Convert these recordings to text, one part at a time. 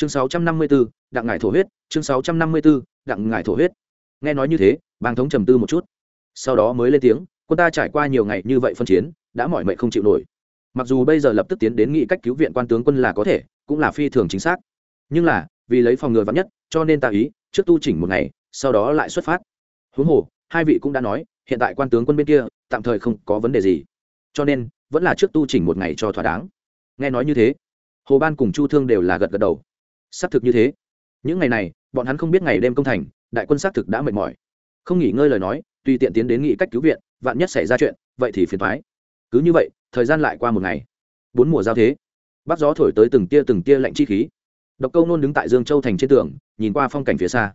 chương 654, đặng ngải thổ huyết chương 654, đặng ngải thổ huyết. Nghe nói như thế bàng thống trầm tư một chút. Sau đó mới lên tiếng quân ta trải qua nhiều ngày như vậy phân chiến đã mỏi mệt không chịu nổi. Mặc dù bây giờ lập tức tiến đến nghị cách cứu viện quan tướng quân là có thể cũng là phi thường chính xác. Nhưng là vì lấy phòng ngừa vắn nhất cho nên ta ý trước tu chỉnh một ngày sau đó lại xuất phát. Huống hồ hai vị cũng đã nói hiện tại quan tướng quân bên kia tạm thời không có vấn đề gì. Cho nên vẫn là trước tu chỉnh một ngày cho thỏa đáng. Nghe nói như thế hồ ban cùng chu thương đều là gật gật đầu xác thực như thế. Những ngày này, bọn hắn không biết ngày đêm công thành, đại quân xác thực đã mệt mỏi. Không nghỉ ngơi lời nói, tùy tiện tiến đến nghị cách cứu viện, vạn nhất xảy ra chuyện, vậy thì phiền thoái cứ như vậy, thời gian lại qua một ngày. Bốn mùa giao thế. Bắc gió thổi tới từng tia từng tia lạnh chi khí. Độc câu nôn đứng tại dương châu thành trên tường, nhìn qua phong cảnh phía xa.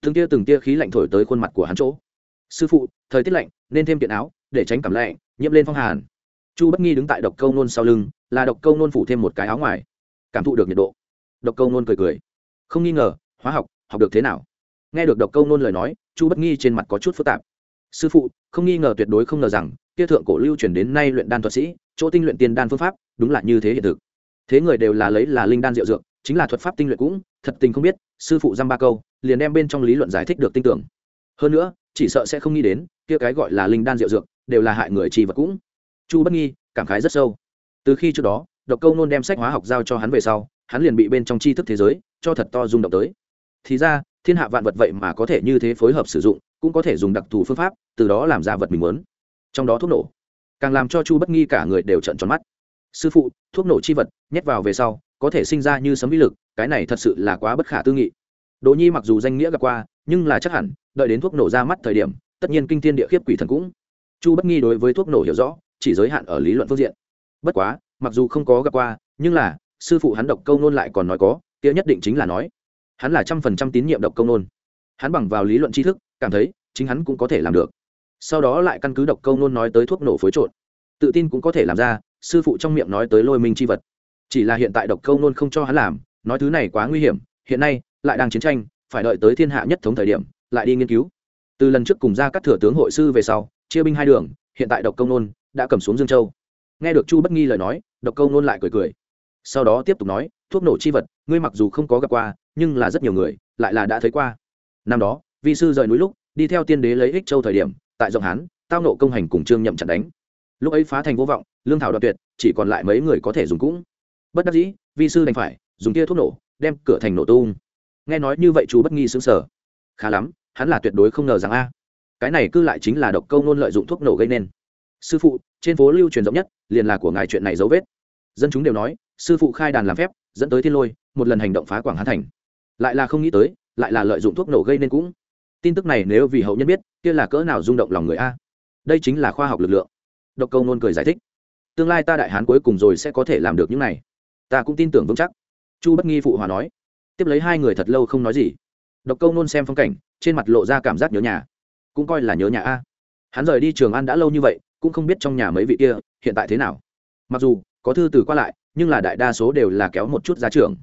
Từng tia từng tia khí lạnh thổi tới khuôn mặt của hắn chỗ. Sư phụ, thời tiết lạnh, nên thêm tiện áo, để tránh cảm lạnh, nhiễm lên phong hàn. Chu bất nghi đứng tại độc câu nôn sau lưng, là độc câu nôn phủ thêm một cái áo ngoài. Cảm thụ được nhiệt độ độc câu nôn cười cười. Không nghi ngờ, hóa học học được thế nào? Nghe được độc câu nôn lời nói, chu bất nghi trên mặt có chút phức tạp. Sư phụ, không nghi ngờ tuyệt đối không ngờ rằng, kia thượng cổ lưu truyền đến nay luyện đan thuật sĩ, chỗ tinh luyện tiên đan phương pháp, đúng là như thế hiện thực. Thế người đều là lấy là linh đan diệu dược, chính là thuật pháp tinh luyện cũng, thật tình không biết, sư phụ dăm ba câu, liền đem bên trong lý luận giải thích được tin tưởng. Hơn nữa, chỉ sợ sẽ không nghĩ đến, kia cái gọi là linh đan diệu dược, đều là hại người trì vật cũng. Chu bất nghi, cảm khái rất sâu. Từ khi trước đó, độc câu nôn đem sách hóa học giao cho hắn về sau hắn liền bị bên trong tri thức thế giới cho thật to rung động tới. Thì ra, thiên hạ vạn vật vậy mà có thể như thế phối hợp sử dụng, cũng có thể dùng đặc thù phương pháp, từ đó làm ra vật mình muốn. Trong đó thuốc nổ. Càng làm cho chu bất nghi cả người đều trận tròn mắt. Sư phụ, thuốc nổ chi vật, nhét vào về sau, có thể sinh ra như sấm vĩ lực, cái này thật sự là quá bất khả tư nghị. Đỗ nhi mặc dù danh nghĩa gặp qua, nhưng là chắc hẳn, đợi đến thuốc nổ ra mắt thời điểm, tất nhiên kinh thiên địa khiếp quỷ thần cũng. Chu bất nghi đối với thuốc nổ hiểu rõ, chỉ giới hạn ở lý luận phương diện. Bất quá, mặc dù không có gặp qua, nhưng là sư phụ hắn độc câu nôn lại còn nói có, kia nhất định chính là nói. Hắn là trăm phần trăm tín nhiệm độc câu nôn. Hắn bằng vào lý luận tri thức, cảm thấy, chính hắn cũng có thể làm được. Sau đó lại căn cứ độc câu nôn nói tới thuốc nổ phối trộn. Tự tin cũng có thể làm ra, sư phụ trong miệng nói tới lôi minh c h i vật. Chỉ là hiện tại độc câu nôn không cho hắn làm, nói thứ này quá nguy hiểm, hiện nay, lại đang chiến tranh, phải đợi tới thiên hạ nhất thống thời điểm, lại đi nghiên cứu. Từ lần trước cùng ra các thừa tướng hội sư về sau, chia binh hai đường, hiện tại độc câu nôn đã cầm xuống dương châu. Nghe được chu bất nghi lời nói, độc câu nôn lại cười cười sau đó tiếp tục nói, thuốc nổ chi vật, ngươi mặc dù không có gặp qua, nhưng là rất nhiều người, lại là đã thấy qua. Năm đó vi sư rời núi lúc, đi theo tiên đế lấy ích châu thời điểm, tại giọng hán, tao nộ công hành cùng trương nhậm chặn đánh. Lúc ấy phá thành vô vọng, lương thảo đoạt tuyệt, chỉ còn lại mấy người có thể dùng cũng. Bất đắc dĩ vi sư đành phải, dùng tia thuốc nổ, đem cửa thành nổ tung. Nghe nói như vậy chú bất nghi xứng sở khá lắm, hắn là tuyệt đối không ngờ rằng a. Cái này cứ lại chính là độc câu nôn lợi dụng thuốc nổ gây nên. Sư phụ, trên phố lưu truyền rộng nhất, liền là của ngài chuyện này dấu vết. Dân chúng đều nói sư phụ khai đàn làm phép, dẫn tới thiên lôi, một lần hành động phá quảng hán thành. Lại là không nghĩ tới, lại là lợi dụng thuốc nổ gây nên cũng. Tin tức này nếu vì hậu nhân biết, kia là cỡ nào rung động lòng người a. Đây chính là khoa học lực lượng. Độc câu nôn cười giải thích. Tương lai ta đại hán cuối cùng rồi sẽ có thể làm được những này. Ta cũng tin tưởng vững chắc. Chu bất nghi phụ hòa nói. Tiếp lấy hai người thật lâu không nói gì. Độc câu nôn xem phong cảnh, trên mặt lộ ra cảm giác nhớ nhà. Cũng coi là nhớ nhà a. Hắn rời đi trường ăn đã lâu như vậy, cũng không biết trong nhà mấy vị kia, hiện tại thế nào. Mặc dù, có thư từ qua lại nhưng là đại đa số đều là kéo một chút ra trường.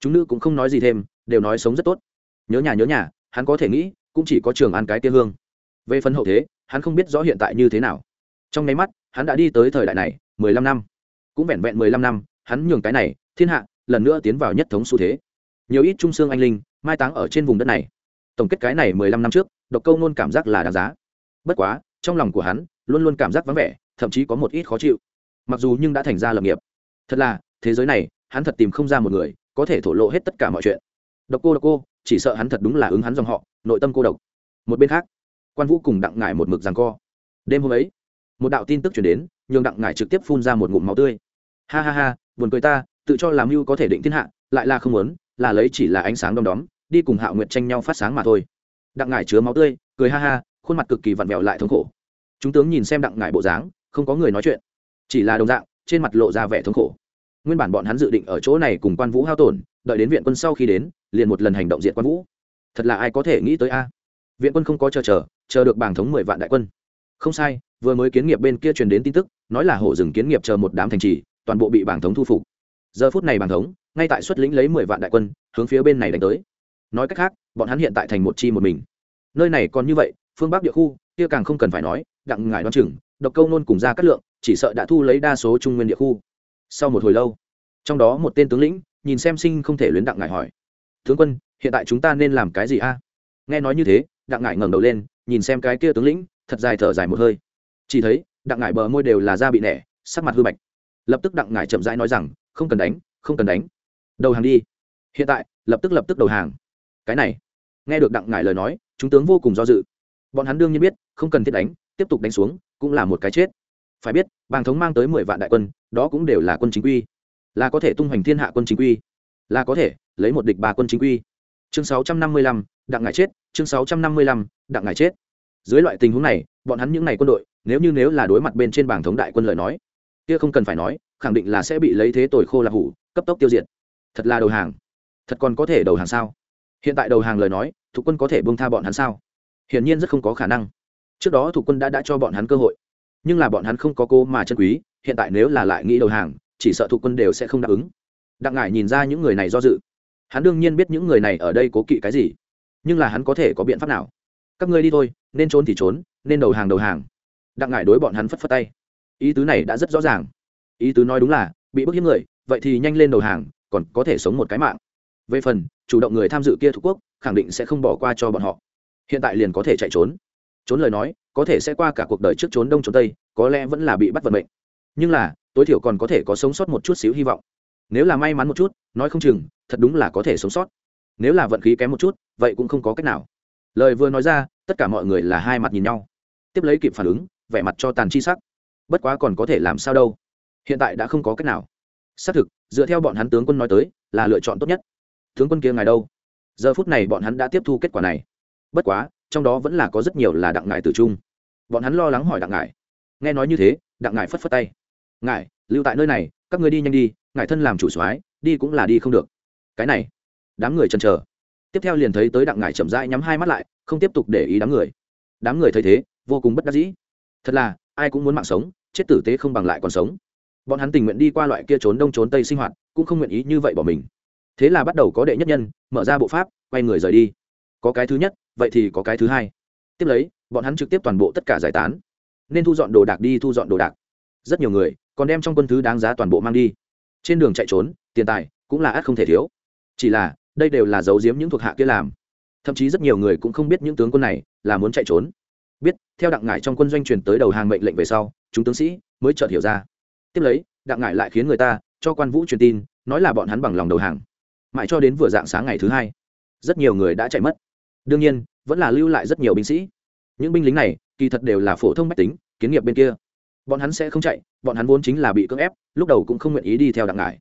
Chúng nữ cũng không nói gì thêm, đều nói sống rất tốt. Nhớ nhà nhớ nhà, hắn có thể nghĩ, cũng chỉ có trường ăn cái tiên hương. Về phần hậu thế, hắn không biết rõ hiện tại như thế nào. Trong nháy mắt, hắn đã đi tới thời đại này, mười lăm năm. Cũng vẹn vẹn mười lăm năm, hắn nhường cái này, thiên hạ, lần nữa tiến vào nhất thống xu thế. Nhiều ít trung xương anh linh, mai táng ở trên vùng đất này. Tổng kết cái này mười lăm năm trước, độc câu nôn cảm giác là đáng giá. Bất quá, trong lòng của hắn, luôn luôn cảm giác vắng vẻ, thậm chí có một ít khó chịu. Mặc dù nhưng đã thành ra lập nghiệp thật là, thế giới này, hắn thật tìm không ra một người có thể thổ lộ hết tất cả mọi chuyện. Độc cô độc cô, chỉ sợ hắn thật đúng là ứng hắn dòng họ, nội tâm cô độc. Một bên khác, quan vũ cùng đặng ngải một mực rằng co. Đêm hôm ấy, một đạo tin tức chuyển đến, nhường đặng ngải trực tiếp phun ra một ngụm máu tươi. Ha ha ha, buồn cười ta, tự cho làm mưu có thể định thiên hạ, lại là không muốn, là lấy chỉ là ánh sáng đom đóm, đi cùng hạo nguyện tranh nhau phát sáng mà thôi. Đặng ngải chứa máu tươi, cười ha ha, khuôn mặt cực kỳ vặn vẹo lại thống khổ. Chúng tướng nhìn xem đặng ngải bộ dáng, không có người nói chuyện. Chỉ là đồng dạng trên mặt lộ ra vẻ thống khổ. Nguyên bản bọn hắn dự định ở chỗ này cùng quan vũ hao tổn, đợi đến viện quân sau khi đến, liền một lần hành động diện quan vũ. Thật là ai có thể nghĩ tới a? Viện quân không có chờ chờ chờ được bảng thống mười vạn đại quân. Không sai, vừa mới kiến nghiệp bên kia truyền đến tin tức, nói là hổ rừng kiến nghiệp chờ một đám thành trì, toàn bộ bị bảng thống thu phục. Giờ phút này bảng thống, ngay tại xuất lĩnh lấy mười vạn đại quân, hướng phía bên này đánh tới. Nói cách khác, bọn hắn hiện tại thành một chi một mình. Nơi này còn như vậy, phương bắc địa khu, kia càng không cần phải nói, đặng ngải đoan chừng độc câu nôn cùng ra cát lượng, chỉ sợ đã thu lấy đa số trung nguyên địa khu. Sau một hồi lâu, trong đó một tên tướng lĩnh, nhìn xem sinh không thể luyến đặng ngải hỏi, tướng quân, hiện tại chúng ta nên làm cái gì a? Nghe nói như thế, đặng ngải ngẩng đầu lên, nhìn xem cái kia tướng lĩnh, thật dài thở dài một hơi. Chỉ thấy, đặng ngải bờ môi đều là da bị nẻ, sắc mặt hư bạch. Lập tức đặng ngải chậm rãi nói rằng, không cần đánh, không cần đánh. Đầu hàng đi. Hiện tại, lập tức lập tức đầu hàng. Cái này, nghe được đặng ngải lời nói, chúng tướng vô cùng do dự. Bọn hắn đương nhiên biết, không cần thiết đánh, tiếp tục đánh xuống cũng là một cái chết. Phải biết, bàng thống mang tới mười vạn đại quân, đó cũng đều là quân chính quy. Là có thể tung hoành thiên hạ quân chính quy. Là có thể lấy một địch ba quân chính quy. Chương sáu trăm năm mươi lăm, đặng ngải chết. Chương sáu trăm năm mươi lăm, đặng ngải chết. Dưới loại tình huống này, bọn hắn những n à y quân đội, nếu như nếu là đối mặt bên trên bảng thống đại quân lợi nói, kia không cần phải nói, khẳng định là sẽ bị lấy thế tồi khô là hủ, cấp tốc tiêu diệt. Thật là đầu hàng. Thật còn có thể đầu hàng sao? Hiện tại đầu hàng lời nói, thuộc quân có thể bông tha bọn hắn sao? Hiển nhiên rất không có khả năng trước đó thủ quân đã đã cho bọn hắn cơ hội. Nhưng là bọn hắn không có cô mà chân quý, hiện tại nếu là lại nghĩ đầu hàng, chỉ sợ thủ quân đều sẽ không đáp ứng. Đặng ngải nhìn ra những người này do dự. Hắn đương nhiên biết những người này ở đây cố kỵ cái gì. Nhưng là hắn có thể có biện pháp nào? Các ngươi đi thôi, nên trốn thì trốn, nên đầu hàng đầu hàng. Đặng ngải đối bọn hắn phất phất tay. Ý tứ này đã rất rõ ràng. Ý tứ nói đúng là, bị bức hiếp người, vậy thì nhanh lên đầu hàng, còn có thể sống một cái mạng. Về phần, chủ động người tham dự kia thuộc quốc, khẳng định sẽ không bỏ qua cho bọn họ. Hiện tại liền có thể chạy trốn trốn lời nói, có thể sẽ qua cả cuộc đời trước trốn đông trốn tây, có lẽ vẫn là bị bắt vận mệnh. Nhưng là, tối thiểu còn có thể có sống sót một chút xíu hy vọng. Nếu là may mắn một chút, nói không chừng, thật đúng là có thể sống sót. Nếu là vận khí kém một chút, vậy cũng không có cách nào. Lời vừa nói ra, tất cả mọi người là hai mặt nhìn nhau. Tiếp lấy kịp phản ứng, vẻ mặt cho tàn chi sắc. Bất quá còn có thể làm sao đâu. Hiện tại đã không có cách nào. Xác thực, dựa theo bọn hắn tướng quân nói tới, là lựa chọn tốt nhất. Tướng quân kia ngài đâu? Giờ phút này bọn hắn đã tiếp thu kết quả này. Bất quá trong đó vẫn là có rất nhiều là đặng ngải tử trung. Bọn hắn lo lắng hỏi đặng ngải. Nghe nói như thế, đặng ngải phất phất tay. Ngải, lưu tại nơi này, các người đi nhanh đi, ngải thân làm chủ soái, đi cũng là đi không được. Cái này, đám người chần chờ. Tiếp theo liền thấy tới đặng ngải chậm rãi nhắm hai mắt lại, không tiếp tục để ý đám người. Đám người thấy thế, vô cùng bất đắc dĩ. Thật là, ai cũng muốn mạng sống, chết tử tế không bằng lại còn sống. Bọn hắn tình nguyện đi qua loại kia trốn đông trốn tây sinh hoạt, cũng không nguyện ý như vậy bỏ mình. Thế là bắt đầu có đệ nhất nhân, mở ra bộ pháp, quay người rời đi. Có cái thứ nhất vậy thì có cái thứ hai. Tiếp lấy, bọn hắn trực tiếp toàn bộ tất cả giải tán. Nên thu dọn đồ đạc đi thu dọn đồ đạc. Rất nhiều người còn đem trong quân thứ đáng giá toàn bộ mang đi. Trên đường chạy trốn, tiền tài cũng là ắt không thể thiếu. Chỉ là, đây đều là giấu giếm những thuộc hạ kia làm. Thậm chí rất nhiều người cũng không biết những tướng quân này là muốn chạy trốn. Biết, theo đặng ngải trong quân doanh truyền tới đầu hàng mệnh lệnh về sau, chúng tướng sĩ mới chợt hiểu ra. Tiếp lấy, đặng ngải lại khiến người ta cho quan vũ truyền tin, nói là bọn hắn bằng lòng đầu hàng. Mãi cho đến vừa dạng sáng ngày thứ hai, rất nhiều người đã chạy mất đương nhiên, vẫn là lưu lại rất nhiều binh sĩ. Những binh lính này, kỳ thật đều là phổ thông mách tính, kiến nghiệp bên kia. Bọn hắn sẽ không chạy, bọn hắn vốn chính là bị cưỡng ép, lúc đầu cũng không nguyện ý đi theo đặng ngải.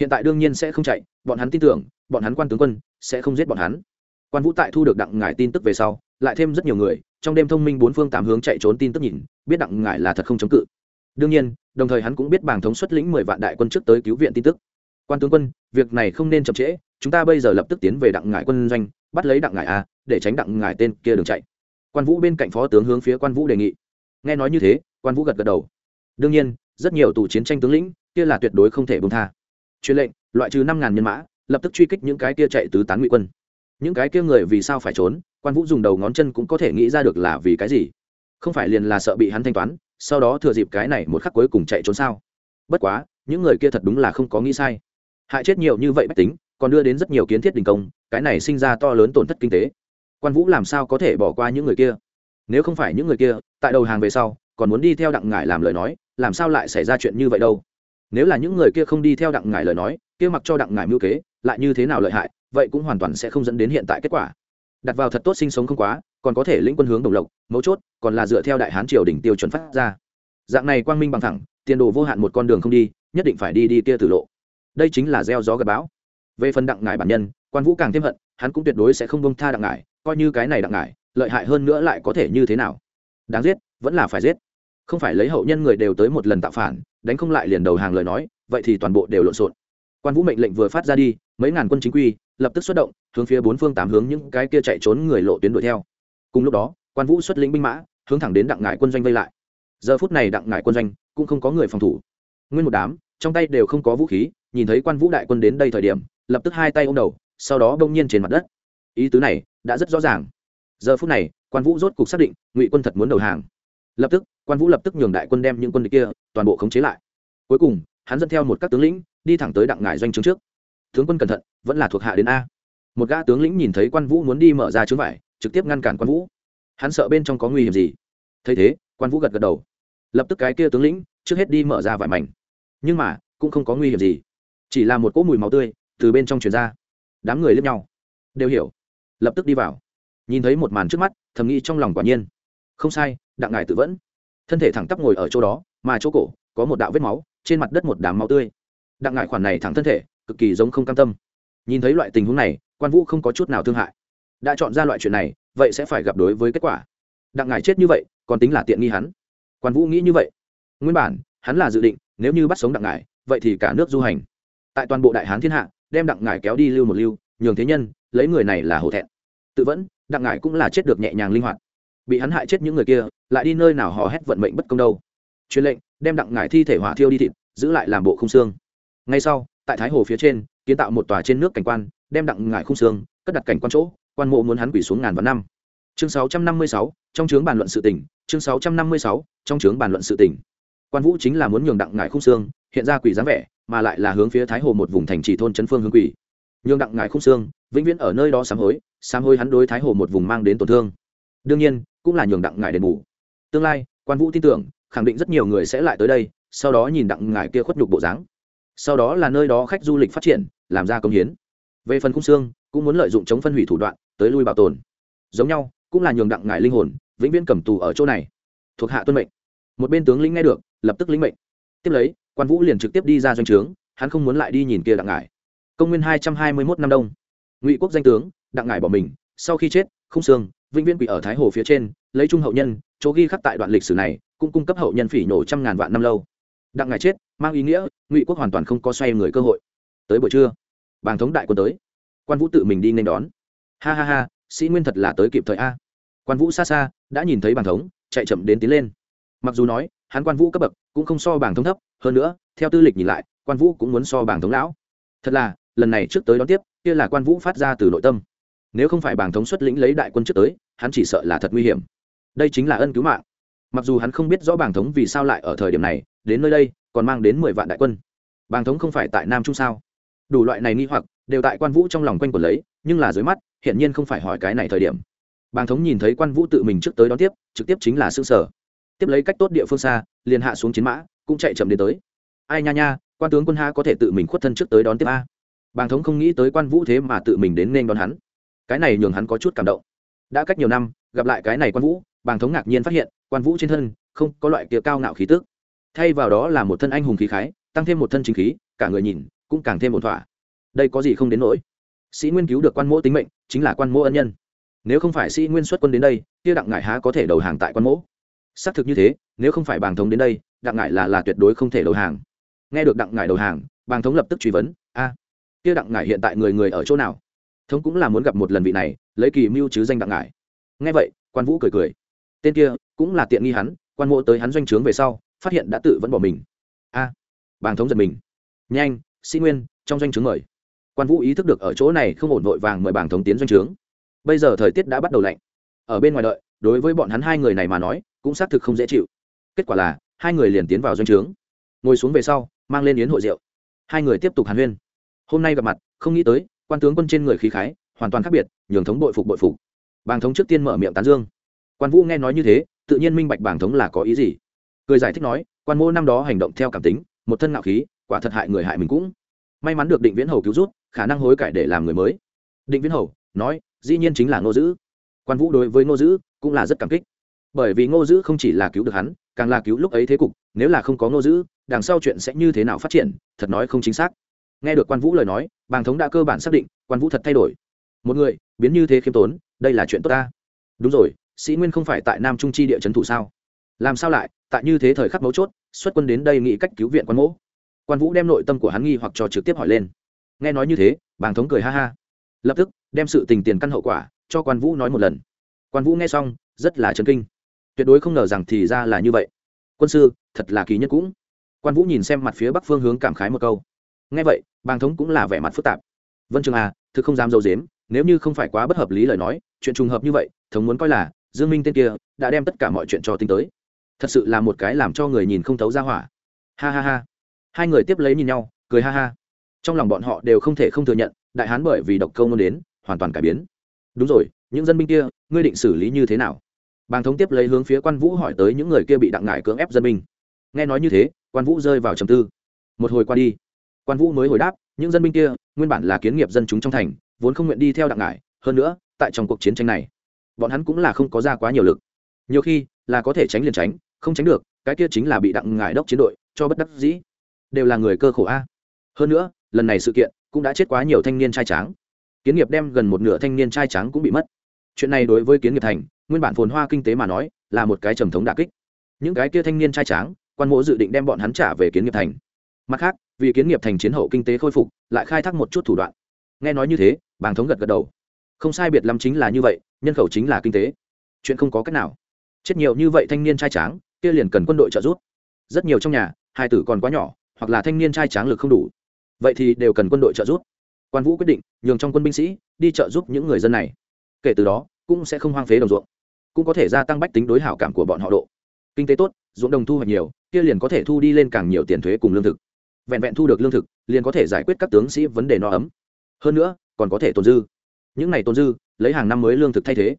Hiện tại đương nhiên sẽ không chạy, bọn hắn tin tưởng, bọn hắn quan tướng quân sẽ không giết bọn hắn. Quan vũ tại thu được đặng ngải tin tức về sau, lại thêm rất nhiều người, trong đêm thông minh bốn phương tám hướng chạy trốn tin tức nhìn, biết đặng ngải là thật không chống cự. Đương nhiên, đồng thời hắn cũng biết bàng thống xuất lĩnh mười vạn đại quân trước tới cứu viện tin tức. Quan tướng quân, việc này không nên chậm trễ, chúng ta bây giờ lập tức tiến về đặng ngải quân doanh, bắt lấy đặng ngải a để tránh đặng ngải tên kia đường chạy. Quan vũ bên cạnh phó tướng hướng phía quan vũ đề nghị. Nghe nói như thế, quan vũ gật gật đầu. Đương nhiên, rất nhiều tù chiến tranh tướng lĩnh kia là tuyệt đối không thể bông tha. Truyền lệnh, loại trừ năm ngàn nhân mã, lập tức truy kích những cái kia chạy tứ tán ngụy quân. Những cái kia người vì sao phải trốn, quan vũ dùng đầu ngón chân cũng có thể nghĩ ra được là vì cái gì. Không phải liền là sợ bị hắn thanh toán, sau đó thừa dịp cái này một khắc cuối cùng chạy trốn sao? Bất quá, những người kia thật đúng là không có nghĩ sai. Hại chết nhiều như vậy bách tính, còn đưa đến rất nhiều kiến thiết đình công, cái này sinh ra to lớn tổn thất kinh tế quan vũ làm sao có thể bỏ qua những người kia? Nếu không phải những người kia, tại đầu hàng về sau, còn muốn đi theo đặng ngải làm lời nói, làm sao lại xảy ra chuyện như vậy đâu? Nếu là những người kia không đi theo đặng ngải lời nói, kia mặc cho đặng ngải mưu kế, lại như thế nào lợi hại, vậy cũng hoàn toàn sẽ không dẫn đến hiện tại kết quả. Đặt vào thật tốt sinh sống không quá, còn có thể lĩnh quân hướng đồng lộc, mấu chốt, còn là dựa theo đại hán triều đỉnh tiêu chuẩn phát ra. Dạng này quang minh bằng thẳng, tiền đồ vô hạn một con đường không đi, nhất định phải đi đi kia tử lộ. Đây chính là gieo gió gặp bão. Về phần đặng ngải bản nhân, quan vũ càng thêm hận, hắn cũng tuyệt đối sẽ không bông tha đặng ngải coi như cái này đặng ngải, lợi hại hơn nữa lại có thể như thế nào? Đáng giết, vẫn là phải giết. Không phải lấy hậu nhân người đều tới một lần tạo phản, đánh không lại liền đầu hàng lời nói, vậy thì toàn bộ đều lộn xộn. Quan vũ mệnh lệnh vừa phát ra đi, mấy ngàn quân chính quy lập tức xuất động, hướng phía bốn phương tám hướng những cái kia chạy trốn người lộ tuyến đuổi theo. Cùng lúc đó, quan vũ xuất lĩnh binh mã, hướng thẳng đến đặng ngải quân doanh vây lại. Giờ phút này đặng ngải quân doanh cũng không có người phòng thủ. Nguyên một đám, trong tay đều không có vũ khí, nhìn thấy quan vũ đại quân đến đây thời điểm, lập tức hai tay ôm đầu, sau đó đông nhiên trên mặt đất. Ý tứ này đã rất rõ ràng. Giờ phút này, quan vũ rốt cục xác định, ngụy quân thật muốn đầu hàng. Lập tức, quan vũ lập tức nhường đại quân đem những quân địch kia, toàn bộ khống chế lại. Cuối cùng, hắn dẫn theo một các tướng lĩnh, đi thẳng tới đặng ngải doanh trướng trước. Tướng quân cẩn thận, vẫn là thuộc hạ đến a. Một gã tướng lĩnh nhìn thấy quan vũ muốn đi mở ra trướng vải, trực tiếp ngăn cản quan vũ. Hắn sợ bên trong có nguy hiểm gì. Thấy thế, quan vũ gật gật đầu. Lập tức cái kia tướng lĩnh, trước hết đi mở ra vải mảnh. Nhưng mà, cũng không có nguy hiểm gì. Chỉ là một cỗ mùi máu tươi, từ bên trong truyền ra. Đám người lướt nhau. Đều hiểu lập tức đi vào. Nhìn thấy một màn trước mắt, thầm nghĩ trong lòng quả nhiên. Không sai, đặng ngài tự vẫn. Thân thể thẳng tắp ngồi ở chỗ đó, mà chỗ cổ, có một đạo vết máu, trên mặt đất một đám máu tươi. Đặng ngài khoản này thẳng thân thể, cực kỳ giống không cam tâm. Nhìn thấy loại tình huống này, quan vũ không có chút nào thương hại. Đã chọn ra loại chuyện này, vậy sẽ phải gặp đối với kết quả. Đặng ngài chết như vậy, còn tính là tiện nghi hắn. Quan vũ nghĩ như vậy. Nguyên bản, hắn là dự định, nếu như bắt sống đặng ngài, vậy thì cả nước du hành. Tại toàn bộ đại hán thiên hạ, đem đặng ngài kéo đi lưu một lưu, nhường thế nhân lấy người này là hổ thẹn. Tự vẫn đặng ngải cũng là chết được nhẹ nhàng linh hoạt. Bị hắn hại chết những người kia lại đi nơi nào hò hét vận mệnh bất công đâu. Truyền lệnh đem đặng ngải thi thể hỏa thiêu đi thịt giữ lại làm bộ không xương. Ngay sau tại thái hồ phía trên kiến tạo một tòa trên nước cảnh quan đem đặng ngải khung xương cất đặt cảnh quan chỗ quan mộ muốn hắn quỷ xuống ngàn vạn năm. Chương 656, trong chướng bàn luận sự tỉnh chương 656, trong chướng bàn luận sự tỉnh quan vũ chính là muốn nhường đặng ngải khung xương hiện ra quỷ dáng vẻ mà lại là hướng phía thái hồ một vùng thành trì thôn trấn phương hướng quỷ nhường đặng ngải khung xương, vĩnh viễn ở nơi đó sám hối sám hối hắn đối thái hồ một vùng mang đến tổn thương. Đương nhiên, cũng là nhường đặng ngải đền bù. Tương lai, quan vũ tin tưởng, khẳng định rất nhiều người sẽ lại tới đây, sau đó nhìn đặng ngải kia khuất nhục bộ dáng. Sau đó là nơi đó khách du lịch phát triển, làm ra công hiến. Về phần khung xương, cũng muốn lợi dụng chống phân hủy thủ đoạn, tới lui bảo tồn. Giống nhau, cũng là nhường đặng ngải linh hồn, vĩnh viễn cầm tù ở chỗ này. Thuộc hạ tuân mệnh. Một bên tướng lĩnh nghe được, lập tức lĩnh mệnh. Tiếp lấy, quan vũ liền trực tiếp đi ra doanh trướng, hắn không muốn lại đi nhìn kia đặng ngải công nguyên hai trăm hai mươi mốt năm đông. Ngụy quốc danh tướng, đặng ngải bỏ mình, sau khi chết không xương, vĩnh viễn quỷ ở thái hồ phía trên, lấy trung hậu nhân, chỗ ghi khắc tại đoạn lịch sử này, cũng cung cấp hậu nhân phỉ nổ trăm ngàn vạn năm lâu. Đặng ngài chết, mang ý nghĩa, ngụy quốc hoàn toàn không có xoay người cơ hội. Tới buổi trưa, bàng thống đại quân tới. Quan vũ tự mình đi nên đón. Ha ha ha, sĩ nguyên thật là tới kịp thời a. Quan vũ xa xa, đã nhìn thấy bàng thống, chạy chậm đến tiến lên. Mặc dù nói, hắn quan vũ cấp bậc cũng không so bàng thống thấp, hơn nữa, theo tư lịch nhìn lại, quan vũ cũng muốn so bàng thống lão. Thật là lần này trước tới đón tiếp, kia là quan vũ phát ra từ nội tâm. Nếu không phải bảng thống xuất lĩnh lấy đại quân trước tới, hắn chỉ sợ là thật nguy hiểm. Đây chính là ân cứu mạng. Mặc dù hắn không biết rõ bảng thống vì sao lại ở thời điểm này, đến nơi đây, còn mang đến mười vạn đại quân. Bảng thống không phải tại nam trung sao? Đủ loại này nghi hoặc, đều tại quan vũ trong lòng quanh quẩn lấy, nhưng là dưới mắt hiện nhiên không phải hỏi cái này thời điểm. Bàng thống nhìn thấy quan vũ tự mình trước tới đón tiếp, trực tiếp chính là xương sở tiếp lấy cách tốt địa phương xa, liền hạ xuống chiến mã, cũng chạy chậm đến tới. Ai nha nha, quan tướng quân ha có thể tự mình khuất thân trước tới đón tiếp a? Bàng thống không nghĩ tới quan vũ thế mà tự mình đến nên đón hắn. Cái này nhường hắn có chút cảm động. Đã cách nhiều năm, gặp lại cái này quan vũ, bàng thống ngạc nhiên phát hiện, quan vũ trên thân không có loại kia cao ngạo khí tức. Thay vào đó là một thân anh hùng khí khái, tăng thêm một thân chính khí, cả người nhìn cũng càng thêm một thỏa. Đây có gì không đến nỗi. Sĩ nguyên cứu được quan mỗ tính mệnh, chính là quan mỗ ân nhân. Nếu không phải sĩ nguyên xuất quân đến đây, kia đặng ngải há có thể đầu hàng tại quan mỗ? Xác thực như thế, nếu không phải bàng thống đến đây, đặng ngải là là tuyệt đối không thể đầu hàng. Nghe được đặng ngải đầu hàng, bàng thống lập tức truy vấn, a kia đặng ngải hiện tại người người ở chỗ nào? Thống cũng là muốn gặp một lần vị này, lấy kỳ mưu chứ danh đặng ngải. Nghe vậy, quan vũ cười cười. Tên kia cũng là tiện nghi hắn, quan mộ tới hắn doanh trướng về sau, phát hiện đã tự vẫn bỏ mình. A, bàng thống giật mình. Nhanh, sĩ nguyên, trong doanh trướng mời. Quan vũ ý thức được ở chỗ này không ổn vội vàng mời bàng thống tiến doanh trướng. Bây giờ thời tiết đã bắt đầu lạnh. Ở bên ngoài đợi, đối với bọn hắn hai người này mà nói, cũng xác thực không dễ chịu. Kết quả là, hai người liền tiến vào doanh trướng. Ngồi xuống về sau, mang lên yến hội rượu. Hai người tiếp tục hàn huyên hôm nay gặp mặt, không nghĩ tới, quan tướng quân trên người khí khái, hoàn toàn khác biệt, nhường thống bội phục bội phục. Bàng thống trước tiên mở miệng tán dương. Quan vũ nghe nói như thế, tự nhiên minh bạch bàng thống là có ý gì. Cười giải thích nói, quan mô năm đó hành động theo cảm tính, một thân ngạo khí, quả thật hại người hại mình cũng. May mắn được định viễn hầu cứu rút khả năng hối cải để làm người mới. Định viễn hầu, nói, dĩ nhiên chính là ngô dữ. Quan vũ đối với ngô dữ cũng là rất cảm kích. Bởi vì ngô dữ không chỉ là cứu được hắn, càng là cứu lúc ấy thế cục, nếu là không có ngô dữ, đằng sau chuyện sẽ như thế nào phát triển, thật nói không chính xác nghe được quan vũ lời nói, bàng thống đã cơ bản xác định, quan vũ thật thay đổi. Một người, biến như thế khiêm tốn, đây là chuyện tốt ta. Đúng rồi, sĩ nguyên không phải tại nam trung chi địa trấn thủ sao? Làm sao lại, tại như thế thời khắc mấu chốt, xuất quân đến đây nghĩ cách cứu viện quan mỗ quan vũ đem nội tâm của hắn nghi hoặc cho trực tiếp hỏi lên. Nghe nói như thế, bàng thống cười ha ha. Lập tức, đem sự tình tiền căn hậu quả, cho quan vũ nói một lần. Quan vũ nghe xong, rất là chấn kinh. Tuyệt đối không ngờ rằng thì ra là như vậy. Quân sư, thật là kỳ nhất cũng. Quan vũ nhìn xem mặt phía bắc phương hướng cảm khái một câu nghe vậy, bàng thống cũng là vẻ mặt phức tạp. Vân trường à thực không dám dâu dếm nếu như không phải quá bất hợp lý lời nói, chuyện trùng hợp như vậy, thống muốn coi là, dương minh tên kia, đã đem tất cả mọi chuyện cho tính tới. Thật sự là một cái làm cho người nhìn không thấu ra hỏa. Ha ha ha. Hai người tiếp lấy nhìn nhau, cười ha ha. Trong lòng bọn họ đều không thể không thừa nhận, đại hán bởi vì độc câu muốn đến, hoàn toàn cải biến. Đúng rồi, những dân binh kia, ngươi định xử lý như thế nào? Bàng thống tiếp lấy hướng phía quan vũ hỏi tới những người kia bị đặng ngải cưỡng ép dân binh. Nghe nói như thế, quan vũ rơi vào trầm tư. Một hồi qua đi quan vũ mới hồi đáp, những dân binh kia, nguyên bản là kiến nghiệp dân chúng trong thành, vốn không nguyện đi theo đặng ngải, hơn nữa, tại trong cuộc chiến tranh này, bọn hắn cũng là không có ra quá nhiều lực. Nhiều khi, là có thể tránh liền tránh, không tránh được, cái kia chính là bị đặng ngải đốc chiến đội, cho bất đắc dĩ. Đều là người cơ khổ a. Hơn nữa, lần này sự kiện, cũng đã chết quá nhiều thanh niên trai tráng. Kiến nghiệp đem gần một nửa thanh niên trai tráng cũng bị mất. Chuyện này đối với kiến nghiệp thành, nguyên bản phồn hoa kinh tế mà nói, là một cái trầm thống đà kích. Những cái kia thanh niên trai tráng, quan mộ dự định đem bọn hắn trả về kiến nghiệp thành mặt khác, vì kiến nghiệp thành chiến hậu kinh tế khôi phục, lại khai thác một chút thủ đoạn. Nghe nói như thế, bàng thống gật gật đầu. Không sai biệt lắm chính là như vậy, nhân khẩu chính là kinh tế. Chuyện không có cách nào. Chết nhiều như vậy thanh niên trai tráng, kia liền cần quân đội trợ giúp. Rất nhiều trong nhà, hai tử còn quá nhỏ, hoặc là thanh niên trai tráng lực không đủ. Vậy thì đều cần quân đội trợ giúp. Quan vũ quyết định, nhường trong quân binh sĩ, đi trợ giúp những người dân này. Kể từ đó, cũng sẽ không hoang phế đồng ruộng. Cũng có thể gia tăng bách tính đối hảo cảm của bọn họ độ. Kinh tế tốt, ruộng đồng thu hoạch nhiều, kia liền có thể thu đi lên càng nhiều tiền thuế cùng lương thực vẹn vẹn thu được lương thực liền có thể giải quyết các tướng sĩ vấn đề no ấm. Hơn nữa còn có thể tồn dư. Những này tồn dư lấy hàng năm mới lương thực thay thế.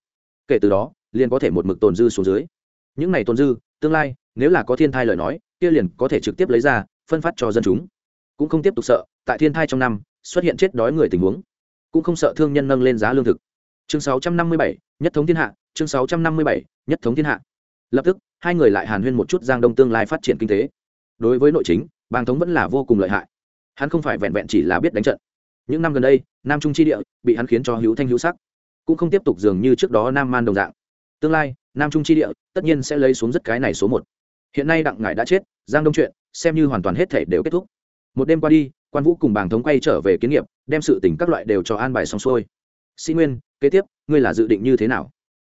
Kể từ đó liền có thể một mực tồn dư xuống dưới. Những này tồn dư tương lai nếu là có thiên thai lời nói kia liền có thể trực tiếp lấy ra phân phát cho dân chúng. Cũng không tiếp tục sợ tại thiên thai trong năm xuất hiện chết đói người tình huống. Cũng không sợ thương nhân nâng lên giá lương thực. Chương 657, nhất thống thiên hạ chương 657, nhất thống thiên hạ. Lập tức hai người lại hàn huyên một chút giang đông tương lai phát triển kinh tế. Đối với nội chính bàng thống vẫn là vô cùng lợi hại. Hắn không phải vẹn vẹn chỉ là biết đánh trận. Những năm gần đây, nam trung chi địa bị hắn khiến cho hữu thanh hữu sắc, cũng không tiếp tục dường như trước đó nam man đồng dạng. Tương lai, nam trung chi địa tất nhiên sẽ lấy xuống rất cái này số một. Hiện nay đặng ngải đã chết, giang đông chuyện, xem như hoàn toàn hết thể đều kết thúc. Một đêm qua đi, quan vũ cùng bàng thống quay trở về kiến nghiệp, đem sự tỉnh các loại đều cho an bài xong xuôi. Sĩ nguyên, kế tiếp, ngươi là dự định như thế nào?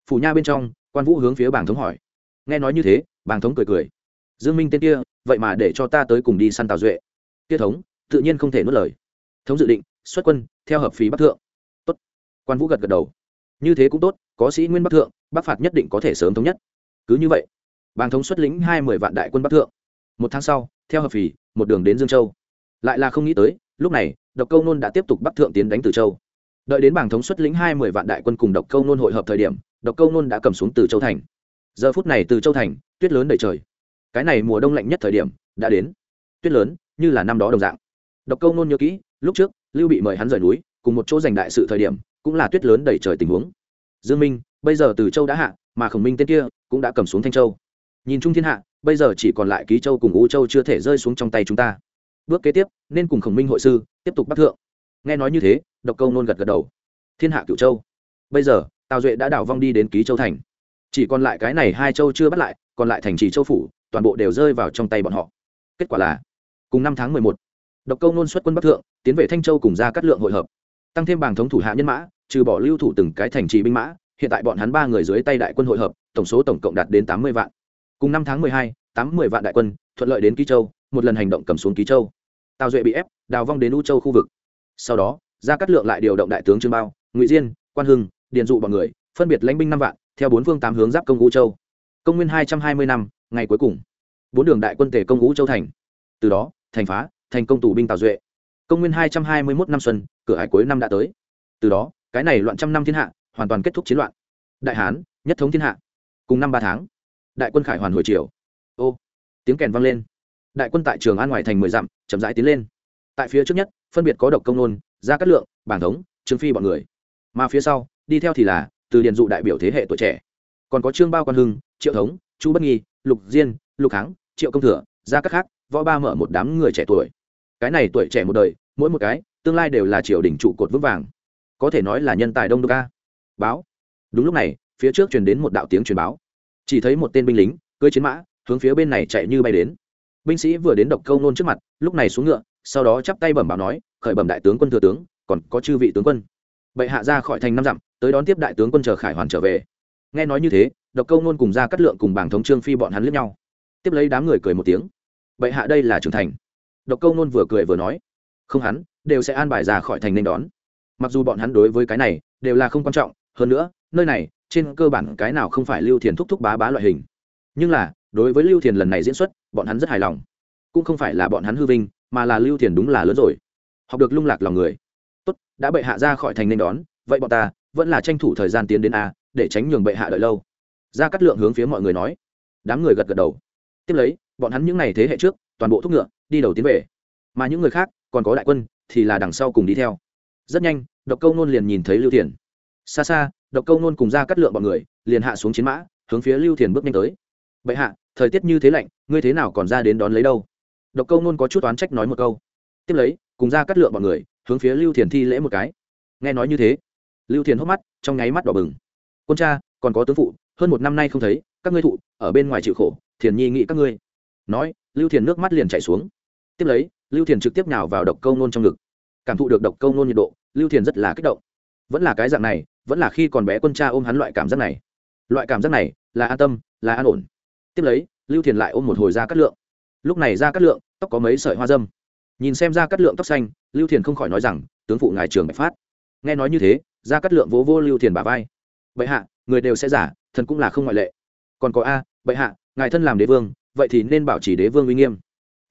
Phủ nha bên trong, quan vũ hướng phía bàng thống hỏi. Nghe nói như thế, bàng thống cười cười. Dương minh tên kia vậy mà để cho ta tới cùng đi săn tào duệ. Tiết thống, tự nhiên không thể nuốt lời. Thống dự định, xuất quân, theo hợp phí bắc thượng. Tốt. Quan vũ gật gật đầu. Như thế cũng tốt, có sĩ nguyên bắc thượng, bắc phạt nhất định có thể sớm thống nhất. Cứ như vậy, bàng thống xuất lĩnh hai mươi vạn đại quân bắc thượng. Một tháng sau, theo hợp phì một đường đến dương châu. Lại là không nghĩ tới, lúc này, độc câu nôn đã tiếp tục bắc thượng tiến đánh từ châu. Đợi đến bảng thống xuất lĩnh hai mươi vạn đại quân cùng độc câu nôn hội hợp thời điểm, độc câu nôn đã cầm xuống từ châu thành. Giờ phút này từ châu thành, tuyết lớn đầy trời cái này mùa đông lạnh nhất thời điểm, đã đến. Tuyết lớn, như là năm đó đồng dạng. Độc câu nôn nhớ kỹ, lúc trước, lưu bị mời hắn rời núi, cùng một chỗ giành đại sự thời điểm, cũng là tuyết lớn đầy trời tình huống. Dương minh, bây giờ từ châu đã hạ, mà khổng minh tên kia, cũng đã cầm xuống thanh châu. Nhìn chung thiên hạ, bây giờ chỉ còn lại ký châu cùng u châu chưa thể rơi xuống trong tay chúng ta. Bước kế tiếp, nên cùng khổng minh hội sư, tiếp tục bắt thượng. Nghe nói như thế, độc câu nôn gật gật đầu. Thiên hạ cựu châu. Bây giờ, tào duệ đã đảo vong đi đến ký châu thành. Chỉ còn lại cái này hai châu chưa bắt lại, còn lại thành trì châu phủ toàn bộ đều rơi vào trong tay bọn họ. Kết quả là, cùng năm tháng mười một, độc câu nôn xuất quân bắc thượng, tiến về thanh châu cùng ra cắt lượng hội hợp. Tăng thêm bảng thống thủ hạ nhân mã, trừ bỏ lưu thủ từng cái thành trì binh mã, hiện tại bọn hắn ba người dưới tay đại quân hội hợp, tổng số tổng cộng đạt đến tám mươi vạn. Cùng năm tháng mười hai, tám mươi vạn đại quân, thuận lợi đến ký châu, một lần hành động cầm xuống ký châu. Tào duệ bị ép, đào vong đến u châu khu vực. Sau đó, ra cát lượng lại điều động đại tướng trương bao, ngụy diên, quan hưng, điền dụ bọn người, phân biệt lãnh binh năm vạn, theo bốn phương tám hướng giáp công u châu công nguyên hai trăm hai mươi năm, ngày cuối cùng. Bốn đường đại quân tề công ngũ châu thành. Từ đó, thành phá, thành công tù binh tào duệ. Công nguyên hai trăm hai mươi mốt năm xuân, cửa hải cuối năm đã tới. Từ đó, cái này loạn trăm năm thiên hạ, hoàn toàn kết thúc chiến loạn. Đại hán, nhất thống thiên hạ. Cùng năm ba tháng, đại quân khải hoàn hồi chiều ô, tiếng kèn vang lên. Đại quân tại trường an ngoài thành mười dặm, chậm rãi tiến lên. Tại phía trước nhất, phân biệt có độc công nôn, gia cát lượng bảng thống, trương phi bọn người. Mà phía sau, đi theo thì là từ điền dụ đại biểu thế hệ tuổi trẻ. Còn có trương bao quan hưng triệu thống, chu bất nghi, lục diên, lục kháng, triệu công thừa, gia các khác, võ ba mở một đám người trẻ tuổi. Cái này tuổi trẻ một đời, mỗi một cái, tương lai đều là triều đình trụ cột vững vàng. Có thể nói là nhân tài đông đô ca báo. Đúng lúc này, phía trước truyền đến một đạo tiếng truyền báo. Chỉ thấy một tên binh lính, cưỡi chiến mã, hướng phía bên này chạy như bay đến. Binh sĩ vừa đến độc câu nôn trước mặt, lúc này xuống ngựa, sau đó chắp tay bẩm báo nói, khởi bẩm đại tướng quân thừa tướng, còn có chư vị tướng quân. Bệ hạ ra khỏi thành năm dặm, tới đón tiếp đại tướng quân chờ khải hoàn trở về nghe nói như thế, độc câu nôn cùng ra cắt lượng cùng bảng thống trương phi bọn hắn lướt nhau. Tiếp lấy đám người cười một tiếng. Bệ hạ đây là trưởng thành. Độc câu nôn vừa cười vừa nói. Không hắn, đều sẽ an bài ra khỏi thành nên đón. Mặc dù bọn hắn đối với cái này đều là không quan trọng, hơn nữa, nơi này, trên cơ bản cái nào không phải lưu thiền thúc thúc bá bá loại hình. Nhưng là, đối với lưu thiền lần này diễn xuất, bọn hắn rất hài lòng. Cũng không phải là bọn hắn hư vinh, mà là lưu thiền đúng là lớn rồi. Học được lung lạc lòng người. Tốt, đã bệ hạ ra khỏi thành nên đón, vậy bọn ta vẫn là tranh thủ thời gian tiến đến a để tránh nhường bệ hạ đợi lâu. Ra cắt lượng hướng phía mọi người nói. Đám người gật gật đầu. Tiếp lấy, bọn hắn những n à y thế hệ trước, toàn bộ thúc ngựa, đi đầu tiến về. Mà những người khác, còn có đại quân, thì là đằng sau cùng đi theo. Rất nhanh, độc câu nôn liền nhìn thấy lưu thiền. Xa xa, độc câu nôn cùng ra cắt lượng bọn người, liền hạ xuống chiến mã, hướng phía lưu thiền bước nhanh tới. Bệ hạ, thời tiết như thế lạnh, ngươi thế nào còn ra đến đón lấy đâu? Độc câu nôn có chút oán trách nói một câu. Tiếp lấy, cùng ra cắt lượng bọn người, hướng phía lưu thiền thi lễ một cái. Nghe nói như thế, lưu thiền hốc mắt, trong nháy mắt đỏ bừng quân cha, còn có tướng phụ, hơn một năm nay không thấy, các ngươi thụ, ở bên ngoài chịu khổ, thiền nhi nghĩ các ngươi. Nói, lưu thiền nước mắt liền chảy xuống. Tiếp lấy, lưu thiền trực tiếp nào vào độc câu nôn trong ngực. Cảm thụ được độc câu nôn nhiệt độ, lưu thiền rất là kích động. Vẫn là cái dạng này, vẫn là khi còn bé quân cha ôm hắn loại cảm giác này. Loại cảm giác này, là an tâm, là an ổn. Tiếp lấy, lưu thiền lại ôm một hồi ra cắt lượng. Lúc này ra cắt lượng, tóc có mấy sợi hoa dâm. Nhìn xem ra cắt lượng tóc xanh, lưu thiền không khỏi nói rằng, tướng phụ ngài trường bạch phát. Nghe nói như thế ra cắt lượng vỗ vô lưu thiền bà vai bệ hạ, người đều sẽ giả, thần cũng là không ngoại lệ. Còn có a, bệ hạ, ngài thân làm đế vương, vậy thì nên bảo trì đế vương uy nghiêm.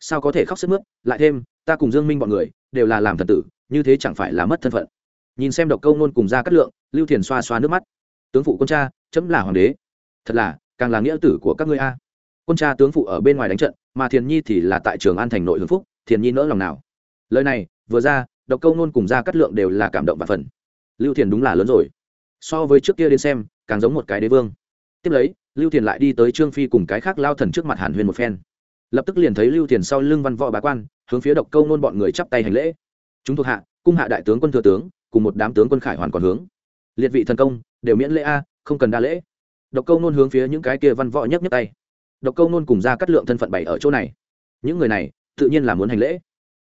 Sao có thể khóc sức mướt? Lại thêm, ta cùng dương minh bọn người đều là làm thần tử, như thế chẳng phải là mất thân phận. Nhìn xem độc câu nôn cùng ra cát lượng, lưu thiền xoa xoa nước mắt. Tướng phụ quân cha, chấm là hoàng đế. Thật là, càng là nghĩa tử của các ngươi a. Quân cha tướng phụ ở bên ngoài đánh trận, mà thiền nhi thì là tại trường an thành nội hưng phúc, thiền nhi nỡ lòng nào? Lời này, vừa ra, độc câu nôn cùng ra cát lượng đều là cảm động và phần. Lưu thiền đúng là lớn rồi so với trước kia đến xem, càng giống một cái đế vương. Tiếp lấy, lưu thiền lại đi tới trương phi cùng cái khác lao thần trước mặt hàn huyền một phen. Lập tức liền thấy lưu thiền sau lưng văn võ bá quan, hướng phía độc câu nôn bọn người chắp tay hành lễ. Chúng thuộc hạ, cung hạ đại tướng quân thừa tướng, cùng một đám tướng quân khải hoàn còn hướng. Liệt vị thần công, đều miễn lễ a, không cần đa lễ. Độc câu nôn hướng phía những cái kia văn võ nhấc nhấc tay. Độc câu nôn cùng ra cắt lượng thân phận bảy ở chỗ này. Những người này, tự nhiên là muốn hành lễ.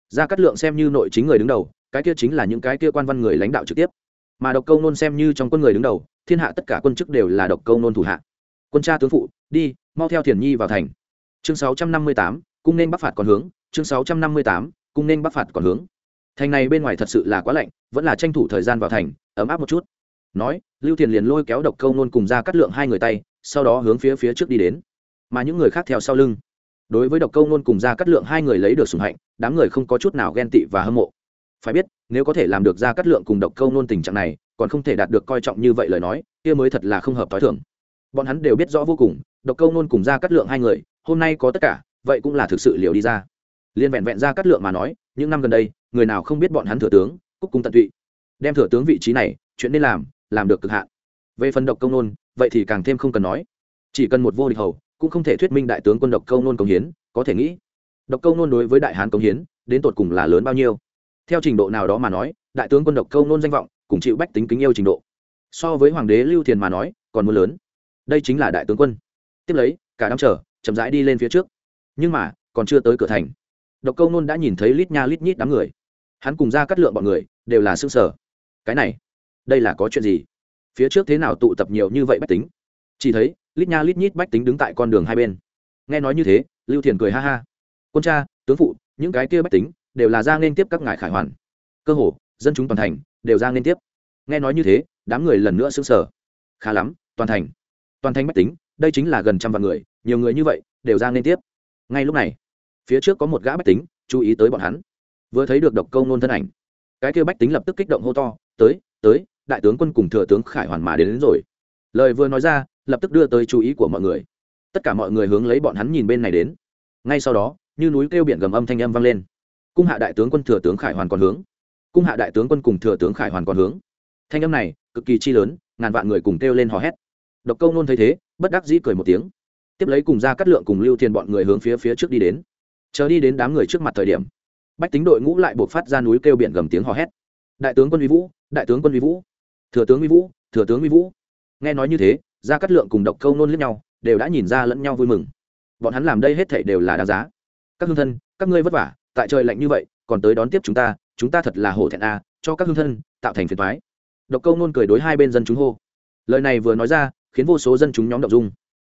Ra cắt lượng xem như nội chính người đứng đầu, cái kia chính là những cái kia quan văn người lãnh đạo trực tiếp mà độc câu nôn xem như trong quân người đứng đầu, thiên hạ tất cả quân chức đều là độc câu nôn thủ hạ. Quân cha tướng phụ, đi, mau theo thiền nhi vào thành. Chương sáu trăm năm mươi tám, cung nên bắc phạt còn hướng. Chương sáu trăm năm mươi tám, cung nên bắc phạt còn hướng. Thành này bên ngoài thật sự là quá lạnh, vẫn là tranh thủ thời gian vào thành, ấm áp một chút. Nói, lưu thiền liền lôi kéo độc câu nôn cùng ra cắt lượng hai người tay, sau đó hướng phía phía trước đi đến. Mà những người khác theo sau lưng. Đối với độc câu nôn cùng ra cắt lượng hai người lấy được sùng hạnh, đám người không có chút nào ghen tị và hâm mộ phải biết, nếu có thể làm được ra cắt lượng cùng độc câu nôn tình trạng này, còn không thể đạt được coi trọng như vậy lời nói, kia mới thật là không hợp t h o i thưởng bọn hắn đều biết rõ vô cùng, độc câu nôn cùng ra cắt lượng hai người, hôm nay có tất cả, vậy cũng là thực sự liều đi ra. Liên vẹn vẹn ra cắt lượng mà nói, những năm gần đây, người nào không biết bọn hắn thừa tướng, cúc cung tận tụy. Đem thừa tướng vị trí này, chuyện nên làm làm được cực hạn. Về phần độc công nôn, vậy thì càng thêm không cần nói. Chỉ cần một vô địch hầu, cũng không thể thuyết minh đại tướng quân độc câu nôn công hiến, có thể nghĩ. Độc câu nôn đối với đại hán công hiến, đến tột cùng là lớn bao nhiêu? Theo trình độ nào đó mà nói, đại tướng quân độc câu nôn danh vọng, cùng chịu bách tính kính yêu trình độ. So với hoàng đế lưu thiền mà nói, còn muốn lớn. Đây chính là đại tướng quân. Tiếp lấy, cả đám chờ, chậm rãi đi lên phía trước. Nhưng mà, còn chưa tới cửa thành. Độc câu nôn đã nhìn thấy lít nha lít nhít đám người. Hắn cùng ra cắt lượng bọn người, đều là xương sở cái này, đây là có chuyện gì? Phía trước thế nào tụ tập nhiều như vậy bách tính? Chỉ thấy, lít nha lít nhít bách tính đứng tại con đường hai bên. Nghe nói như thế, lưu thiền cười ha ha. Quân cha, tướng phụ, những cái kia bách tính đều là ra nên tiếp các ngài khải hoàn. Cơ hồ dân chúng toàn thành đều ra nên tiếp. Nghe nói như thế đám người lần nữa xứng sở khá lắm toàn thành. Toàn thành mách tính đây chính là gần trăm vạn người nhiều người như vậy đều ra nên tiếp. Ngay lúc này phía trước có một gã bách tính chú ý tới bọn hắn. Vừa thấy được độc câu nôn thân ảnh cái kia bách tính lập tức kích động hô to tới tới đại tướng quân cùng thừa tướng khải hoàn mà đến, đến rồi. Lời vừa nói ra lập tức đưa tới chú ý của mọi người. Tất cả mọi người hướng lấy bọn hắn nhìn bên này đến. Ngay sau đó như núi kêu biển gầm âm thanh âm vang lên cung hạ đại tướng quân thừa tướng khải hoàn còn hướng. Cung hạ đại tướng quân cùng thừa tướng khải hoàn còn hướng. Thanh âm này, cực kỳ chi lớn, ngàn vạn người cùng kêu lên hò hét. Độc câu nôn thấy thế, bất đắc dĩ cười một tiếng. Tiếp lấy cùng ra cắt lượng cùng lưu thiên bọn người hướng phía phía trước đi đến. Chờ đi đến đám người trước mặt thời điểm, bách tính đội ngũ lại buộc phát ra núi kêu biển gầm tiếng hò hét. Đại tướng quân vi vũ, đại tướng quân vi vũ, thừa tướng vi vũ, thừa tướng vi vũ. Nghe nói như thế, ra cát lượng cùng độc câu nôn lẫn nhau, đều đã nhìn ra lẫn nhau vui mừng. Bọn hắn làm đây hết thảy đều là đáng giá. Các hương thân, các ngươi vất vả tại trời lạnh như vậy, còn tới đón tiếp chúng ta chúng ta thật là hổ thẹn a, cho các hương thân, tạo thành phiền thoái độc câu nôn cười đối hai bên dân chúng hô. Lời này vừa nói ra, khiến vô số dân chúng nhóm động dung.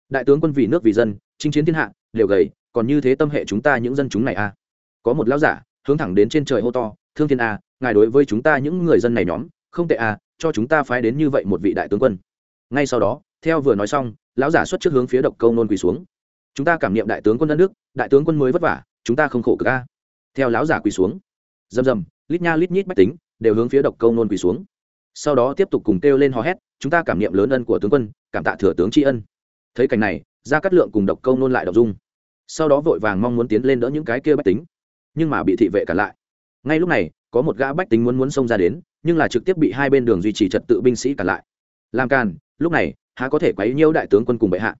Đại tướng quân vì nước vì dân, chinh chiến thiên hạ, đều gầy, còn như thế tâm hệ chúng ta những dân chúng này a. Có một lão giả, hướng thẳng đến trên trời hô to, thương thiên a, ngài đối với chúng ta những người dân này nhóm, không tệ a, cho chúng ta phái đến như vậy một vị đại tướng quân. Ngay sau đó, theo vừa nói xong, lão giả xuất trước hướng phía độc câu nôn quỳ xuống. Chúng ta cảm niệm đại tướng quân đất nước, đại tướng quân mới vất vả, chúng ta không khổ cực a theo lão giả quỳ xuống. Rầm rầm, lít nha lít nhít bách tính, đều hướng phía độc câu nôn quỳ xuống. Sau đó tiếp tục cùng kêu lên hò hét, chúng ta cảm nghiệm lớn ân của tướng quân, cảm tạ thừa tướng tri ân. Thấy cảnh này ra cắt lượng cùng độc câu nôn lại đọc dung. Sau đó vội vàng mong muốn tiến lên đỡ những cái kia bách tính, nhưng mà bị thị vệ cản lại. Ngay lúc này, có một gã bách tính muốn muốn xông ra đến, nhưng là trực tiếp bị hai bên đường duy trì trật tự binh sĩ cản lại. Làm càn, lúc này, há có thể quấy nhiễu đại tướng quân cùng bệ hạ?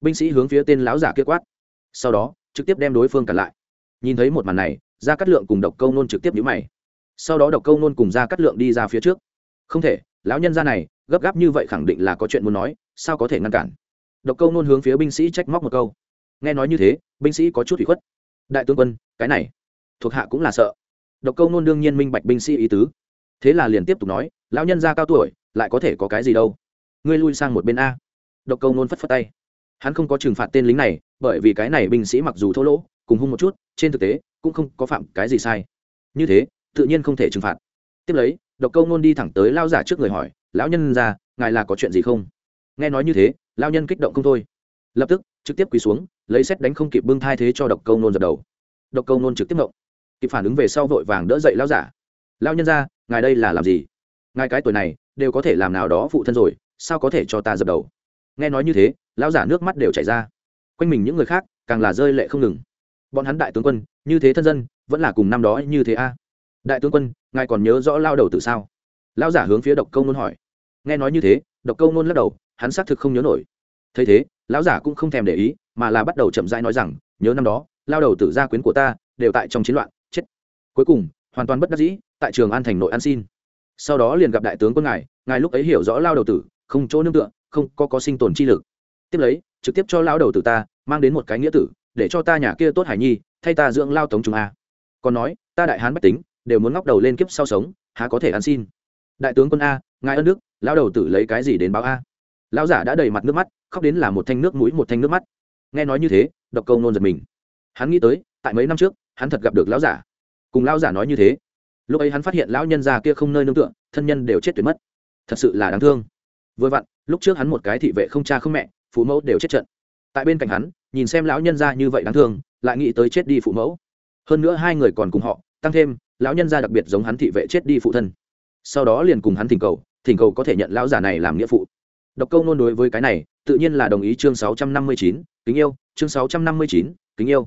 Binh sĩ hướng phía tên lão giả kia quát. Sau đó, trực tiếp đem đối phương cản lại. Nhìn thấy một màn này ra cắt lượng cùng độc câu nôn trực tiếp nhíu mày. Sau đó độc câu nôn cùng ra cắt lượng đi ra phía trước. Không thể, lão nhân gia này, gấp gáp như vậy khẳng định là có chuyện muốn nói, sao có thể ngăn cản? Độc câu nôn hướng phía binh sĩ trách móc một câu. Nghe nói như thế, binh sĩ có chút hủy khuất. Đại tướng quân, cái này, thuộc hạ cũng là sợ. Độc câu nôn đương nhiên minh bạch binh sĩ ý tứ. Thế là liền tiếp tục nói, lão nhân gia cao tuổi, lại có thể có cái gì đâu? Ngươi lui sang một bên a. Độc câu nôn phất phất tay. Hắn không có trừng phạt tên lính này, bởi vì cái này binh sĩ mặc dù thô lỗ, cùng hung một chút trên thực tế cũng không có phạm cái gì sai. Như thế, tự nhiên không thể trừng phạt. Tiếp lấy, độc câu nôn đi thẳng tới lao giả trước người hỏi, lão nhân ra, ngài là có chuyện gì không? Nghe nói như thế lao nhân kích động không thôi. Lập tức, trực tiếp quỳ xuống, lấy xét đánh không kịp bưng thai thế cho độc câu nôn dập đầu. Độc câu nôn trực tiếp mộng kịp phản ứng về sau vội vàng đỡ dậy lao giả. Lao nhân ra, ngài đây là làm gì? Ngài cái tuổi này, đều có thể làm nào đó phụ thân rồi, sao có thể cho ta dập đầu? Nghe nói như thế, lão giả nước mắt đều chảy ra. Quanh mình những người khác, càng là rơi lệ không ngừng bọn hắn đại tướng quân, như thế thân dân, vẫn là cùng năm đó như thế a. Đại tướng quân, ngài còn nhớ rõ lao đầu tự sao? Lao giả hướng phía độc câu nôn hỏi. Nghe nói như thế, độc câu nôn lắc đầu, hắn xác thực không nhớ nổi. Thấy thế, lão giả cũng không thèm để ý, mà là bắt đầu chậm rãi nói rằng, nhớ năm đó, lao đầu tử gia quyến của ta, đều tại trong chiến loạn, chết. Cuối cùng, hoàn toàn bất đắc dĩ, tại trường an thành nội an xin. Sau đó liền gặp đại tướng quân ngài ngài lúc ấy hiểu rõ lao đầu tử, không chỗ nương tựa, không có có sinh tồn chi lực. Tiếp lấy, trực tiếp cho lao đầu tử ta, mang đến một cái nghĩa tử để cho ta nhà kia tốt hải nhi, thay ta dưỡng lao tống chúng a. Còn nói, ta đại hán bách tính, đều muốn ngóc đầu lên kiếp sau sống, há có thể ăn xin. Đại tướng quân a, ngài ân đức, lão đầu tử lấy cái gì đến báo a? Lão giả đã đầy mặt nước mắt, khóc đến là một thanh nước mũi, một thanh nước mắt. Nghe nói như thế, độc câu nôn giật mình. Hắn nghĩ tới, tại mấy năm trước, hắn thật gặp được lão giả. Cùng lão giả nói như thế. Lúc ấy hắn phát hiện lão nhân già kia không nơi nương tựa, thân nhân đều chết tuyệt mất. Thật sự là đáng thương. Vừa vặn, lúc trước hắn một cái thị vệ không cha không mẹ, phụ mẫu đều chết trận. Tại bên cạnh hắn nhìn xem lão nhân gia như vậy đáng thương, lại nghĩ tới chết đi phụ mẫu. Hơn nữa hai người còn cùng họ, tăng thêm, lão nhân gia đặc biệt giống hắn thị vệ chết đi phụ thân. Sau đó liền cùng hắn thỉnh cầu thỉnh cầu có thể nhận lão giả này làm nghĩa phụ. Độc câu nôn đối với cái này, tự nhiên là đồng ý chương sáu trăm năm mươi chín, kính yêu, chương sáu trăm năm mươi chín, kính yêu.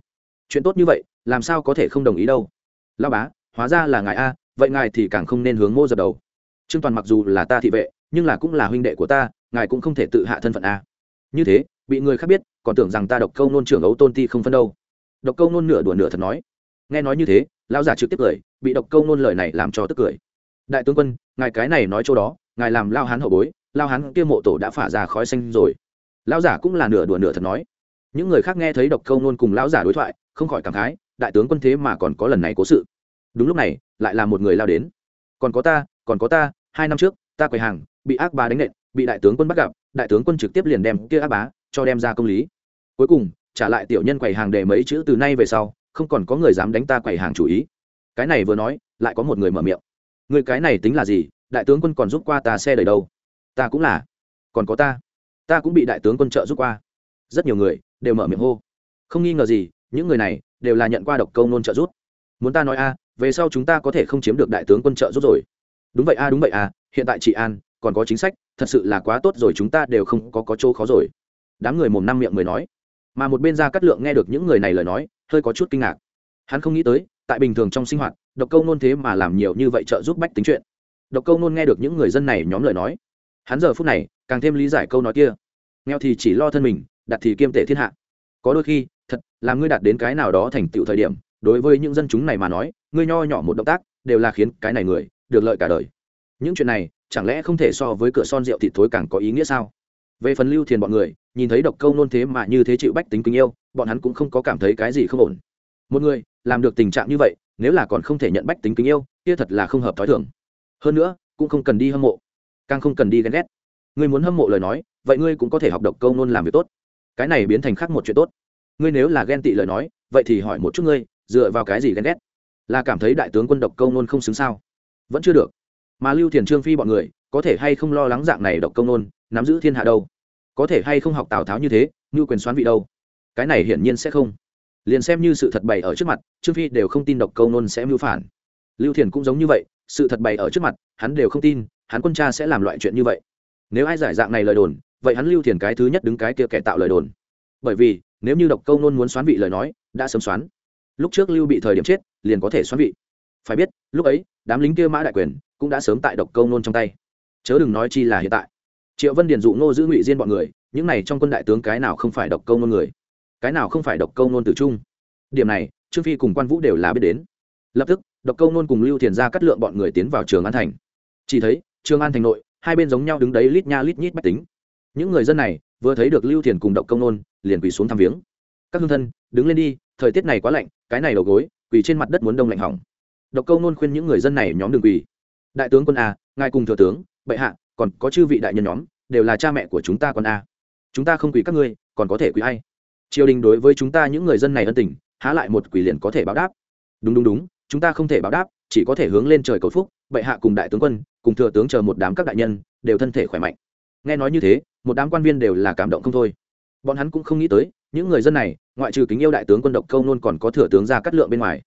Chuyện tốt như vậy, làm sao có thể không đồng ý đâu? Lao bá, hóa ra là ngài a, vậy ngài thì càng không nên hướng mô dập đầu. Trương toàn mặc dù là ta thị vệ, nhưng là cũng là huynh đệ của ta, ngài cũng không thể tự hạ thân phận a. Như thế bị người khác biết, còn tưởng rằng ta độc câu nôn trưởng ấu tôn ti không phân đâu. Độc câu nôn nửa đùa nửa thật nói. Nghe nói như thế, lão giả trực tiếp cười, bị độc câu nôn lời này làm cho tức cười. Đại tướng quân, ngài cái này nói chỗ đó, ngài làm lao hán hậu bối, lao hán kia mộ tổ đã phả ra khói xanh rồi. Lão giả cũng là nửa đùa nửa thật nói. Những người khác nghe thấy độc câu nôn cùng lão giả đối thoại, không khỏi cảm khái, đại tướng quân thế mà còn có lần này cố sự. Đúng lúc này, lại là một người lao đến. Còn có ta, còn có ta, hai năm trước, ta quầy hàng, bị ác bá đánh nện, bị đại tướng quân bắt gặp, đại tướng quân trực tiếp liền đem kia ác bá cho đem ra công lý. Cuối cùng, trả lại tiểu nhân quầy hàng để mấy chữ từ nay về sau, không còn có người dám đánh ta quầy hàng chủ ý. Cái này vừa nói, lại có một người mở miệng. Người cái này tính là gì? Đại tướng quân còn giúp qua ta xe đầy đâu? Ta cũng là. Còn có ta. Ta cũng bị đại tướng quân trợ giúp qua. Rất nhiều người đều mở miệng hô. Không nghi ngờ gì, những người này đều là nhận qua độc câu nôn trợ giúp. Muốn ta nói a, về sau chúng ta có thể không chiếm được đại tướng quân trợ giúp rồi. Đúng vậy a, đúng vậy a, hiện tại chị an còn có chính sách, thật sự là quá tốt rồi, chúng ta đều không có có chỗ khó rồi đám người mồm năm miệng người nói. Mà một bên ra cắt lượng nghe được những người này lời nói, hơi có chút kinh ngạc. Hắn không nghĩ tới, tại bình thường trong sinh hoạt, độc câu nôn thế mà làm nhiều như vậy trợ giúp bách tính chuyện. Độc câu nôn nghe được những người dân này nhóm lời nói. Hắn giờ phút này, càng thêm lý giải câu nói kia. Nghèo thì chỉ lo thân mình, đặt thì kiêm tể thiên hạ. Có đôi khi, thật, là ngươi đạt đến cái nào đó thành tựu thời điểm, đối với những dân chúng này mà nói, ngươi nho nhỏ một động tác, đều là khiến cái này người, được lợi cả đời. Những chuyện này, chẳng lẽ không thể so với cửa son rượu thịt thối càng có ý nghĩa sao? Về phần lưu thiền bọn người nhìn thấy độc câu nôn thế mà như thế chịu bách tính kính yêu, bọn hắn cũng không có cảm thấy cái gì không ổn. Một người, làm được tình trạng như vậy, nếu là còn không thể nhận bách tính kính yêu, kia thật là không hợp t h ó i thường. Hơn nữa, cũng không cần đi hâm mộ, càng không cần đi ghen ghét. Ngươi muốn hâm mộ lời nói, vậy ngươi cũng có thể học độc câu nôn làm việc tốt. Cái này biến thành khác một chuyện tốt. Ngươi nếu là ghen tị lời nói, vậy thì hỏi một chút ngươi, dựa vào cái gì ghen ghét? Là cảm thấy đại tướng quân độc câu nôn không xứng sao? Vẫn chưa được. Mà lưu thiền trương phi bọn người, có thể hay không lo lắng dạng này độc câu nôn, nắm giữ thiên hạ đâu? Có thể hay không học tào tháo như thế, như quyền xoán vị đâu? Cái này hiển nhiên sẽ không. Liền xem như sự thật bày ở trước mặt, trương phi đều không tin độc câu nôn sẽ mưu phản. Lưu thiền cũng giống như vậy, sự thật bày ở trước mặt, hắn đều không tin, hắn quân cha sẽ làm loại chuyện như vậy. Nếu ai giải dạng này lời đồn, vậy hắn lưu thiền cái thứ nhất đứng cái kia kẻ tạo lời đồn. Bởi vì, nếu như độc câu nôn muốn xoán vị lời nói, đã sớm xoán. Lúc trước lưu bị thời điểm chết, liền có thể xoán vị. Phải biết, lúc ấy, đám lính kia mã đại quyền cũng đã sớm tại độc câu nôn trong tay. Chớ đừng nói chi là hiện tại triệu vân điền dụ ngô giữ ngụy diên bọn người, những này trong quân đại tướng cái nào không phải độc câu ngôn người? Cái nào không phải độc câu ngôn tử trung? Điểm này, trương phi cùng quan vũ đều là biết đến. Lập tức, độc câu ngôn cùng lưu thiền ra cắt lượng bọn người tiến vào trường an thành. Chỉ thấy, trường an thành nội, hai bên giống nhau đứng đấy lít nha lít nhít bách tính. Những người dân này, vừa thấy được lưu thiền cùng độc công nôn liền quỳ xuống thăm viếng. Các hương thân, đứng lên đi, thời tiết này quá lạnh, cái này đầu gối, quỳ trên mặt đất muốn đông lạnh hỏng. Độc câu nôn khuyên những người dân này nhóm đường quỳ. Đại tướng quân a ngài cùng thừa tướng, bệ hạ còn có chư vị đại nhân nhóm, đều là cha mẹ của chúng ta con a. Chúng ta không quỳ các ngươi, còn có thể quỳ ai? Triều đình đối với chúng ta những người dân này ân tình, há lại một quỳ liền có thể báo đáp. Đúng đúng đúng, chúng ta không thể báo đáp, chỉ có thể hướng lên trời cầu phúc, bệ hạ cùng đại tướng quân, cùng thừa tướng chờ một đám các đại nhân, đều thân thể khỏe mạnh. Nghe nói như thế, một đám quan viên đều là cảm động không thôi. Bọn hắn cũng không nghĩ tới, những người dân này, ngoại trừ kính yêu đại tướng quân độc câu nôn còn có thừa tướng ra cắt lượng bên ngoài.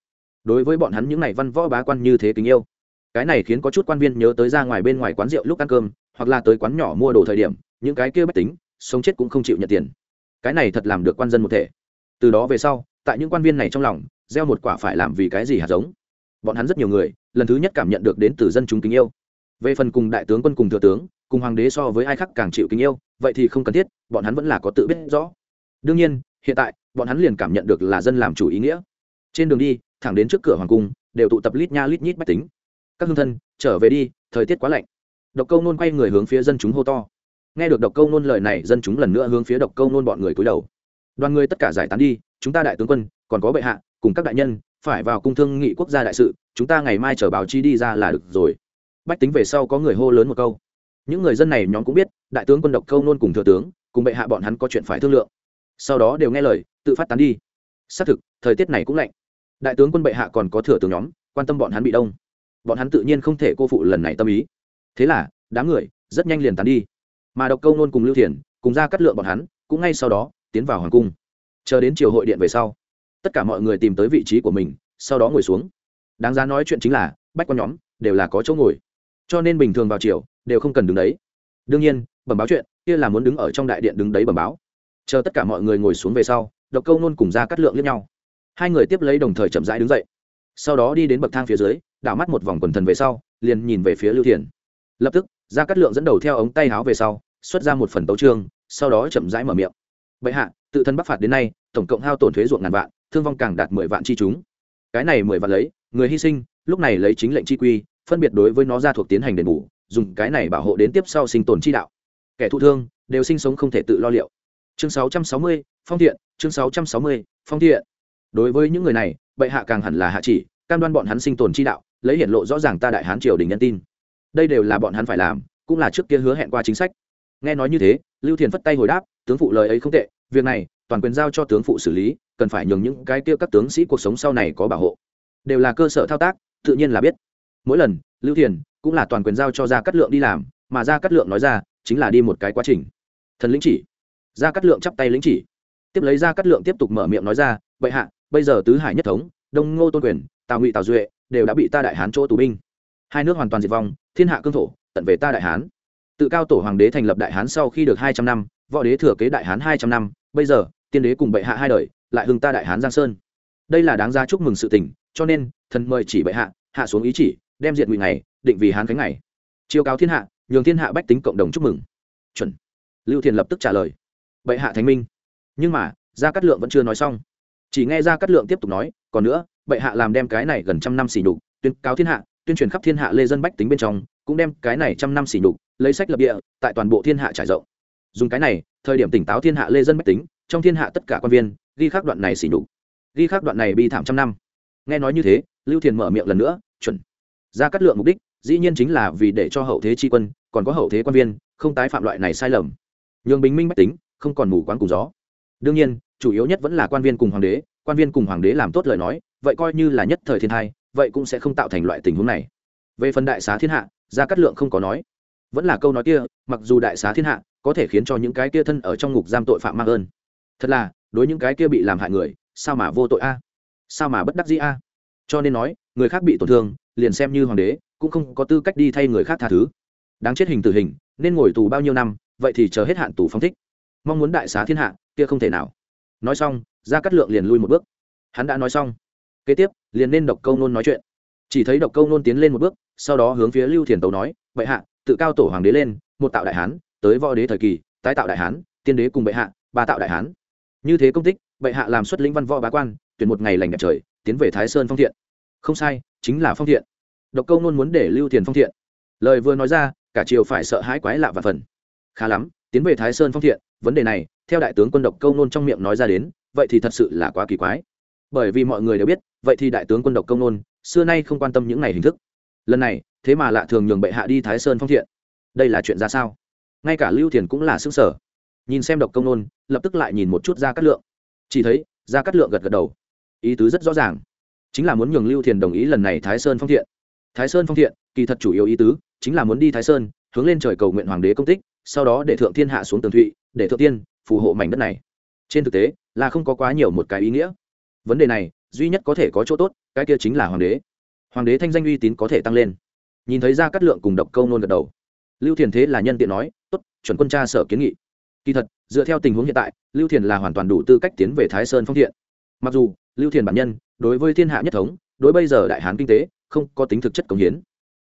Đối với bọn hắn những này văn võ bá quan như thế kính yêu cái này khiến có chút quan viên nhớ tới ra ngoài bên ngoài quán rượu lúc ăn cơm, hoặc là tới quán nhỏ mua đồ thời điểm, những cái kia bách tính, sống chết cũng không chịu nhận tiền. Cái này thật làm được quan dân một thể. Từ đó về sau, tại những quan viên này trong lòng, gieo một quả phải làm vì cái gì hạt giống. Bọn hắn rất nhiều người, lần thứ nhất cảm nhận được đến từ dân chúng kính yêu. Về phần cùng đại tướng quân cùng thừa tướng, cùng hoàng đế so với ai khác càng chịu kính yêu, vậy thì không cần thiết, bọn hắn vẫn là có tự biết rõ. Đương nhiên, hiện tại, bọn hắn liền cảm nhận được là dân làm chủ ý nghĩa. Trên đường đi, thẳng đến trước cửa hoàng cung, đều tụ tập lít nha lít nhít bách tính các hương thân, trở về đi, thời tiết quá lạnh. Độc câu nôn quay người hướng phía dân chúng hô to. Nghe được độc câu nôn lời này, dân chúng lần nữa hướng phía độc câu nôn bọn người cúi đầu. Đoàn người tất cả giải tán đi, chúng ta đại tướng quân, còn có bệ hạ, cùng các đại nhân, phải vào cung thương nghị quốc gia đại sự, chúng ta ngày mai chở báo chi đi ra là được rồi. Bách tính về sau có người hô lớn một câu. Những người dân này nhóm cũng biết, đại tướng quân độc câu nôn cùng thừa tướng, cùng bệ hạ bọn hắn có chuyện phải thương lượng. Sau đó đều nghe lời, tự phát tán đi. Xác thực, thời tiết này cũng lạnh. Đại tướng quân bệ hạ còn có thừa tướng nhóm, quan tâm bọn hắn bị đông bọn hắn tự nhiên không thể cô phụ lần này tâm ý. Thế là, đám người rất nhanh liền tán đi. Mà độc câu nôn cùng lưu thiền cùng ra cắt lượng bọn hắn, cũng ngay sau đó tiến vào hoàng cung. Chờ đến chiều hội điện về sau, tất cả mọi người tìm tới vị trí của mình, sau đó ngồi xuống. Đáng giá nói chuyện chính là, bách quan nhóm đều là có chỗ ngồi. Cho nên bình thường vào chiều đều không cần đứng đấy. Đương nhiên, bẩm báo chuyện kia là muốn đứng ở trong đại điện đứng đấy bẩm báo. Chờ tất cả mọi người ngồi xuống về sau, độc câu nôn cùng ra cắt lượng lẫn nhau. Hai người tiếp lấy đồng thời chậm rãi đứng dậy. Sau đó đi đến bậc thang phía dưới đảo mắt một vòng quần thần về sau liền nhìn về phía lưu thiền. Lập tức ra cắt lượng dẫn đầu theo ống tay áo về sau xuất ra một phần tấu trương sau đó chậm rãi mở miệng. Bệ hạ tự thân bắc phạt đến nay tổng cộng hao tổn thuế ruộng ngàn vạn thương vong càng đạt mười vạn chi chúng. Cái này mười vạn lấy người hy sinh lúc này lấy chính lệnh chi quy phân biệt đối với nó ra thuộc tiến hành đền bù dùng cái này bảo hộ đến tiếp sau sinh tồn chi đạo. Kẻ thụ thương đều sinh sống không thể tự lo liệu. Chương 660, phong thiện chương 660, phong thiện. Đối với những người này bệ hạ càng hẳn là hạ chỉ cam đoan bọn hắn sinh tồn chi đạo, lấy hiện lộ rõ ràng ta đại hán triều đình nhân tin. Đây đều là bọn hắn phải làm, cũng là trước kia hứa hẹn qua chính sách. Nghe nói như thế, lưu thiền phất tay hồi đáp, tướng phụ lời ấy không tệ, việc này, toàn quyền giao cho tướng phụ xử lý, cần phải nhường những cái kia các tướng sĩ cuộc sống sau này có bảo hộ. Đều là cơ sở thao tác, tự nhiên là biết. Mỗi lần, lưu thiền cũng là toàn quyền giao cho gia cát lượng đi làm, mà gia cát lượng nói ra, chính là đi một cái quá trình. Thần lĩnh chỉ. Gia cát lượng chắp tay lĩnh chỉ. Tiếp lấy gia cát lượng tiếp tục mở miệng nói ra, bệ hạ, bây giờ tứ hải nhất thống, đông ngô tôn quyền tào ngụy tào duệ đều đã bị ta đại hán chỗ tù binh. Hai nước hoàn toàn diệt vong, thiên hạ cương thổ, tận về ta đại hán. Tự cao tổ hoàng đế thành lập đại hán sau khi được hai trăm năm, võ đế thừa kế đại hán hai trăm năm, bây giờ, tiên đế cùng bệ hạ hai đời, lại hưng ta đại hán giang sơn. Đây là đáng ra chúc mừng sự tình, cho nên, thần mời chỉ bệ hạ hạ xuống ý chỉ, đem diệt ngụy này định vì hán khánh ngày. Chiêu cáo thiên hạ, nhường thiên hạ bách tính cộng đồng chúc mừng. Chuẩn. Lưu thiền lập tức trả lời. Bệ hạ thánh minh. Nhưng mà, gia cát lượng vẫn chưa nói xong. Chỉ nghe gia cát lượng tiếp tục nói, còn nữa bệ hạ làm đem cái này gần trăm năm xỉ nhục, tuyên cáo thiên hạ, tuyên truyền khắp thiên hạ lê dân bách tính bên trong, cũng đem cái này trăm năm xỉ nhục lấy sách lập địa, tại toàn bộ thiên hạ trải rộng. Dùng cái này, thời điểm tỉnh táo thiên hạ lê dân bách tính, trong thiên hạ tất cả quan viên, ghi khắc đoạn này xỉ nhục. Ghi khắc đoạn này bi thảm trăm năm. Nghe nói như thế, lưu thiền mở miệng lần nữa, chuẩn. Ra cắt lượng mục đích, dĩ nhiên chính là vì để cho hậu thế tri quân, còn có hậu thế quan viên, không tái phạm loại này sai lầm. Nhường bình minh bách tính, không còn mù quáng cùng gió. Đương nhiên, chủ yếu nhất vẫn là quan viên cùng hoàng đế, quan viên cùng hoàng đế làm tốt lời nói vậy coi như là nhất thời thiên thai, vậy cũng sẽ không tạo thành loại tình huống này. Về phần đại xá thiên hạ, gia cát lượng không có nói. Vẫn là câu nói kia, mặc dù đại xá thiên hạ có thể khiến cho những cái kia thân ở trong ngục giam tội phạm mang ơn. Thật là, đối những cái kia bị làm hại người, sao mà vô tội a? Sao mà bất đắc dĩ a? Cho nên nói, người khác bị tổn thương, liền xem như hoàng đế, cũng không có tư cách đi thay người khác tha thứ. Đáng chết hình tử hình, nên ngồi tù bao nhiêu năm, vậy thì chờ hết hạn tù phong thích. Mong muốn đại xá thiên hạ, kia không thể nào. Nói xong ra cắt lượng liền lui một bước. Hắn đã nói xong kế tiếp, liền nên độc câu nôn nói chuyện. Chỉ thấy độc câu nôn tiến lên một bước, sau đó hướng phía lưu thiền tấu nói, bệ hạ, tự cao tổ hoàng đế lên, một tạo đại hán, tới võ đế thời kỳ, tái tạo đại hán, tiên đế cùng bệ hạ, ba tạo đại hán. Như thế công tích, bệ hạ làm xuất lĩnh văn võ bá quan, tuyển một ngày lành đẹp trời, tiến về thái sơn phong thiện. Không sai, chính là phong thiện. Độc câu nôn muốn để lưu thiền phong thiện. Lời vừa nói ra, cả triều phải sợ hãi quái lạ và phần. Khá lắm, tiến về thái sơn phong thiện, vấn đề này, theo đại tướng quân độc câu nôn trong miệng nói ra đến, vậy thì thật sự là quá kỳ quái. Bởi vì mọi người đều biết vậy thì đại tướng quân độc công nôn, xưa nay không quan tâm những này hình thức. Lần này, thế mà lạ thường nhường bệ hạ đi thái sơn phong thiện. Đây là chuyện ra sao? Ngay cả lưu thiền cũng là xứng sở nhìn xem độc công nôn, lập tức lại nhìn một chút ra cắt lượng. Chỉ thấy ra cắt lượng gật gật đầu. Ý tứ rất rõ ràng. Chính là muốn nhường lưu thiền đồng ý lần này thái sơn phong thiện. Thái sơn phong thiện, kỳ thật chủ yếu ý tứ, chính là muốn đi thái sơn, hướng lên trời cầu nguyện hoàng đế công tích, sau đó để thượng thiên hạ xuống tường thụy, để thượng tiên phù hộ mảnh đất này. Trên thực tế, là không có quá nhiều một cái ý nghĩa. Vấn đề này duy nhất có thể có chỗ tốt, cái kia chính là hoàng đế. Hoàng đế thanh danh uy tín có thể tăng lên. Nhìn thấy ra cắt lượng cùng độc câu nôn gật đầu, lưu thiền thế là nhân tiện nói, tốt, chuẩn quân cha sở kiến nghị. Kỳ thật, dựa theo tình huống hiện tại, lưu thiền là hoàn toàn đủ tư cách tiến về thái sơn phong thiện. Mặc dù, lưu thiền bản nhân, đối với thiên hạ nhất thống, đối bây giờ đại hán kinh tế, không có tính thực chất cống hiến.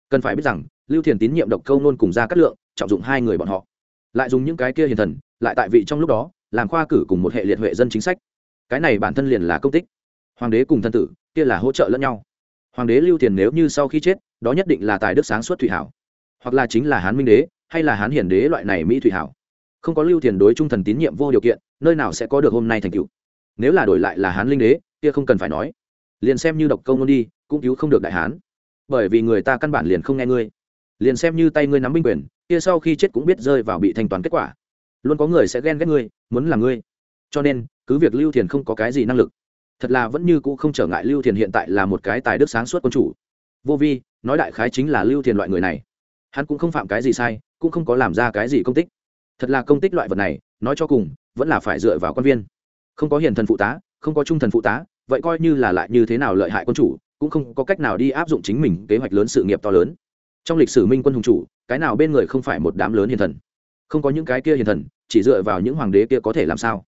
Cần phải biết rằng, lưu thiền tín nhiệm độc câu nôn cùng ra cắt lượng, trọng dụng hai người bọn họ. Lại dùng những cái kia hiền thần, lại tại vị trong lúc đó, làm khoa cử cùng một hệ liệt huệ dân chính sách. Cái này bản thân liền là công tích hoàng đế cùng thân tử, kia là hỗ trợ lẫn nhau. Hoàng đế lưu tiền nếu như sau khi chết, đó nhất định là tài đức sáng suốt thủy hảo. Hoặc là chính là hán minh đế, hay là hán hiển đế loại này mỹ thủy hảo. Không có lưu tiền đối trung thần tín nhiệm vô điều kiện, nơi nào sẽ có được hôm nay thành cựu nếu là đổi lại là hán linh đế, kia không cần phải nói. Liền xem như độc công đi, cũng cứu không được đại hán. Bởi vì người ta căn bản liền không nghe ngươi. Liền xem như tay ngươi nắm binh quyền, kia sau khi chết cũng biết rơi vào bị thanh toán kết quả. Luôn có người sẽ ghen ghét ngươi, muốn là ngươi. Cho nên, cứ việc lưu thiền không có cái gì năng lực thật là vẫn như cũ không trở ngại lưu thiền hiện tại là một cái tài đức sáng suốt quân chủ. Vô vi, nói đại khái chính là lưu thiền loại người này. Hắn cũng không phạm cái gì sai, cũng không có làm ra cái gì công tích. Thật là công tích loại vật này, nói cho cùng, vẫn là phải dựa vào quan viên. Không có hiền thần phụ tá, không có trung thần phụ tá, vậy coi như là lại như thế nào lợi hại quân chủ, cũng không có cách nào đi áp dụng chính mình kế hoạch lớn sự nghiệp to lớn. Trong lịch sử minh quân hùng chủ, cái nào bên người không phải một đám lớn hiền thần? Không có những cái kia hiền thần, chỉ dựa vào những hoàng đế kia có thể làm sao?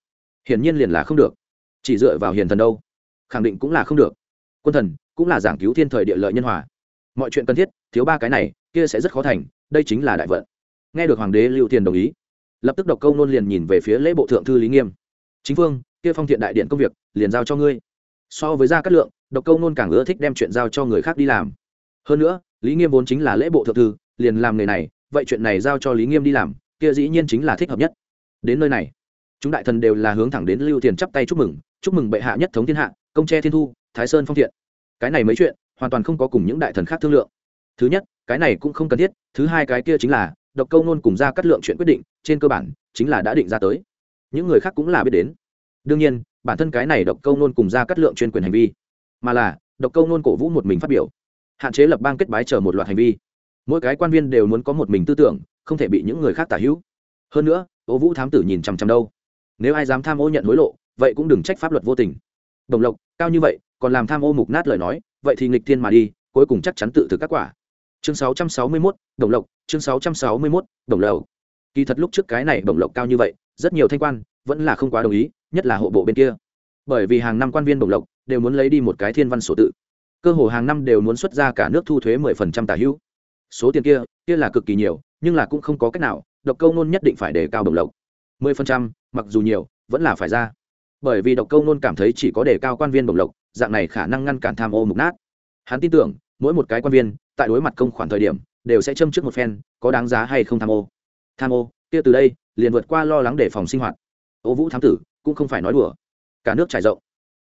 Hiển nhiên liền là không được chỉ dựa vào hiền thần đâu? Khẳng định cũng là không được. Quân thần cũng là giảng cứu thiên thời địa lợi nhân hòa. Mọi chuyện cần thiết, thiếu ba cái này, kia sẽ rất khó thành, đây chính là đại vận. Nghe được hoàng đế lưu tiền đồng ý, lập tức độc câu nôn liền nhìn về phía lễ bộ thượng thư lý nghiêm. Chính phương kia phong thiện đại điện công việc, liền giao cho ngươi. So với gia cát lượng, độc câu nôn càng ưa thích đem chuyện giao cho người khác đi làm. Hơn nữa, lý nghiêm vốn chính là lễ bộ thượng thư, liền làm nghề này, vậy chuyện này giao cho lý nghiêm đi làm, kia dĩ nhiên chính là thích hợp nhất. Đến nơi này, chúng đại thần đều là hướng thẳng đến lưu tiền chắp tay chúc mừng chúc mừng bệ hạ nhất thống thiên hạ, công tre thiên thu, thái sơn phong thiện. Cái này mấy chuyện, hoàn toàn không có cùng những đại thần khác thương lượng. Thứ nhất, cái này cũng không cần thiết, thứ hai cái kia chính là, độc câu nôn cùng ra cắt lượng chuyện quyết định, trên cơ bản, chính là đã định ra tới. Những người khác cũng là biết đến. Đương nhiên, bản thân cái này độc câu nôn cùng ra cắt lượng chuyên quyền hành vi, mà là, độc câu nôn cổ vũ một mình phát biểu. Hạn chế lập bang kết bái chờ một loạt hành vi. Mỗi cái quan viên đều muốn có một mình tư tưởng, không thể bị những người khác tả hữu. Hơn nữa, ô vũ thám tử nhìn chằm chằm đâu. Nếu ai dám tham ô nhận hối lộ vậy cũng đừng trách pháp luật vô tình. Đồng lộc cao như vậy còn làm tham ô mục nát lời nói vậy thì nghịch thiên mà đi cuối cùng chắc chắn tự thực các quả. Chương 661, đồng lộc chương 661, đồng lộc. Kỳ thật lúc trước cái này đồng lộc cao như vậy rất nhiều thanh quan vẫn là không quá đồng ý nhất là hộ bộ bên kia. Bởi vì hàng năm quan viên đồng lộc đều muốn lấy đi một cái thiên văn sổ tự. Cơ hồ hàng năm đều muốn xuất ra cả nước thu thuế mười phần trăm tả hữu. Số tiền kia kia là cực kỳ nhiều nhưng là cũng không có cách nào độc câu nôn nhất định phải đề cao đồng lộc. mười phần trăm mặc dù nhiều vẫn là phải ra bởi vì độc câu nôn cảm thấy chỉ có đề cao quan viên đồng lộc, dạng này khả năng ngăn cản tham ô mục nát. Hắn tin tưởng, mỗi một cái quan viên, tại đối mặt công khoản thời điểm, đều sẽ châm trước một phen, có đáng giá hay không tham ô. Tham ô, kia từ đây, liền vượt qua lo lắng để phòng sinh hoạt. Ô vũ thám tử, cũng không phải nói đùa. Cả nước trải rộng.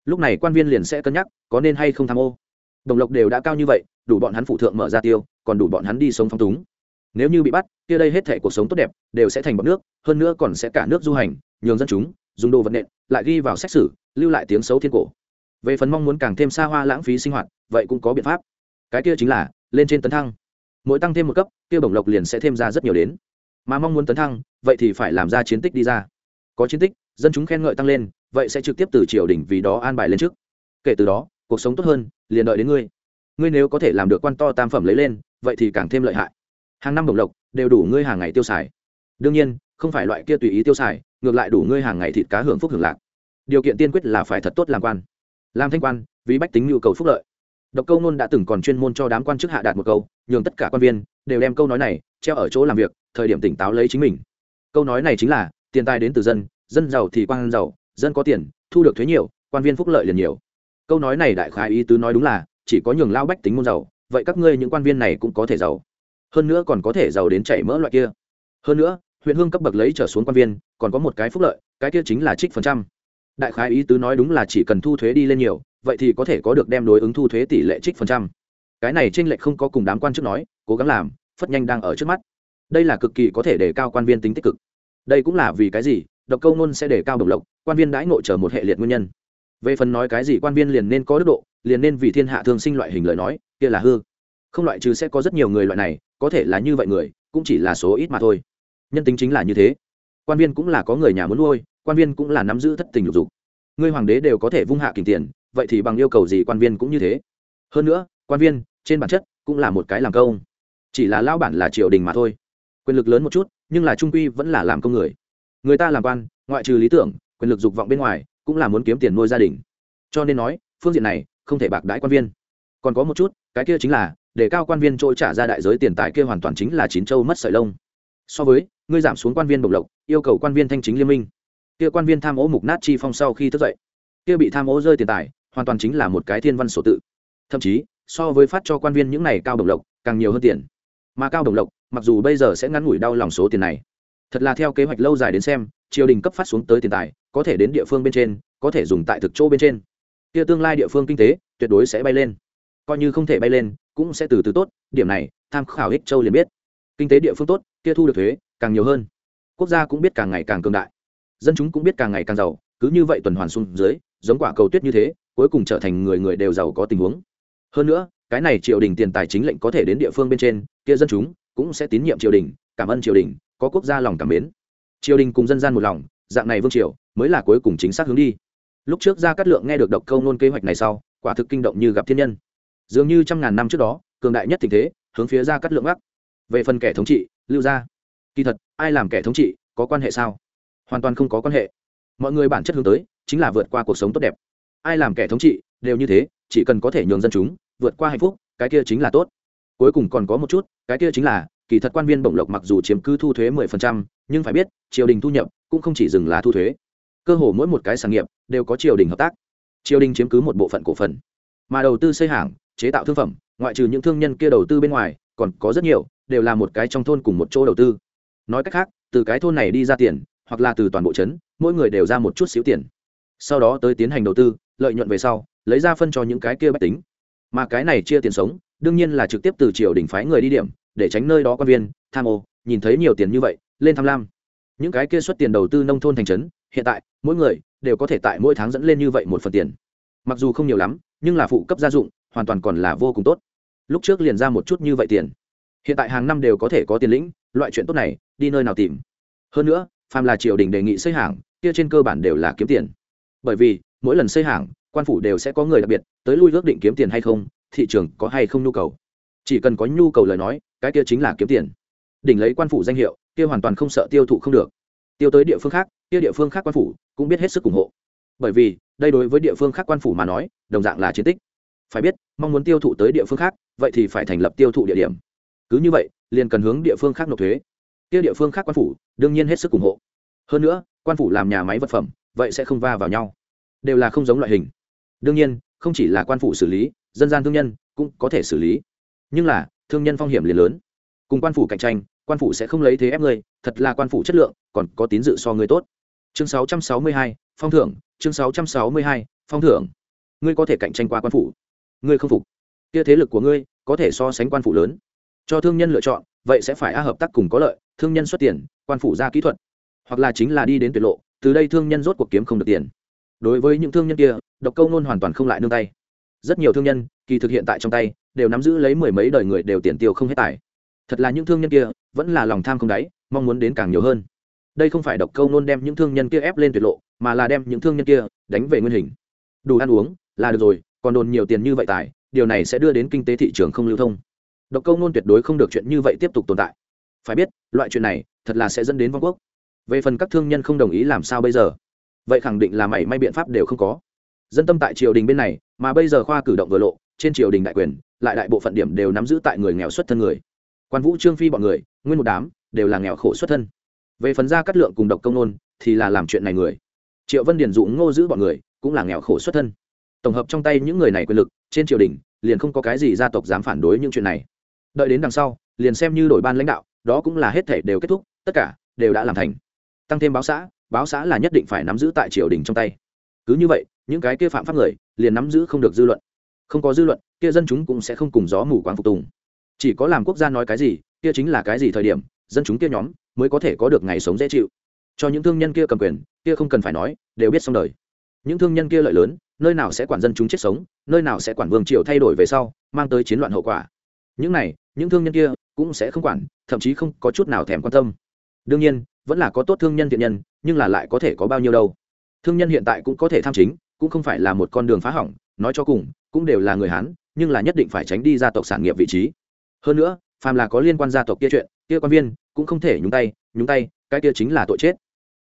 Lúc này quan viên liền sẽ cân nhắc, có nên hay không tham ô. Đồng lộc đều đã cao như vậy, đủ bọn hắn phụ thượng mở ra tiêu, còn đủ bọn hắn đi sống phong túng. Nếu như bị bắt, kia đây hết thể cuộc sống tốt đẹp, đều sẽ thành bọn nước, hơn nữa còn sẽ cả nước du hành, nhường dân chúng dùng đồ vật nện, lại ghi vào xét xử lưu lại tiếng xấu thiên cổ. Về phần mong muốn càng thêm xa hoa lãng phí sinh hoạt, vậy cũng có biện pháp. Cái kia chính là, lên trên tấn thăng. Mỗi tăng thêm một cấp, kia bổng lộc liền sẽ thêm ra rất nhiều đến. Mà mong muốn tấn thăng, vậy thì phải làm ra chiến tích đi ra. Có chiến tích, dân chúng khen ngợi tăng lên, vậy sẽ trực tiếp từ triều đình vì đó an bài lên trước. Kể từ đó, cuộc sống tốt hơn, liền đợi đến ngươi. Ngươi nếu có thể làm được quan to tam phẩm lấy lên, vậy thì càng thêm lợi hại. Hàng năm đồng lộc đều đủ ngươi hàng ngày tiêu xài. Đương nhiên, không phải loại kia tùy ý tiêu xài ngược lại đủ ngươi hàng ngày thịt cá hưởng phúc hưởng lạc. Điều kiện tiên quyết là phải thật tốt làm quan. Làm thanh quan, vì bách tính nhu cầu phúc lợi. Độc câu nôn đã từng còn chuyên môn cho đám quan chức hạ đạt một câu, nhường tất cả quan viên đều đem câu nói này treo ở chỗ làm việc, thời điểm tỉnh táo lấy chính mình. Câu nói này chính là, tiền tài đến từ dân dân giàu thì quan giàu, dân có tiền, thu được thuế nhiều, quan viên phúc lợi liền nhiều. Câu nói này đại khái ý tứ nói đúng là, chỉ có nhường lao bách tính môn giàu, vậy các ngươi những quan viên này cũng có thể giàu. Hơn nữa còn có thể giàu đến chảy mỡ loại kia. Hơn nữa huyện hương cấp bậc lấy trở xuống quan viên, còn có một cái phúc lợi, cái kia chính là trích phần trăm. Đại khái ý tứ nói đúng là chỉ cần thu thuế đi lên nhiều, vậy thì có thể có được đem đối ứng thu thuế tỷ lệ trích phần trăm. Cái này trên lệch không có cùng đám quan chức nói, cố gắng làm, phất nhanh đang ở trước mắt. Đây là cực kỳ có thể để cao quan viên tính tích cực. Đây cũng là vì cái gì, độc câu nôn sẽ để cao đồng lộc, quan viên đãi ngộ chờ một hệ liệt nguyên nhân. Về phần nói cái gì quan viên liền nên có đức độ, liền nên vì thiên hạ thương sinh loại hình lời nói, kia là hư. Không loại trừ sẽ có rất nhiều người loại này, có thể là như vậy người, cũng chỉ là số ít mà thôi nhân tính chính là như thế. Quan viên cũng là có người nhà muốn nuôi, quan viên cũng là nắm giữ thất tình lục dục. Ngươi hoàng đế đều có thể vung hạ kình tiền, vậy thì bằng yêu cầu gì quan viên cũng như thế? Hơn nữa, quan viên, trên bản chất, cũng là một cái làm công. Chỉ là lao bản là triều đình mà thôi. Quyền lực lớn một chút, nhưng là trung quy vẫn là làm công người. Người ta làm quan, ngoại trừ lý tưởng, quyền lực dục vọng bên ngoài, cũng là muốn kiếm tiền nuôi gia đình. Cho nên nói, phương diện này, không thể bạc đãi quan viên. Còn có một chút, cái kia chính là, để cao quan viên trôi trả ra đại giới tiền tài kia hoàn toàn chính là chín châu mất sợi lông. So với ngươi giảm xuống quan viên bộc lộc, yêu cầu quan viên thanh chính liên minh. Kia quan viên tham ô mục nát chi phong sau khi thức dậy, kia bị tham ô rơi tiền tài, hoàn toàn chính là một cái thiên văn sổ tự. Thậm chí, so với phát cho quan viên những này cao đồng lộc, càng nhiều hơn tiền. Mà cao đồng lộc, mặc dù bây giờ sẽ ngắn ngủi đau lòng số tiền này, thật là theo kế hoạch lâu dài đến xem, triều đình cấp phát xuống tới tiền tài, có thể đến địa phương bên trên, có thể dùng tại thực chỗ bên trên. Kia tương lai địa phương kinh tế, tuyệt đối sẽ bay lên. Coi như không thể bay lên, cũng sẽ từ từ tốt, điểm này, tham khảo ích châu liền biết. Kinh tế địa phương tốt, kia thu được thuế càng nhiều hơn. Quốc gia cũng biết càng ngày càng cường đại. Dân chúng cũng biết càng ngày càng giàu. Cứ như vậy tuần hoàn xuống dưới, giống quả cầu tuyết như thế, cuối cùng trở thành người người đều giàu có tình huống. Hơn nữa, cái này triều đình tiền tài chính lệnh có thể đến địa phương bên trên, kia dân chúng cũng sẽ tín nhiệm triều đình, cảm ơn triều đình, có quốc gia lòng cảm mến. Triều đình cùng dân gian một lòng, dạng này vương triều mới là cuối cùng chính xác hướng đi. Lúc trước ra cát lượng nghe được độc câu nôn kế hoạch này sau, quả thực kinh động như gặp thiên nhân. Dường như trăm ngàn năm trước đó, cường đại nhất tình thế, hướng phía ra cát lượng bắc về phần kẻ thống trị, lưu gia kỳ thật, ai làm kẻ thống trị, có quan hệ sao? Hoàn toàn không có quan hệ. Mọi người bản chất hướng tới, chính là vượt qua cuộc sống tốt đẹp. Ai làm kẻ thống trị, đều như thế, chỉ cần có thể nhường dân chúng vượt qua hạnh phúc, cái kia chính là tốt. Cuối cùng còn có một chút, cái kia chính là, kỳ thật quan viên bổng lộc mặc dù chiếm cứ thu thuế mười phần trăm, nhưng phải biết, triều đình thu nhập cũng không chỉ dừng là thu thuế. Cơ hồ mỗi một cái sản nghiệp đều có triều đình hợp tác. Triều đình chiếm cứ một bộ phận cổ phần. Mà đầu tư xây hàng, chế tạo thương phẩm, ngoại trừ những thương nhân kia đầu tư bên ngoài, còn có rất nhiều, đều là một cái trong thôn cùng một chỗ đầu tư nói cách khác, từ cái thôn này đi ra tiền, hoặc là từ toàn bộ trấn, mỗi người đều ra một chút xíu tiền. Sau đó tới tiến hành đầu tư, lợi nhuận về sau, lấy ra phân cho những cái kia bách tính. Mà cái này chia tiền sống, đương nhiên là trực tiếp từ triều đình phái người đi điểm, để tránh nơi đó quan viên, tham ô, nhìn thấy nhiều tiền như vậy, lên tham lam. Những cái kia xuất tiền đầu tư nông thôn thành trấn, hiện tại, mỗi người đều có thể tại mỗi tháng dẫn lên như vậy một phần tiền. Mặc dù không nhiều lắm, nhưng là phụ cấp gia dụng, hoàn toàn còn là vô cùng tốt. Lúc trước liền ra một chút như vậy tiền. Hiện tại hàng năm đều có thể có tiền lĩnh loại chuyện tốt này, đi nơi nào tìm? Hơn nữa, phàm là triều đình đề nghị xây hàng, kia trên cơ bản đều là kiếm tiền. Bởi vì, mỗi lần xây hàng, quan phủ đều sẽ có người đặc biệt tới lui ước định kiếm tiền hay không, thị trường có hay không nhu cầu. Chỉ cần có nhu cầu lời nói, cái kia chính là kiếm tiền. Đỉnh lấy quan phủ danh hiệu, kia hoàn toàn không sợ tiêu thụ không được. Tiêu tới địa phương khác, kia địa phương khác quan phủ cũng biết hết sức ủng hộ. Bởi vì, đây đối với địa phương khác quan phủ mà nói, đồng dạng là chiến tích. Phải biết, mong muốn tiêu thụ tới địa phương khác, vậy thì phải thành lập tiêu thụ địa điểm. Cứ như vậy liền cần hướng địa phương khác nộp thuế. Kia địa phương khác quan phủ đương nhiên hết sức ủng hộ. Hơn nữa quan phủ làm nhà máy vật phẩm vậy sẽ không va vào nhau. Đều là không giống loại hình. Đương nhiên không chỉ là quan phủ xử lý dân gian thương nhân cũng có thể xử lý. Nhưng là thương nhân phong hiểm liền lớn. Cùng quan phủ cạnh tranh quan phủ sẽ không lấy thế ép người thật là quan phủ chất lượng còn có tín dự so người tốt. Chương 662, phong thưởng chương 662, phong thưởng. Ngươi có thể cạnh tranh qua quan phủ ngươi không phục. Kia thế lực của ngươi có thể so sánh quan phủ lớn cho thương nhân lựa chọn, vậy sẽ phải a hợp tác cùng có lợi, thương nhân xuất tiền, quan phủ ra kỹ thuật. Hoặc là chính là đi đến tuyệt lộ, từ đây thương nhân rốt cuộc kiếm không được tiền. Đối với những thương nhân kia, độc câu nôn hoàn toàn không lại nương tay. Rất nhiều thương nhân, kỳ thực hiện tại trong tay, đều nắm giữ lấy mười mấy đời người đều tiền tiêu không hết tài. Thật là những thương nhân kia, vẫn là lòng tham không đáy, mong muốn đến càng nhiều hơn. Đây không phải độc câu nôn đem những thương nhân kia ép lên tuyệt lộ, mà là đem những thương nhân kia đánh về nguyên hình. Đủ ăn uống, là được rồi, còn đồn nhiều tiền như vậy tài, điều này sẽ đưa đến kinh tế thị trường không lưu thông độc câu nôn tuyệt đối không được chuyện như vậy tiếp tục tồn tại. Phải biết, loại chuyện này thật là sẽ dẫn đến vong quốc. Về phần các thương nhân không đồng ý làm sao bây giờ? Vậy khẳng định là mảy may biện pháp đều không có. Dân tâm tại triều đình bên này, mà bây giờ khoa cử động vừa lộ, trên triều đình đại quyền, lại đại bộ phận điểm đều nắm giữ tại người nghèo xuất thân người. Quan vũ, trương phi bọn người, nguyên một đám, đều là nghèo khổ xuất thân. Về phần gia cát lượng cùng độc công nôn, thì là làm chuyện này người. Triệu vân điền dụ ngô giữ bọn người, cũng là nghèo khổ xuất thân. Tổng hợp trong tay những người này quyền lực, trên triều đình, liền không có cái gì gia tộc dám phản đối những chuyện này đợi đến đằng sau, liền xem như đổi ban lãnh đạo, đó cũng là hết thể đều kết thúc, tất cả đều đã làm thành. Tăng thêm báo xã báo xã là nhất định phải nắm giữ tại triều đình trong tay. Cứ như vậy, những cái kia phạm pháp người, liền nắm giữ không được dư luận. Không có dư luận, kia dân chúng cũng sẽ không cùng gió mù quáng phục tùng. Chỉ có làm quốc gia nói cái gì, kia chính là cái gì thời điểm, dân chúng kia nhóm mới có thể có được ngày sống dễ chịu. Cho những thương nhân kia cầm quyền, kia không cần phải nói, đều biết xong đời. Những thương nhân kia lợi lớn, nơi nào sẽ quản dân chúng chết sống, nơi nào sẽ quản vương triều thay đổi về sau, mang tới chiến loạn hậu quả. Những này những thương nhân kia cũng sẽ không quản, thậm chí không có chút nào thèm quan tâm. Đương nhiên, vẫn là có tốt thương nhân thiện nhân, nhưng là lại có thể có bao nhiêu đâu. Thương nhân hiện tại cũng có thể tham chính, cũng không phải là một con đường phá hỏng, nói cho cùng, cũng đều là người hán, nhưng là nhất định phải tránh đi gia tộc sản nghiệp vị trí. Hơn nữa, phàm là có liên quan gia tộc kia chuyện, kia quan viên cũng không thể nhúng tay nhúng tay, cái kia chính là tội chết.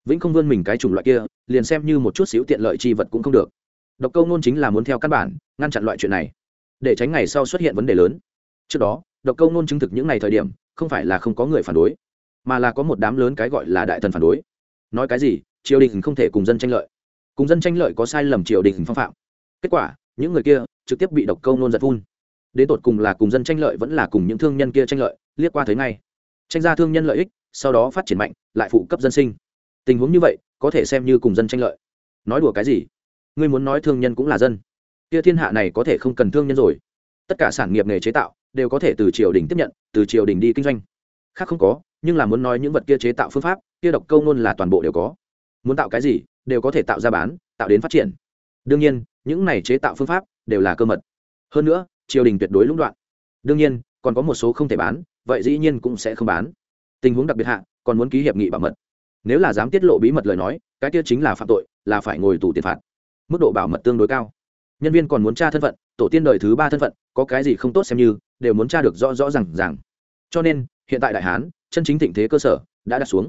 Vĩnh không vươn mình cái chủng loại kia, liền xem như một chút xíu tiện lợi chi vật cũng không được. Độc câu nôn chính là muốn theo căn bản, ngăn chặn loại chuyện này, để tránh ngày sau xuất hiện vấn đề lớn. Trước đó độc câu nôn chứng thực những ngày thời điểm, không phải là không có người phản đối, mà là có một đám lớn cái gọi là đại thần phản đối. Nói cái gì, triều đình không thể cùng dân tranh lợi. Cùng dân tranh lợi có sai lầm triều đình phong phạm. Kết quả, những người kia trực tiếp bị độc câu nôn giật vun. Đến tột cùng là cùng dân tranh lợi vẫn là cùng những thương nhân kia tranh lợi, liếc qua thấy ngay. Tranh ra thương nhân lợi ích, sau đó phát triển mạnh, lại phụ cấp dân sinh. Tình huống như vậy, có thể xem như cùng dân tranh lợi. Nói đùa cái gì? Ngươi muốn nói thương nhân cũng là dân. Kia thiên hạ này có thể không cần thương nhân rồi tất cả sản nghiệp nghề chế tạo đều có thể từ triều đình tiếp nhận, từ triều đình đi kinh doanh. Khác không có, nhưng là muốn nói những vật kia chế tạo phương pháp, kia độc câu nôn là toàn bộ đều có. Muốn tạo cái gì, đều có thể tạo ra bán, tạo đến phát triển. Đương nhiên, những này chế tạo phương pháp đều là cơ mật. Hơn nữa, triều đình tuyệt đối lũng đoạn. Đương nhiên, còn có một số không thể bán, vậy dĩ nhiên cũng sẽ không bán. Tình huống đặc biệt hạ, còn muốn ký hiệp nghị bảo mật. Nếu là dám tiết lộ bí mật lời nói, cái kia chính là phạm tội, là phải ngồi tù tiền phạt. Mức độ bảo mật tương đối cao. Nhân viên còn muốn tra thân phận tổ tiên đời thứ ba thân phận, có cái gì không tốt xem như, đều muốn tra được rõ rõ r à n g r à n g cho nên, hiện tại đại hán, chân chính thịnh thế cơ sở, đã đặt xuống.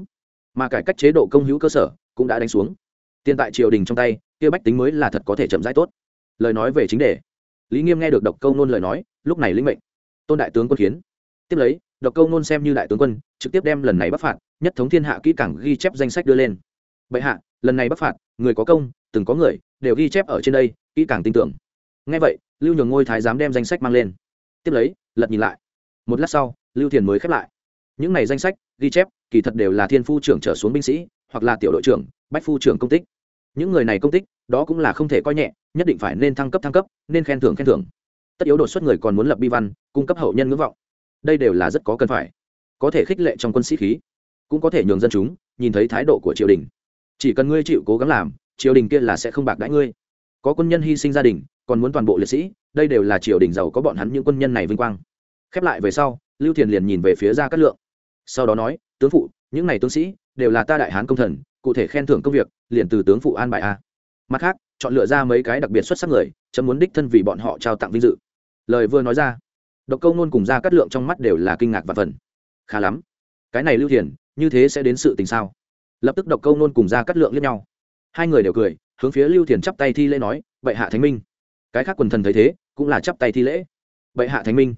Mà cải cách chế độ công hữu cơ sở, cũng đã đánh xuống. Tiền tại triều đình trong tay, kia bách tính mới là thật có thể chậm rãi tốt. Lời nói về chính đề. Lý nghiêm nghe được độc câu nôn lời nói, lúc này linh mệnh. Tôn đại tướng quân khiến tiếp lấy, độc câu nôn xem như đại tướng quân, trực tiếp đem lần này bắc phạt, nhất thống thiên hạ kỹ càng ghi chép danh sách đưa lên. Bệ hạ, lần này bắc phạt, người có công, từng có người, đều ghi chép ở trên đây, kỹ càng tin tưởng ngay vậy, lưu nhường ngôi thái giám đem danh sách mang lên. Tiếp lấy, lật nhìn lại. Một lát sau, lưu thiền mới khép lại. Những này danh sách, ghi chép, kỳ thật đều là thiên phu trưởng trở xuống binh sĩ, hoặc là tiểu đội trưởng, bách phu trưởng công tích. Những người này công tích, đó cũng là không thể coi nhẹ, nhất định phải nên thăng cấp thăng cấp, nên khen thưởng khen thưởng. Tất yếu đột xuất người còn muốn lập bi văn, cung cấp hậu nhân ngưỡng vọng. Đây đều là rất có cần phải. Có thể khích lệ trong quân sĩ khí, cũng có thể nhường dân chúng nhìn thấy thái độ của triều đình. Chỉ cần ngươi chịu cố gắng làm, triều đình kia là sẽ không bạc đãi ngươi. Có quân nhân hy sinh gia đình còn muốn toàn bộ liệt sĩ, đây đều là triều đình giàu có bọn hắn những quân nhân này vinh quang. Khép lại về sau, lưu thiền liền nhìn về phía ra cát lượng. Sau đó nói, tướng phụ, những này tướng sĩ đều là ta đại hán công thần, cụ thể khen thưởng công việc, liền từ tướng phụ an bài a. Mặt khác, chọn lựa ra mấy cái đặc biệt xuất sắc người, chấm muốn đích thân vì bọn họ trao tặng vinh dự. Lời vừa nói ra, độc câu nôn cùng ra cát lượng trong mắt đều là kinh ngạc và phần khá lắm, cái này lưu thiền, như thế sẽ đến sự tình sao? Lập tức độc câu nôn cùng ra cát lượng lẫn nhau. Hai người đều cười, hướng phía lưu thiền chắp tay thi lễ nói vậy hạ thánh minh cái khác quần thần thấy thế, cũng là chắp tay thi lễ. Bệ hạ thánh minh,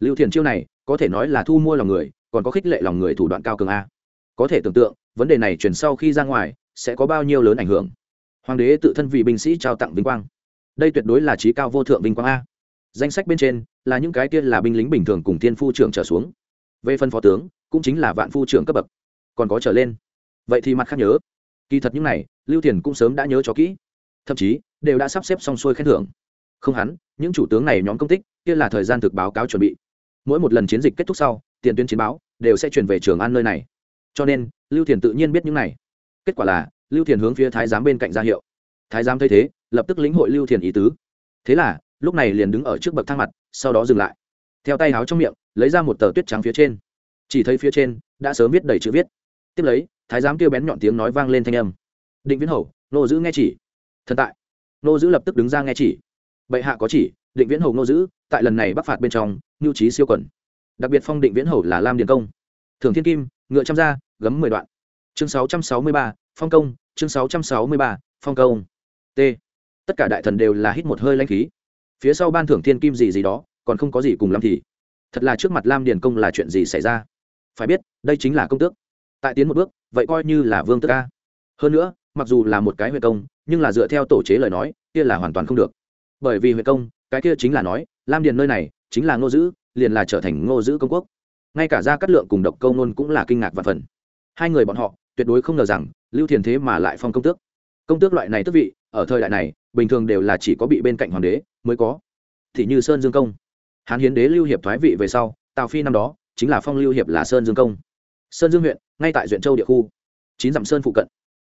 lưu thiền chiêu này, có thể nói là thu mua lòng người, còn có khích lệ lòng người thủ đoạn cao cường a. Có thể tưởng tượng, vấn đề này chuyển sau khi ra ngoài, sẽ có bao nhiêu lớn ảnh hưởng. Hoàng đế tự thân vì binh sĩ trao tặng vinh quang. Đây tuyệt đối là trí cao vô thượng vinh quang a. Danh sách bên trên, là những cái kia là binh lính bình thường cùng thiên phu trưởng trở xuống. Về phân phó tướng, cũng chính là vạn phu trưởng cấp bậc. Còn có trở lên. Vậy thì mặt khác nhớ. Kỳ thật những này, lưu thiền cũng sớm đã nhớ cho kỹ. Thậm chí, đều đã sắp xếp xong xuôi khen thưởng không hắn, những chủ tướng này nhóm công tích, kia là thời gian thực báo cáo chuẩn bị. Mỗi một lần chiến dịch kết thúc sau, tiền tuyến chiến báo đều sẽ chuyển về trường an nơi này. Cho nên, lưu thiền tự nhiên biết những này. Kết quả là, lưu thiền hướng phía thái giám bên cạnh ra hiệu. Thái giám thấy thế, lập tức lĩnh hội lưu thiền ý tứ. Thế là, lúc này liền đứng ở trước bậc thang mặt, sau đó dừng lại. Theo tay háo trong miệng, lấy ra một tờ tuyết trắng phía trên. Chỉ thấy phía trên, đã sớm viết đầy chữ viết. Tiếp lấy, thái giám kêu bén nhọn tiếng nói vang lên thanh âm. Định viễn hầu, nô giữ nghe chỉ. Thần tại. Nô giữ lập tức đứng ra nghe chỉ bệ hạ có chỉ, định viễn hầu ngô giữ, tại lần này bắc phạt bên trong nhu trí siêu quẩn. Đặc biệt phong định viễn hầu là lam điền công. Thường thiên kim, ngựa trăm gia, gấm mười đoạn. Chương sáu trăm sáu mươi ba, phong công, chương sáu trăm sáu mươi ba, phong công. T. Tất cả đại thần đều là hít một hơi lanh khí. Phía sau ban thưởng thiên kim gì gì đó, còn không có gì cùng lắm thì. Thật là trước mặt lam điền công là chuyện gì xảy ra? Phải biết, đây chính là công tước. Tại tiến một bước, vậy coi như là vương tước ca hơn nữa, mặc dù là một cái huệ công, nhưng là dựa theo tổ chế lời nói, kia là hoàn toàn không được bởi vì huệ công cái kia chính là nói lam điền nơi này chính là ngô dữ, liền là trở thành ngô dữ công quốc. Ngay cả gia cát lượng cùng độc câu nôn cũng là kinh ngạc và phần hai người bọn họ tuyệt đối không ngờ rằng lưu thiền thế mà lại phong công tước. Công tước loại này tức vị ở thời đại này bình thường đều là chỉ có bị bên cạnh hoàng đế mới có. Thì như sơn dương công. Hán hiến đế lưu hiệp thoái vị về sau tào phi năm đó chính là phong lưu hiệp là sơn dương công. Sơn dương huyện ngay tại duyện châu địa khu chín dặm sơn phụ cận.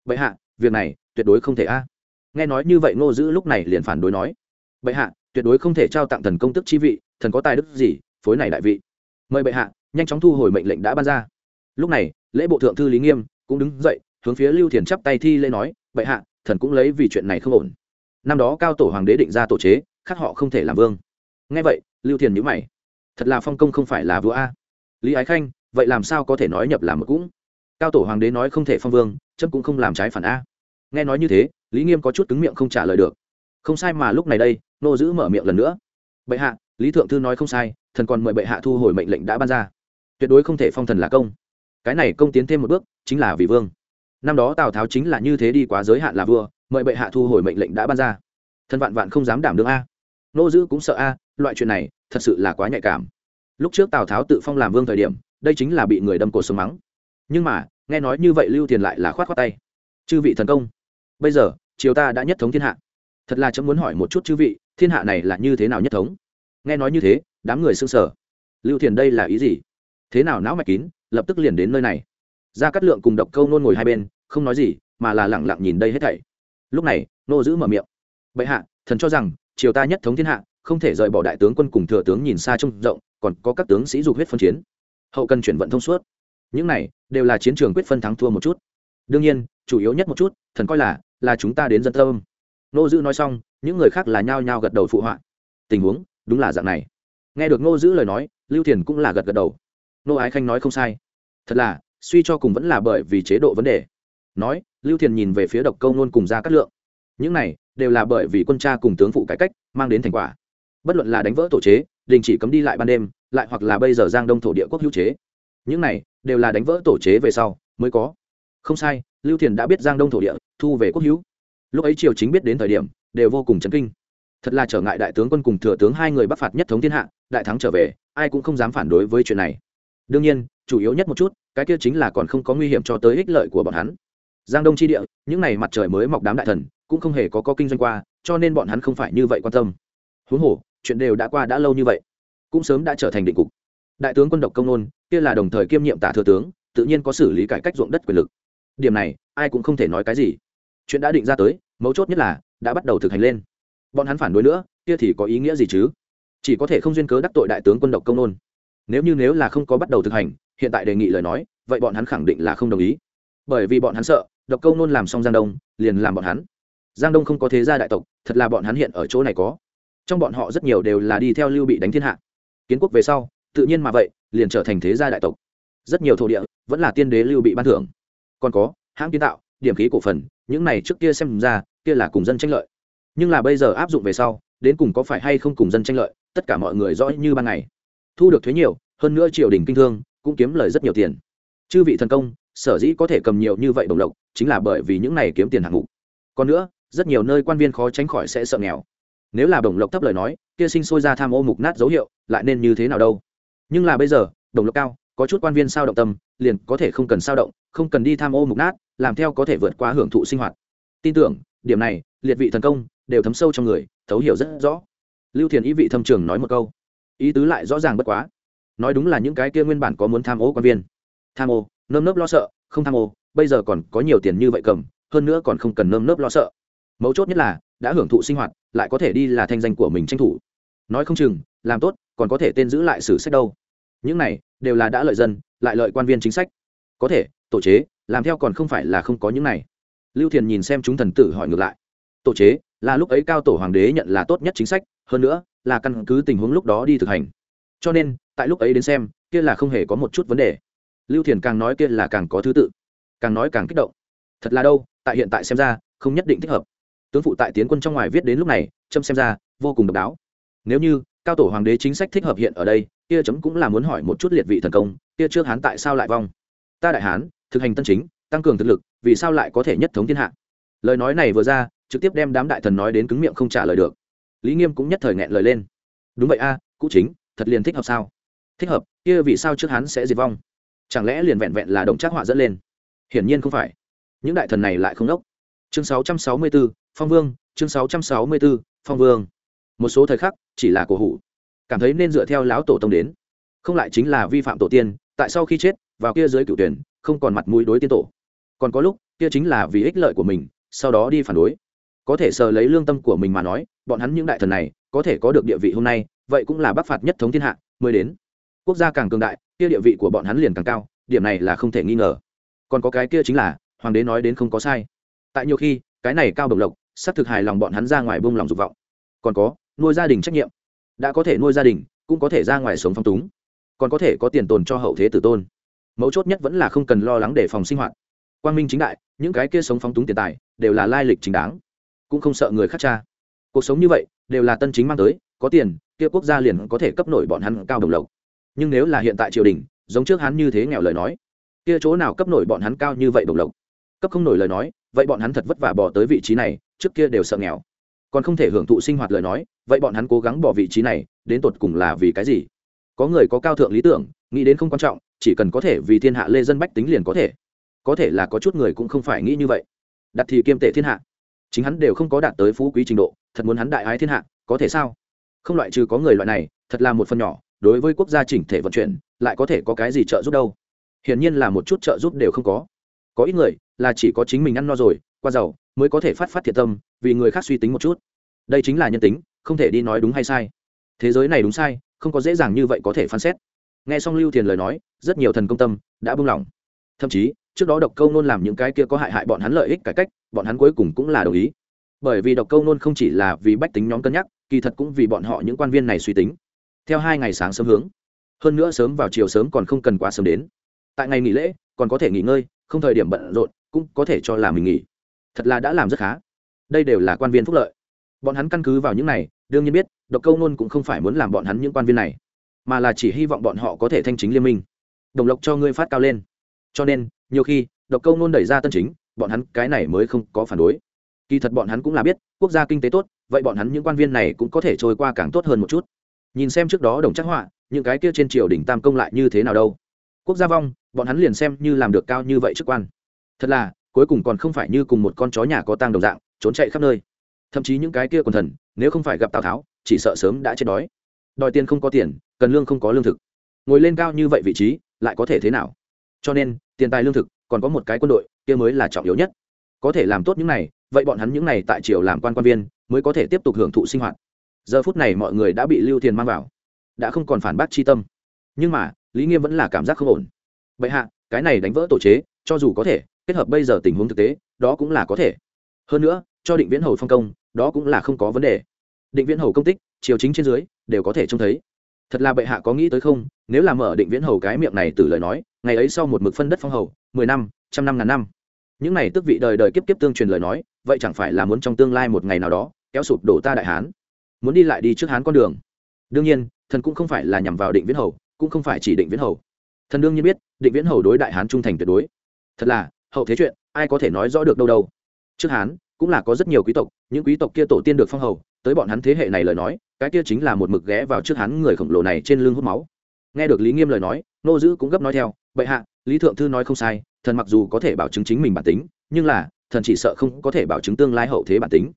Vậy hạ việc này tuyệt đối không thể a. Nghe nói như vậy ngô dữ lúc này liền phản đối nói bệ hạ, tuyệt đối không thể trao tặng thần công tức chi vị, thần có tài đức gì, phối này đại vị. Mời bệ hạ, nhanh chóng thu hồi mệnh lệnh đã ban ra. Lúc này, lễ bộ thượng thư lý nghiêm cũng đứng dậy, hướng phía lưu thiền chắp tay thi lễ nói, bệ hạ, thần cũng lấy vì chuyện này không ổn. Năm đó cao tổ hoàng đế định ra tổ chế, khác họ không thể làm vương. Nghe vậy, lưu thiền nhữ mày. Thật là phong công không phải là vua a. Lý ái khanh, vậy làm sao có thể nói nhập làm một cũng? Cao tổ hoàng đế nói không thể phong vương, chấm cũng không làm trái phản a. Nghe nói như thế, lý nghiêm có chút cứng miệng không trả lời được không sai mà lúc này đây, nô giữ mở miệng lần nữa. Bệ hạ, lý thượng thư nói không sai, thần còn mời bệ hạ thu hồi mệnh lệnh đã ban ra. Tuyệt đối không thể phong thần là công. Cái này công tiến thêm một bước, chính là vì vương. Năm đó tào tháo chính là như thế đi quá giới hạn là vua, mời bệ hạ thu hồi mệnh lệnh đã ban ra. Thần vạn vạn không dám đảm đương a. Nô giữ cũng sợ a, loại chuyện này, thật sự là quá nhạy cảm. Lúc trước tào tháo tự phong làm vương thời điểm, đây chính là bị người đâm cổ sừng mắng. Nhưng mà, nghe nói như vậy lưu tiền lại là khoát khoát tay. Chư vị thần công, bây giờ, triều ta đã nhất thống thiên hạ thật là chấm muốn hỏi một chút chư vị, thiên hạ này là như thế nào nhất thống? Nghe nói như thế, đám người xưng sở lưu thiền đây là ý gì? Thế nào não mạch kín, lập tức liền đến nơi này. Ra cắt lượng cùng độc câu nôn ngồi hai bên, không nói gì, mà là lẳng lặng nhìn đây hết thảy. Lúc này, nô giữ mở miệng. Bệ hạ, thần cho rằng, triều ta nhất thống thiên hạ, không thể rời bỏ đại tướng quân cùng thừa tướng nhìn xa trông rộng, còn có các tướng sĩ dục huyết phân chiến. Hậu cần chuyển vận thông suốt. Những này, đều là chiến trường quyết phân thắng thua một chút. Đương nhiên, chủ yếu nhất một chút, thần coi là là chúng ta đến dân tâm nô dữ nói xong, những người khác là nhao nhao gật đầu phụ họa. Tình huống, đúng là dạng này. Nghe được ngô dữ lời nói, lưu thiền cũng là gật gật đầu. Nô ái khanh nói không sai. Thật là, suy cho cùng vẫn là bởi vì chế độ vấn đề. Nói, lưu thiền nhìn về phía độc câu nôn cùng ra cát lượng. Những này, đều là bởi vì quân cha cùng tướng phụ cải cách, mang đến thành quả. Bất luận là đánh vỡ tổ chế, đình chỉ cấm đi lại ban đêm, lại hoặc là bây giờ giang đông thổ địa quốc hữu chế. Những này, đều là đánh vỡ tổ chế về sau, mới có. Không sai, lưu thiền đã biết giang đông thổ địa, thu về quốc hữu lúc ấy triều chính biết đến thời điểm, đều vô cùng chấn kinh. Thật là trở ngại đại tướng quân cùng thừa tướng hai người bắc phạt nhất thống thiên hạ, đại thắng trở về, ai cũng không dám phản đối với chuyện này. Đương nhiên, chủ yếu nhất một chút, cái kia chính là còn không có nguy hiểm cho tới ích lợi của bọn hắn. Giang đông tri địa, những n à y mặt trời mới mọc đám đại thần, cũng không hề có có kinh doanh qua, cho nên bọn hắn không phải như vậy quan tâm. Huống hồ, chuyện đều đã qua đã lâu như vậy, cũng sớm đã trở thành định cục. Đại tướng quân độc công nôn, kia là đồng thời kiêm nhiệm tả thừa tướng, tự nhiên có xử lý cải cách ruộng đất quyền lực. Điểm này, ai cũng không thể nói cái gì chuyện đã định ra tới, mấu chốt nhất là, đã bắt đầu thực hành lên. Bọn hắn phản đối nữa, kia thì có ý nghĩa gì chứ? Chỉ có thể không duyên cớ đắc tội đại tướng quân độc công nôn. Nếu như nếu là không có bắt đầu thực hành, hiện tại đề nghị lời nói, vậy bọn hắn khẳng định là không đồng ý. Bởi vì bọn hắn sợ, độc công nôn làm xong giang đông, liền làm bọn hắn. Giang đông không có thế gia đại tộc, thật là bọn hắn hiện ở chỗ này có. Trong bọn họ rất nhiều đều là đi theo lưu bị đánh thiên hạ. Kiến quốc về sau, tự nhiên mà vậy, liền trở thành thế gia đại tộc. Rất nhiều thổ địa, vẫn là tiên đế lưu bị ban thưởng. Còn có, hãng kiến tạo, điểm khí cổ phần những này trước kia xem ra, kia là cùng dân tranh lợi. Nhưng là bây giờ áp dụng về sau, đến cùng có phải hay không cùng dân tranh lợi, tất cả mọi người rõ như ban ngày. Thu được thuế nhiều, hơn nữa triều đình kinh thương, cũng kiếm lời rất nhiều tiền. Chư vị thần công, sở dĩ có thể cầm nhiều như vậy đồng lộc, chính là bởi vì những này kiếm tiền hạng mục. Còn nữa, rất nhiều nơi quan viên khó tránh khỏi sẽ sợ nghèo. Nếu là đồng lộc thấp lời nói, kia sinh sôi ra tham ô mục nát dấu hiệu, lại nên như thế nào đâu? Nhưng là bây giờ, đồng lộc cao có chút quan viên sao động tâm, liền có thể không cần sao động, không cần đi tham ô mục nát, làm theo có thể vượt qua hưởng thụ sinh hoạt. Tin tưởng, điểm này, liệt vị thần công, đều thấm sâu trong người, thấu hiểu rất rõ. Lưu thiền ý vị thâm trường nói một câu. Ý tứ lại rõ ràng bất quá. Nói đúng là những cái kia nguyên bản có muốn tham ô quan viên. Tham ô, nơm nớp lo sợ, không tham ô, bây giờ còn có nhiều tiền như vậy cầm, hơn nữa còn không cần nơm nớp lo sợ. Mấu chốt nhất là, đã hưởng thụ sinh hoạt, lại có thể đi là thanh danh của mình tranh thủ. Nói không chừng, làm tốt, còn có thể tên giữ lại sử sách đâu những này đều là đã lợi dân, lại lợi quan viên chính sách. Có thể, tổ chế, làm theo còn không phải là không có những này. Lưu thiền nhìn xem chúng thần tử hỏi ngược lại. Tổ chế, là lúc ấy cao tổ hoàng đế nhận là tốt nhất chính sách, hơn nữa, là căn cứ tình huống lúc đó đi thực hành. Cho nên, tại lúc ấy đến xem, kia là không hề có một chút vấn đề. Lưu thiền càng nói kia là càng có thứ tự. Càng nói càng kích động. Thật là đâu, tại hiện tại xem ra, không nhất định thích hợp. Tướng phụ tại tiến quân trong ngoài viết đến lúc này trâm xem ra, vô cùng độc đáo. Nếu như, cao tổ hoàng đế chính sách thích hợp hiện ở đây kia chấm cũng là muốn hỏi một chút liệt vị thần công kia trước hán tại sao lại vong? Ta đại hán thực hành tân chính tăng cường thực lực vì sao lại có thể nhất thống thiên hạ? Lời nói này vừa ra trực tiếp đem đám đại thần nói đến cứng miệng không trả lời được. Lý nghiêm cũng nhất thời nghẹn lời lên. Đúng vậy a à, cũ chính thật liền thích hợp sao? Thích hợp kia vì sao trước hắn sẽ diệt vong? Chẳng lẽ liền vẹn vẹn là đồng trác họa dẫn lên? Hiển nhiên không phải. Những đại thần này lại không đốc. Chương 664, phong vương chương 664, phong vương. Một số thời khắc chỉ là cổ hủ cảm thấy nên dựa theo lão tổ tông đến. Không lại chính là vi phạm tổ tiên, tại sau khi chết, vào kia dưới cựu tuyển, không còn mặt mũi đối tiên tổ. Còn có lúc, kia chính là vì ích lợi của mình, sau đó đi phản đối. Có thể sờ lấy lương tâm của mình mà nói, bọn hắn những đại thần này, có thể có được địa vị hôm nay, vậy cũng là bắc phạt nhất thống thiên hạ, mới đến. Quốc gia càng cường đại, kia địa vị của bọn hắn liền càng cao, điểm này là không thể nghi ngờ. Còn có cái kia chính là, hoàng đế nói đến không có sai. Tại nhiều khi, cái này cao bồng lộc, sắp thực hài lòng bọn hắn ra ngoài bông lòng dục vọng. Còn có, nuôi gia đình trách nhiệm đã có thể nuôi gia đình, cũng có thể ra ngoài sống phong túng. Còn có thể có tiền tồn cho hậu thế tử tôn. Mấu chốt nhất vẫn là không cần lo lắng để phòng sinh hoạt. Quang minh chính đại, những cái kia sống phong túng tiền tài, đều là lai lịch chính đáng. Cũng không sợ người khác cha cuộc sống như vậy, đều là tân chính mang tới, có tiền, kia quốc gia liền có thể cấp nổi bọn hắn cao đồng lộc. Nhưng nếu là hiện tại triều đình, giống trước hắn như thế nghèo lời nói, kia chỗ nào cấp nổi bọn hắn cao như vậy đồng lộc? Cấp không nổi lời nói, vậy bọn hắn thật vất vả bỏ tới vị trí này, trước kia đều sợ nghèo còn không thể hưởng thụ sinh hoạt lời nói, vậy bọn hắn cố gắng bỏ vị trí này, đến tột cùng là vì cái gì? Có người có cao thượng lý tưởng, nghĩ đến không quan trọng, chỉ cần có thể vì thiên hạ lê dân bách tính liền có thể. Có thể là có chút người cũng không phải nghĩ như vậy. Đặt thì kiêm tệ thiên hạ. Chính hắn đều không có đạt tới phú quý trình độ, thật muốn hắn đại ái thiên hạ, có thể sao? Không loại trừ có người loại này, thật là một phần nhỏ, đối với quốc gia chỉnh thể vận chuyển, lại có thể có cái gì trợ giúp đâu? Hiển nhiên là một chút trợ giúp đều không có. Có ít người là chỉ có chính mình ăn no rồi, qua giàu mới có thể phát phát thiệt tâm, vì người khác suy tính một chút. Đây chính là nhân tính, không thể đi nói đúng hay sai. Thế giới này đúng sai, không có dễ dàng như vậy có thể phán xét. Nghe xong lưu thiền lời nói, rất nhiều thần công tâm đã buông lỏng. Thậm chí, trước đó độc câu nôn làm những cái kia có hại hại bọn hắn lợi ích cải cách, bọn hắn cuối cùng cũng là đồng ý. Bởi vì độc câu nôn không chỉ là vì bách tính nhóm cân nhắc, kỳ thật cũng vì bọn họ những quan viên này suy tính. Theo hai ngày sáng sớm hướng, hơn nữa sớm vào chiều sớm còn không cần quá sớm đến. Tại ngày nghỉ lễ, còn có thể nghỉ ngơi, không thời điểm bận rộn, cũng có thể cho là mình nghỉ thật là đã làm rất khá. Đây đều là quan viên phúc lợi. Bọn hắn căn cứ vào những này, đương nhiên biết, độc câu nôn cũng không phải muốn làm bọn hắn những quan viên này, mà là chỉ hy vọng bọn họ có thể thanh chính liên minh. Đồng lộc cho ngươi phát cao lên. Cho nên, nhiều khi, độc câu nôn đẩy ra tân chính, bọn hắn cái này mới không có phản đối. Kỳ thật bọn hắn cũng là biết, quốc gia kinh tế tốt, vậy bọn hắn những quan viên này cũng có thể trôi qua càng tốt hơn một chút. Nhìn xem trước đó đồng chắc họa, những cái kia trên triều đỉnh tam công lại như thế nào đâu. Quốc gia vong, bọn hắn liền xem như làm được cao như vậy chức quan. Thật là cuối cùng còn không phải như cùng một con chó nhà có tang đồng dạng, trốn chạy khắp nơi. Thậm chí những cái kia còn thần, nếu không phải gặp tào tháo, chỉ sợ sớm đã chết đói. Đòi tiền không có tiền, cần lương không có lương thực. Ngồi lên cao như vậy vị trí, lại có thể thế nào? Cho nên, tiền tài lương thực, còn có một cái quân đội, kia mới là trọng yếu nhất. Có thể làm tốt những này, vậy bọn hắn những này tại triều làm quan quan viên, mới có thể tiếp tục hưởng thụ sinh hoạt. Giờ phút này mọi người đã bị lưu thiền mang vào. Đã không còn phản bác chi tâm. Nhưng mà, lý nghiêm vẫn là cảm giác không ổn. Bệ hạ, cái này đánh vỡ tổ chế, cho dù có thể kết hợp bây giờ tình huống thực tế, đó cũng là có thể. Hơn nữa, cho định viễn hầu phong công, đó cũng là không có vấn đề. Định viễn hầu công tích, triều chính trên dưới, đều có thể trông thấy. Thật là bệ hạ có nghĩ tới không? Nếu làm mở định viễn hầu cái miệng này từ lời nói, ngày ấy sau một mực phân đất phong hầu, mười năm, trăm năm, ngàn năm. Những này tức vị đời đời kiếp kiếp tương truyền lời nói, vậy chẳng phải là muốn trong tương lai một ngày nào đó, kéo sụp đổ ta đại hán. Muốn đi lại đi trước hán con đường. Đương nhiên, thần cũng không phải là nhằm vào định viễn hầu, cũng không phải chỉ định viễn hầu. Thần đương nhiên biết, định viễn hầu đối đại hán trung thành tuyệt đối. Thật là hậu thế chuyện, ai có thể nói rõ được đâu đâu. Trước hán, cũng là có rất nhiều quý tộc, những quý tộc kia tổ tiên được phong hầu, tới bọn hắn thế hệ này lời nói, cái kia chính là một mực ghé vào trước hán người khổng lồ này trên lưng hút máu. Nghe được lý nghiêm lời nói, nô dữ cũng gấp nói theo, bệ hạ, lý thượng thư nói không sai, thần mặc dù có thể bảo chứng chính mình bản tính, nhưng là, thần chỉ sợ không có thể bảo chứng tương lai hậu thế bản tính.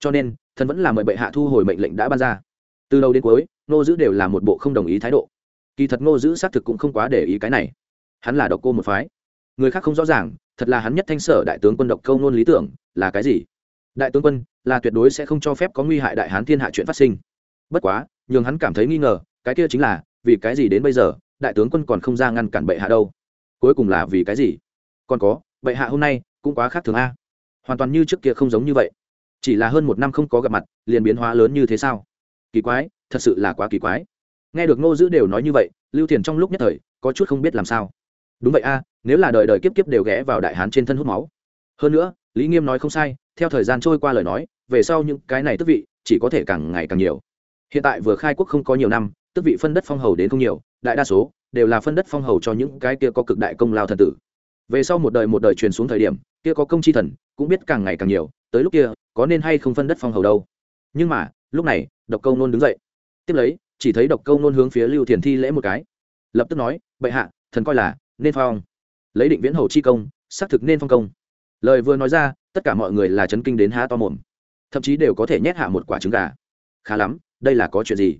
Cho nên, thần vẫn là mời bệ hạ thu hồi mệnh lệnh đã ban ra. Từ đầu đến cuối, nô dữ đều là một bộ không đồng ý thái độ. Kỳ thật nô dữ xác thực cũng không quá để ý cái này. Hắn là độc cô một phái. Người khác không rõ ràng thật là hắn nhất thanh sở đại tướng quân độc câu nôn lý tưởng, là cái gì? Đại tướng quân, là tuyệt đối sẽ không cho phép có nguy hại đại hán thiên hạ chuyện phát sinh. Bất quá, nhường hắn cảm thấy nghi ngờ, cái kia chính là, vì cái gì đến bây giờ, đại tướng quân còn không ra ngăn cản bệ hạ đâu? Cuối cùng là vì cái gì? Còn có, bệ hạ hôm nay cũng quá khác thường a. Hoàn toàn như trước kia không giống như vậy. Chỉ là hơn một năm không có gặp mặt, liền biến hóa lớn như thế sao? Kỳ quái, thật sự là quá kỳ quái. Nghe được ngô giữ đều nói như vậy, lưu thiền trong lúc nhất thời, có chút không biết làm sao đúng vậy a, nếu là đời đời kiếp kiếp đều ghé vào đại hán trên thân hút máu. Hơn nữa, lý nghiêm nói không sai, theo thời gian trôi qua lời nói, về sau những cái này tức vị, chỉ có thể càng ngày càng nhiều. Hiện tại vừa khai quốc không có nhiều năm tức vị phân đất phong hầu đến không nhiều, đại đa số đều là phân đất phong hầu cho những cái kia có cực đại công lao thần tử. Về sau một đời một đời truyền xuống thời điểm, kia có công chi thần cũng biết càng ngày càng nhiều, tới lúc kia, có nên hay không phân đất phong hầu đâu. Nhưng mà, lúc này, độc câu nôn đứng dậy. Tiếp lấy, chỉ thấy độc câu nôn hướng phía lưu thiền thi lễ một cái. Lập tức nói, bệ hạ, thần coi là nên phong. Lấy định viễn hầu chi công, xác thực nên phong công. Lời vừa nói ra, tất cả mọi người là chấn kinh đến há to mồm. Thậm chí đều có thể nhét hạ một quả trứng gà. Khá lắm, đây là có chuyện gì?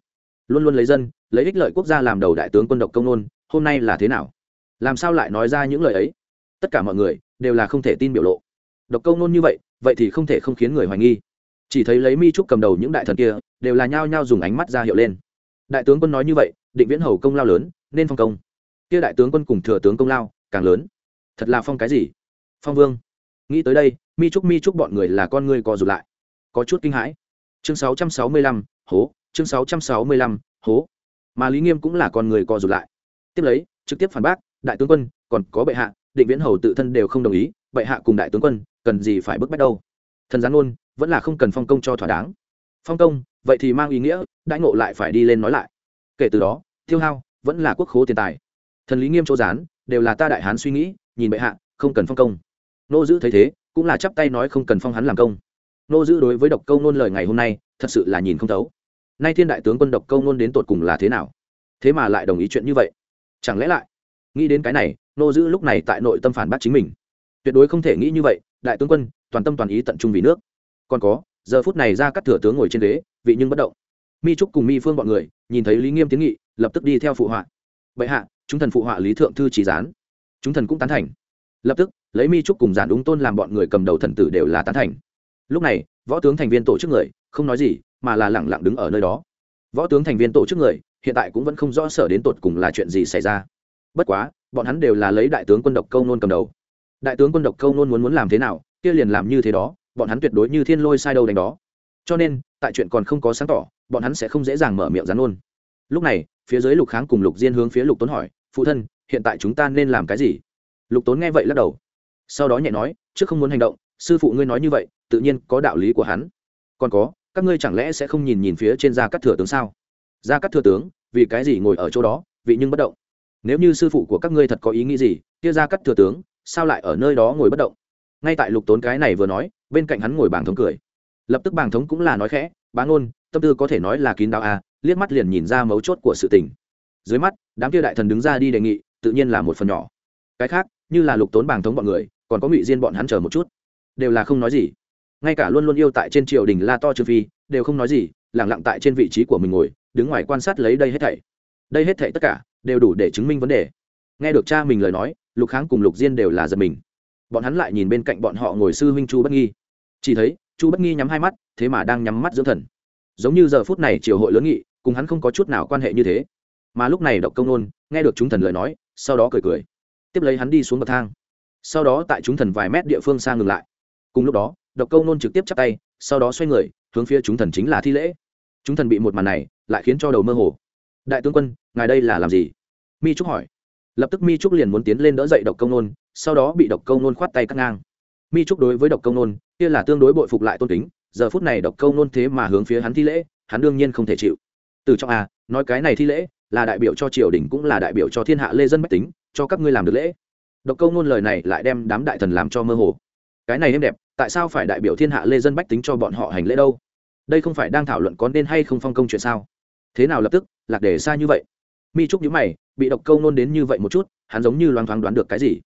Luôn luôn lấy dân, lấy ích lợi quốc gia làm đầu đại tướng quân độc công nôn, hôm nay là thế nào? Làm sao lại nói ra những lời ấy? Tất cả mọi người đều là không thể tin biểu lộ. Độc công nôn như vậy vậy thì không thể không khiến người hoài nghi. Chỉ thấy lấy mi trúc cầm đầu những đại thần kia, đều là nhao nhao dùng ánh mắt ra hiệu lên. Đại tướng quân nói như vậy, định viễn hầu công lao lớn, nên phong công kia đại tướng quân cùng thừa tướng công lao càng lớn. Thật là phong cái gì? Phong vương. Nghĩ tới đây mi trúc mi trúc bọn người là con người co rụt lại. Có chút kinh hãi. Chương 665, hố. Chương 665, hố. Mà lý nghiêm cũng là con người co rụt lại. Tiếp lấy trực tiếp phản bác đại tướng quân còn có bệ hạ định viễn hầu tự thân đều không đồng ý bệ hạ cùng đại tướng quân cần gì phải bức bách đâu? Thần gián ôn vẫn là không cần phong công cho thỏa đáng. Phong công vậy thì mang ý nghĩa đại ngộ lại phải đi lên nói lại. Kể từ đó tiêu hao vẫn là quốc khố tiền tài thần lý nghiêm chỗ gián đều là ta đại hán suy nghĩ, nhìn bệ hạ, không cần phong công. Nô giữ thấy thế, cũng là chắp tay nói không cần phong hắn làm công. Nô giữ đối với độc câu nôn lời ngày hôm nay, thật sự là nhìn không thấu. Nay thiên đại tướng quân độc câu nôn đến tột cùng là thế nào? Thế mà lại đồng ý chuyện như vậy. Chẳng lẽ lại? Nghĩ đến cái này, nô giữ lúc này tại nội tâm phản bác chính mình. Tuyệt đối không thể nghĩ như vậy, đại tướng quân, toàn tâm toàn ý tận trung vì nước. Còn có, giờ phút này ra các thừa tướng ngồi trên ghế, vị nhưng bất động. Mi trúc cùng mi phương bọn người, nhìn thấy lý nghiêm tiến nghị, lập tức đi theo phụ họa. Bệ hạ chúng thần phụ họa lý thượng thư chỉ gián. Chúng thần cũng tán thành. Lập tức, lấy mi trúc cùng giản đúng tôn làm bọn người cầm đầu thần tử đều là tán thành. Lúc này, võ tướng thành viên tổ chức người, không nói gì, mà là lẳng lặng đứng ở nơi đó. Võ tướng thành viên tổ chức người, hiện tại cũng vẫn không rõ sở đến tột cùng là chuyện gì xảy ra. Bất quá, bọn hắn đều là lấy đại tướng quân độc câu nôn cầm đầu. Đại tướng quân độc câu nôn muốn muốn làm thế nào, kia liền làm như thế đó, bọn hắn tuyệt đối như thiên lôi sai đâu đánh đó. Cho nên, tại chuyện còn không có sáng tỏ, bọn hắn sẽ không dễ dàng mở miệng rắn ôn lúc này, phía dưới lục kháng cùng lục diên hướng phía lục tốn hỏi phụ thân hiện tại chúng ta nên làm cái gì? Lục tốn nghe vậy lắc đầu. Sau đó nhẹ nói trước không muốn hành động sư phụ ngươi nói như vậy tự nhiên có đạo lý của hắn. Còn có các ngươi chẳng lẽ sẽ không nhìn nhìn phía trên gia cắt thừa tướng sao? Gia cắt thừa tướng vì cái gì ngồi ở chỗ đó vị nhưng bất động? Nếu như sư phụ của các ngươi thật có ý nghĩ gì kia gia cắt thừa tướng sao lại ở nơi đó ngồi bất động? Ngay tại lục tốn cái này vừa nói bên cạnh hắn ngồi bảng thống cười. Lập tức bảng thống cũng là nói khẽ bá ngôn tâm tư có thể nói là kín đáo a à, liếc mắt liền nhìn ra mấu chốt của sự tình dưới mắt, đám kia đại thần đứng ra đi đề nghị, tự nhiên là một phần nhỏ. Cái khác, như là lục tốn bàng thống bọn người, còn có ngụy diên bọn hắn chờ một chút. Đều là không nói gì. Ngay cả luôn luôn yêu tại trên triều đình la to trương phi, đều không nói gì, lẳng lặng tại trên vị trí của mình ngồi, đứng ngoài quan sát lấy đây hết thảy. Đây hết thảy tất cả, đều đủ để chứng minh vấn đề. Nghe được cha mình lời nói, lục kháng cùng lục diên đều là giật mình. Bọn hắn lại nhìn bên cạnh bọn họ ngồi sư huynh chu bất nghi. Chỉ thấy, chu bất nghi nhắm hai mắt, thế mà đang nhắm mắt dưỡng thần. Giống như giờ phút này triều hội lớn nghị, cùng hắn không có chút nào quan hệ như thế mà lúc này độc công nôn nghe được chúng thần lời nói sau đó cười cười tiếp lấy hắn đi xuống bậc thang. Sau đó tại chúng thần vài mét địa phương xa ngừng lại. Cùng lúc đó độc câu nôn trực tiếp chắp tay sau đó xoay người hướng phía chúng thần chính là thi lễ. Chúng thần bị một màn này lại khiến cho đầu mơ hồ. Đại tướng quân ngài đây là làm gì? Mi trúc hỏi. Lập tức mi trúc liền muốn tiến lên đỡ dậy độc công nôn sau đó bị độc công nôn khoát tay cắt ngang. Mi trúc đối với độc công nôn kia là tương đối bội phục lại tôn kính giờ phút này độc công nôn thế mà hướng phía hắn thi lễ hắn đương nhiên không thể chịu. Từ trong à, nói cái này thi lễ là đại biểu cho triều đình cũng là đại biểu cho thiên hạ lê dân bách tính, cho các ngươi làm được lễ. Độc Câu nôn lời này lại đem đám đại thần làm cho mơ hồ. Cái này êm đẹp, tại sao phải đại biểu thiên hạ lê dân bách tính cho bọn họ hành lễ đâu? Đây không phải đang thảo luận có nên hay không phong công chuyện sao? Thế nào lập tức, lạc đề xa như vậy? Mi trúc nhữ mày, bị độc câu nôn đến như vậy một chút, hắn giống như loang thoáng đoán được cái gì.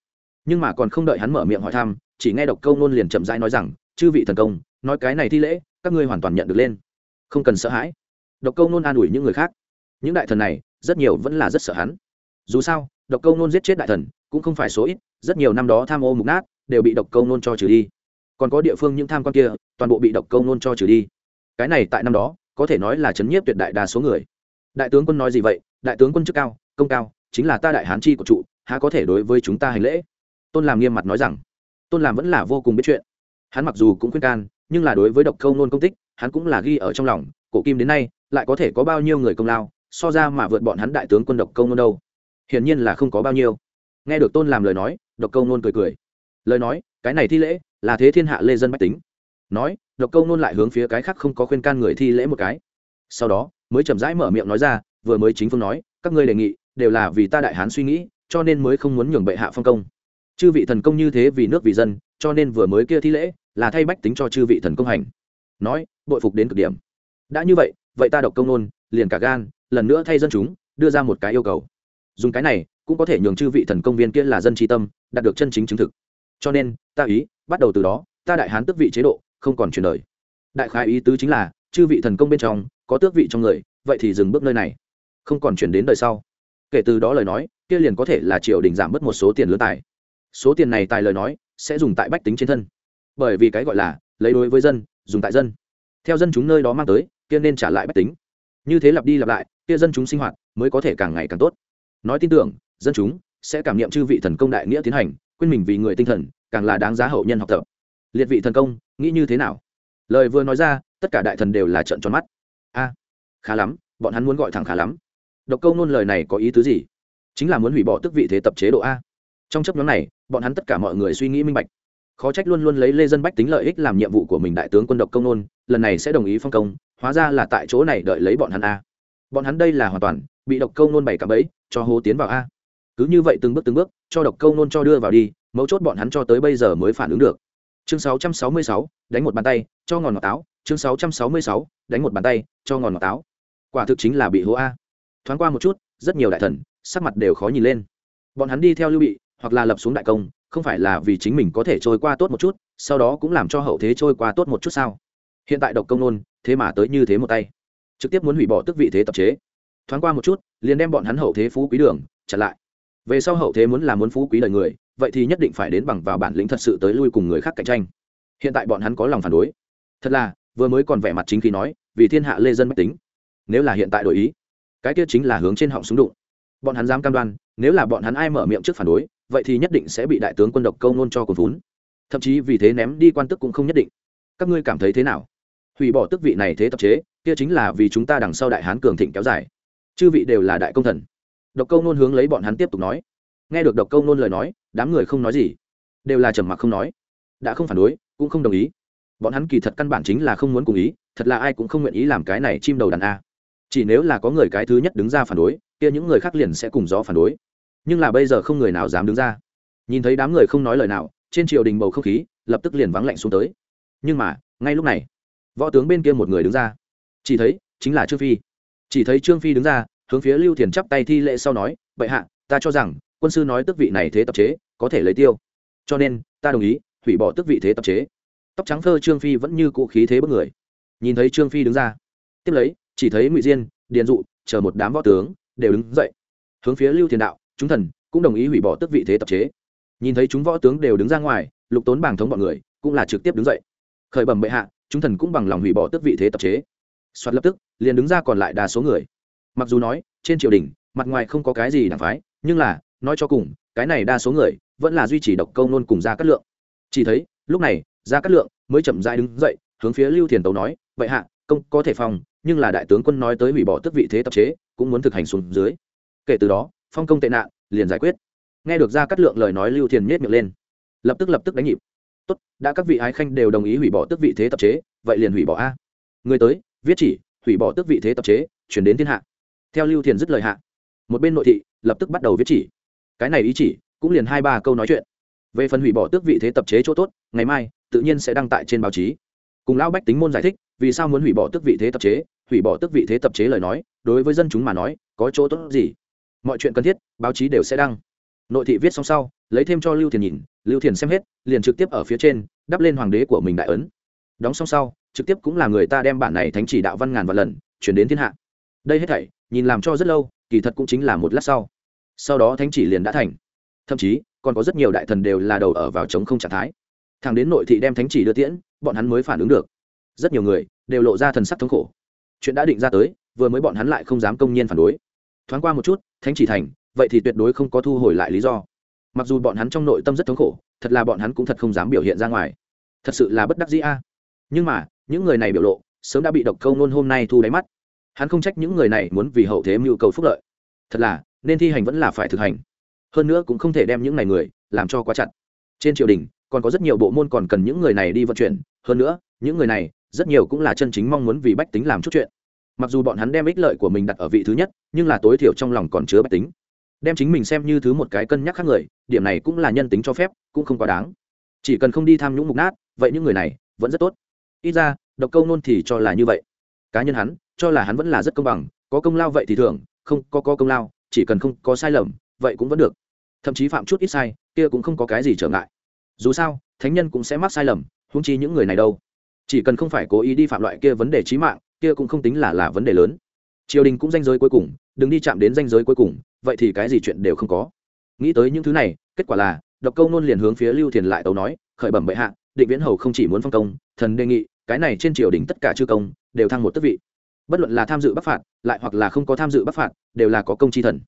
Nhưng mà còn không đợi hắn mở miệng hỏi thăm, chỉ nghe độc câu nôn liền chậm rãi nói rằng, chư vị thần công, nói cái này thi lễ, các ngươi hoàn toàn nhận được lên. Không cần sợ hãi. Độc câu nôn an ủi những người khác. Những đại thần này rất nhiều vẫn là rất sợ hắn. Dù sao, độc câu nôn giết chết đại thần, cũng không phải số ít, rất nhiều năm đó tham ô mục nát, đều bị độc câu nôn cho trừ đi. Còn có địa phương những tham quan kia, toàn bộ bị độc câu nôn cho trừ đi. Cái này tại năm đó, có thể nói là chấn nhiếp tuyệt đại đa số người. Đại tướng quân nói gì vậy? Đại tướng quân chức cao, công cao, chính là ta đại hán chi của trụ, há có thể đối với chúng ta hành lễ? Tôn làm nghiêm mặt nói rằng, tôn làm vẫn là vô cùng biết chuyện. Hắn mặc dù cũng khuyên can, nhưng là đối với độc câu nôn công tích, hắn cũng là ghi ở trong lòng, cổ kim đến nay, lại có thể có bao nhiêu người công lao so ra mà vượt bọn hắn đại tướng quân độc công nôn đâu. Hiển nhiên là không có bao nhiêu. Nghe được tôn làm lời nói, độc công nôn cười cười. Lời nói, cái này thi lễ, là thế thiên hạ lê dân bách tính. Nói, độc công nôn lại hướng phía cái khác không có khuyên can người thi lễ một cái. Sau đó, mới chậm rãi mở miệng nói ra, vừa mới chính phương nói, các ngươi đề nghị, đều là vì ta đại hán suy nghĩ, cho nên mới không muốn nhường bệ hạ phong công. Chư vị thần công như thế vì nước vì dân, cho nên vừa mới kia thi lễ, là thay bách tính cho chư vị thần công hành. Nói, bội phục đến cực điểm. Đã như vậy vậy ta độc công nôn, liền cả gan lần nữa thay dân chúng, đưa ra một cái yêu cầu. Dùng cái này, cũng có thể nhường chư vị thần công viên kia là dân tri tâm, đạt được chân chính chứng thực. Cho nên, ta ý, bắt đầu từ đó, ta đại hán tước vị chế độ, không còn truyền đời. Đại khái ý tứ chính là, chư vị thần công bên trong, có tước vị trong người, vậy thì dừng bước nơi này. Không còn chuyển đến đời sau. Kể từ đó lời nói, kia liền có thể là triều đình giảm bớt một số tiền lớn tài. Số tiền này tài lời nói, sẽ dùng tại bách tính trên thân. Bởi vì cái gọi là, lấy đối với dân, dùng tại dân. Theo dân chúng nơi đó mang tới, kia nên trả lại bách tính. Như thế lặp đi lặp lại kia dân chúng sinh hoạt mới có thể càng ngày càng tốt. Nói tin tưởng, dân chúng sẽ cảm nghiệm chư vị thần công đại nghĩa tiến hành, quên mình vì người tinh thần, càng là đáng giá hậu nhân học tập. Liệt vị thần công, nghĩ như thế nào? Lời vừa nói ra, tất cả đại thần đều là trận tròn mắt. A, khá lắm, bọn hắn muốn gọi thẳng khá lắm. Độc câu nôn lời này có ý tứ gì? Chính là muốn hủy bỏ tức vị thế tập chế độ a. Trong chấp nhóm này, bọn hắn tất cả mọi người suy nghĩ minh bạch. Khó trách luôn luôn lấy lê dân bách tính lợi ích làm nhiệm vụ của mình đại tướng quân độc công nôn, lần này sẽ đồng ý phong công, hóa ra là tại chỗ này đợi lấy bọn hắn a bọn hắn đây là hoàn toàn bị độc câu nôn bày cả bẫy cho hố tiến vào a. Cứ như vậy từng bước từng bước cho độc câu nôn cho đưa vào đi mấu chốt bọn hắn cho tới bây giờ mới phản ứng được. Chương 666, đánh một bàn tay cho ngòn ngọt táo. Chương 666, đánh một bàn tay cho ngòn ngọt táo. Quả thực chính là bị hố a. Thoáng qua một chút rất nhiều đại thần sắc mặt đều khó nhìn lên. Bọn hắn đi theo lưu bị hoặc là lập xuống đại công không phải là vì chính mình có thể trôi qua tốt một chút sau đó cũng làm cho hậu thế trôi qua tốt một chút sao? Hiện tại độc công nôn thế mà tới như thế một tay trực tiếp muốn hủy bỏ tức vị thế tập chế. Thoáng qua một chút, liền đem bọn hắn hậu thế phú quý đường chặn lại. Về sau hậu thế muốn làm muốn phú quý đời người, vậy thì nhất định phải đến bằng vào bản lĩnh thật sự tới lui cùng người khác cạnh tranh. Hiện tại bọn hắn có lòng phản đối. Thật là, vừa mới còn vẻ mặt chính khi nói, vì thiên hạ lê dân mách tính. Nếu là hiện tại đổi ý, cái kia chính là hướng trên họng súng đụng. Bọn hắn dám cam đoan, nếu là bọn hắn ai mở miệng trước phản đối, vậy thì nhất định sẽ bị đại tướng quân độc câu nôn cho cồn vốn thậm chí vì thế ném đi quan tức cũng không nhất định. Các ngươi cảm thấy thế nào? Hủy bỏ tước vị này thế tập chế, kia chính là vì chúng ta đằng sau đại hán cường thịnh kéo dài. Chư vị đều là đại công thần. Độc câu nôn hướng lấy bọn hắn tiếp tục nói. Nghe được độc câu nôn lời nói, đám người không nói gì. Đều là trầm mặc không nói. Đã không phản đối, cũng không đồng ý. Bọn hắn kỳ thật căn bản chính là không muốn cùng ý, thật là ai cũng không nguyện ý làm cái này chim đầu đàn a. Chỉ nếu là có người cái thứ nhất đứng ra phản đối, kia những người khác liền sẽ cùng gió phản đối. Nhưng là bây giờ không người nào dám đứng ra. Nhìn thấy đám người không nói lời nào, trên triều đình bầu không khí lập tức liền vắng lạnh xuống tới. Nhưng mà, ngay lúc này võ tướng bên kia một người đứng ra. Chỉ thấy, chính là trương phi. Chỉ thấy trương phi đứng ra, hướng phía lưu thiền chắp tay thi lễ sau nói vậy hạ, ta cho rằng, quân sư nói tước vị này thế tập chế, có thể lấy tiêu. Cho nên, ta đồng ý, hủy bỏ tước vị thế tập chế. Tóc trắng thơ trương phi vẫn như cụ khí thế bất người. Nhìn thấy trương phi đứng ra, tiếp lấy, chỉ thấy ngụy diên, điền dụ, chờ một đám võ tướng, đều đứng dậy. Hướng phía lưu thiền đạo, chúng thần, cũng đồng ý hủy bỏ tước vị thế tập chế. Nhìn thấy chúng võ tướng đều đứng ra ngoài, lục tốn bảng thống bọn người, cũng là trực tiếp đứng dậy. Khởi bẩm bệ hạ chúng thần cũng bằng lòng hủy bỏ tước vị thế tập chế. Soạt lập tức, liền đứng ra còn lại đa số người. Mặc dù nói, trên triều đình, mặt ngoài không có cái gì đảng phái, nhưng là, nói cho cùng, cái này đa số người, vẫn là duy trì độc câu nôn cùng ra cát lượng. Chỉ thấy, lúc này ra cát lượng mới chậm dại đứng dậy, hướng phía lưu thiền tấu nói, vậy hạ, công có thể phòng, nhưng là đại tướng quân nói tới hủy bỏ tước vị thế tập chế, cũng muốn thực hành xuống dưới. Kể từ đó, phong công tệ nạn, liền giải quyết. Nghe được ra cát lượng lời nói, lưu thiền nhét miệng lên. Lập tức lập tức đánh nhịp tốt, đã các vị ái khanh đều đồng ý hủy bỏ tước vị thế tập chế, vậy liền hủy bỏ a. Người tới, viết chỉ, hủy bỏ tước vị thế tập chế, chuyển đến thiên hạ. Theo lưu thiền dứt lời hạ, một bên nội thị lập tức bắt đầu viết chỉ. Cái này ý chỉ cũng liền hai ba câu nói chuyện. Về phần hủy bỏ tước vị thế tập chế chỗ tốt, ngày mai tự nhiên sẽ đăng tải trên báo chí. Cùng lão bách tính môn giải thích, vì sao muốn hủy bỏ tước vị thế tập chế, hủy bỏ tước vị thế tập chế lời nói, đối với dân chúng mà nói, có chỗ tốt gì? Mọi chuyện cần thiết, báo chí đều sẽ đăng nội thị viết xong sau, lấy thêm cho lưu thiền nhìn, lưu thiền xem hết, liền trực tiếp ở phía trên, đắp lên hoàng đế của mình đại ấn. Đóng xong sau, trực tiếp cũng là người ta đem bản này thánh chỉ đạo văn ngàn vạn lần, chuyển đến thiên hạ. Đây hết thảy, nhìn làm cho rất lâu, kỳ thật cũng chính là một lát sau. Sau đó thánh chỉ liền đã thành. Thậm chí, còn có rất nhiều đại thần đều là đầu ở vào chống không trạng thái. Thằng đến nội thị đem thánh chỉ đưa tiễn, bọn hắn mới phản ứng được. Rất nhiều người đều lộ ra thần sắc thống khổ. Chuyện đã định ra tới, vừa mới bọn hắn lại không dám công nhiên phản đối. Thoáng qua một chút, thánh chỉ thành vậy thì tuyệt đối không có thu hồi lại lý do. Mặc dù bọn hắn trong nội tâm rất thống khổ, thật là bọn hắn cũng thật không dám biểu hiện ra ngoài. Thật sự là bất đắc dĩ a. Nhưng mà, những người này biểu lộ, sớm đã bị độc câu nôn hôm nay thu đáy mắt. Hắn không trách những người này muốn vì hậu thế mưu cầu phúc lợi. Thật là, nên thi hành vẫn là phải thực hành. Hơn nữa cũng không thể đem những này người, làm cho quá chặt. Trên triều đình, còn có rất nhiều bộ môn còn cần những người này đi vận chuyển. Hơn nữa, những người này, rất nhiều cũng là chân chính mong muốn vì bách tính làm chút chuyện. Mặc dù bọn hắn đem ích lợi của mình đặt ở vị thứ nhất, nhưng là tối thiểu trong lòng còn chứa bách tính đem chính mình xem như thứ một cái cân nhắc khác người, điểm này cũng là nhân tính cho phép, cũng không quá đáng. Chỉ cần không đi tham nhũng mục nát, vậy những người này vẫn rất tốt. Ít ra, độc câu nôn thì cho là như vậy. Cá nhân hắn, cho là hắn vẫn là rất công bằng, có công lao vậy thì thường, không có có công lao, chỉ cần không có sai lầm, vậy cũng vẫn được. Thậm chí phạm chút ít sai, kia cũng không có cái gì trở ngại. Dù sao, thánh nhân cũng sẽ mắc sai lầm húng chi những người này đâu. Chỉ cần không phải cố ý đi phạm loại kia vấn đề trí mạng, kia cũng không tính là là vấn đề lớn. Triều đình cũng danh giới cuối cùng, đừng đi chạm đến danh giới cuối cùng vậy thì cái gì chuyện đều không có. Nghĩ tới những thứ này, kết quả là, độc câu nôn liền hướng phía lưu thiền lại tấu nói, khởi bẩm bệ hạ, định viễn hầu không chỉ muốn phong công, thần đề nghị, cái này trên triều đình tất cả chư công, đều thăng một tước vị. Bất luận là tham dự bắc phạt, lại hoặc là không có tham dự bắc phạt, đều là có công chi thần.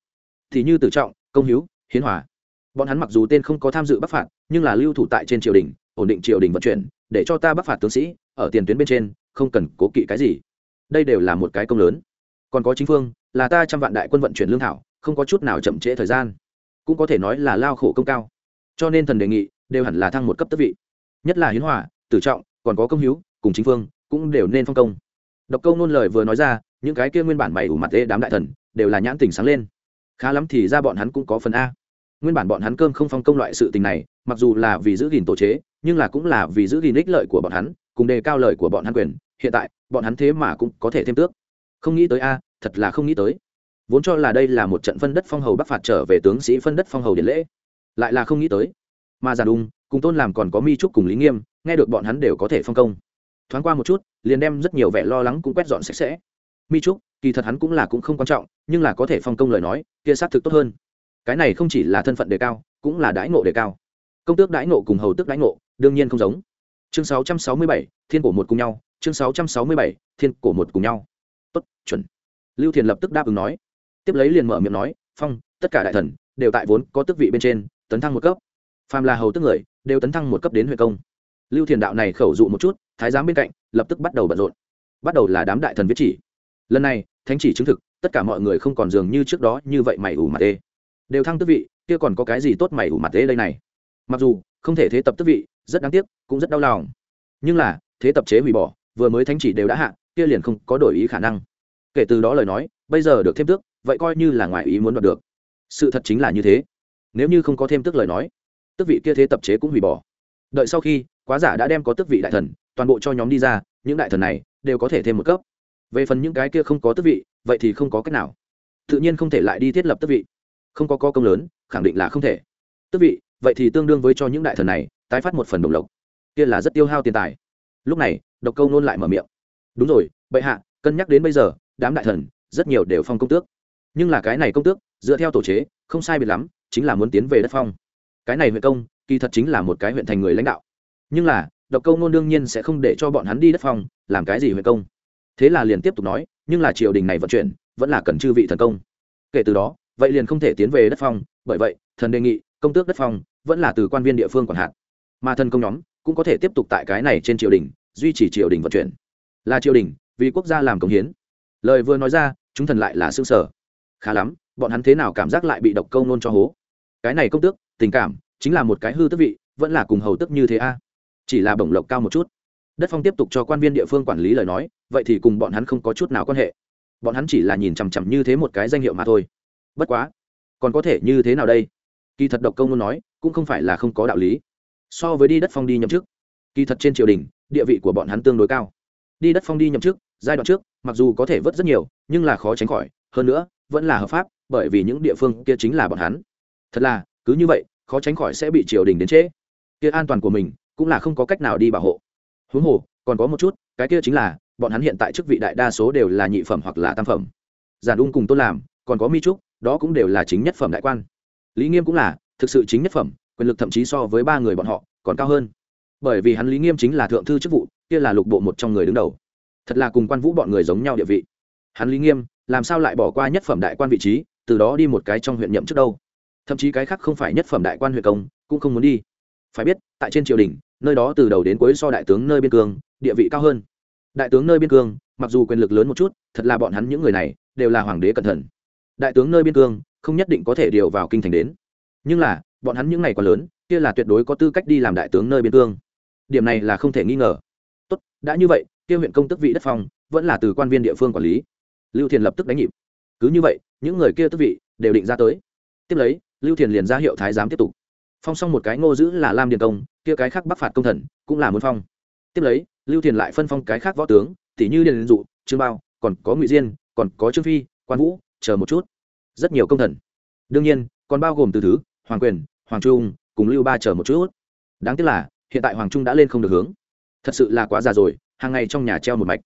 Thì như tử trọng, công hiếu, hiến hòa. Bọn hắn mặc dù tên không có tham dự bắc phạt, nhưng là lưu thủ tại trên triều đình, ổn định triều đình vận chuyển, để cho ta bắc phạt tướng sĩ, ở tiền tuyến bên trên, không cần cố kỵ cái gì. Đây đều là một cái công lớn. Còn có chính phương, là ta trăm vạn đại quân vận chuyển lương thảo không có chút nào chậm trễ thời gian. Cũng có thể nói là lao khổ công cao. Cho nên thần đề nghị đều hẳn là thăng một cấp tước vị. Nhất là hiến hòa, tử trọng, còn có công hiếu, cùng chính phương, cũng đều nên phong công. Độc câu nôn lời vừa nói ra, những cái kia nguyên bản mày ủ mặt ê đám đại thần, đều là nhãn tình sáng lên. Khá lắm thì ra bọn hắn cũng có phần a. Nguyên bản bọn hắn cơm không phong công loại sự tình này, mặc dù là vì giữ gìn tổ chế, nhưng là cũng là vì giữ gìn ích lợi của bọn hắn, cùng đề cao lời của bọn hắn quyền. Hiện tại, bọn hắn thế mà cũng có thể thêm tước. Không nghĩ tới a, thật là không nghĩ tới vốn cho là đây là một trận phân đất phong hầu bắc phạt trở về tướng sĩ phân đất phong hầu điện lễ. Lại là không nghĩ tới mà giàn đung cùng tôn làm còn có mi trúc cùng lý nghiêm nghe được bọn hắn đều có thể phong công. Thoáng qua một chút liền đem rất nhiều vẻ lo lắng cũng quét dọn sạch sẽ. Mi trúc kỳ thật hắn cũng là cũng không quan trọng nhưng là có thể phong công lời nói kia xác thực tốt hơn. Cái này không chỉ là thân phận đề cao cũng là đãi ngộ đề cao. Công tước đãi ngộ cùng hầu tước đãi ngộ đương nhiên không giống. Chương 667, thiên cổ một cùng nhau. Chương 667, thiên cổ một cùng nhau. Tốt chuẩn. Lưu thiền lập tức đáp ứng nói tiếp lấy liền mở miệng nói, phong, tất cả đại thần đều tại vốn có tước vị bên trên, tấn thăng một cấp. Phàm là hầu tức người, đều tấn thăng một cấp đến huệ công. Lưu thiền đạo này khẩu dụ một chút, thái giám bên cạnh lập tức bắt đầu bận rộn. Bắt đầu là đám đại thần viết chỉ. Lần này, thánh chỉ chứng thực, tất cả mọi người không còn dường như trước đó như vậy mày ủ mặt ê đều thăng tước vị, kia còn có cái gì tốt mày ủ mặt ê đây này? Mặc dù, không thể thế tập tước vị, rất đáng tiếc, cũng rất đau lòng. Nhưng là, thế tập chế hủy bỏ, vừa mới thánh chỉ đều đã hạ, kia liền không có đổi ý khả năng. Kể từ đó lời nói, bây giờ được thêm tước vậy coi như là ngoài ý muốn đoạt được. Sự thật chính là như thế. Nếu như không có thêm tước lời nói tước vị kia thế tập chế cũng hủy bỏ. Đợi sau khi, quá giả đã đem có tước vị đại thần, toàn bộ cho nhóm đi ra, những đại thần này đều có thể thêm một cấp. Về phần những cái kia không có tước vị, vậy thì không có cách nào. Tự nhiên không thể lại đi thiết lập tước vị. Không có có công lớn, khẳng định là không thể. Tước vị, vậy thì tương đương với cho những đại thần này tái phát một phần đồng lộc. Kia là rất tiêu hao tiền tài. Lúc này, độc câu nôn lại mở miệng. Đúng rồi, bệ hạ, cân nhắc đến bây giờ, đám đại thần, rất nhiều đều phong công tước nhưng là cái này công tước, dựa theo tổ chế, không sai biệt lắm, chính là muốn tiến về đất phong. Cái này huyện công, kỳ thật chính là một cái huyện thành người lãnh đạo. Nhưng là, độc câu nôn đương nhiên sẽ không để cho bọn hắn đi đất phong, làm cái gì huyện công? Thế là liền tiếp tục nói, nhưng là triều đình này vận chuyển, vẫn là cần chư vị thần công. Kể từ đó, vậy liền không thể tiến về đất phong, bởi vậy, thần đề nghị, công tước đất phong, vẫn là từ quan viên địa phương quản hạt. Mà thần công nhóm, cũng có thể tiếp tục tại cái này trên triều đình, duy trì triều đình vận chuyển. Là triều đình, vì quốc gia làm công hiến. Lời vừa nói ra, chúng thần lại là xương sở khá lắm, bọn hắn thế nào cảm giác lại bị độc câu nôn cho hố? Cái này công tước, tình cảm, chính là một cái hư tức vị, vẫn là cùng hầu tức như thế a? Chỉ là bổng lộc cao một chút. Đất phong tiếp tục cho quan viên địa phương quản lý lời nói, vậy thì cùng bọn hắn không có chút nào quan hệ. Bọn hắn chỉ là nhìn chằm chằm như thế một cái danh hiệu mà thôi. Bất quá, còn có thể như thế nào đây? Kỳ thật độc công muốn nói, cũng không phải là không có đạo lý. So với đi đất phong đi nhậm chức, kỳ thật trên triều đình, địa vị của bọn hắn tương đối cao. Đi đất phong đi nhậm chức, giai đoạn trước, mặc dù có thể vớt rất nhiều, nhưng là khó tránh khỏi. Hơn nữa vẫn là hợp pháp, bởi vì những địa phương kia chính là bọn hắn. Thật là, cứ như vậy, khó tránh khỏi sẽ bị triều đình đến trễ. Kia an toàn của mình, cũng là không có cách nào đi bảo hộ. Huống hồ, còn có một chút, cái kia chính là, bọn hắn hiện tại chức vị đại đa số đều là nhị phẩm hoặc là tam phẩm. Giản ung cùng tôn làm, còn có mi trúc, đó cũng đều là chính nhất phẩm đại quan. Lý nghiêm cũng là, thực sự chính nhất phẩm, quyền lực thậm chí so với ba người bọn họ, còn cao hơn. Bởi vì hắn lý nghiêm chính là thượng thư chức vụ, kia là lục bộ một trong người đứng đầu. Thật là cùng quan vũ bọn người giống nhau địa vị. Hắn lý nghiêm làm sao lại bỏ qua nhất phẩm đại quan vị trí, từ đó đi một cái trong huyện nhậm trước đâu? Thậm chí cái khác không phải nhất phẩm đại quan huyện công, cũng không muốn đi. Phải biết, tại trên triều đình, nơi đó từ đầu đến cuối so đại tướng nơi biên cương, địa vị cao hơn. Đại tướng nơi biên cương, mặc dù quyền lực lớn một chút, thật là bọn hắn những người này, đều là hoàng đế cẩn thận. Đại tướng nơi biên cương, không nhất định có thể điều vào kinh thành đến. Nhưng là, bọn hắn những ngày quá lớn, kia là tuyệt đối có tư cách đi làm đại tướng nơi biên cương. Điểm này là không thể nghi ngờ. Tốt, đã như vậy, kia huyện công tức vị đất phong, vẫn là từ quan viên địa phương quản lý lưu thiền lập tức đánh nhịp. Cứ như vậy, những người kia tức vị đều định ra tới. Tiếp lấy, lưu thiền liền ra hiệu thái giám tiếp tục. Phong xong một cái ngô giữ là lam điền công kia cái khác bắc phạt công thần cũng là muốn phong. Tiếp lấy, lưu thiền lại phân phong cái khác võ tướng, tỷ như điền dụ, trương bao, còn có ngụy diên, còn có trương phi, quan vũ, chờ một chút. Rất nhiều công thần. Đương nhiên, còn bao gồm từ thứ, hoàng quyền, hoàng trung, cùng lưu ba chờ một chút. Đáng tiếc là, hiện tại hoàng trung đã lên không được hướng. Thật sự là quá già rồi, hàng ngày trong nhà treo một mạch.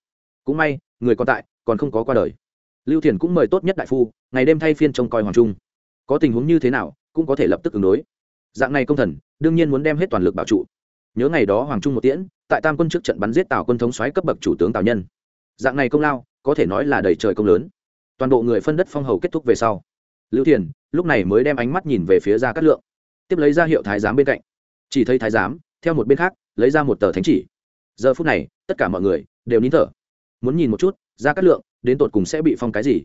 Cũng may, người còn tại còn không có qua đời. Lưu thiền cũng mời tốt nhất đại phu, ngày đêm thay phiên trông coi hoàng trung. Có tình huống như thế nào, cũng có thể lập tức ứng đối. Dạng này công thần, đương nhiên muốn đem hết toàn lực bảo trụ. Nhớ ngày đó hoàng trung một tiễn, tại tam quân trước trận bắn giết tào quân thống xoáy cấp bậc chủ tướng tào nhân. Dạng này công lao, có thể nói là đầy trời công lớn. Toàn bộ người phân đất phong hầu kết thúc về sau. Lưu thiền lúc này mới đem ánh mắt nhìn về phía ra cát lượng. Tiếp lấy ra hiệu thái giám bên cạnh. Chỉ thấy thái giám, theo một bên khác, lấy ra một tờ thánh chỉ. Giờ phút này, tất cả mọi người đều nín thở. Muốn nhìn một chút ra cát lượng, đến tột cùng sẽ bị phong cái gì?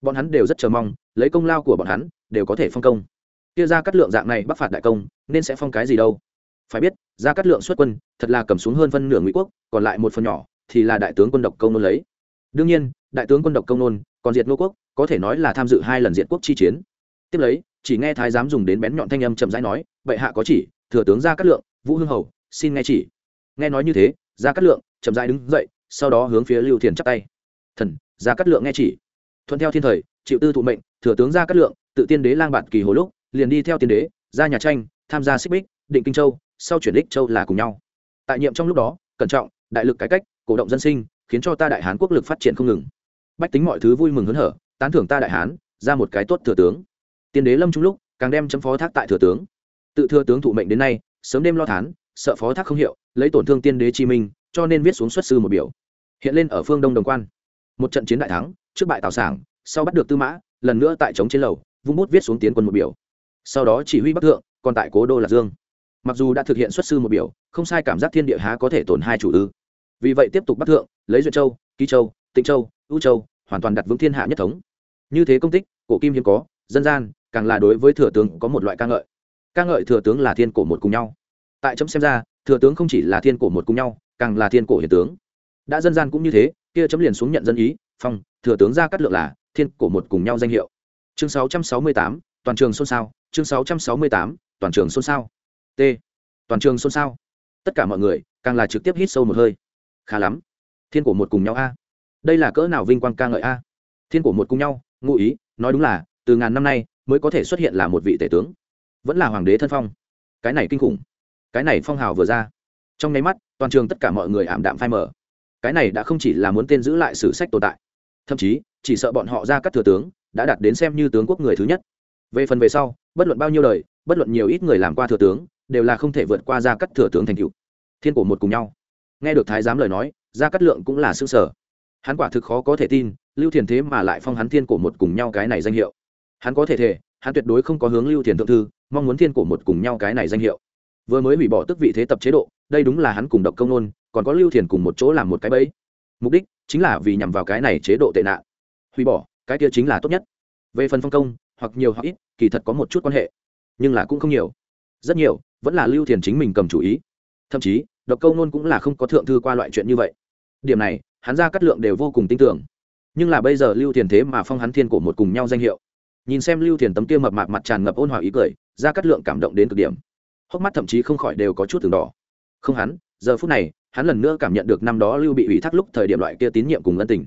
Bọn hắn đều rất chờ mong, lấy công lao của bọn hắn, đều có thể phong công. Kia ra cát lượng dạng này bắc phạt đại công, nên sẽ phong cái gì đâu? Phải biết, ra cát lượng xuất quân, thật là cầm xuống hơn phân nửa ngụy quốc, còn lại một phần nhỏ, thì là đại tướng quân độc công nôn lấy. Đương nhiên, đại tướng quân độc công nôn, còn diệt ngô quốc, có thể nói là tham dự hai lần diệt quốc chi chiến. Tiếp lấy, chỉ nghe thái giám dùng đến bén nhọn thanh âm chậm rãi nói, bệ hạ có chỉ, thừa tướng ra cát lượng, vũ hưng hầu, xin nghe chỉ. Nghe nói như thế, ra cát lượng chậm rãi đứng dậy, sau đó hướng phía lưu thiền chắp tay thần, gia cát lượng nghe chỉ. Thuận theo thiên thời, chịu tư thụ mệnh, thừa tướng gia cát lượng, tự tiên đế lang bạn kỳ hồ lúc, liền đi theo tiên đế, ra nhà tranh, tham gia xích bích, định kinh châu, sau chuyển đích châu là cùng nhau. Tại nhiệm trong lúc đó, cẩn trọng, đại lực cải cách, cổ động dân sinh, khiến cho ta đại hán quốc lực phát triển không ngừng. Bách tính mọi thứ vui mừng hớn hở, tán thưởng ta đại hán, ra một cái tốt thừa tướng. Tiên đế lâm trung lúc, càng đem chấm phó thác tại thừa tướng. Tự thừa tướng thụ mệnh đến nay, sớm đêm lo thán, sợ phó thác không hiệu, lấy tổn thương tiên đế chi minh, cho nên viết xuống xuất sư một biểu. Hiện lên ở phương đông đồng quan một trận chiến đại thắng, trước bại tào sảng, sau bắt được tư mã, lần nữa tại chống trên lầu, vung bút viết xuống tiến quân một biểu. Sau đó chỉ huy bắc thượng, còn tại cố đô lạc dương. Mặc dù đã thực hiện xuất sư một biểu, không sai cảm giác thiên địa há có thể tổn hai chủ ư. Vì vậy tiếp tục bắc thượng, lấy duyệt châu, ký châu, tịnh châu, ưu châu, hoàn toàn đặt vững thiên hạ nhất thống. Như thế công tích, cổ kim hiếm có, dân gian, càng là đối với thừa tướng có một loại ca ngợi. Ca ngợi thừa tướng là thiên cổ một cùng nhau. Tại chấm xem ra, thừa tướng không chỉ là thiên cổ một cùng nhau, càng là thiên cổ hiền tướng đã dân gian cũng như thế kia chấm liền xuống nhận dân ý phong thừa tướng ra cắt lượng là thiên cổ một cùng nhau danh hiệu. Chương 668, toàn trường xôn xao chương 668, toàn trường xôn xao. T. Toàn trường xôn xao. Tất cả mọi người càng là trực tiếp hít sâu một hơi. Khá lắm. Thiên cổ một cùng nhau a. Đây là cỡ nào vinh quang ca ngợi a? Thiên cổ một cùng nhau ngụ ý nói đúng là từ ngàn năm nay mới có thể xuất hiện là một vị tể tướng. Vẫn là hoàng đế thân phong. Cái này kinh khủng. Cái này phong hào vừa ra. Trong nháy mắt toàn trường tất cả mọi người ảm đạm phai mở cái này đã không chỉ là muốn tên giữ lại sử sách tồn tại, thậm chí chỉ sợ bọn họ ra các thừa tướng đã đạt đến xem như tướng quốc người thứ nhất. Về phần về sau, bất luận bao nhiêu đời, bất luận nhiều ít người làm qua thừa tướng, đều là không thể vượt qua ra các thừa tướng thành cựu thiên cổ một cùng nhau. Nghe được thái giám lời nói, ra cắt lượng cũng là xương sở hắn quả thực khó có thể tin, lưu thiền thế mà lại phong hắn thiên cổ một cùng nhau cái này danh hiệu. Hắn có thể thể hắn tuyệt đối không có hướng lưu thiền thượng thư, mong muốn thiên cổ một cùng nhau cái này danh hiệu. Vừa mới hủy bỏ tức vị thế tập chế độ, đây đúng là hắn cùng độc công nôn còn có lưu thiền cùng một chỗ làm một cái bẫy. Mục đích chính là vì nhằm vào cái này chế độ tệ nạn. Hủy bỏ, cái kia chính là tốt nhất. Về phần phong công, hoặc nhiều hoặc ít, kỳ thật có một chút quan hệ, nhưng là cũng không nhiều. Rất nhiều, vẫn là lưu thiền chính mình cầm chủ ý. Thậm chí, độc câu nôn cũng là không có thượng thư qua loại chuyện như vậy. Điểm này, hắn ra cắt lượng đều vô cùng tin tưởng. Nhưng là bây giờ lưu thiền thế mà phong hắn thiên cổ một cùng nhau danh hiệu. Nhìn xem lưu thiền tấm kia mập mạc mặt tràn ngập ôn hòa ý cười, ra cắt lượng cảm động đến cực điểm. Hốc mắt thậm chí không khỏi đều có chút từng đỏ. Không hắn, giờ phút này hắn lần nữa cảm nhận được năm đó lưu bị ủy thác lúc thời điểm loại kia tín nhiệm cùng ân tình.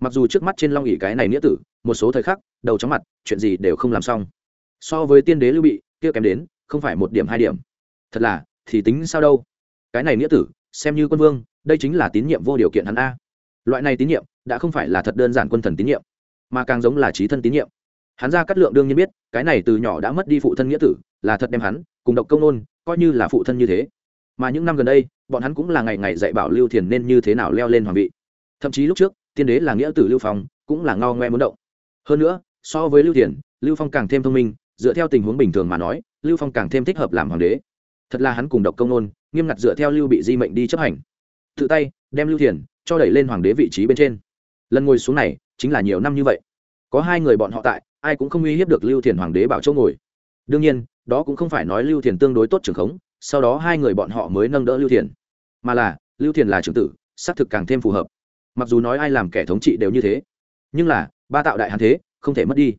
Mặc dù trước mắt trên long ỉ cái này nghĩa tử, một số thời khắc, đầu chóng mặt, chuyện gì đều không làm xong. So với tiên đế lưu bị, kia kém đến, không phải một điểm hai điểm. Thật là, thì tính sao đâu? Cái này nghĩa tử, xem như quân vương, đây chính là tín nhiệm vô điều kiện hắn a. Loại này tín nhiệm, đã không phải là thật đơn giản quân thần tín nhiệm, mà càng giống là trí thân tín nhiệm. Hắn ra cắt lượng đương nhiên biết, cái này từ nhỏ đã mất đi phụ thân nghĩa tử, là thật đem hắn, cùng độc công nôn, coi như là phụ thân như thế mà những năm gần đây, bọn hắn cũng là ngày ngày dạy bảo lưu thiền nên như thế nào leo lên hoàng vị. Thậm chí lúc trước, tiên đế là nghĩa tử lưu phong, cũng là ngao ngoe muốn động. Hơn nữa, so với lưu thiền, lưu phong càng thêm thông minh, dựa theo tình huống bình thường mà nói, lưu phong càng thêm thích hợp làm hoàng đế. Thật là hắn cùng độc công nôn, nghiêm ngặt dựa theo lưu bị di mệnh đi chấp hành. Tự tay, đem lưu thiền cho đẩy lên hoàng đế vị trí bên trên. Lần ngồi xuống này, chính là nhiều năm như vậy. Có hai người bọn họ tại, ai cũng không uy hiếp được lưu thiền hoàng đế bảo châu ngồi. Đương nhiên, đó cũng không phải nói lưu thiền tương đối tốt trường khống sau đó hai người bọn họ mới nâng đỡ lưu thiền. Mà là, lưu thiền là trưởng tử, xác thực càng thêm phù hợp. Mặc dù nói ai làm kẻ thống trị đều như thế, nhưng là, ba tạo đại hán thế, không thể mất đi.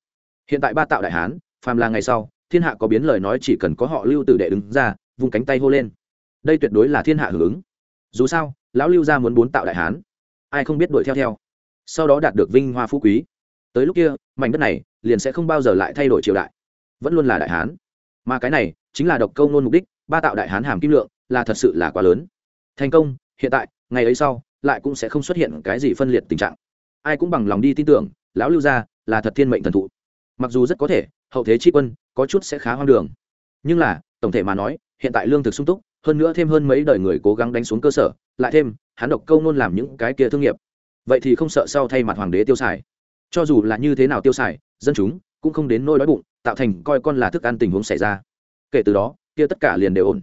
Hiện tại ba tạo đại hán, phàm là ngày sau, thiên hạ có biến lời nói chỉ cần có họ lưu tử đệ đứng ra, vung cánh tay hô lên. Đây tuyệt đối là thiên hạ hưởng ứng. Dù sao, lão lưu gia muốn bốn tạo đại hán, ai không biết đuổi theo theo. Sau đó đạt được vinh hoa phú quý. Tới lúc kia, mảnh đất này liền sẽ không bao giờ lại thay đổi triều đại. Vẫn luôn là đại hán. Mà cái này, chính là độc câu nôn mục đích ba tạo đại hán hàm kim lượng là thật sự là quá lớn. Thành công, hiện tại, ngày ấy sau, lại cũng sẽ không xuất hiện cái gì phân liệt tình trạng. Ai cũng bằng lòng đi tin tưởng, lão lưu gia là thật thiên mệnh thần thụ. Mặc dù rất có thể, hậu thế tri quân, có chút sẽ khá hoang đường. Nhưng là, tổng thể mà nói, hiện tại lương thực sung túc, hơn nữa thêm hơn mấy đời người cố gắng đánh xuống cơ sở, lại thêm, hắn độc câu nôn làm những cái kia thương nghiệp. Vậy thì không sợ sau thay mặt hoàng đế tiêu xài. Cho dù là như thế nào tiêu xài, dân chúng cũng không đến nôi đói bụng, tạo thành coi con là thức ăn tình huống xảy ra. Kể từ đó kia tất cả liền đều ổn.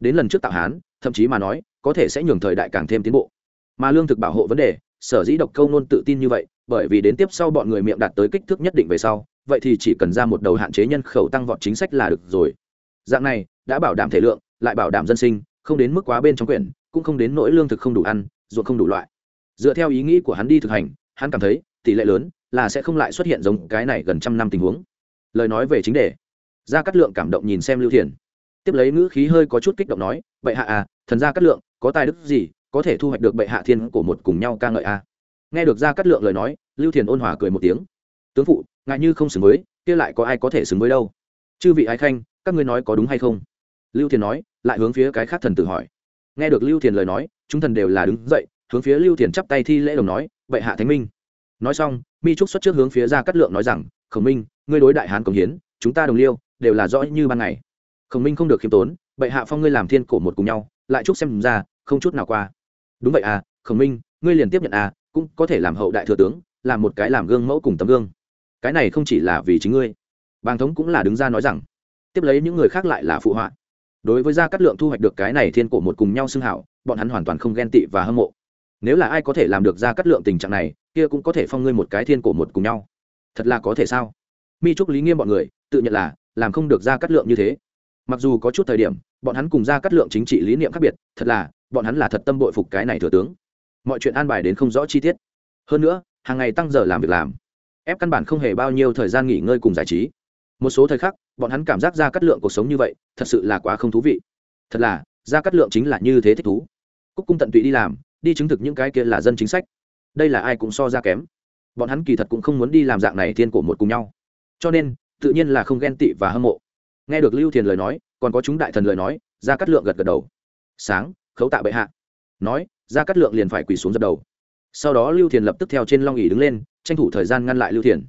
Đến lần trước tạo hán, thậm chí mà nói, có thể sẽ nhường thời đại càng thêm tiến bộ. Mà lương thực bảo hộ vấn đề, sở dĩ độc câu nôn tự tin như vậy, bởi vì đến tiếp sau bọn người miệng đạt tới kích thước nhất định về sau, vậy thì chỉ cần ra một đầu hạn chế nhân khẩu tăng vọt chính sách là được rồi. Dạng này, đã bảo đảm thể lượng, lại bảo đảm dân sinh, không đến mức quá bên trong quyển, cũng không đến nỗi lương thực không đủ ăn, ruộng không đủ loại. Dựa theo ý nghĩ của hắn đi thực hành, hắn cảm thấy, tỷ lệ lớn là sẽ không lại xuất hiện giống cái này gần trăm năm tình huống. Lời nói về chính đề. Gia cát lượng cảm động nhìn xem lưu thiền tiếp lấy ngữ khí hơi có chút kích động nói, bệ hạ à thần gia cát lượng, có tài đức gì, có thể thu hoạch được bệ hạ thiên của một cùng nhau ca ngợi à? Nghe được gia cát lượng lời nói, lưu thiền ôn hòa cười một tiếng. Tướng phụ ngại như không xứng với, kia lại có ai có thể xứng với đâu? Chư vị ái khanh, các ngươi nói có đúng hay không? Lưu thiền nói, lại hướng phía cái khác thần tử hỏi. Nghe được lưu thiền lời nói, chúng thần đều là đứng dậy, hướng phía lưu thiền chắp tay thi lễ đồng nói, bệ hạ thánh minh. Nói xong, mi trúc xuất trước hướng phía gia cát lượng nói rằng, khổng minh, ngươi đối đại hán cống hiến, chúng ta đồng liêu, đều là rõ như ban ngày khổng minh không được khiêm tốn, bệ hạ phong ngươi làm thiên cổ một cùng nhau, lại chúc xem ra, không chút nào qua. Đúng vậy à khổng minh, ngươi liền tiếp nhận à cũng có thể làm hậu đại thừa tướng, làm một cái làm gương mẫu cùng tấm gương. Cái này không chỉ là vì chính ngươi. Bàng thống cũng là đứng ra nói rằng, tiếp lấy những người khác lại là phụ họa. Đối với gia cát lượng thu hoạch được cái này thiên cổ một cùng nhau xưng hảo, bọn hắn hoàn toàn không ghen tị và hâm mộ. Nếu là ai có thể làm được gia cát lượng tình trạng này, kia cũng có thể phong ngươi một cái thiên cổ một cùng nhau. Thật là có thể sao? Mi trúc lý nghiêm bọn người, tự nhận là, làm không được gia cát lượng như thế mặc dù có chút thời điểm, bọn hắn cùng ra cắt lượng chính trị lý niệm khác biệt, thật là, bọn hắn là thật tâm bội phục cái này thừa tướng. Mọi chuyện an bài đến không rõ chi tiết. Hơn nữa, hàng ngày tăng giờ làm việc làm, ép căn bản không hề bao nhiêu thời gian nghỉ ngơi cùng giải trí. Một số thời khắc, bọn hắn cảm giác ra cắt lượng cuộc sống như vậy, thật sự là quá không thú vị. Thật là, ra cắt lượng chính là như thế thích thú. Cúc cung tận tụy đi làm, đi chứng thực những cái kia là dân chính sách. Đây là ai cũng so ra kém. Bọn hắn kỳ thật cũng không muốn đi làm dạng này thiên cổ một cùng nhau. Cho nên, tự nhiên là không ghen tị và hâm mộ nghe được lưu thiền lời nói còn có chúng đại thần lời nói ra cắt lượng gật gật đầu. Sáng khấu tạ bệ hạ. Nói ra cắt lượng liền phải quỳ xuống dập đầu. Sau đó lưu thiền lập tức theo trên long ỉ đứng lên tranh thủ thời gian ngăn lại lưu thiền.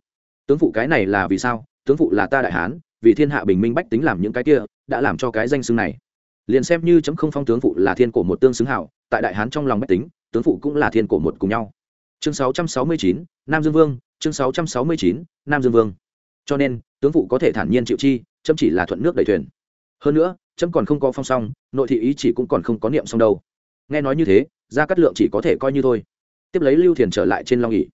Tướng phụ cái này là vì sao? Tướng phụ là ta đại hán vì thiên hạ bình minh bách tính làm những cái kia đã làm cho cái danh xưng này. Liền xem như chấm không phong tướng phụ là thiên cổ một tương xứng hảo tại đại hán trong lòng bách tính tướng phụ cũng là thiên cổ một cùng nhau. Chương 669, nam dương vương chương 669, nam dương vương. Cho nên tướng phụ có thể thản nhiên chịu chi chấm chỉ là thuận nước đẩy thuyền. Hơn nữa, chấm còn không có phong song nội thị ý chỉ cũng còn không có niệm xong đâu. Nghe nói như thế gia cát lượng chỉ có thể coi như thôi. Tiếp lấy lưu thiền trở lại trên long ỉ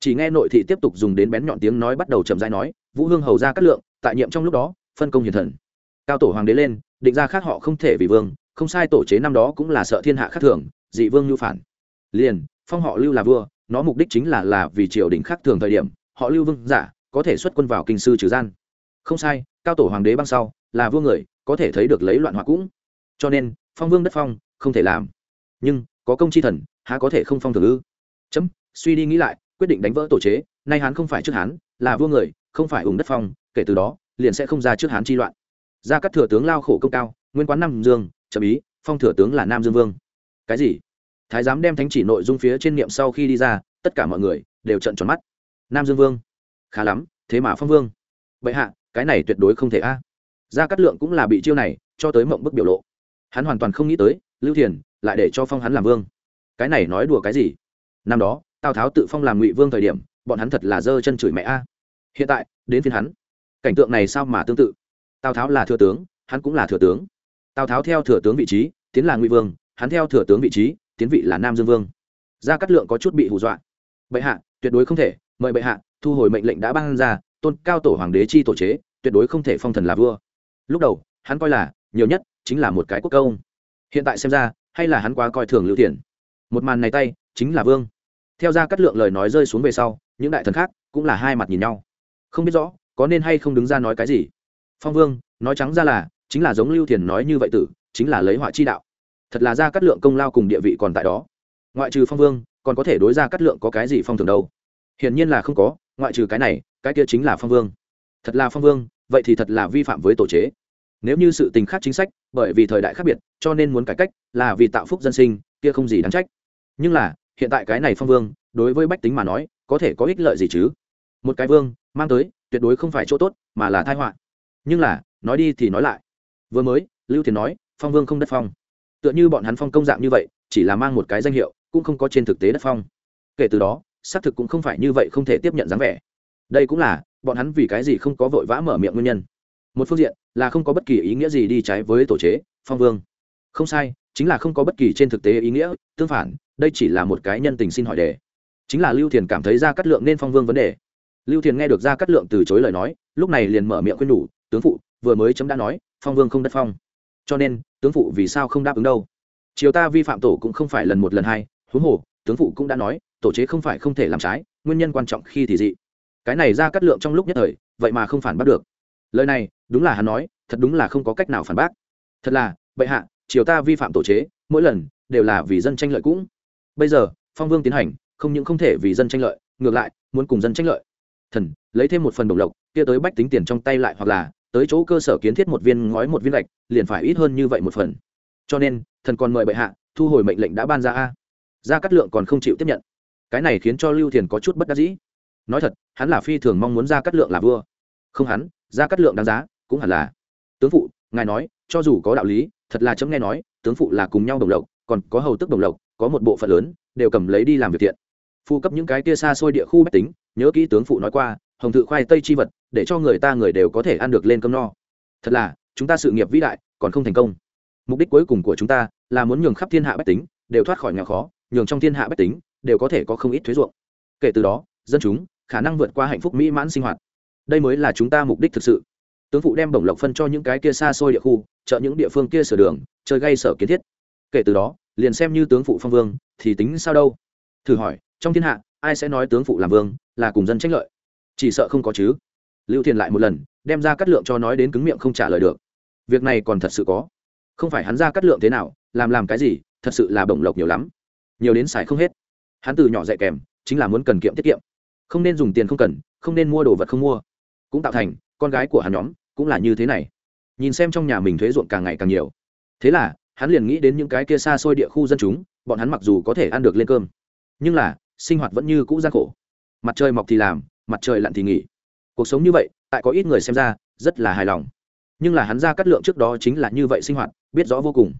chỉ nghe nội thị tiếp tục dùng đến bén nhọn tiếng nói bắt đầu chậm rãi nói, vũ hương hầu gia cát lượng, tại nhiệm trong lúc đó, phân công hiền thần. Cao tổ hoàng đế lên, định ra khác họ không thể vì vương, không sai tổ chế năm đó cũng là sợ thiên hạ khác thường, dị vương lưu phản. Liền, phong họ lưu là vua, nó mục đích chính là là vì triều đình khác thường thời điểm, họ lưu vương giả, có thể xuất quân vào kinh sư trừ gian. Không sai cao tổ hoàng đế băng sau, là vua người, có thể thấy được lấy loạn họa cũng. Cho nên, phong vương đất phong, không thể làm. Nhưng, có công chi thần, há có thể không phong thường ư? Chấm, suy đi nghĩ lại, quyết định đánh vỡ tổ chế, nay hán không phải trước hán, là vua người, không phải ủng đất phong, kể từ đó, liền sẽ không ra trước hán chi loạn. Ra các thừa tướng lao khổ công cao, nguyên quán nam dương chậm ý, phong thừa tướng là nam dương vương. Cái gì? Thái giám đem thánh chỉ nội dung phía trên niệm sau khi đi ra, tất cả mọi người đều trận tròn mắt. Nam dương vương. Khá lắm, thế mà phong vương. Bệ hạ cái này tuyệt đối không thể a. Gia cát lượng cũng là bị chiêu này, cho tới mộng bức biểu lộ. Hắn hoàn toàn không nghĩ tới, lưu thiền lại để cho phong hắn làm vương. Cái này nói đùa cái gì? Năm đó, tào tháo tự phong làm ngụy vương thời điểm, bọn hắn thật là dơ chân chửi mẹ a. Hiện tại, đến phiên hắn. Cảnh tượng này sao mà tương tự? Tào tháo là thừa tướng, hắn cũng là thừa tướng. Tào tháo theo thừa tướng vị trí, tiến là ngụy vương, hắn theo thừa tướng vị trí, tiến vị là nam dương vương. Gia cát lượng có chút bị hù dọa. Bệ hạ, tuyệt đối không thể, mời bệ hạ, thu hồi mệnh lệnh đã ban ra tôn cao tổ hoàng đế chi tổ chế, tuyệt đối không thể phong thần là vua. Lúc đầu, hắn coi là, nhiều nhất chính là một cái quốc công. Hiện tại xem ra, hay là hắn quá coi thường lưu tiền một màn này tay, chính là vương. Theo ra cắt lượng lời nói rơi xuống về sau, những đại thần khác cũng là hai mặt nhìn nhau. Không biết rõ, có nên hay không đứng ra nói cái gì? Phong vương, nói trắng ra là, chính là giống lưu thiền nói như vậy tử, chính là lấy họa chi đạo. Thật là ra cắt lượng công lao cùng địa vị còn tại đó. Ngoại trừ phong vương, còn có thể đối ra cắt lượng có cái gì phong thường đâu? Hiển nhiên là không có, ngoại trừ cái này cái kia chính là phong vương. Thật là phong vương, vậy thì thật là vi phạm với tổ chế. Nếu như sự tình khác chính sách, bởi vì thời đại khác biệt, cho nên muốn cải cách là vì tạo phúc dân sinh, kia không gì đáng trách. Nhưng là, hiện tại cái này phong vương, đối với bách tính mà nói, có thể có ích lợi gì chứ? Một cái vương, mang tới, tuyệt đối không phải chỗ tốt, mà là thai họa. Nhưng là, nói đi thì nói lại. Vừa mới, lưu thiền nói, phong vương không đất phong. Tựa như bọn hắn phong công dạng như vậy, chỉ là mang một cái danh hiệu, cũng không có trên thực tế đất phong. Kể từ đó, xác thực cũng không phải như vậy không thể tiếp nhận dáng vẻ đây cũng là, bọn hắn vì cái gì không có vội vã mở miệng nguyên nhân? Một phương diện là không có bất kỳ ý nghĩa gì đi trái với tổ chế, phong vương. Không sai, chính là không có bất kỳ trên thực tế ý nghĩa, tương phản, đây chỉ là một cái nhân tình xin hỏi đề. Chính là lưu thiền cảm thấy ra cắt lượng nên phong vương vấn đề. Lưu thiền nghe được ra cắt lượng từ chối lời nói, lúc này liền mở miệng khuyên nhủ, tướng phụ, vừa mới chấm đã nói, phong vương không đất phong. Cho nên, tướng phụ vì sao không đáp ứng đâu? Chiều ta vi phạm tổ cũng không phải lần một lần hai, huống hồ, tướng phụ cũng đã nói, tổ chế không phải không thể làm trái, nguyên nhân quan trọng khi thì dị cái này ra cắt lượng trong lúc nhất thời, vậy mà không phản bác được. Lời này, đúng là hắn nói, thật đúng là không có cách nào phản bác. Thật là, bệ hạ chiều ta vi phạm tổ chế, mỗi lần, đều là vì dân tranh lợi cũng. Bây giờ, phong vương tiến hành, không những không thể vì dân tranh lợi, ngược lại, muốn cùng dân tranh lợi. Thần, lấy thêm một phần đồng lộc, kia tới bách tính tiền trong tay lại hoặc là, tới chỗ cơ sở kiến thiết một viên ngói một viên gạch, liền phải ít hơn như vậy một phần. Cho nên, thần còn mời bệ hạ, thu hồi mệnh lệnh đã ban ra a. Gia cát lượng còn không chịu tiếp nhận. Cái này khiến cho lưu thiền có chút bất đắc dĩ nói thật, hắn là phi thường mong muốn gia cát lượng là vua. Không hắn, gia cát lượng đáng giá, cũng hẳn là. Tướng phụ, ngài nói, cho dù có đạo lý, thật là chấm nghe nói, tướng phụ là cùng nhau đồng lộc, còn có hầu tức đồng lộc, có một bộ phận lớn, đều cầm lấy đi làm việc thiện. Phụ cấp những cái kia xa xôi địa khu bách tính, nhớ kỹ tướng phụ nói qua, hồng thự khoai tây chi vật, để cho người ta người đều có thể ăn được lên cơm no. Thật là, chúng ta sự nghiệp vĩ đại, còn không thành công. Mục đích cuối cùng của chúng ta, là muốn nhường khắp thiên hạ bách tính, đều thoát khỏi nghèo khó, nhường trong thiên hạ bách tính, đều có thể có không ít thuế ruộng. Kể từ đó, dân chúng khả năng vượt qua hạnh phúc mỹ mãn sinh hoạt. Đây mới là chúng ta mục đích thực sự. Tướng phụ đem bổng lộc phân cho những cái kia xa xôi địa khu, chợ những địa phương kia sửa đường, chơi gây sở kiến thiết. Kể từ đó, liền xem như tướng phụ phong vương, thì tính sao đâu? Thử hỏi, trong thiên hạ, ai sẽ nói tướng phụ làm vương, là cùng dân tranh lợi? Chỉ sợ không có chứ. Lưu thiền lại một lần, đem ra cắt lượng cho nói đến cứng miệng không trả lời được. Việc này còn thật sự có. Không phải hắn ra cắt lượng thế nào, làm làm cái gì, thật sự là bổng lộc nhiều lắm. Nhiều đến xài không hết. Hắn từ nhỏ dạy kèm, chính là muốn cần kiệm tiết kiệm không nên dùng tiền không cần, không nên mua đồ vật không mua. Cũng tạo thành, con gái của hắn nhóm cũng là như thế này. Nhìn xem trong nhà mình thuế ruộng càng ngày càng nhiều. Thế là, hắn liền nghĩ đến những cái kia xa xôi địa khu dân chúng, bọn hắn mặc dù có thể ăn được lên cơm, nhưng là, sinh hoạt vẫn như cũ gian khổ. Mặt trời mọc thì làm, mặt trời lặn thì nghỉ. Cuộc sống như vậy, tại có ít người xem ra, rất là hài lòng. Nhưng là hắn ra cắt lượng trước đó chính là như vậy sinh hoạt, biết rõ vô cùng.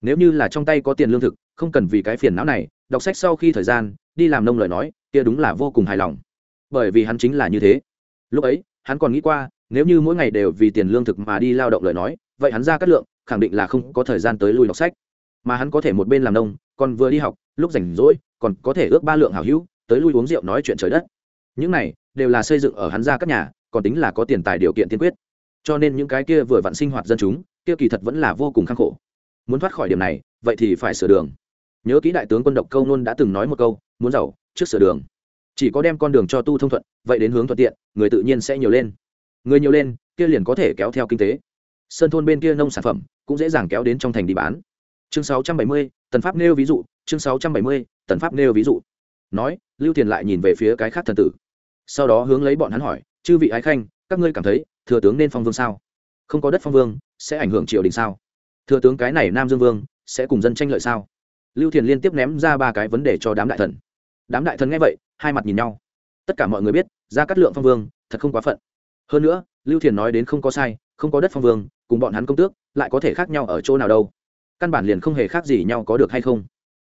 Nếu như là trong tay có tiền lương thực, không cần vì cái phiền não này, đọc sách sau khi thời gian, đi làm nông lời nói, kia đúng là vô cùng hài lòng bởi vì hắn chính là như thế. Lúc ấy, hắn còn nghĩ qua, nếu như mỗi ngày đều vì tiền lương thực mà đi lao động lời nói, vậy hắn ra cắt lượng, khẳng định là không có thời gian tới lui đọc sách. Mà hắn có thể một bên làm nông, còn vừa đi học, lúc rảnh rỗi, còn có thể ước ba lượng hảo hữu, tới lui uống rượu nói chuyện trời đất. Những này, đều là xây dựng ở hắn ra các nhà, còn tính là có tiền tài điều kiện tiên quyết. Cho nên những cái kia vừa vặn sinh hoạt dân chúng, kia kỳ thật vẫn là vô cùng khắc khổ. Muốn thoát khỏi điểm này, vậy thì phải sửa đường. Nhớ kỹ đại tướng quân độc câu nôn đã từng nói một câu, muốn giàu, trước sửa đường chỉ có đem con đường cho tu thông thuận vậy đến hướng thuận tiện người tự nhiên sẽ nhiều lên. Người nhiều lên kia liền có thể kéo theo kinh tế. Sơn thôn bên kia nông sản phẩm cũng dễ dàng kéo đến trong thành đi bán. Chương 670, tần pháp nêu ví dụ chương 670, tần pháp nêu ví dụ. Nói lưu tiền lại nhìn về phía cái khác thần tử. Sau đó hướng lấy bọn hắn hỏi chư vị ái khanh các ngươi cảm thấy thừa tướng nên phong vương sao? Không có đất phong vương sẽ ảnh hưởng triều đình sao? Thừa tướng cái này nam dương vương sẽ cùng dân tranh lợi sao? Lưu thiền liên tiếp ném ra ba cái vấn đề cho đám đại thần đám đại thần nghe vậy, hai mặt nhìn nhau. Tất cả mọi người biết ra cắt lượng phong vương thật không quá phận. Hơn nữa, lưu thiền nói đến không có sai, không có đất phong vương, cùng bọn hắn công tước, lại có thể khác nhau ở chỗ nào đâu. Căn bản liền không hề khác gì nhau có được hay không.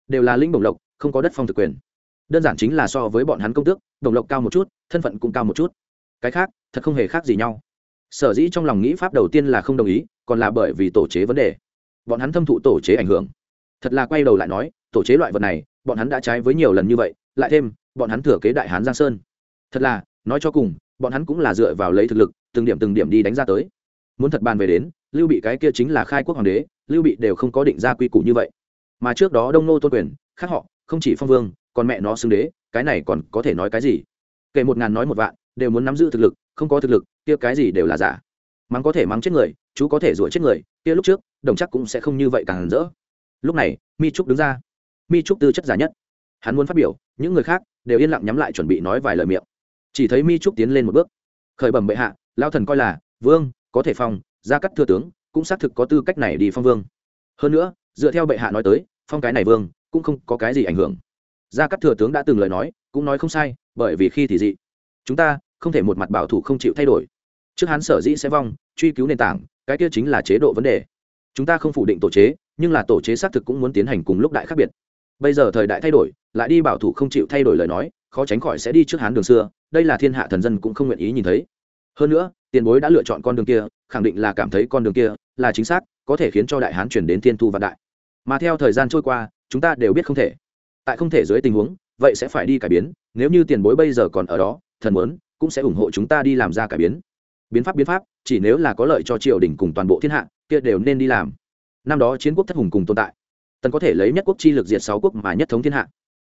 Đều là linh bổng lộc, không có đất phong thực quyền. Đơn giản chính là so với bọn hắn công tước đồng lộc cao một chút, thân phận cũng cao một chút. Cái khác, thật không hề khác gì nhau. Sở dĩ trong lòng nghĩ pháp đầu tiên là không đồng ý, còn là bởi vì tổ chế vấn đề. Bọn hắn thâm thụ tổ chế ảnh hưởng. Thật là quay đầu lại nói, tổ chế loại vật này, bọn hắn đã trái với nhiều lần như vậy lại thêm, bọn hắn thừa kế đại hán giang sơn. Thật là, nói cho cùng, bọn hắn cũng là dựa vào lấy thực lực, từng điểm từng điểm đi đánh ra tới. Muốn thật bàn về đến, lưu bị cái kia chính là khai quốc hoàng đế, lưu bị đều không có định ra quy củ như vậy. Mà trước đó đông nô tôn quyền, khác họ, không chỉ phong vương, còn mẹ nó xưng đế, cái này còn có thể nói cái gì? Kể một ngàn nói một vạn, đều muốn nắm giữ thực lực, không có thực lực, kia cái gì đều là giả. Mắng có thể mắng chết người, chú có thể rủa chết người, kia lúc trước, đồng chắc cũng sẽ không như vậy càng rỡ. Lúc này, mi trúc đứng ra. Mi trúc tư chất giả nhất. Hắn muốn phát biểu những người khác đều yên lặng nhắm lại chuẩn bị nói vài lời miệng. Chỉ thấy mi trúc tiến lên một bước. Khởi bẩm bệ hạ lao thần coi là, vương, có thể phong, gia cắt thừa tướng, cũng xác thực có tư cách này đi phong vương. Hơn nữa, dựa theo bệ hạ nói tới, phong cái này vương, cũng không có cái gì ảnh hưởng. Gia cắt thừa tướng đã từng lời nói, cũng nói không sai, bởi vì khi thì dị. Chúng ta không thể một mặt bảo thủ không chịu thay đổi. Trước hắn sở dĩ sẽ vong, truy cứu nền tảng, cái kia chính là chế độ vấn đề. Chúng ta không phủ định tổ chế, nhưng là tổ chế xác thực cũng muốn tiến hành cùng lúc đại khác biệt bây giờ thời đại thay đổi, lại đi bảo thủ không chịu thay đổi lời nói, khó tránh khỏi sẽ đi trước hán đường xưa, đây là thiên hạ thần dân cũng không nguyện ý nhìn thấy. Hơn nữa, tiền bối đã lựa chọn con đường kia, khẳng định là cảm thấy con đường kia là chính xác, có thể khiến cho đại hán chuyển đến thiên thu vạn đại. Mà theo thời gian trôi qua, chúng ta đều biết không thể. Tại không thể dưới tình huống, vậy sẽ phải đi cải biến, nếu như tiền bối bây giờ còn ở đó, thần muốn, cũng sẽ ủng hộ chúng ta đi làm ra cải biến. Biến pháp biến pháp, chỉ nếu là có lợi cho triều đình cùng toàn bộ thiên hạ, kia đều nên đi làm. Năm đó chiến quốc thất hùng cùng tồn tại tần có thể lấy nhất quốc chi lực diệt sáu quốc mà nhất thống thiên hạ.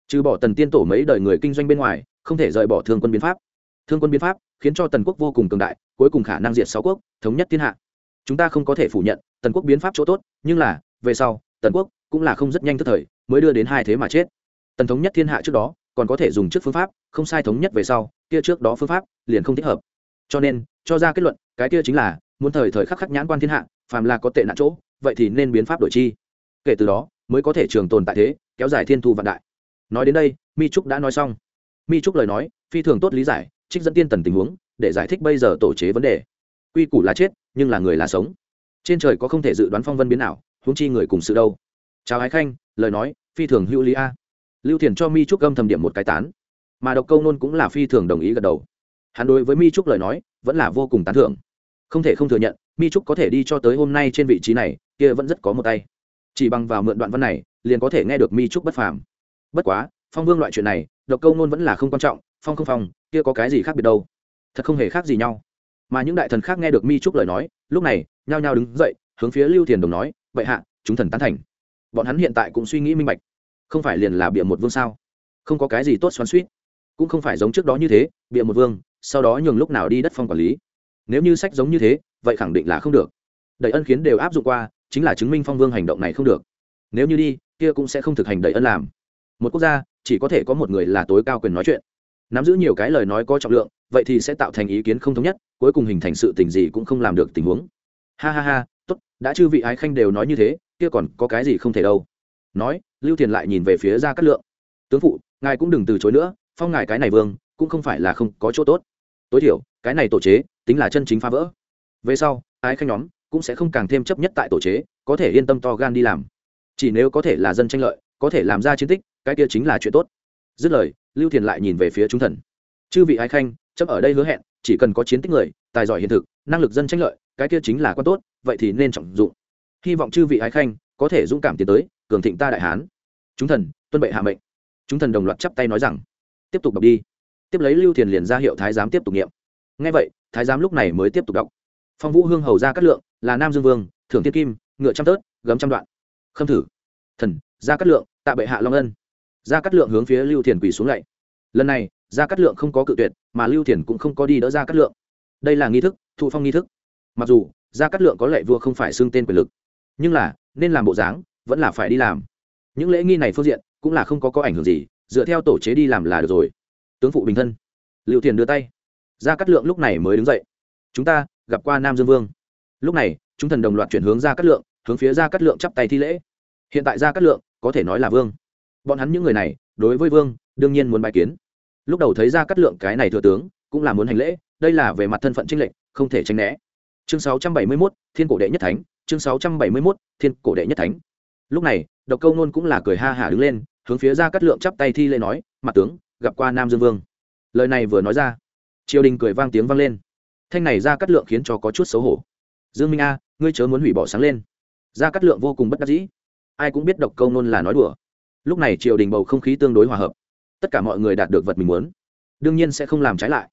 Trừ bỏ tần tiên tổ mấy đời người kinh doanh bên ngoài, không thể rời bỏ thương quân biến pháp. Thương quân biến pháp khiến cho tần quốc vô cùng cường đại, cuối cùng khả năng diệt sáu quốc, thống nhất thiên hạ. Chúng ta không có thể phủ nhận, tần quốc biến pháp chỗ tốt, nhưng là, về sau, tần quốc cũng là không rất nhanh tức thời, mới đưa đến hai thế mà chết. Tần thống nhất thiên hạ trước đó, còn có thể dùng trước phương pháp, không sai thống nhất về sau, kia trước đó phương pháp liền không thích hợp. Cho nên, cho ra kết luận, cái kia chính là, muốn thời thời khắc khắc nhãn quan thiên hạ, phàm là có tệ nạn chỗ, vậy thì nên biến pháp đổi chi. Kể từ đó mới có thể trường tồn tại thế, kéo dài thiên thu vạn đại. Nói đến đây, mi trúc đã nói xong. Mi trúc lời nói, phi thường tốt lý giải, trích dẫn tiên tần tình huống, để giải thích bây giờ tổ chế vấn đề. Quy củ là chết, nhưng là người là sống. Trên trời có không thể dự đoán phong vân biến nào huống chi người cùng sự đâu. Chào ái khanh, lời nói, phi thường hữu lý a. Lưu thiền cho mi trúc âm thầm điểm một cái tán. Mà độc câu nôn cũng là phi thường đồng ý gật đầu. Hắn đối với mi trúc lời nói, vẫn là vô cùng tán thưởng. Không thể không thừa nhận, mi trúc có thể đi cho tới hôm nay trên vị trí này, kia vẫn rất có một tay chỉ bằng vào mượn đoạn văn này, liền có thể nghe được mi trúc bất phàm. Bất quá, phong vương loại chuyện này, độc câu ngôn vẫn là không quan trọng, phong không phong, kia có cái gì khác biệt đâu? Thật không hề khác gì nhau. Mà những đại thần khác nghe được mi trúc lời nói, lúc này, nhao nhao đứng dậy, hướng phía lưu thiền đồng nói, vậy hạ, chúng thần tán thành. Bọn hắn hiện tại cũng suy nghĩ minh bạch. Không phải liền là bịa một vương sao? Không có cái gì tốt xoắn suýt cũng không phải giống trước đó như thế, bịa một vương, sau đó nhường lúc nào đi đất phong quản lý. Nếu như sách giống như thế, vậy khẳng định là không được. Đầy ân khiến đều áp dụng qua chính là chứng minh phong vương hành động này không được. Nếu như đi, kia cũng sẽ không thực hành đầy ân làm. Một quốc gia, chỉ có thể có một người là tối cao quyền nói chuyện. Nắm giữ nhiều cái lời nói có trọng lượng, vậy thì sẽ tạo thành ý kiến không thống nhất, cuối cùng hình thành sự tình gì cũng không làm được tình huống. Ha ha ha, tốt, đã chư vị ái khanh đều nói như thế, kia còn có cái gì không thể đâu. Nói, lưu thiền lại nhìn về phía ra cát lượng. Tướng phụ, ngài cũng đừng từ chối nữa, phong ngài cái này vương, cũng không phải là không có chỗ tốt. Tối thiểu, cái này tổ chế, tính là chân chính phá vỡ. Về sau, ái khanh nhóm cũng sẽ không càng thêm chấp nhất tại tổ chế, có thể yên tâm to gan đi làm. Chỉ nếu có thể là dân tranh lợi, có thể làm ra chiến tích, cái kia chính là chuyện tốt. Dứt lời, lưu thiền lại nhìn về phía chúng thần. Chư vị ái khanh, chấp ở đây hứa hẹn, chỉ cần có chiến tích người, tài giỏi hiện thực, năng lực dân tranh lợi, cái kia chính là quan tốt, vậy thì nên trọng dụng. Hy vọng chư vị ái khanh có thể dũng cảm tiến tới, cường thịnh ta đại hán. Chúng thần, tuân bệ hạ mệnh. Chúng thần đồng loạt chắp tay nói rằng, tiếp tục đọc đi. Tiếp lấy lưu thiền liền ra hiệu thái giám tiếp tục nghiệm ngay vậy, thái giám lúc này mới tiếp tục đọc. Phong vũ hương hầu ra cát lượng là nam dương vương, thưởng thiên kim, ngựa trăm tớt, gấm trăm đoạn. Khâm thử. Thần ra cát lượng, tạ bệ hạ long ân. Ra cát lượng hướng phía lưu thiền quỳ xuống lạy. Lần này ra cát lượng không có cự tuyệt, mà lưu thiền cũng không có đi đỡ ra cát lượng. Đây là nghi thức, thụ phong nghi thức. Mặc dù ra cát lượng có lệ vua không phải xưng tên quyền lực, nhưng là, nên làm bộ dáng, vẫn là phải đi làm. Những lễ nghi này phương diện, cũng là không có có ảnh hưởng gì, dựa theo tổ chế đi làm là được rồi. Tướng phụ bình thân. Liệu thiền đưa tay. Ra cát lượng lúc này mới đứng dậy. Chúng ta, gặp qua nam dương vương lúc này chúng thần đồng loạt chuyển hướng ra cát lượng hướng phía ra cát lượng chắp tay thi lễ. Hiện tại ra cát lượng có thể nói là vương. Bọn hắn những người này đối với vương đương nhiên muốn bài kiến. Lúc đầu thấy ra cát lượng cái này thừa tướng cũng là muốn hành lễ đây là về mặt thân phận trinh lệnh không thể tránh né. Chương 671, thiên cổ đệ nhất thánh chương 671, thiên cổ đệ nhất thánh. Lúc này độc câu nôn cũng là cười ha hả đứng lên hướng phía ra cát lượng chắp tay thi lễ nói mặt tướng gặp qua nam dương vương. Lời này vừa nói ra triều đình cười vang tiếng vang lên. Thanh này ra cát lượng khiến cho có chút xấu hổ dương minh a, ngươi chớ muốn hủy bỏ sáng lên. Ra cát lượng vô cùng bất đắc dĩ. Ai cũng biết độc câu nôn là nói đùa. Lúc này triều đình bầu không khí tương đối hòa hợp. Tất cả mọi người đạt được vật mình muốn. Đương nhiên sẽ không làm trái lại.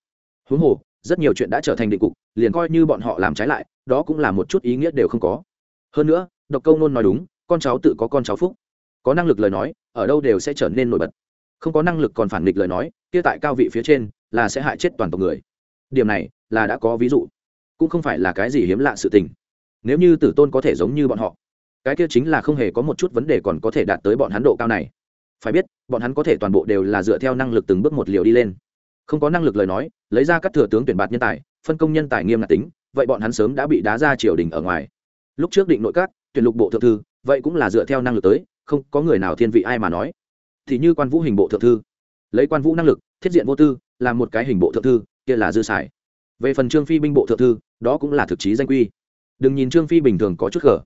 Huống hồ, rất nhiều chuyện đã trở thành định cục, liền coi như bọn họ làm trái lại, đó cũng là một chút ý nghĩa đều không có. Hơn nữa, độc câu nôn nói đúng, con cháu tự có con cháu phúc. Có năng lực lời nói, ở đâu đều sẽ trở nên nổi bật. Không có năng lực còn phản nghịch lời nói, kia tại cao vị phía trên, là sẽ hại chết toàn tộc người. Điểm này, là đã có ví dụ cũng không phải là cái gì hiếm lạ sự tình. Nếu như tử tôn có thể giống như bọn họ, cái kia chính là không hề có một chút vấn đề còn có thể đạt tới bọn hắn độ cao này. Phải biết, bọn hắn có thể toàn bộ đều là dựa theo năng lực từng bước một liều đi lên. Không có năng lực lời nói, lấy ra các thừa tướng tuyển bạt nhân tài, phân công nhân tài nghiêm ngặt tính, vậy bọn hắn sớm đã bị đá ra triều đình ở ngoài. Lúc trước định nội các, tuyển lục bộ thượng thư, vậy cũng là dựa theo năng lực tới, không có người nào thiên vị ai mà nói. Thì như quan vũ hình bộ thượng thư, lấy quan vũ năng lực, thiết diện vô tư, làm một cái hình bộ thượng thư, kia là dư xài về phần trương phi binh bộ thượng thư, đó cũng là thực chí danh quy. Đừng nhìn trương phi bình thường có chút gở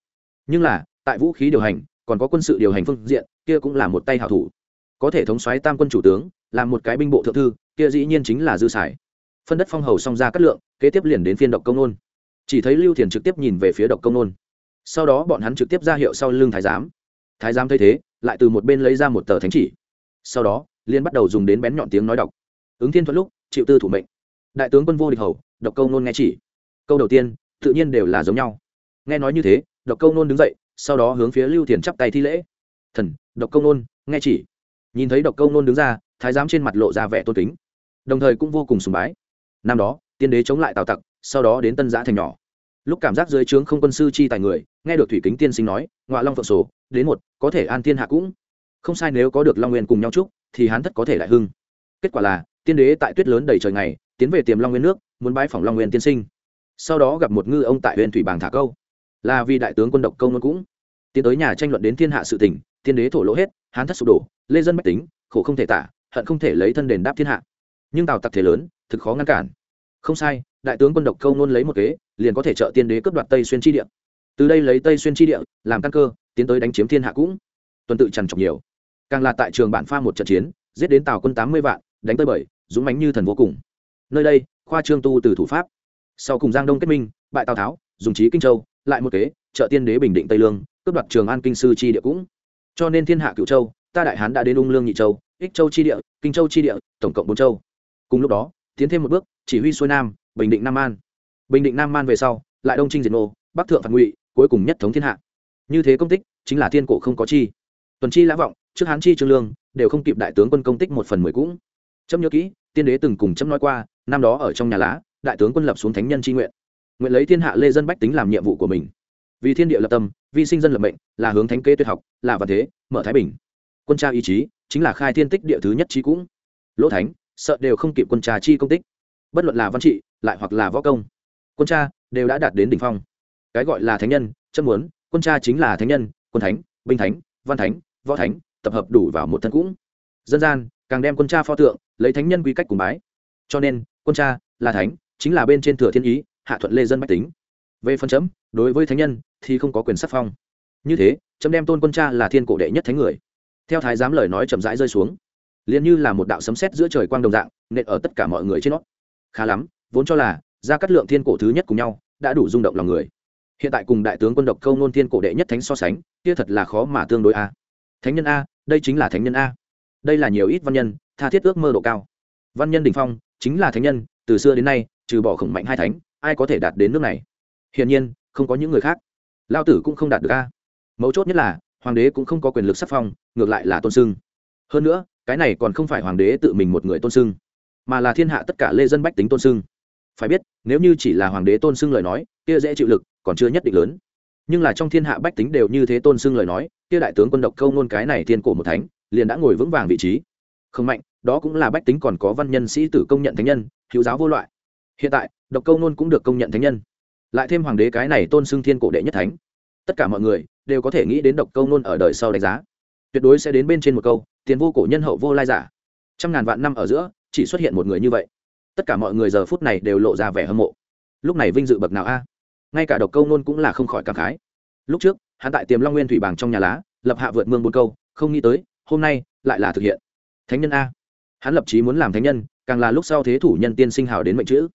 nhưng là, tại vũ khí điều hành, còn có quân sự điều hành phương diện, kia cũng là một tay hảo thủ. Có thể thống soái tam quân chủ tướng làm một cái binh bộ thượng thư, kia dĩ nhiên chính là dư sải phân đất phong hầu xong ra cắt lượng, kế tiếp liền đến phiên độc công nôn. Chỉ thấy lưu thiền trực tiếp nhìn về phía độc công nôn. Sau đó bọn hắn trực tiếp ra hiệu sau lưng thái giám. Thái giám thấy thế, lại từ một bên lấy ra một tờ thánh chỉ. Sau đó liên bắt đầu dùng đến bén nhọn tiếng nói đọc. Ứng thiên thuận lúc, chịu tư thủ mệnh đại tướng quân vô địch hầu, độc câu nôn nghe chỉ. Câu đầu tiên, tự nhiên đều là giống nhau. Nghe nói như thế, độc câu nôn đứng dậy, sau đó hướng phía lưu thiền chắp tay thi lễ. Thần, độc câu nôn, nghe chỉ. Nhìn thấy độc câu nôn đứng ra, thái giám trên mặt lộ ra vẻ tôn kính. Đồng thời cũng vô cùng sùng bái. Năm đó, tiên đế chống lại tào tặc, sau đó đến tân giã thành nhỏ. Lúc cảm giác dưới trướng không quân sư chi tài người, nghe được thủy kính tiên sinh nói ngoại long phượng sổ, đến một, có thể an thiên hạ cũng. Không sai nếu có được long nguyên cùng nhau chúc, thì hán thất có thể lại hưng. Kết quả là, tiên đế tại tuyết lớn đầy trời ngày tiến về tiềm long nguyên nước, muốn bãi phỏng long nguyên tiên sinh. Sau đó gặp một ngư ông tại huyện thủy bàng thả câu. Là vì đại tướng quân độc Câu nôn cũng. Tiến tới nhà tranh luận đến thiên hạ sự tình tiên đế thổ lỗ hết, hán thất sụp đổ, lê dân bách tính, khổ không thể tả, hận không thể lấy thân đền đáp thiên hạ. Nhưng tào tặc thế lớn, thực khó ngăn cản. Không sai, đại tướng quân độc câu nôn lấy một kế, liền có thể trợ tiên đế cướp đoạt tây xuyên tri địa. Từ đây lấy tây xuyên tri địa, làm căn cơ, tiến tới đánh chiếm thiên hạ cũng. Tuần tự trằn trọc nhiều. Càng là tại trường bản pha một trận chiến, giết đến tào quân tám mươi vạn, đánh tới bảy, dũng mánh như thần vô cùng nơi đây, khoa trương tu từ thủ pháp. Sau cùng giang đông kết minh, bại tào tháo, dùng trí kinh châu, lại một kế, trợ tiên đế bình định tây lương, cướp đoạt trường an kinh sư chi địa cũng. Cho nên thiên hạ cựu châu, ta đại hán đã đến ung lương nhị châu, ích châu chi địa, kinh châu chi địa, tổng cộng bốn châu. Cùng lúc đó, tiến thêm một bước, chỉ huy xuôi nam, bình định nam an. Bình định nam an về sau, lại đông trinh diệt nô, bắc thượng phạt ngụy, cuối cùng nhất thống thiên hạ. Như thế công tích, chính là thiên cổ không có chi. Tuần chi lã vọng, trước hán chi trương lương, đều không kịp đại tướng quân công tích một phần mười cũng. Trâm nhớ kỹ tiên đế từng cùng chấm nói qua, năm đó ở trong nhà lá, đại tướng quân lập xuống thánh nhân tri nguyện. Nguyện lấy thiên hạ lê dân bách tính làm nhiệm vụ của mình. Vì thiên địa lập tâm vì sinh dân lập mệnh, là hướng thánh kế tuyệt học, là văn thế, mở thái bình. Quân tra ý chí, chính là khai thiên tích địa thứ nhất trí cũng. Lỗ thánh, sợ đều không kịp quân trà chi công tích. Bất luận là văn trị, lại hoặc là võ công, quân cha đều đã đạt đến đỉnh phong. Cái gọi là thánh nhân chân muốn, quân cha chính là thánh nhân, quân thánh, binh thánh, văn thánh, võ thánh, tập hợp đủ vào một thân cũng. Dân gian, càng đem quân cha pho tượng lấy thánh nhân quy cách cùng bái. Cho nên, quân cha, là thánh, chính là bên trên thừa thiên ý, hạ thuận lê dân bách tính. Về phần chấm, đối với thánh nhân thì không có quyền sắc phong. Như thế, chấm đem tôn quân cha là thiên cổ đệ nhất thánh người. Theo thái giám lời nói chậm rãi rơi xuống. Liền như là một đạo sấm sét giữa trời quang đồng dạng, nện ở tất cả mọi người trên nó. Khá lắm, vốn cho là ra cắt lượng thiên cổ thứ nhất cùng nhau, đã đủ rung động lòng người. Hiện tại cùng đại tướng quân độc câu nôn thiên cổ đệ nhất thánh so sánh, kia thật là khó mà tương đối a. Thánh nhân a, đây chính là thánh nhân a. Đây là nhiều ít văn nhân tha thiết ước mơ độ cao. Văn nhân đình phong, chính là thánh nhân, từ xưa đến nay, trừ bỏ khổng mạnh hai thánh, ai có thể đạt đến nước này? Hiển nhiên, không có những người khác. Lao tử cũng không đạt được a. Mấu chốt nhất là, hoàng đế cũng không có quyền lực sắc phong, ngược lại là tôn sưng. Hơn nữa, cái này còn không phải hoàng đế tự mình một người tôn sưng, mà là thiên hạ tất cả lê dân bách tính tôn sưng. Phải biết, nếu như chỉ là hoàng đế tôn sưng lời nói, kia dễ chịu lực còn chưa nhất định lớn. Nhưng là trong thiên hạ bách tính đều như thế tôn sưng lời nói, kia đại tướng quân độc câu nôn cái này thiên cổ một thánh, liền đã ngồi vững vàng vị trí không mạnh, đó cũng là bách tính còn có văn nhân sĩ tử công nhận thánh nhân, hữu giáo vô loại. Hiện tại, độc câu nôn cũng được công nhận thánh nhân. Lại thêm hoàng đế cái này tôn xưng thiên cổ đệ nhất thánh. Tất cả mọi người đều có thể nghĩ đến độc câu nôn ở đời sau đánh giá. Tuyệt đối sẽ đến bên trên một câu, tiền vô cổ nhân hậu vô lai giả. Trăm ngàn vạn năm ở giữa, chỉ xuất hiện một người như vậy. Tất cả mọi người giờ phút này đều lộ ra vẻ hâm mộ. Lúc này vinh dự bậc nào a? Ngay cả độc câu nôn cũng là không khỏi cảm khái. Lúc trước, hắn tại tiềm long nguyên thủy bảng trong nhà lá, lập hạ vượt mương bốn câu, không nghĩ tới, hôm nay lại là thực hiện thánh nhân a. Hắn lập chí muốn làm thánh nhân càng là lúc sau thế thủ nhân tiên sinh hào đến mệnh chữ.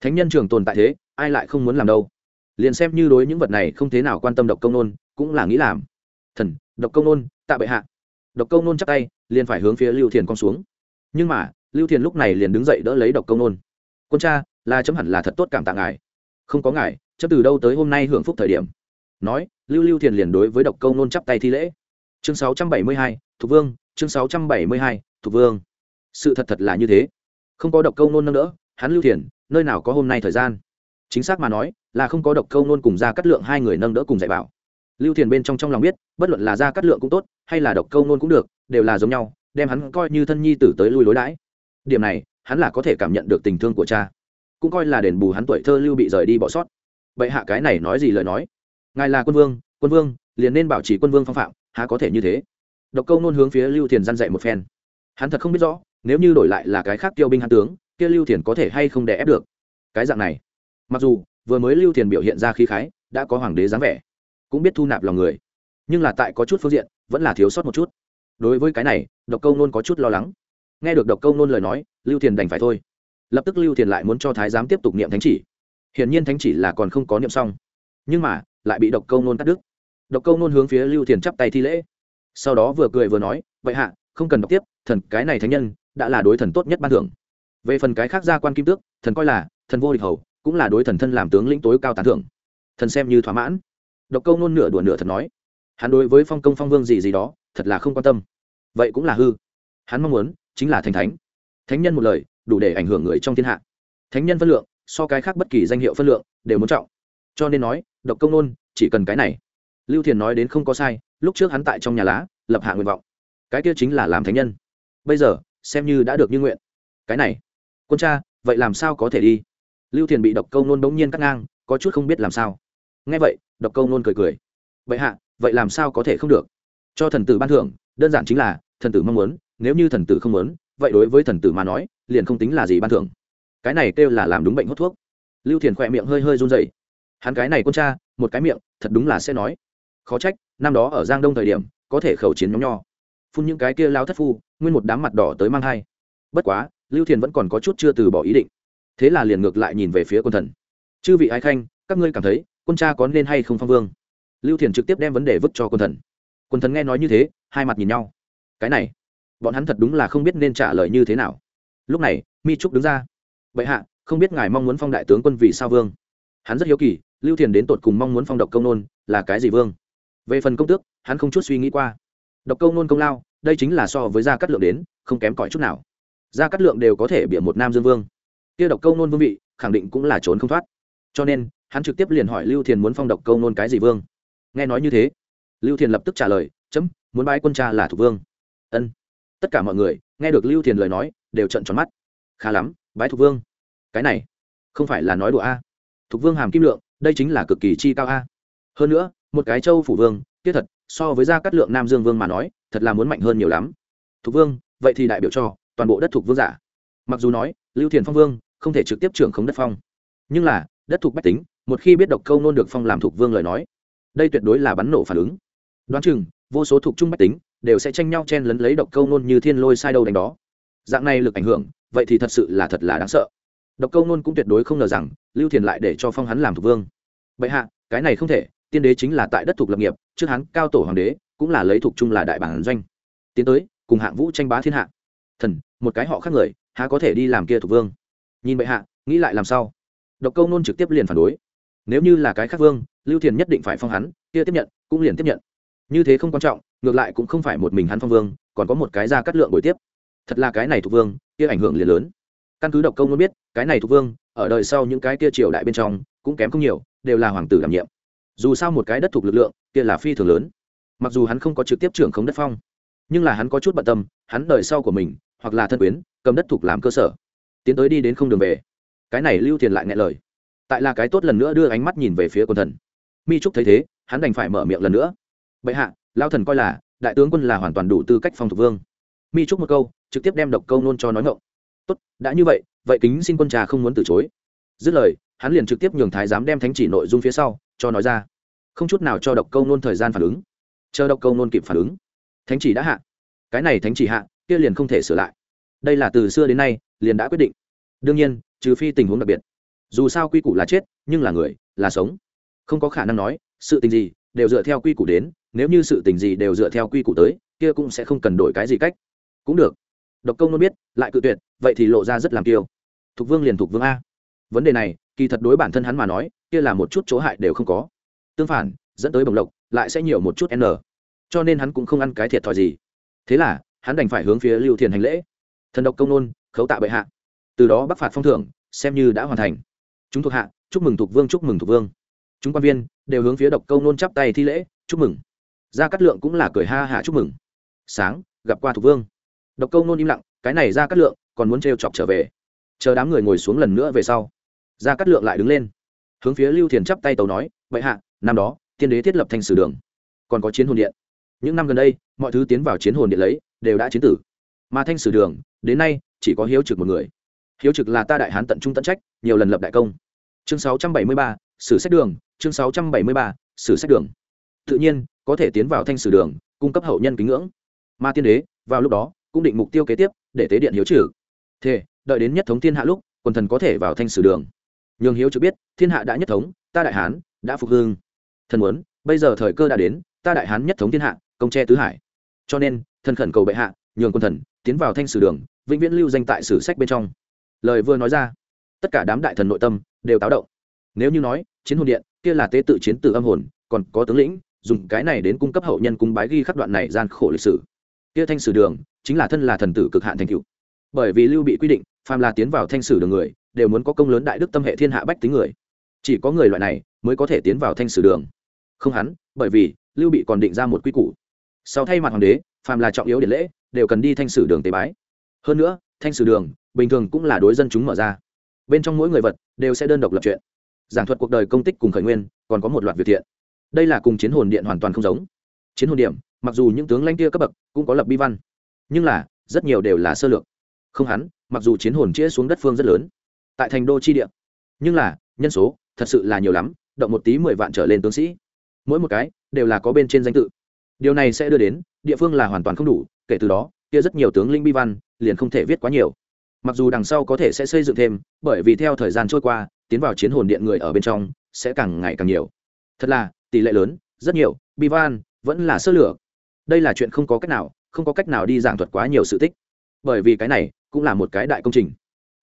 Thánh nhân trường tồn tại thế ai lại không muốn làm đâu? Liền xem như đối những vật này không thế nào quan tâm độc công nôn cũng là nghĩ làm. Thần độc công nôn tạ bệ hạ. Độc công nôn chắp tay liền phải hướng phía lưu thiền con xuống. Nhưng mà lưu thiền lúc này liền đứng dậy đỡ lấy độc công nôn. Quân cha là chấm hẳn là thật tốt cảm tạ ngài. Không có ngài chấm từ đâu tới hôm nay hưởng phúc thời điểm? Nói lưu lưu thiền liền đối với độc công nôn chắp tay thi lễ. Chương 672, thục vương chương 672, thục vương. Sự thật thật là như thế. Không có độc câu nôn nâng đỡ, hắn lưu thiền, nơi nào có hôm nay thời gian? Chính xác mà nói, là không có độc câu nôn cùng ra cắt lượng hai người nâng đỡ cùng dạy bảo. Lưu thiền bên trong trong lòng biết, bất luận là ra cắt lượng cũng tốt, hay là độc câu nôn cũng được, đều là giống nhau, đem hắn coi như thân nhi tử tới lui lối đãi. Điểm này, hắn là có thể cảm nhận được tình thương của cha. Cũng coi là đền bù hắn tuổi thơ lưu bị rời đi bỏ sót. Vậy hạ cái này nói gì lời nói? Ngài là quân vương quân vương, liền nên bảo trì quân vương phong phạm, há có thể như thế? Độc câu nôn hướng phía lưu thiền dăn dạy một phen hắn thật không biết rõ, nếu như đổi lại là cái khác tiêu binh hắn tướng, kia lưu thiền có thể hay không đè ép được. Cái dạng này, mặc dù vừa mới lưu thiền biểu hiện ra khí khái, đã có hoàng đế dáng vẻ, cũng biết thu nạp lòng người, nhưng là tại có chút phương diện, vẫn là thiếu sót một chút. Đối với cái này, độc câu nôn có chút lo lắng. Nghe được độc câu nôn lời nói, lưu thiền đành phải thôi. Lập tức lưu thiền lại muốn cho thái giám tiếp tục niệm thánh chỉ. Hiển nhiên thánh chỉ là còn không có niệm xong, nhưng mà lại bị độc câu nôn cắt đứt. Độc câu nôn hướng phía lưu thiền chắp tay thi lễ. Sau đó vừa cười vừa nói, vậy hạ không cần đọc tiếp, thần cái này thánh nhân đã là đối thần tốt nhất ban thưởng. Về phần cái khác gia quan kim tước, thần coi là thần vô địch hầu, cũng là đối thần thân làm tướng lĩnh tối cao tán thưởng. Thần xem như thỏa mãn. Độc câu nôn nửa đùa nửa thật nói, hắn đối với phong công phong vương gì gì đó, thật là không quan tâm. Vậy cũng là hư. Hắn mong muốn chính là thành thánh. Thánh nhân một lời, đủ để ảnh hưởng người trong thiên hạ. Thánh nhân phân lượng, so cái khác bất kỳ danh hiệu phân lượng, đều muốn trọng. Cho nên nói, độc công nôn chỉ cần cái này. Lưu thiền nói đến không có sai, lúc trước hắn tại trong nhà lá, lập hạ nguyện vọng cái kia chính là làm thánh nhân. Bây giờ, xem như đã được như nguyện. Cái này, quân cha, vậy làm sao có thể đi? Lưu thiền bị độc câu nôn bỗng nhiên cắt ngang, có chút không biết làm sao. Nghe vậy, độc câu nôn cười cười. Vậy hạ, vậy làm sao có thể không được? Cho thần tử ban thưởng, đơn giản chính là, thần tử mong muốn, nếu như thần tử không muốn, vậy đối với thần tử mà nói, liền không tính là gì ban thưởng. Cái này kêu là làm đúng bệnh hút thuốc. Lưu thiền khỏe miệng hơi hơi run dậy hắn cái này con cha, một cái miệng, thật đúng là sẽ nói. Khó trách, năm đó ở giang đông thời điểm, có thể khẩu chiến nhóm nho phun những cái kia lao thất phu, nguyên một đám mặt đỏ tới mang hai. Bất quá, lưu thiền vẫn còn có chút chưa từ bỏ ý định. Thế là liền ngược lại nhìn về phía quân thần. Chư vị ái khanh, các ngươi cảm thấy quân cha có nên hay không phong vương? Lưu thiền trực tiếp đem vấn đề vứt cho quân thần. Quân thần nghe nói như thế, hai mặt nhìn nhau. Cái này, bọn hắn thật đúng là không biết nên trả lời như thế nào. Lúc này, mi trúc đứng ra. Vậy hạ, không biết ngài mong muốn phong đại tướng quân vì sao vương? Hắn rất hiếu kỳ, lưu thiền đến tột cùng mong muốn phong độc công nôn là cái gì vương? Về phần công tước, hắn không chút suy nghĩ qua độc Câu nôn công lao, đây chính là so với gia cát lượng đến, không kém cỏi chút nào. Gia cát lượng đều có thể bịa một nam dương vương. Kia độc Câu nôn vương vị, khẳng định cũng là trốn không thoát. Cho nên, hắn trực tiếp liền hỏi lưu thiền muốn phong độc Câu nôn cái gì vương? Nghe nói như thế, lưu thiền lập tức trả lời, chấm, muốn bái quân cha là thủ vương. Ân. Tất cả mọi người, nghe được lưu thiền lời nói, đều trận tròn mắt. Khá lắm, bái thủ vương. Cái này, không phải là nói đùa a. Thục vương hàm kim lượng, đây chính là cực kỳ chi cao a. Hơn nữa, một cái châu phủ vương tiết thật, so với gia cát lượng nam dương vương mà nói, thật là muốn mạnh hơn nhiều lắm. Thục vương, vậy thì đại biểu cho toàn bộ đất thục vương giả. Mặc dù nói, lưu thiền phong vương không thể trực tiếp trưởng khống đất phong. Nhưng là, đất thục bách tính, một khi biết độc câu nôn được phong làm thục vương lời nói, đây tuyệt đối là bắn nổ phản ứng. Đoán chừng, vô số thuộc trung bách tính đều sẽ tranh nhau chen lấn lấy độc câu nôn như thiên lôi sai đâu đánh đó. Dạng này lực ảnh hưởng, vậy thì thật sự là thật là đáng sợ. Độc câu nôn cũng tuyệt đối không ngờ rằng lưu thiền lại để cho phong hắn làm thuộc vương. Bệ hạ, cái này không thể tiên đế chính là tại đất thuộc lập nghiệp, trước hắn cao tổ hoàng đế, cũng là lấy thuộc chung là đại bản doanh. Tiến tới, cùng hạng vũ tranh bá thiên hạ. Thần, một cái họ khác người, há có thể đi làm kia thuộc vương? Nhìn bệ hạ, nghĩ lại làm sao? Độc câu nôn trực tiếp liền phản đối. Nếu như là cái khác vương, lưu thiền nhất định phải phong hắn, kia tiếp nhận, cũng liền tiếp nhận. Như thế không quan trọng, ngược lại cũng không phải một mình hắn phong vương, còn có một cái ra cắt lượng buổi tiếp. Thật là cái này thuộc vương, kia ảnh hưởng liền lớn. Căn cứ độc công luôn biết, cái này thuộc vương, ở đời sau những cái kia triều đại bên trong, cũng kém không nhiều, đều là hoàng tử đảm nhiệm dù sao một cái đất thuộc lực lượng, kia là phi thường lớn. Mặc dù hắn không có trực tiếp trưởng khống đất phong, nhưng là hắn có chút bận tâm, hắn đời sau của mình, hoặc là thân quyến, cầm đất thuộc làm cơ sở. Tiến tới đi đến không đường về. Cái này lưu thiền lại nghe lời. Tại là cái tốt lần nữa đưa ánh mắt nhìn về phía quân thần. Mi trúc thấy thế, hắn đành phải mở miệng lần nữa. Bệ hạ, lao thần coi là, đại tướng quân là hoàn toàn đủ tư cách phong thủ vương. Mi trúc một câu, trực tiếp đem độc câu nôn cho nói ngộng tốt, đã như vậy vậy kính xin quân trà không muốn từ chối. Dứt lời, hắn liền trực tiếp nhường thái giám đem thánh chỉ nội dung phía sau cho nói ra. Không chút nào cho độc câu nôn thời gian phản ứng. Chờ độc câu nôn kịp phản ứng. Thánh chỉ đã hạ. Cái này thánh chỉ hạ, kia liền không thể sửa lại. Đây là từ xưa đến nay, liền đã quyết định. Đương nhiên, trừ phi tình huống đặc biệt. Dù sao quy củ là chết, nhưng là người, là sống. Không có khả năng nói, sự tình gì đều dựa theo quy củ đến, nếu như sự tình gì đều dựa theo quy củ tới, kia cũng sẽ không cần đổi cái gì cách. Cũng được. Độc công nôn biết, lại cự tuyệt, vậy thì lộ ra rất làm kiêu. Thục vương liền thục vương a vấn đề này, kỳ thật đối bản thân hắn mà nói, kia là một chút chỗ hại đều không có. Tương phản, dẫn tới bồng lộc, lại sẽ nhiều một chút n. Cho nên hắn cũng không ăn cái thiệt thòi gì. Thế là, hắn đành phải hướng phía lưu thiền hành lễ. Thần độc công nôn, khấu tạ bệ hạ. Từ đó bắc phạt phong thưởng, xem như đã hoàn thành. Chúng thuộc hạ, chúc mừng thuộc vương, chúc mừng thuộc vương. Chúng quan viên, đều hướng phía độc câu nôn chắp tay thi lễ, chúc mừng. Gia cát lượng cũng là cười ha hả chúc mừng. Sáng, gặp qua thuộc vương. Độc câu nôn im lặng, cái này gia cát lượng còn muốn trêu chọc trở về. Chờ đám người ngồi xuống lần nữa về sau gia cát lượng lại đứng lên. Hướng phía lưu thiền chắp tay tàu nói bệ hạ năm đó tiên đế thiết lập thành sử đường còn có chiến hồn điện. Những năm gần đây mọi thứ tiến vào chiến hồn điện lấy đều đã chiến tử. Mà thanh sử đường đến nay chỉ có hiếu trực một người. Hiếu trực là ta đại hán tận trung tận trách nhiều lần lập đại công. Chương 673, sử sách đường chương 673, sử sách đường. Tự nhiên có thể tiến vào thanh sử đường cung cấp hậu nhân kính ngưỡng. Mà tiên đế vào lúc đó cũng định mục tiêu kế tiếp để tế điện hiếu trừ thế đợi đến nhất thống thiên hạ lúc quần thần có thể vào thanh sử đường nhường hiếu trực biết, thiên hạ đã nhất thống, ta đại hán, đã phục hương thần muốn, bây giờ thời cơ đã đến, ta đại hán nhất thống thiên hạ, công tre tứ hải. Cho nên, thần khẩn cầu bệ hạ, nhường quân thần, tiến vào thanh sử đường, vĩnh viễn lưu danh tại sử sách bên trong. Lời vừa nói ra, tất cả đám đại thần nội tâm, đều táo động. Nếu như nói, chiến hồn điện, kia là tế tự chiến tử âm hồn, còn có tướng lĩnh, dùng cái này đến cung cấp hậu nhân cung bái ghi khắc đoạn này gian khổ lịch sử. Kia thanh sử đường, chính là thân là thần tử cực hạn thành cựu bởi vì lưu bị quy định, phàm là tiến vào thanh sử đường người đều muốn có công lớn đại đức tâm hệ thiên hạ bách tính người. Chỉ có người loại này mới có thể tiến vào thanh sử đường. Không hắn, bởi vì lưu bị còn định ra một quy củ. Sau thay mặt hoàng đế, phàm là trọng yếu điện lễ, đều cần đi thanh sử đường tế bái. Hơn nữa, thanh sử đường bình thường cũng là đối dân chúng mở ra. Bên trong mỗi người vật đều sẽ đơn độc lập chuyện. Giảng thuật cuộc đời công tích cùng khởi nguyên, còn có một loạt việc thiện. Đây là cùng chiến hồn điện hoàn toàn không giống. Chiến hồn điểm, mặc dù những tướng lãnh kia cấp bậc cũng có lập bi văn, nhưng là rất nhiều đều là sơ lược. Không hắn, mặc dù chiến hồn chĩa xuống đất phương rất lớn tại thành đô chi địa. Nhưng là, nhân số, thật sự là nhiều lắm, động một tí mười vạn trở lên tướng sĩ. Mỗi một cái, đều là có bên trên danh tự. Điều này sẽ đưa đến, địa phương là hoàn toàn không đủ, kể từ đó, kia rất nhiều tướng linh bi văn, liền không thể viết quá nhiều. Mặc dù đằng sau có thể sẽ xây dựng thêm, bởi vì theo thời gian trôi qua, tiến vào chiến hồn điện người ở bên trong, sẽ càng ngày càng nhiều. Thật là, tỷ lệ lớn, rất nhiều, bi văn, vẫn là sơ lửa đây là chuyện không có cách nào, không có cách nào đi giảng thuật quá nhiều sự tích. Bởi vì cái này, cũng là một cái đại công trình.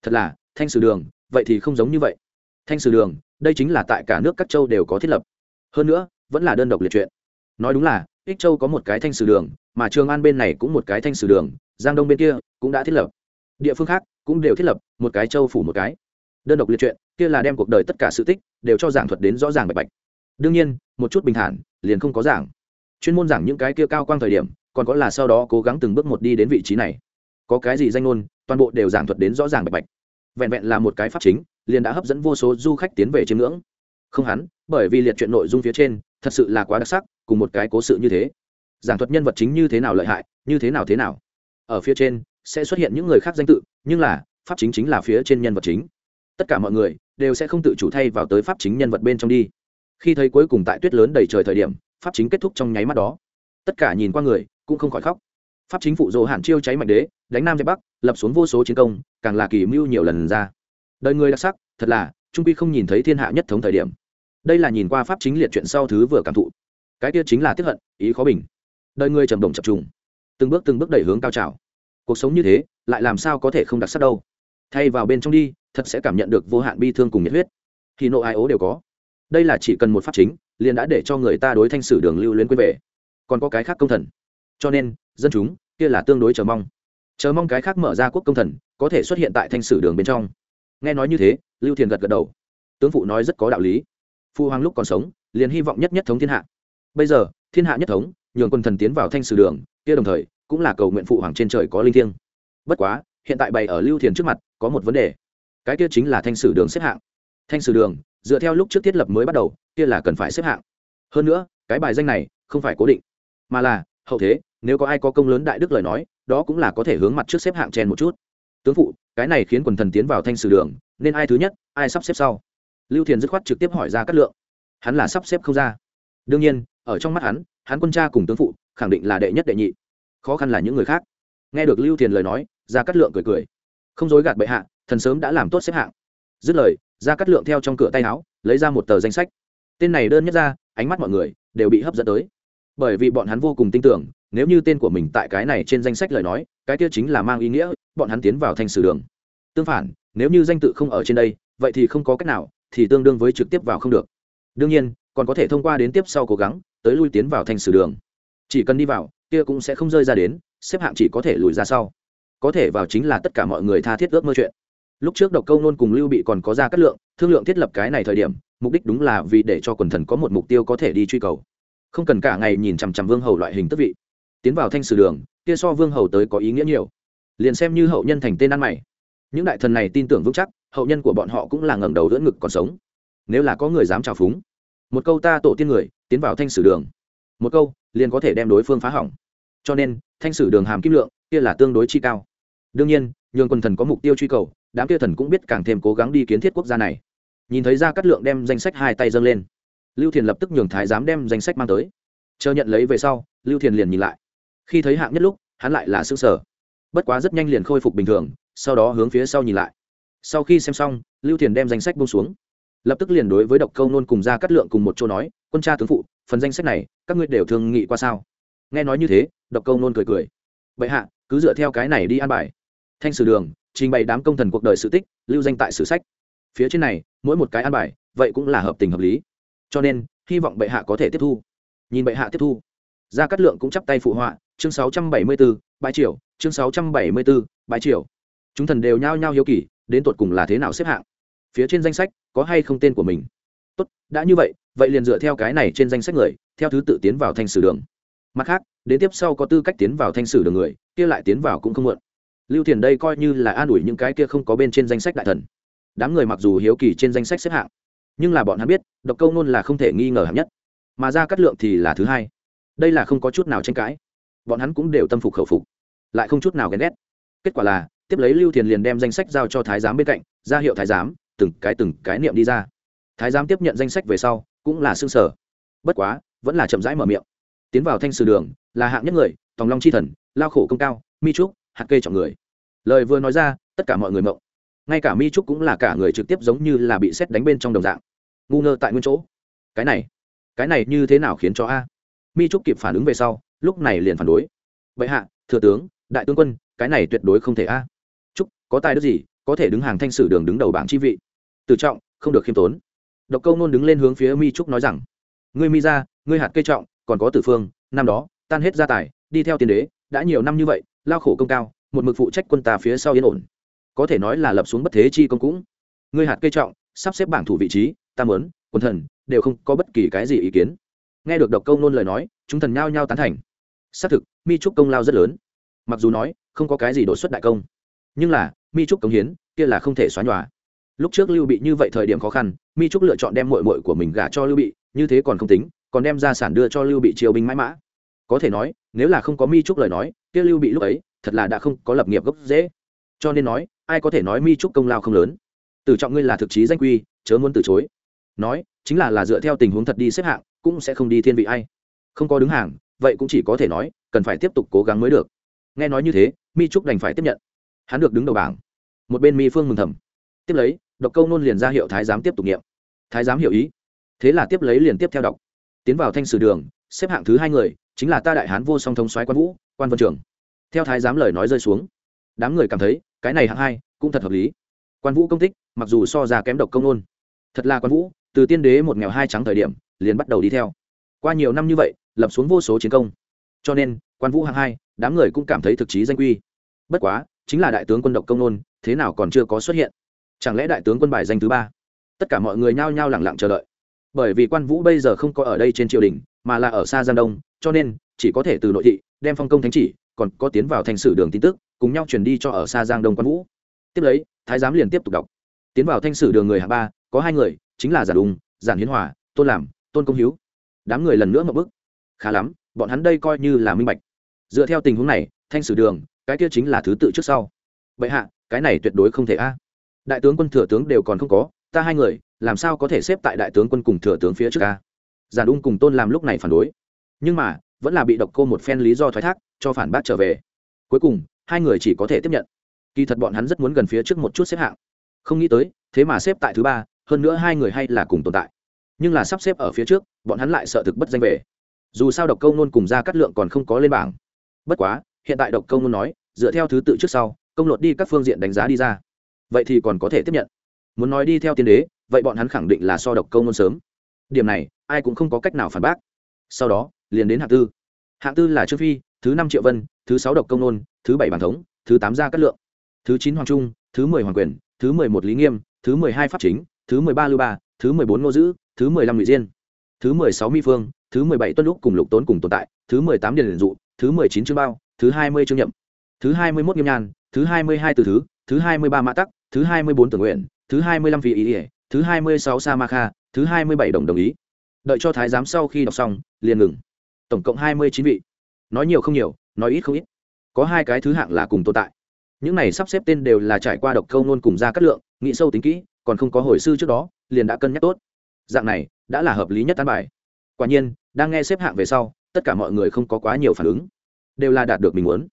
Thật là thanh sử đường, vậy thì không giống như vậy. Thanh sử đường, đây chính là tại cả nước các châu đều có thiết lập. Hơn nữa, vẫn là đơn độc liệt chuyện. Nói đúng là, ích châu có một cái thanh sử đường, mà trường an bên này cũng một cái thanh sử đường, giang đông bên kia cũng đã thiết lập. Địa phương khác cũng đều thiết lập, một cái châu phủ một cái. Đơn độc liệt chuyện, kia là đem cuộc đời tất cả sự tích đều cho giảng thuật đến rõ ràng bạch bạch. Đương nhiên, một chút bình thản liền không có giảng. Chuyên môn giảng những cái kia cao quang thời điểm, còn có là sau đó cố gắng từng bước một đi đến vị trí này. Có cái gì danh ngôn, toàn bộ đều giảng thuật đến rõ ràng bạch bạch vẹn vẹn là một cái pháp chính, liền đã hấp dẫn vô số du khách tiến về chiêm ngưỡng. Không hắn, bởi vì liệt chuyện nội dung phía trên, thật sự là quá đặc sắc, cùng một cái cố sự như thế. Giảng thuật nhân vật chính như thế nào lợi hại, như thế nào thế nào. Ở phía trên, sẽ xuất hiện những người khác danh tự, nhưng là, pháp chính chính là phía trên nhân vật chính. Tất cả mọi người, đều sẽ không tự chủ thay vào tới pháp chính nhân vật bên trong đi. Khi thấy cuối cùng tại tuyết lớn đầy trời thời điểm, pháp chính kết thúc trong nháy mắt đó. Tất cả nhìn qua người, cũng không khỏi khóc pháp chính phủ dỗ hạn chiêu cháy mạnh đế, đánh nam dẹp bắc, lập xuống vô số chiến công, càng là kỳ mưu nhiều lần ra. Đời người đặc sắc, thật là, trung quy không nhìn thấy thiên hạ nhất thống thời điểm. Đây là nhìn qua pháp chính liệt chuyện sau thứ vừa cảm thụ. Cái kia chính là tiếp hận, ý khó bình. Đời người trầm đồng chập trùng, từng bước từng bước đẩy hướng cao trào. Cuộc sống như thế, lại làm sao có thể không đặc sắc đâu? Thay vào bên trong đi, thật sẽ cảm nhận được vô hạn bi thương cùng nhiệt huyết. Thì nộ ai ố đều có. Đây là chỉ cần một pháp chính, liền đã để cho người ta đối thanh sử đường lưu luyến quên về. Còn có cái khác công thần. Cho nên dân chúng, kia là tương đối chờ mong. Chờ mong cái khác mở ra quốc công thần, có thể xuất hiện tại thanh sử đường bên trong. Nghe nói như thế, lưu thiền gật gật đầu. Tướng phụ nói rất có đạo lý. Phu hoàng lúc còn sống, liền hy vọng nhất nhất thống thiên hạ. Bây giờ, thiên hạ nhất thống, nhường quân thần tiến vào thanh sử đường, kia đồng thời, cũng là cầu nguyện phụ hoàng trên trời có linh thiêng. Bất quá, hiện tại bày ở lưu thiền trước mặt, có một vấn đề. Cái kia chính là thanh sử đường xếp hạng. Thanh sử đường, dựa theo lúc trước thiết lập mới bắt đầu, kia là cần phải xếp hạng. Hơn nữa, cái bài danh này, không phải cố định, mà là hậu thế nếu có ai có công lớn đại đức lời nói, đó cũng là có thể hướng mặt trước xếp hạng chen một chút. Tướng phụ, cái này khiến quần thần tiến vào thanh sử đường, nên ai thứ nhất, ai sắp xếp sau? Lưu thiền dứt khoát trực tiếp hỏi ra cát lượng. Hắn là sắp xếp không ra. Đương nhiên, ở trong mắt hắn hắn quân cha cùng tướng phụ, khẳng định là đệ nhất đệ nhị. Khó khăn là những người khác. Nghe được lưu thiền lời nói ra cát lượng cười cười. Không dối gạt bệ hạ, thần sớm đã làm tốt xếp hạng. Dứt lời ra cát lượng theo trong cửa tay áo, lấy ra một tờ danh sách. Tên này đơn nhất ra, ánh mắt mọi người đều bị hấp dẫn tới bởi vì bọn hắn vô cùng tin tưởng, nếu như tên của mình tại cái này trên danh sách lời nói, cái kia chính là mang ý nghĩa, bọn hắn tiến vào thanh sử đường. Tương phản, nếu như danh tự không ở trên đây, vậy thì không có cách nào, thì tương đương với trực tiếp vào không được. Đương nhiên, còn có thể thông qua đến tiếp sau cố gắng, tới lui tiến vào thanh sử đường. Chỉ cần đi vào, kia cũng sẽ không rơi ra đến, xếp hạng chỉ có thể lùi ra sau. Có thể vào chính là tất cả mọi người tha thiết ước mơ chuyện. Lúc trước độc câu nôn cùng lưu bị còn có ra cắt lượng, thương lượng thiết lập cái này thời điểm, mục đích đúng là vì để cho quần thần có một mục tiêu có thể đi truy cầu không cần cả ngày nhìn chằm chằm vương hầu loại hình tức vị. Tiến vào thanh sử đường, kia so vương hầu tới có ý nghĩa nhiều. Liền xem như hậu nhân thành tên ăn mày. Những đại thần này tin tưởng vững chắc, hậu nhân của bọn họ cũng là ngẩng đầu đỡ ngực còn sống. Nếu là có người dám trào phúng, một câu ta tổ tiên người, tiến vào thanh sử đường. Một câu, liền có thể đem đối phương phá hỏng. Cho nên, thanh sử đường hàm kim lượng, kia là tương đối chi cao. Đương nhiên, nhường quần thần có mục tiêu truy cầu, đám kia thần cũng biết càng thêm cố gắng đi kiến thiết quốc gia này. Nhìn thấy ra cắt lượng đem danh sách hai tay dâng lên lưu thiền lập tức nhường thái giám đem danh sách mang tới. Chờ nhận lấy về sau, lưu thiền liền nhìn lại. Khi thấy hạng nhất lúc, hắn lại là xương sở bất quá rất nhanh liền khôi phục bình thường, sau đó hướng phía sau nhìn lại. Sau khi xem xong, lưu thiền đem danh sách bông xuống. Lập tức liền đối với độc câu nôn cùng ra cắt lượng cùng một chỗ nói, quân cha tướng phụ, phần danh sách này, các ngươi đều thường nghị qua sao? Nghe nói như thế, độc câu nôn cười cười. Bệ hạ, cứ dựa theo cái này đi an bài. Thanh sử đường, trình bày đám công thần cuộc đời sự tích, lưu danh tại sử sách. Phía trên này, mỗi một cái an bài, vậy cũng là hợp tình hợp lý cho nên hy vọng bệ hạ có thể tiếp thu. Nhìn bệ hạ tiếp thu. Gia cát lượng cũng chắp tay phụ họa chương 674, bãi triều chương 674, bãi triều. Chúng thần đều nhao nhao hiếu kỳ đến tột cùng là thế nào xếp hạng. Phía trên danh sách có hay không tên của mình? Tốt đã như vậy vậy liền dựa theo cái này trên danh sách người theo thứ tự tiến vào thanh sử đường. Mặt khác đến tiếp sau có tư cách tiến vào thanh sử đường người kia lại tiến vào cũng không muộn. Lưu thiền đây coi như là an ủi những cái kia không có bên trên danh sách đại thần. Đám người mặc dù hiếu kỳ trên danh sách xếp hạng nhưng là bọn hắn biết, độc câu nôn là không thể nghi ngờ hạng nhất. Mà ra cắt lượng thì là thứ hai. Đây là không có chút nào tranh cãi. Bọn hắn cũng đều tâm phục khẩu phục, lại không chút nào ghen ghét. Kết quả là, tiếp lấy lưu thiền liền đem danh sách giao cho thái giám bên cạnh, ra hiệu thái giám, từng cái từng cái niệm đi ra. Thái giám tiếp nhận danh sách về sau, cũng là xương sở bất quá, vẫn là chậm rãi mở miệng. Tiến vào thanh sử đường, là hạng nhất người, tòng long chi thần, lao khổ công cao, mi trúc, hạt kê chọn người. Lời vừa nói ra, tất cả mọi người mộng ngay cả mi trúc cũng là cả người trực tiếp giống như là bị xét đánh bên trong đồng dạng. Ngu ngơ tại nguyên chỗ. Cái này cái này như thế nào khiến cho a? Mi trúc kịp phản ứng về sau, lúc này liền phản đối. Vậy hạ, thừa tướng, đại tướng quân, cái này tuyệt đối không thể a. Trúc, có tài đức gì, có thể đứng hàng thanh sử đường đứng đầu bảng chi vị? Tự trọng, không được khiêm tốn. Độc câu nôn đứng lên hướng phía mi trúc nói rằng, ngươi mi ra, ngươi hạt cây trọng, còn có tử phương, năm đó, tan hết gia tài, đi theo tiền đế, đã nhiều năm như vậy, lao khổ công cao, một mực phụ trách quân ta phía sau yên ổn có thể nói là lập xuống bất thế chi công cũng. Ngươi hạt cây trọng sắp xếp bảng thủ vị trí ta muốn, quần thần đều không có bất kỳ cái gì ý kiến. Nghe được độc câu nôn lời nói chúng thần nhao nhao tán thành. Xác thực mi trúc công lao rất lớn. Mặc dù nói không có cái gì đột xuất đại công nhưng là mi trúc công hiến kia là không thể xóa nhòa. Lúc trước lưu bị như vậy thời điểm khó khăn mi trúc lựa chọn đem mội mội của mình gả cho lưu bị như thế còn không tính còn đem ra sản đưa cho lưu bị triều binh mãi mã. Có thể nói nếu là không có mi trúc lời nói kia lưu bị lúc ấy thật là đã không có lập nghiệp gốc dễ cho nên nói ai có thể nói mi trúc công lao không lớn. Tử trọng ngươi là thực chí danh quy, chớ muốn từ chối. Nói, chính là là dựa theo tình huống thật đi xếp hạng, cũng sẽ không đi thiên vị ai. Không có đứng hàng, vậy cũng chỉ có thể nói, cần phải tiếp tục cố gắng mới được. Nghe nói như thế, mi trúc đành phải tiếp nhận. Hắn được đứng đầu bảng. Một bên mi phương mừng thầm. Tiếp lấy, độc câu nôn liền ra hiệu thái giám tiếp tục nghiệm. Thái giám hiểu ý. Thế là tiếp lấy liền tiếp theo đọc. Tiến vào thanh sử đường, xếp hạng thứ hai người, chính là ta đại hán vô song Thông soái quan vũ, quan vân trường. Theo thái giám lời nói rơi xuống đám người cảm thấy, cái này hạng hai cũng thật hợp lý. Quan vũ công tích, mặc dù so ra kém độc công nôn thật là quan vũ, từ tiên đế một nghèo hai trắng thời điểm, liền bắt đầu đi theo. Qua nhiều năm như vậy, lập xuống vô số chiến công. Cho nên, quan vũ hạng hai, đám người cũng cảm thấy thực chí danh quy bất quá, chính là đại tướng quân độc công nôn thế nào còn chưa có xuất hiện? Chẳng lẽ đại tướng quân bài danh thứ ba? Tất cả mọi người nhao nhao lẳng lặng chờ đợi. Bởi vì quan vũ bây giờ không có ở đây trên triều đình, mà là ở xa giang đông, cho nên chỉ có thể từ nội thị, đem phong công thánh chỉ, còn có tiến vào thành sử đường tin tức cùng nhau truyền đi cho ở xa giang đông quan vũ. Tiếp lấy, thái giám liền tiếp tục đọc. Tiến vào thanh sử đường người hạ ba, có hai người, chính là giản đùng giản hiến hòa, tôn làm, tôn công hiếu. Đám người lần nữa ngậm bức. Khá lắm, bọn hắn đây coi như là minh bạch. Dựa theo tình huống này, thanh sử đường, cái kia chính là thứ tự trước sau. Bệ hạ, cái này tuyệt đối không thể a. Đại tướng quân thừa tướng đều còn không có, ta hai người, làm sao có thể xếp tại đại tướng quân cùng thừa tướng phía trước a? Giản ung cùng tôn làm lúc này phản đối. Nhưng mà, vẫn là bị độc cô một phen lý do thoái thác, cho phản bác trở về. Cuối cùng hai người chỉ có thể tiếp nhận. Kỳ thật bọn hắn rất muốn gần phía trước một chút xếp hạng. Không nghĩ tới, thế mà xếp tại thứ ba, hơn nữa hai người hay là cùng tồn tại. Nhưng là sắp xếp ở phía trước, bọn hắn lại sợ thực bất danh về. Dù sao độc câu nôn cùng ra cắt lượng còn không có lên bảng. Bất quá, hiện tại độc câu nôn nói, dựa theo thứ tự trước sau, công lột đi các phương diện đánh giá đi ra. Vậy thì còn có thể tiếp nhận. Muốn nói đi theo tiên đế, vậy bọn hắn khẳng định là so độc câu nôn sớm. Điểm này, ai cũng không có cách nào phản bác. Sau đó, liền đến hạng tư. Hạng tư là trương phi thứ năm triệu vân thứ sáu độc công nôn thứ bảy bản thống thứ tám gia cát lượng thứ chín hoàng trung thứ mười hoàng quyền thứ mười một lý nghiêm thứ mười hai pháp chính thứ mười ba lưu ba thứ mười bốn ngô dữ thứ mười lăm ngụy diên thứ mười sáu mi phương thứ mười bảy tuân lúc cùng lục tốn cùng tồn tại thứ mười tám điền dụ thứ mười chín trương bao thứ hai mươi trương nhậm thứ hai mươi mốt nghiêm nhan thứ hai mươi hai từ thứ thứ hai mươi ba mã tắc thứ hai mươi bốn tưởng nguyện thứ hai mươi lăm vị ý ỉa thứ hai mươi sáu sa ma kha thứ hai mươi bảy đồng đồng ý đợi cho thái giám sau khi đọc xong liền ngừng tổng cộng hai mươi chín vị nói nhiều không nhiều, nói ít không ít. Có hai cái thứ hạng là cùng tồn tại. Những này sắp xếp tên đều là trải qua độc câu nôn cùng ra cắt lượng, nghĩ sâu tính kỹ, còn không có hồi sư trước đó, liền đã cân nhắc tốt. Dạng này, đã là hợp lý nhất tán bài. Quả nhiên, đang nghe xếp hạng về sau, tất cả mọi người không có quá nhiều phản ứng. Đều là đạt được mình muốn.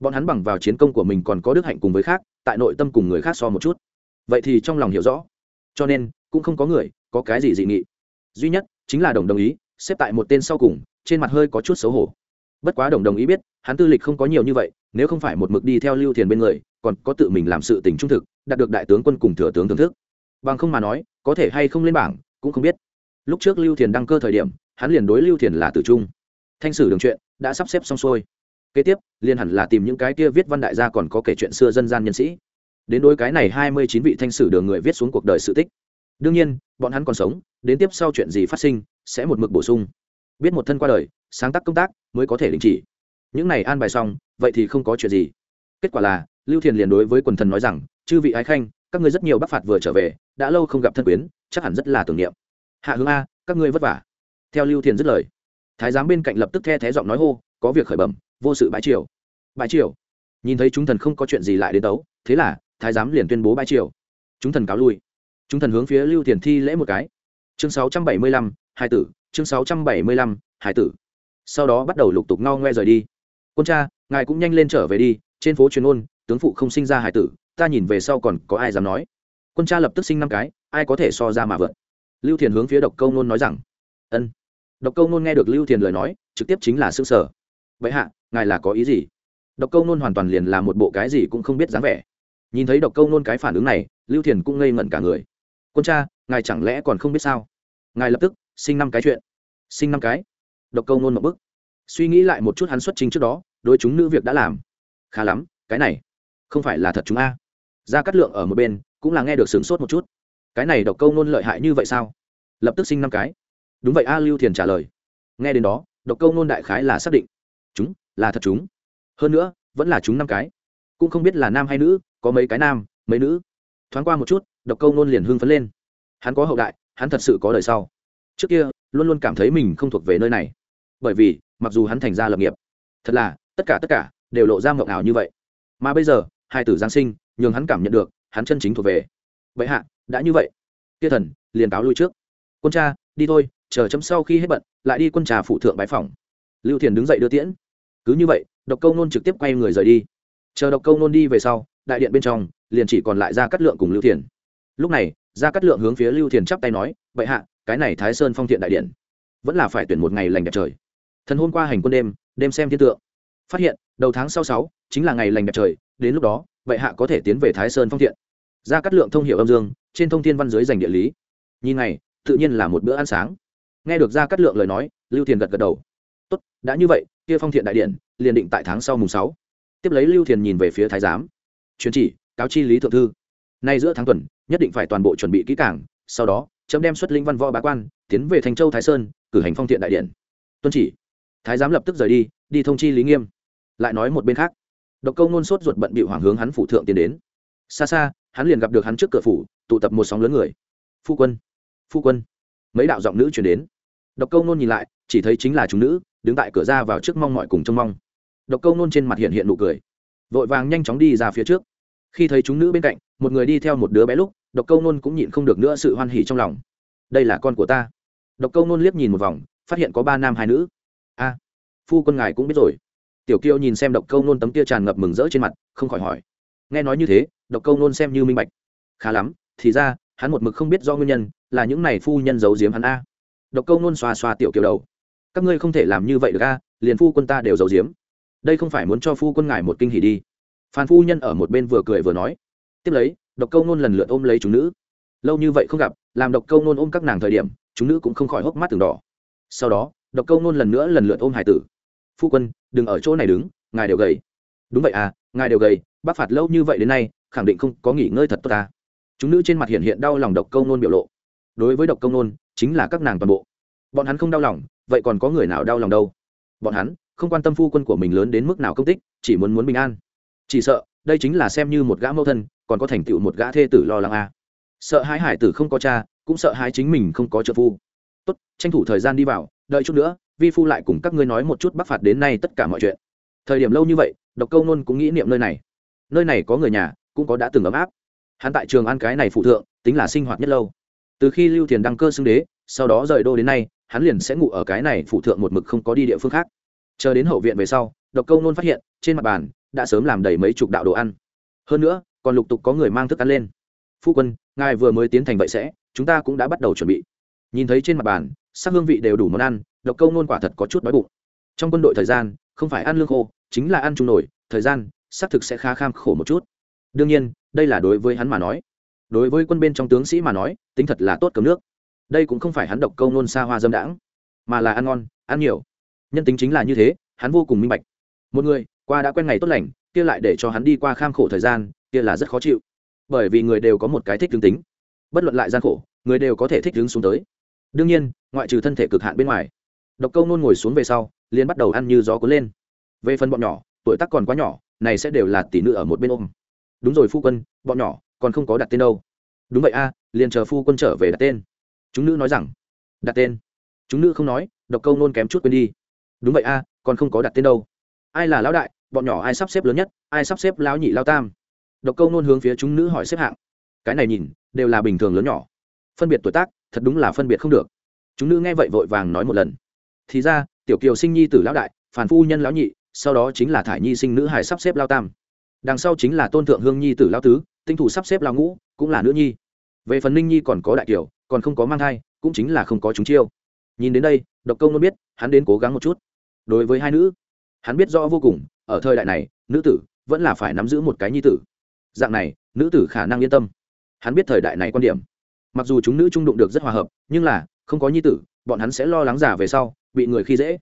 Bọn hắn bằng vào chiến công của mình còn có đức hạnh cùng với khác, tại nội tâm cùng người khác so một chút. Vậy thì trong lòng hiểu rõ. Cho nên, cũng không có người có cái gì dị nghị. Duy nhất chính là đồng đồng ý, xếp tại một tên sau cùng, trên mặt hơi có chút xấu hổ bất quá đồng đồng ý biết, hắn tư lịch không có nhiều như vậy, nếu không phải một mực đi theo lưu thiền bên người, còn có tự mình làm sự tình trung thực, đạt được đại tướng quân cùng thừa tướng thưởng thức. Bằng không mà nói, có thể hay không lên bảng, cũng không biết. Lúc trước lưu thiền đăng cơ thời điểm, hắn liền đối lưu thiền là tử trung. Thanh sử đường chuyện, đã sắp xếp xong xuôi. Kế tiếp, liền hẳn là tìm những cái kia viết văn đại gia còn có kể chuyện xưa dân gian nhân sĩ. Đến đối cái này hai mươi chín vị thanh sử đường người viết xuống cuộc đời sự tích. Đương nhiên, bọn hắn còn sống, đến tiếp sau chuyện gì phát sinh, sẽ một mực bổ sung. Biết một thân qua đời sáng tác công tác mới có thể đình chỉ. Những này an bài xong, vậy thì không có chuyện gì. Kết quả là, lưu thiền liền đối với quần thần nói rằng, chư vị ái khanh, các ngươi rất nhiều bắc phạt vừa trở về, đã lâu không gặp thân quyến, chắc hẳn rất là tưởng niệm. Hạ hướng a, các ngươi vất vả. Theo lưu thiền dứt lời, thái giám bên cạnh lập tức the thé giọng nói hô, có việc khởi bẩm, vô sự bãi triều. Bãi triều? Nhìn thấy chúng thần không có chuyện gì lại đến tấu thế là thái giám liền tuyên bố bãi triều. Chúng thần cáo lui. Chúng thần hướng phía lưu thiền thi lễ một cái. Chương sáu trăm bảy mươi lăm, hai tử, chương sáu trăm bảy mươi lăm tử sau đó bắt đầu lục tục ngao ngoe rời đi. Quân cha, ngài cũng nhanh lên trở về đi, trên phố truyền ôn, tướng phụ không sinh ra hải tử, ta nhìn về sau còn có ai dám nói? Quân cha lập tức sinh năm cái, ai có thể so ra mà vượt? Lưu thiền hướng phía độc câu nôn nói rằng, ân. Độc câu nôn nghe được lưu thiền lời nói, trực tiếp chính là s ư ơ n sở vậy hạ, ngài là có ý gì? Độc câu nôn hoàn toàn liền là một bộ cái gì cũng không biết dáng vẻ. Nhìn thấy độc câu nôn cái phản ứng này, lưu thiền cũng ngây ngẩn cả người. Quân cha, ngài chẳng lẽ còn không biết sao? Ngài lập tức, sinh năm cái chuyện. Sinh năm cái độc câu nôn một bức. Suy nghĩ lại một chút hắn xuất trình trước đó, đối chúng nữ việc đã làm. Khá lắm, cái này không phải là thật chúng a. Ra cắt lượng ở một bên, cũng là nghe được sửng sốt một chút. Cái này độc câu nôn lợi hại như vậy sao? Lập tức sinh năm cái. Đúng vậy a lưu thiền trả lời. Nghe đến đó, độc câu nôn đại khái là xác định. Chúng là thật chúng. Hơn nữa, vẫn là chúng năm cái. Cũng không biết là nam hay nữ, có mấy cái nam, mấy nữ. Thoáng qua một chút, độc câu nôn liền hưng phấn lên. Hắn có hậu đại, hắn thật sự có đời sau. Trước kia, luôn luôn cảm thấy mình không thuộc về nơi này bởi vì, mặc dù hắn thành ra lập nghiệp, thật là, tất cả tất cả đều lộ ra mộng ảo như vậy. Mà bây giờ, hai tử giáng sinh, nhường hắn cảm nhận được, hắn chân chính thuộc về. Vậy hạ, đã như vậy. Kia thần, liền cáo lui trước. Quân cha, đi thôi, chờ chấm sau khi hết bận, lại đi quân trà phụ thượng bái phòng lưu thiền đứng dậy đưa tiễn. Cứ như vậy, độc câu nôn trực tiếp quay người rời đi. Chờ độc câu nôn đi về sau, đại điện bên trong, liền chỉ còn lại ra cắt lượng cùng lưu thiền. Lúc này ra cắt lượng hướng phía lưu thiền chắp tay nói vậy hạ, cái này thái sơn phong thiện đại điện, vẫn là phải tuyển một ngày lành đẹp trời thần hôm qua hành quân đêm đêm xem thiên tượng. Phát hiện, đầu tháng sau sáu, chính là ngày lành đẹp trời, đến lúc đó, vậy hạ có thể tiến về thái sơn phong thiện. Ra cắt lượng thông hiệu âm dương, trên thông thiên văn giới dành địa lý. Nhìn này tự nhiên là một bữa ăn sáng. Nghe được ra cắt lượng lời nói, lưu thiền gật gật đầu. Tốt, đã như vậy, kia phong thiện đại điện, liền định tại tháng sau mùng sáu. Tiếp lấy lưu thiền nhìn về phía thái giám. Truyền chỉ, cáo chi lý thượng thư. Nay giữa tháng tuần, nhất định phải toàn bộ chuẩn bị kỹ càng, sau đó, chấm đem xuất linh văn võ bá quan, tiến về thành châu thái sơn, cử hành phong thiện đại điện. Tuân chỉ thái giám lập tức rời đi đi thông chi lý nghiêm. Lại nói một bên khác. Độc câu nôn sốt ruột bận bị hoảng hướng hắn phủ thượng tiến đến. Xa xa, hắn liền gặp được hắn trước cửa phủ, tụ tập một sóng lớn người. Phu quân phu quân. Mấy đạo giọng nữ chuyển đến. Độc câu nôn nhìn lại, chỉ thấy chính là chúng nữ, đứng tại cửa ra vào trước mong mọi cùng trông mong. Độc câu nôn trên mặt hiện hiện nụ cười. Vội vàng nhanh chóng đi ra phía trước. Khi thấy chúng nữ bên cạnh, một người đi theo một đứa bé lúc, độc câu nôn cũng nhịn không được nữa sự hoan hỉ trong lòng. Đây là con của ta. Độc câu nôn liếc nhìn một vòng, phát hiện có ba nam hai nữ a, phu quân ngài cũng biết rồi. Tiểu kiêu nhìn xem độc câu nôn tấm tia tràn ngập mừng rỡ trên mặt, không khỏi hỏi. Nghe nói như thế, độc câu nôn xem như minh bạch. Khá lắm, thì ra, hắn một mực không biết do nguyên nhân, là những này phu nhân giấu giếm hắn a. Độc câu nôn xoa xoa tiểu kiều đầu. Các ngươi không thể làm như vậy được a, liền phu quân ta đều giấu giếm. Đây không phải muốn cho phu quân ngài một kinh hỉ đi. Phan phu nhân ở một bên vừa cười vừa nói. Tiếp lấy, độc câu nôn lần lượt ôm lấy chúng nữ. Lâu như vậy không gặp, làm độc câu nôn ôm các nàng thời điểm, chúng nữ cũng không khỏi hốc mắt từng đỏ. Sau đó độc câu nôn lần nữa lần lượt ôm hải tử. Phu quân, đừng ở chỗ này đứng, ngài đều gầy. Đúng vậy à ngài đều gầy, bác phạt lâu như vậy đến nay, khẳng định không có nghỉ ngơi thật tốt ta. Chúng nữ trên mặt hiện hiện đau lòng độc câu nôn biểu lộ. Đối với độc câu nôn chính là các nàng toàn bộ. Bọn hắn không đau lòng, vậy còn có người nào đau lòng đâu? Bọn hắn không quan tâm phu quân của mình lớn đến mức nào công tích, chỉ muốn muốn bình an. Chỉ sợ, đây chính là xem như một gã mẫu thân, còn có thành tựu một gã thê tử lo lắng a à. sợ hãi hải tử không có cha, cũng sợ hãi chính mình không có trợ phu. Tốt, tranh thủ thời gian đi vào đợi chút nữa, vi phu lại cùng các ngươi nói một chút bắc phạt đến nay tất cả mọi chuyện. Thời điểm lâu như vậy, độc câu nôn cũng nghĩ niệm nơi này. Nơi này có người nhà, cũng có đã từng ấm áp. Hắn tại trường ăn cái này phụ thượng, tính là sinh hoạt nhất lâu. Từ khi lưu thiền đăng cơ xưng đế, sau đó rời đô đến nay, hắn liền sẽ ngủ ở cái này phụ thượng một mực không có đi địa phương khác. Chờ đến hậu viện về sau, độc câu nôn phát hiện, trên mặt bàn, đã sớm làm đầy mấy chục đạo đồ ăn. Hơn nữa, còn lục tục có người mang thức ăn lên. Phu quân, ngài vừa mới tiến thành vậy sẽ, chúng ta cũng đã bắt đầu chuẩn bị. Nhìn thấy trên mặt bàn sắc hương vị đều đủ món ăn, độc câu nôn quả thật có chút đói bụng. Trong quân đội thời gian, không phải ăn lương khô, chính là ăn trung nổi thời gian, xác thực sẽ khá kham khổ một chút. Đương nhiên, đây là đối với hắn mà nói. Đối với quân bên trong tướng sĩ mà nói, tính thật là tốt cấm nước. Đây cũng không phải hắn độc câu nôn xa hoa dâm đãng, mà là ăn ngon, ăn nhiều. Nhân tính chính là như thế, hắn vô cùng minh bạch. Một người, qua đã quen ngày tốt lành, kia lại để cho hắn đi qua kham khổ thời gian, kia là rất khó chịu. Bởi vì người đều có một cái thích tương tính. Bất luận lại gian khổ, người đều có thể thích đứng xuống tới đương nhiên, ngoại trừ thân thể cực hạn bên ngoài, độc câu nôn ngồi xuống về sau, liền bắt đầu ăn như gió cuốn lên. Về phần bọn nhỏ, tuổi tác còn quá nhỏ, này sẽ đều là tỷ nữ ở một bên ôm. Đúng rồi phu quân, bọn nhỏ, còn không có đặt tên đâu. Đúng vậy a, liền chờ phu quân trở về đặt tên. Chúng nữ nói rằng, đặt tên. Chúng nữ không nói, độc câu nôn kém chút quên đi. Đúng vậy a, còn không có đặt tên đâu. Ai là lão đại, bọn nhỏ ai sắp xếp lớn nhất, ai sắp xếp lão nhị lao tam? Độc câu nôn hướng phía chúng nữ hỏi xếp hạng. Cái này nhìn, đều là bình thường lớn nhỏ. Phân biệt tuổi tác thật đúng là phân biệt không được. Chúng nữ nghe vậy vội vàng nói một lần. Thì ra, tiểu kiều sinh nhi tử lão đại, phản phu nhân lão nhị, sau đó chính là thải nhi sinh nữ hải sắp xếp lao tam. Đằng sau chính là tôn thượng hương nhi tử lao tứ, tinh thủ sắp xếp lao ngũ, cũng là nữ nhi. Về phần ninh nhi còn có đại kiều, còn không có mang thai, cũng chính là không có chúng chiêu. Nhìn đến đây, độc công luôn biết, hắn đến cố gắng một chút. Đối với hai nữ, hắn biết rõ vô cùng, ở thời đại này, nữ tử vẫn là phải nắm giữ một cái nhi tử. Dạng này, nữ tử khả năng yên tâm. Hắn biết thời đại này quan điểm mặc dù chúng nữ trung đụng được rất hòa hợp nhưng là không có nhi tử bọn hắn sẽ lo lắng giả về sau bị người khi dễ.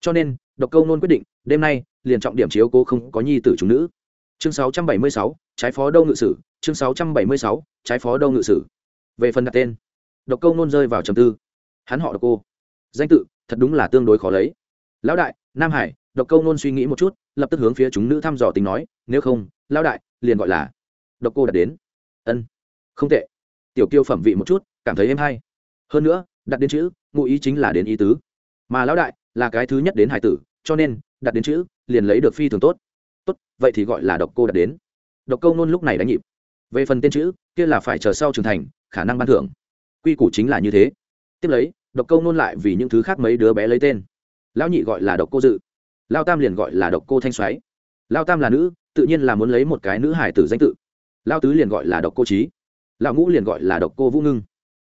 Cho nên độc câu nôn quyết định đêm nay liền trọng điểm chiếu cố không có nhi tử chúng nữ. Chương 676, trái phó đâu ngự sử chương 676, trái phó đâu ngự sử. Về phần đặt tên độc câu nôn rơi vào trầm tư. Hắn họ độc cô. Danh tự thật đúng là tương đối khó lấy. Lão đại nam hải độc câu nôn suy nghĩ một chút lập tức hướng phía chúng nữ thăm dò tính nói nếu không lão đại liền gọi là độc cô đặt đến. Ân không tệ tiểu kiêu phẩm vị một chút, cảm thấy êm hay. Hơn nữa, đặt đến chữ, ngụ ý chính là đến ý tứ. Mà lão đại là cái thứ nhất đến hải tử, cho nên, đặt đến chữ, liền lấy được phi thường tốt. Tốt, vậy thì gọi là độc cô đặt đến. Độc câu nôn lúc này đánh nhịp. Về phần tên chữ, kia là phải chờ sau trưởng thành, khả năng ban thưởng. Quy củ chính là như thế. Tiếp lấy, độc câu nôn lại vì những thứ khác mấy đứa bé lấy tên. Lão nhị gọi là độc cô dự. Lao tam liền gọi là độc cô thanh xoáy. Lao tam là nữ, tự nhiên là muốn lấy một cái nữ hải tử danh tự. Lao tứ liền gọi là độc cô trí lão ngũ liền gọi là độc cô vũ ngưng.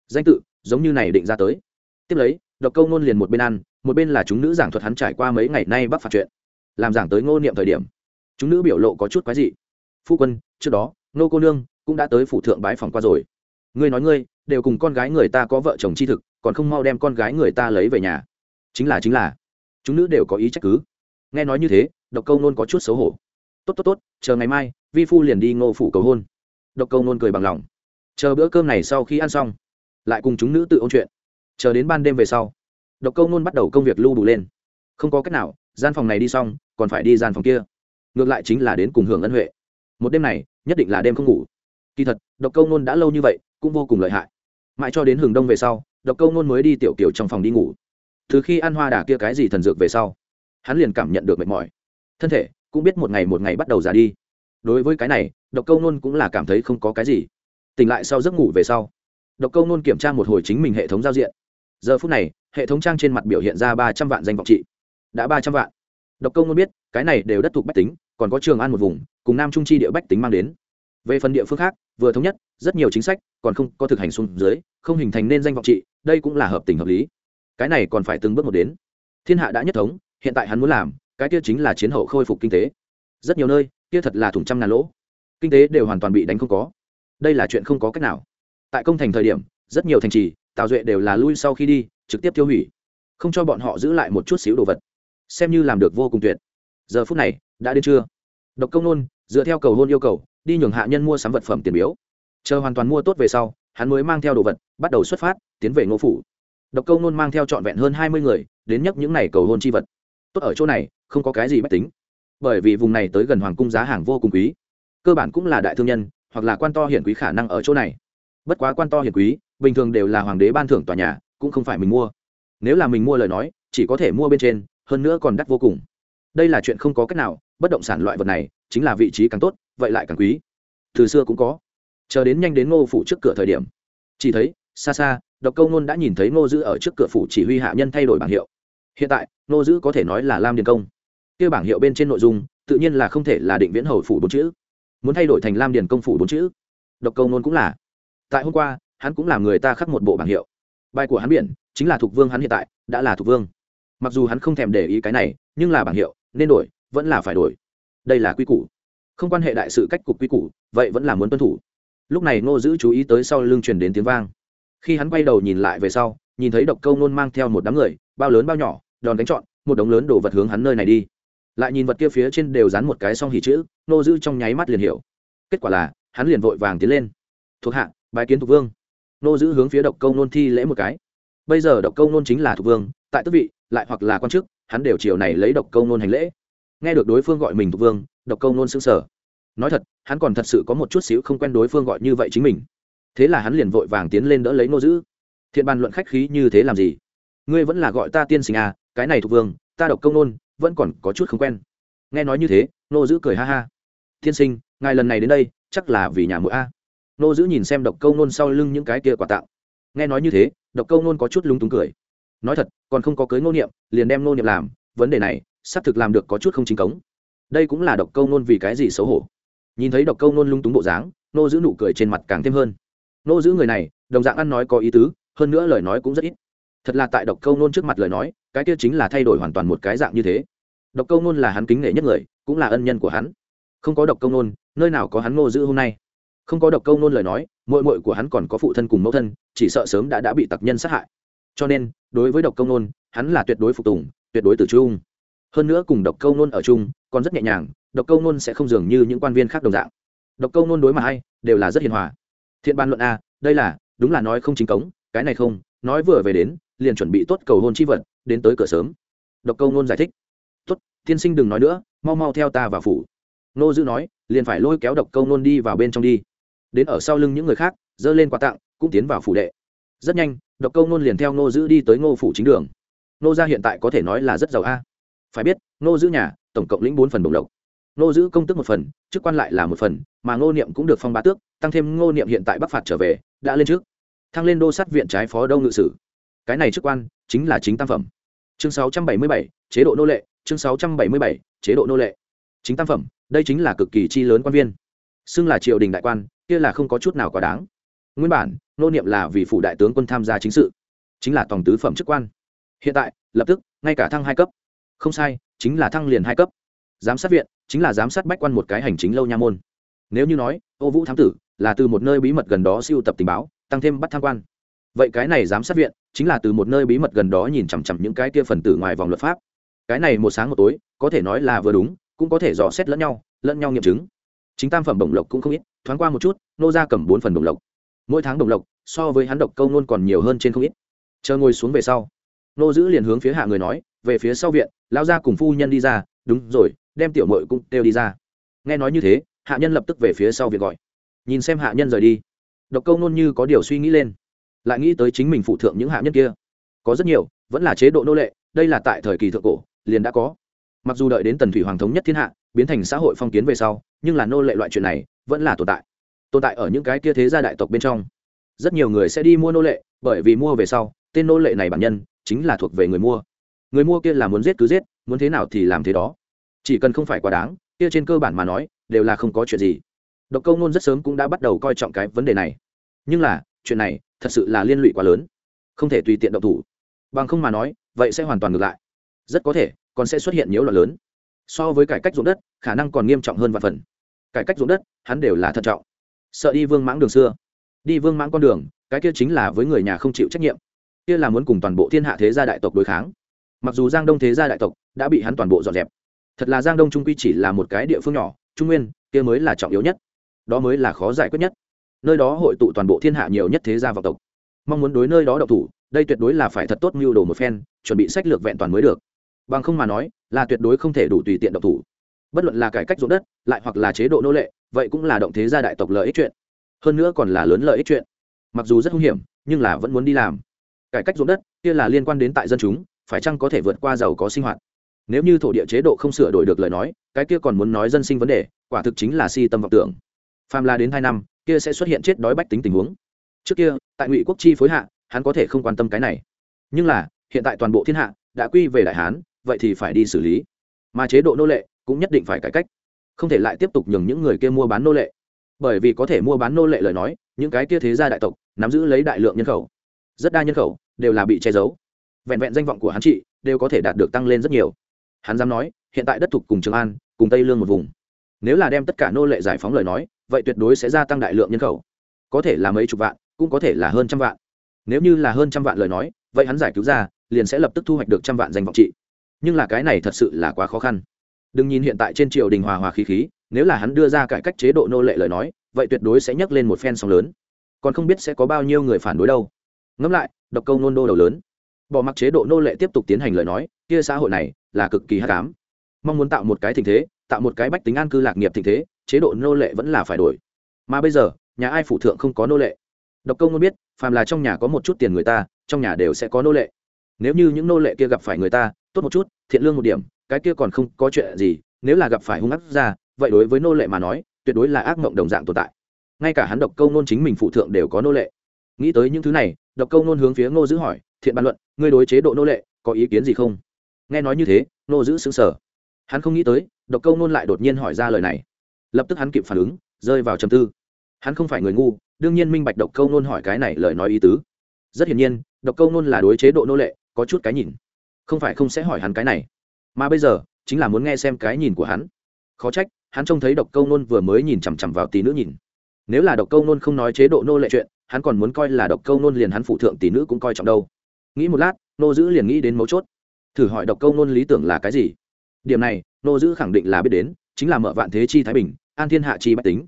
Danh tự, giống như này định ra tới. Tiếp lấy, độc câu nôn liền một bên ăn, một bên là chúng nữ giảng thuật hắn trải qua mấy ngày nay bắc phạt chuyện. Làm giảng tới ngô niệm thời điểm, chúng nữ biểu lộ có chút quái dị. Phu quân, trước đó nô cô nương cũng đã tới phủ thượng bái phòng qua rồi. Ngươi nói ngươi, đều cùng con gái người ta có vợ chồng chi thực, còn không mau đem con gái người ta lấy về nhà. Chính là chính là. Chúng nữ đều có ý trách cứ. Nghe nói như thế, độc câu nôn có chút xấu hổ. Tốt tốt tốt, chờ ngày mai, vi phu liền đi ngô phủ cầu hôn. Độc câu nôn cười bằng lòng chờ bữa cơm này sau khi ăn xong, lại cùng chúng nữ tự ôn chuyện. Chờ đến ban đêm về sau, độc câu nôn bắt đầu công việc lưu đủ lên. Không có cách nào, gian phòng này đi xong, còn phải đi gian phòng kia. Ngược lại chính là đến cùng hưởng ân huệ. Một đêm này, nhất định là đêm không ngủ. Kỳ thật, độc câu nôn đã lâu như vậy, cũng vô cùng lợi hại. Mãi cho đến hừng đông về sau, độc câu nôn mới đi tiểu kiểu trong phòng đi ngủ. Từ khi ăn hoa đà kia cái gì thần dược về sau, hắn liền cảm nhận được mệt mỏi. Thân thể cũng biết một ngày một ngày bắt đầu già đi. Đối với cái này, độc câu nôn cũng là cảm thấy không có cái gì tỉnh lại sau giấc ngủ về sau. Độc câu nôn kiểm tra một hồi chính mình hệ thống giao diện. Giờ phút này, hệ thống trang trên mặt biểu hiện ra ba trăm vạn danh vọng trị. Đã ba trăm vạn. Độc câu nôn biết, cái này đều đất thuộc bách tính, còn có trường an một vùng, cùng nam trung chi địa bách tính mang đến. Về phần địa phương khác, vừa thống nhất, rất nhiều chính sách còn không có thực hành xuống dưới, không hình thành nên danh vọng trị, đây cũng là hợp tình hợp lý. Cái này còn phải từng bước một đến. Thiên hạ đã nhất thống, hiện tại hắn muốn làm, cái kia chính là chiến hậu khôi phục kinh tế. Rất nhiều nơi, kia thật là thủng trăm ngàn lỗ. Kinh tế đều hoàn toàn bị đánh không có đây là chuyện không có cách nào. Tại công thành thời điểm, rất nhiều thành trì, tào duệ đều là lui sau khi đi, trực tiếp tiêu hủy. Không cho bọn họ giữ lại một chút xíu đồ vật. Xem như làm được vô cùng tuyệt. Giờ phút này, đã đến trưa. Độc công nôn, dựa theo cầu hôn yêu cầu, đi nhường hạ nhân mua sắm vật phẩm tiền biếu. Chờ hoàn toàn mua tốt về sau, hắn mới mang theo đồ vật, bắt đầu xuất phát, tiến về ngô phủ. Độc công nôn mang theo trọn vẹn hơn hai mươi người, đến nhắc những n à y cầu hôn chi vật. Tốt ở chỗ này, không có cái gì bách tính. Bởi vì vùng này tới gần hoàng cung giá hàng vô cùng quý. Cơ bản cũng là đại thương nhân hoặc là quan to hiển quý khả năng ở chỗ này. Bất quá quan to hiển quý, bình thường đều là hoàng đế ban thưởng tòa nhà, cũng không phải mình mua. Nếu là mình mua lời nói, chỉ có thể mua bên trên, hơn nữa còn đắt vô cùng. Đây là chuyện không có cách nào, bất động sản loại vật này, chính là vị trí càng tốt, vậy lại càng quý. Từ xưa cũng có. Chờ đến nhanh đến ngô phủ trước cửa thời điểm. Chỉ thấy, xa xa, độc câu nôn đã nhìn thấy ngô dữ ở trước cửa phủ chỉ huy hạ nhân thay đổi bảng hiệu. Hiện tại, ngô dữ có thể nói là lam điền công. Kia bảng hiệu bên trên nội dung, tự nhiên là không thể là định viễn hầu phủ bốn chữ muốn thay đổi thành lam điền công phủ bốn chữ. Độc câu nôn cũng là. Tại hôm qua, hắn cũng làm người ta khắc một bộ bảng hiệu. Bài của hắn biển chính là thuộc vương hắn hiện tại, đã là thuộc vương. Mặc dù hắn không thèm để ý cái này, nhưng là bảng hiệu, nên đổi, vẫn là phải đổi. Đây là quy củ. Không quan hệ đại sự cách cục quy củ, vậy vẫn là muốn tuân thủ. Lúc này ngô giữ chú ý tới sau lưng truyền đến tiếng vang. Khi hắn quay đầu nhìn lại về sau, nhìn thấy độc câu nôn mang theo một đám người, bao lớn bao nhỏ, đòn đánh trọn, một đống lớn đồ vật hướng hắn nơi này đi lại nhìn vật kia phía trên đều dán một cái song hỉ chữ, nô giữ trong nháy mắt liền hiểu. Kết quả là, hắn liền vội vàng tiến lên. Thuộc hạ, bái kiến thuộc vương. Nô giữ hướng phía độc câu nôn thi lễ một cái. Bây giờ độc câu nôn chính là thuộc vương, tại tước vị, lại hoặc là quan chức, hắn đều chiều này lấy độc câu nôn hành lễ. Nghe được đối phương gọi mình thuộc vương, độc câu nôn xứng sở nói thật, hắn còn thật sự có một chút xíu không quen đối phương gọi như vậy chính mình. Thế là hắn liền vội vàng tiến lên đỡ lấy nô giữ thiện bàn luận khách khí như thế làm gì? Ngươi vẫn là gọi ta tiên sinh à cái này thuộc vương, ta độc công nôn vẫn còn có chút không quen. Nghe nói như thế nô giữ cười ha ha. Tiên sinh, ngài lần này đến đây, chắc là vì nhà mũi a. Nô giữ nhìn xem độc câu nôn sau lưng những cái kia quà tặng. Nghe nói như thế, độc câu nôn có chút lúng túng cười. Nói thật, còn không có cưới ngô niệm, liền đem ngô niệm làm, vấn đề này, xác thực làm được có chút không chính cống. Đây cũng là độc câu nôn vì cái gì xấu hổ. Nhìn thấy độc câu nôn lung túng bộ dáng nô giữ nụ cười trên mặt càng thêm hơn. Nô giữ người này, đồng dạng ăn nói có ý tứ, hơn nữa lời nói cũng rất ít. Thật là tại độc câu nôn trước mặt lời nói cái kia chính là thay đổi hoàn toàn một cái dạng như thế. Độc câu nôn là hắn kính nể nhất người, cũng là ân nhân của hắn. Không có độc câu nôn, nơi nào có hắn Ngô giữ hôm nay? Không có độc câu nôn lời nói mội mội của hắn còn có phụ thân cùng mẫu thân, chỉ sợ sớm đã đã bị tặc nhân sát hại. Cho nên, đối với độc câu nôn, hắn là tuyệt đối phục tùng, tuyệt đối tử trung. Hơn nữa cùng độc câu nôn ở chung, còn rất nhẹ nhàng, độc câu nôn sẽ không dường như những quan viên khác đồng dạng. Độc câu nôn đối mặt hay, đều là rất hiền hòa. Thiện ban luận a, đây là, đúng là nói không chính cống, cái này không, nói vừa về đến, liền chuẩn bị tốt cầu hôn chi vật đến tới cửa sớm. Độc câu nôn giải thích. Tốt, tiên sinh đừng nói nữa, mau mau theo ta vào phủ. Nô dữ nói, liền phải lôi kéo độc câu nôn đi vào bên trong đi. Đến ở sau lưng những người khác, dơ lên quà tặng, cũng tiến vào phủ đệ. Rất nhanh, độc câu nôn liền theo nô dữ đi tới ngô phủ chính đường. Nô gia hiện tại có thể nói là rất giàu a. Phải biết nô dữ nhà, tổng cộng lĩnh bốn phần bổng lộc. Nô giữ công tức một phần, chức quan lại là một phần, mà ngô niệm cũng được phong bá tước, tăng thêm ngô niệm hiện tại bắc phạt trở về, đã lên trước. Thăng lên đô sát viện trái phó đông ngự sử cái này chức quan chính là chính tam phẩm. Chương 677, chế độ nô lệ chương 677, chế độ nô lệ. Chính tam phẩm đây chính là cực kỳ chi lớn quan viên. Xưng là triều đình đại quan kia là không có chút nào quá đáng. Nguyên bản nô niệm là vì phủ đại tướng quân tham gia chính sự. Chính là tổng tứ phẩm chức quan. Hiện tại lập tức ngay cả thăng hai cấp. Không sai chính là thăng liền hai cấp. Giám sát viện chính là giám sát bách quan một cái hành chính lâu nha môn. Nếu như nói ô vũ thám tử là từ một nơi bí mật gần đó siêu tập tình báo tăng thêm bắt tham quan vậy cái này giám sát viện chính là từ một nơi bí mật gần đó nhìn chằm chằm những cái kia phần tử ngoài vòng luật pháp. Cái này một sáng một tối, có thể nói là vừa đúng, cũng có thể dò xét lẫn nhau lẫn nhau nghiệm chứng. Chính tam phẩm bổng lộc cũng không ít, thoáng qua một chút, nô ra cầm bốn phần bổng lộc. Mỗi tháng bổng lộc, so với hắn độc câu nôn còn nhiều hơn trên không ít. Chờ ngồi xuống về sau, nô giữ liền hướng phía hạ người nói, về phía sau viện lao ra cùng phu nhân đi ra, đúng rồi, đem tiểu mội cũng kêu đi ra. Nghe nói như thế, hạ nhân lập tức về phía sau viện gọi. Nhìn xem hạ nhân rời đi, độc câu nôn như có điều suy nghĩ lên lại nghĩ tới chính mình phụ thượng những hạ nhân kia. Có rất nhiều, vẫn là chế độ nô lệ, đây là tại thời kỳ thượng cổ, liền đã có. Mặc dù đợi đến tần thủy hoàng thống nhất thiên hạ, biến thành xã hội phong kiến về sau, nhưng là nô lệ loại chuyện này vẫn là tồn tại. Tồn tại ở những cái kia thế gia đại tộc bên trong. Rất nhiều người sẽ đi mua nô lệ, bởi vì mua về sau, tên nô lệ này bản nhân chính là thuộc về người mua. Người mua kia là muốn giết cứ giết, muốn thế nào thì làm thế đó. Chỉ cần không phải quá đáng, kia trên cơ bản mà nói, đều là không có chuyện gì. Độc câu nôn rất sớm cũng đã bắt đầu coi trọng cái vấn đề này. Nhưng là, chuyện này thật sự là liên lụy quá lớn. Không thể tùy tiện động thủ. Bằng không mà nói, vậy sẽ hoàn toàn ngược lại. Rất có thể, còn sẽ xuất hiện nhiễu loạn lớn. So với cải cách ruộng đất, khả năng còn nghiêm trọng hơn vạn phần. Cải cách ruộng đất, hắn đều là thận trọng. Sợ đi vương mãng đường xưa. Đi vương mãng con đường, cái kia chính là với người nhà không chịu trách nhiệm. Kia là muốn cùng toàn bộ thiên hạ thế gia đại tộc đối kháng. Mặc dù giang đông thế gia đại tộc đã bị hắn toàn bộ dọn dẹp, thật là giang đông trung quy chỉ là một cái địa phương nhỏ, trung nguyên, kia mới là trọng yếu nhất. Đó mới là khó giải quyết nhất nơi đó hội tụ toàn bộ thiên hạ nhiều nhất thế gia vọng tộc. Mong muốn đối nơi đó độc thủ, đây tuyệt đối là phải thật tốt mưu đồ một phen, chuẩn bị sách lược vẹn toàn mới được. Bằng không mà nói, là tuyệt đối không thể đủ tùy tiện độc thủ. Bất luận là cải cách ruộng đất, lại hoặc là chế độ nô lệ, vậy cũng là động thế gia đại tộc lợi ích chuyện. Hơn nữa còn là lớn lợi ích chuyện. Mặc dù rất hung hiểm, nhưng là vẫn muốn đi làm. Cải cách ruộng đất, kia là liên quan đến tại dân chúng, phải chăng có thể vượt qua giàu có sinh hoạt? Nếu như thổ địa chế độ không sửa đổi được lời nói, cái kia còn muốn nói dân sinh vấn đề, quả thực chính là si tâm vọng tưởng. Phàm là đến hai năm kia sẽ xuất hiện chết đói bách tính tình huống. Trước kia, tại ngụy quốc chi phối hạ, hắn có thể không quan tâm cái này. Nhưng là, hiện tại toàn bộ thiên hạ đã quy về đại hán, vậy thì phải đi xử lý. Mà chế độ nô lệ cũng nhất định phải cải cách. Không thể lại tiếp tục nhường những người kia mua bán nô lệ. Bởi vì có thể mua bán nô lệ lời nói, những cái kia thế gia đại tộc nắm giữ lấy đại lượng nhân khẩu. Rất đa nhân khẩu đều là bị che giấu. Vẹn vẹn danh vọng của hắn chị đều có thể đạt được tăng lên rất nhiều. Hắn dám nói, hiện tại đất thục cùng trường an, cùng tây lương một vùng nếu là đem tất cả nô lệ giải phóng lời nói, vậy tuyệt đối sẽ gia tăng đại lượng nhân khẩu. Có thể là mấy chục vạn, cũng có thể là hơn trăm vạn. Nếu như là hơn trăm vạn lời nói, vậy hắn giải cứu ra, liền sẽ lập tức thu hoạch được trăm vạn danh vọng trị. Nhưng là cái này thật sự là quá khó khăn. Đừng nhìn hiện tại trên triều đình hòa hòa khí khí, nếu là hắn đưa ra cải cách chế độ nô lệ lời nói, vậy tuyệt đối sẽ nhấc lên một phen sóng lớn. Còn không biết sẽ có bao nhiêu người phản đối đâu. Ngẫm lại, độc câu nôn đô đầu lớn. Bỏ mặc chế độ nô lệ tiếp tục tiến hành lời nói, kia xã hội này là cực kỳ hát cám mong muốn tạo một cái tình thế tạo một cái bách tính an cư lạc nghiệp tình thế, chế độ nô lệ vẫn là phải đổi. Mà bây giờ, nhà ai phụ thượng không có nô lệ? Độc công muốn biết, phàm là trong nhà có một chút tiền người ta, trong nhà đều sẽ có nô lệ. Nếu như những nô lệ kia gặp phải người ta, tốt một chút, thiện lương một điểm, cái kia còn không có chuyện gì, nếu là gặp phải hung ác ra, vậy đối với nô lệ mà nói, tuyệt đối là ác mộng đồng dạng tồn tại. Ngay cả hắn độc câu nôn chính mình phụ thượng đều có nô lệ. Nghĩ tới những thứ này, độc câu nôn hướng phía ngô giữ hỏi, thiện bàn luận, ngươi đối chế độ nô lệ, có ý kiến gì không? Nghe nói như thế, ngô giữ xứng sở hắn không nghĩ tới độc câu nôn lại đột nhiên hỏi ra lời này. Lập tức hắn kịp phản ứng, rơi vào trầm tư. Hắn không phải người ngu, đương nhiên minh bạch độc câu nôn hỏi cái này lời nói ý tứ. Rất hiển nhiên, độc câu nôn là đối chế độ nô lệ, có chút cái nhìn. Không phải không sẽ hỏi hắn cái này. Mà bây giờ, chính là muốn nghe xem cái nhìn của hắn. Khó trách, hắn trông thấy độc câu nôn vừa mới nhìn chằm chằm vào tỷ nữ nhìn. Nếu là độc câu nôn không nói chế độ nô lệ chuyện, hắn còn muốn coi là độc câu nôn liền hắn phụ thượng tỷ nữ cũng coi trọng đâu. Nghĩ một lát, nô giữ liền nghĩ đến mấu chốt. Thử hỏi độc câu nôn lý tưởng là cái gì? Điểm này nô giữ khẳng định là biết đến, chính là mở vạn thế chi thái bình, an thiên hạ chi bách tính.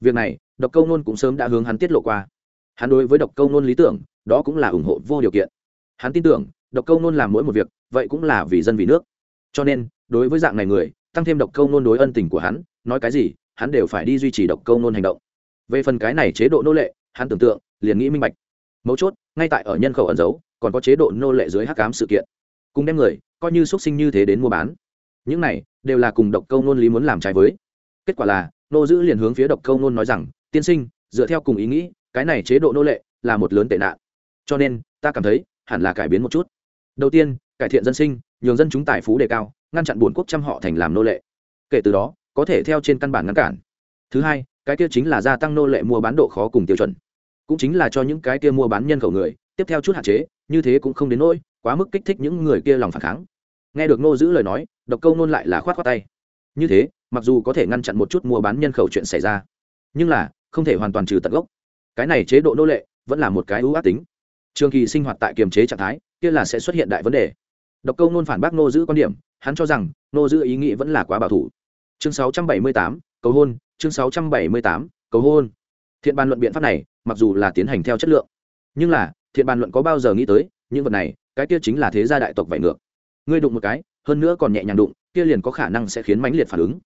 Việc này, độc câu nôn cũng sớm đã hướng hắn tiết lộ qua. Hắn đối với độc câu nôn lý tưởng, đó cũng là ủng hộ vô điều kiện. Hắn tin tưởng, độc câu nôn làm mỗi một việc, vậy cũng là vì dân vì nước. Cho nên, đối với dạng này người, tăng thêm độc câu nôn đối ân tình của hắn, nói cái gì, hắn đều phải đi duy trì độc câu nôn hành động. Về phần cái này chế độ nô lệ, hắn tưởng tượng, liền nghĩ minh bạch. Mấu chốt, ngay tại ở nhân khẩu ẩn giấu, còn có chế độ nô lệ dưới hắc cám sự kiện. Cùng đem người, coi như xuất sinh như thế đến mua bán. Những này đều là cùng độc câu nôn lý muốn làm trái với. Kết quả là, nô giữ liền hướng phía độc câu nôn nói rằng, tiên sinh, dựa theo cùng ý nghĩ, cái này chế độ nô lệ là một lớn tệ nạn. Cho nên, ta cảm thấy, hẳn là cải biến một chút. Đầu tiên, cải thiện dân sinh, nhường dân chúng tài phú đề cao, ngăn chặn buồn quốc trăm họ thành làm nô lệ. Kể từ đó, có thể theo trên căn bản ngăn cản. Thứ hai, cái kia chính là gia tăng nô lệ mua bán độ khó cùng tiêu chuẩn. Cũng chính là cho những cái kia mua bán nhân khẩu người, tiếp theo chút hạn chế, như thế cũng không đến nỗi, quá mức kích thích những người kia lòng phản kháng nghe được nô giữ lời nói độc câu nôn lại là khoát khoát tay. Như thế mặc dù có thể ngăn chặn một chút mua bán nhân khẩu chuyện xảy ra nhưng là không thể hoàn toàn trừ tận gốc. Cái này chế độ nô lệ vẫn là một cái ưu ác tính. Trường kỳ sinh hoạt tại kiềm chế trạng thái kia là sẽ xuất hiện đại vấn đề. Độc câu nôn phản bác nô giữ quan điểm hắn cho rằng nô giữ ý nghĩ vẫn là quá bảo thủ. Chương 678, cầu hôn chương 678, cầu hôn. Thiện bàn luận biện pháp này mặc dù là tiến hành theo chất lượng nhưng là thiện bàn luận có bao giờ nghĩ tới những vật này cái kia chính là thế gia đại tộc vải ngược ngươi đụng một cái, hơn nữa còn nhẹ nhàng đụng, kia liền có khả năng sẽ khiến mãnh liệt phản ứng.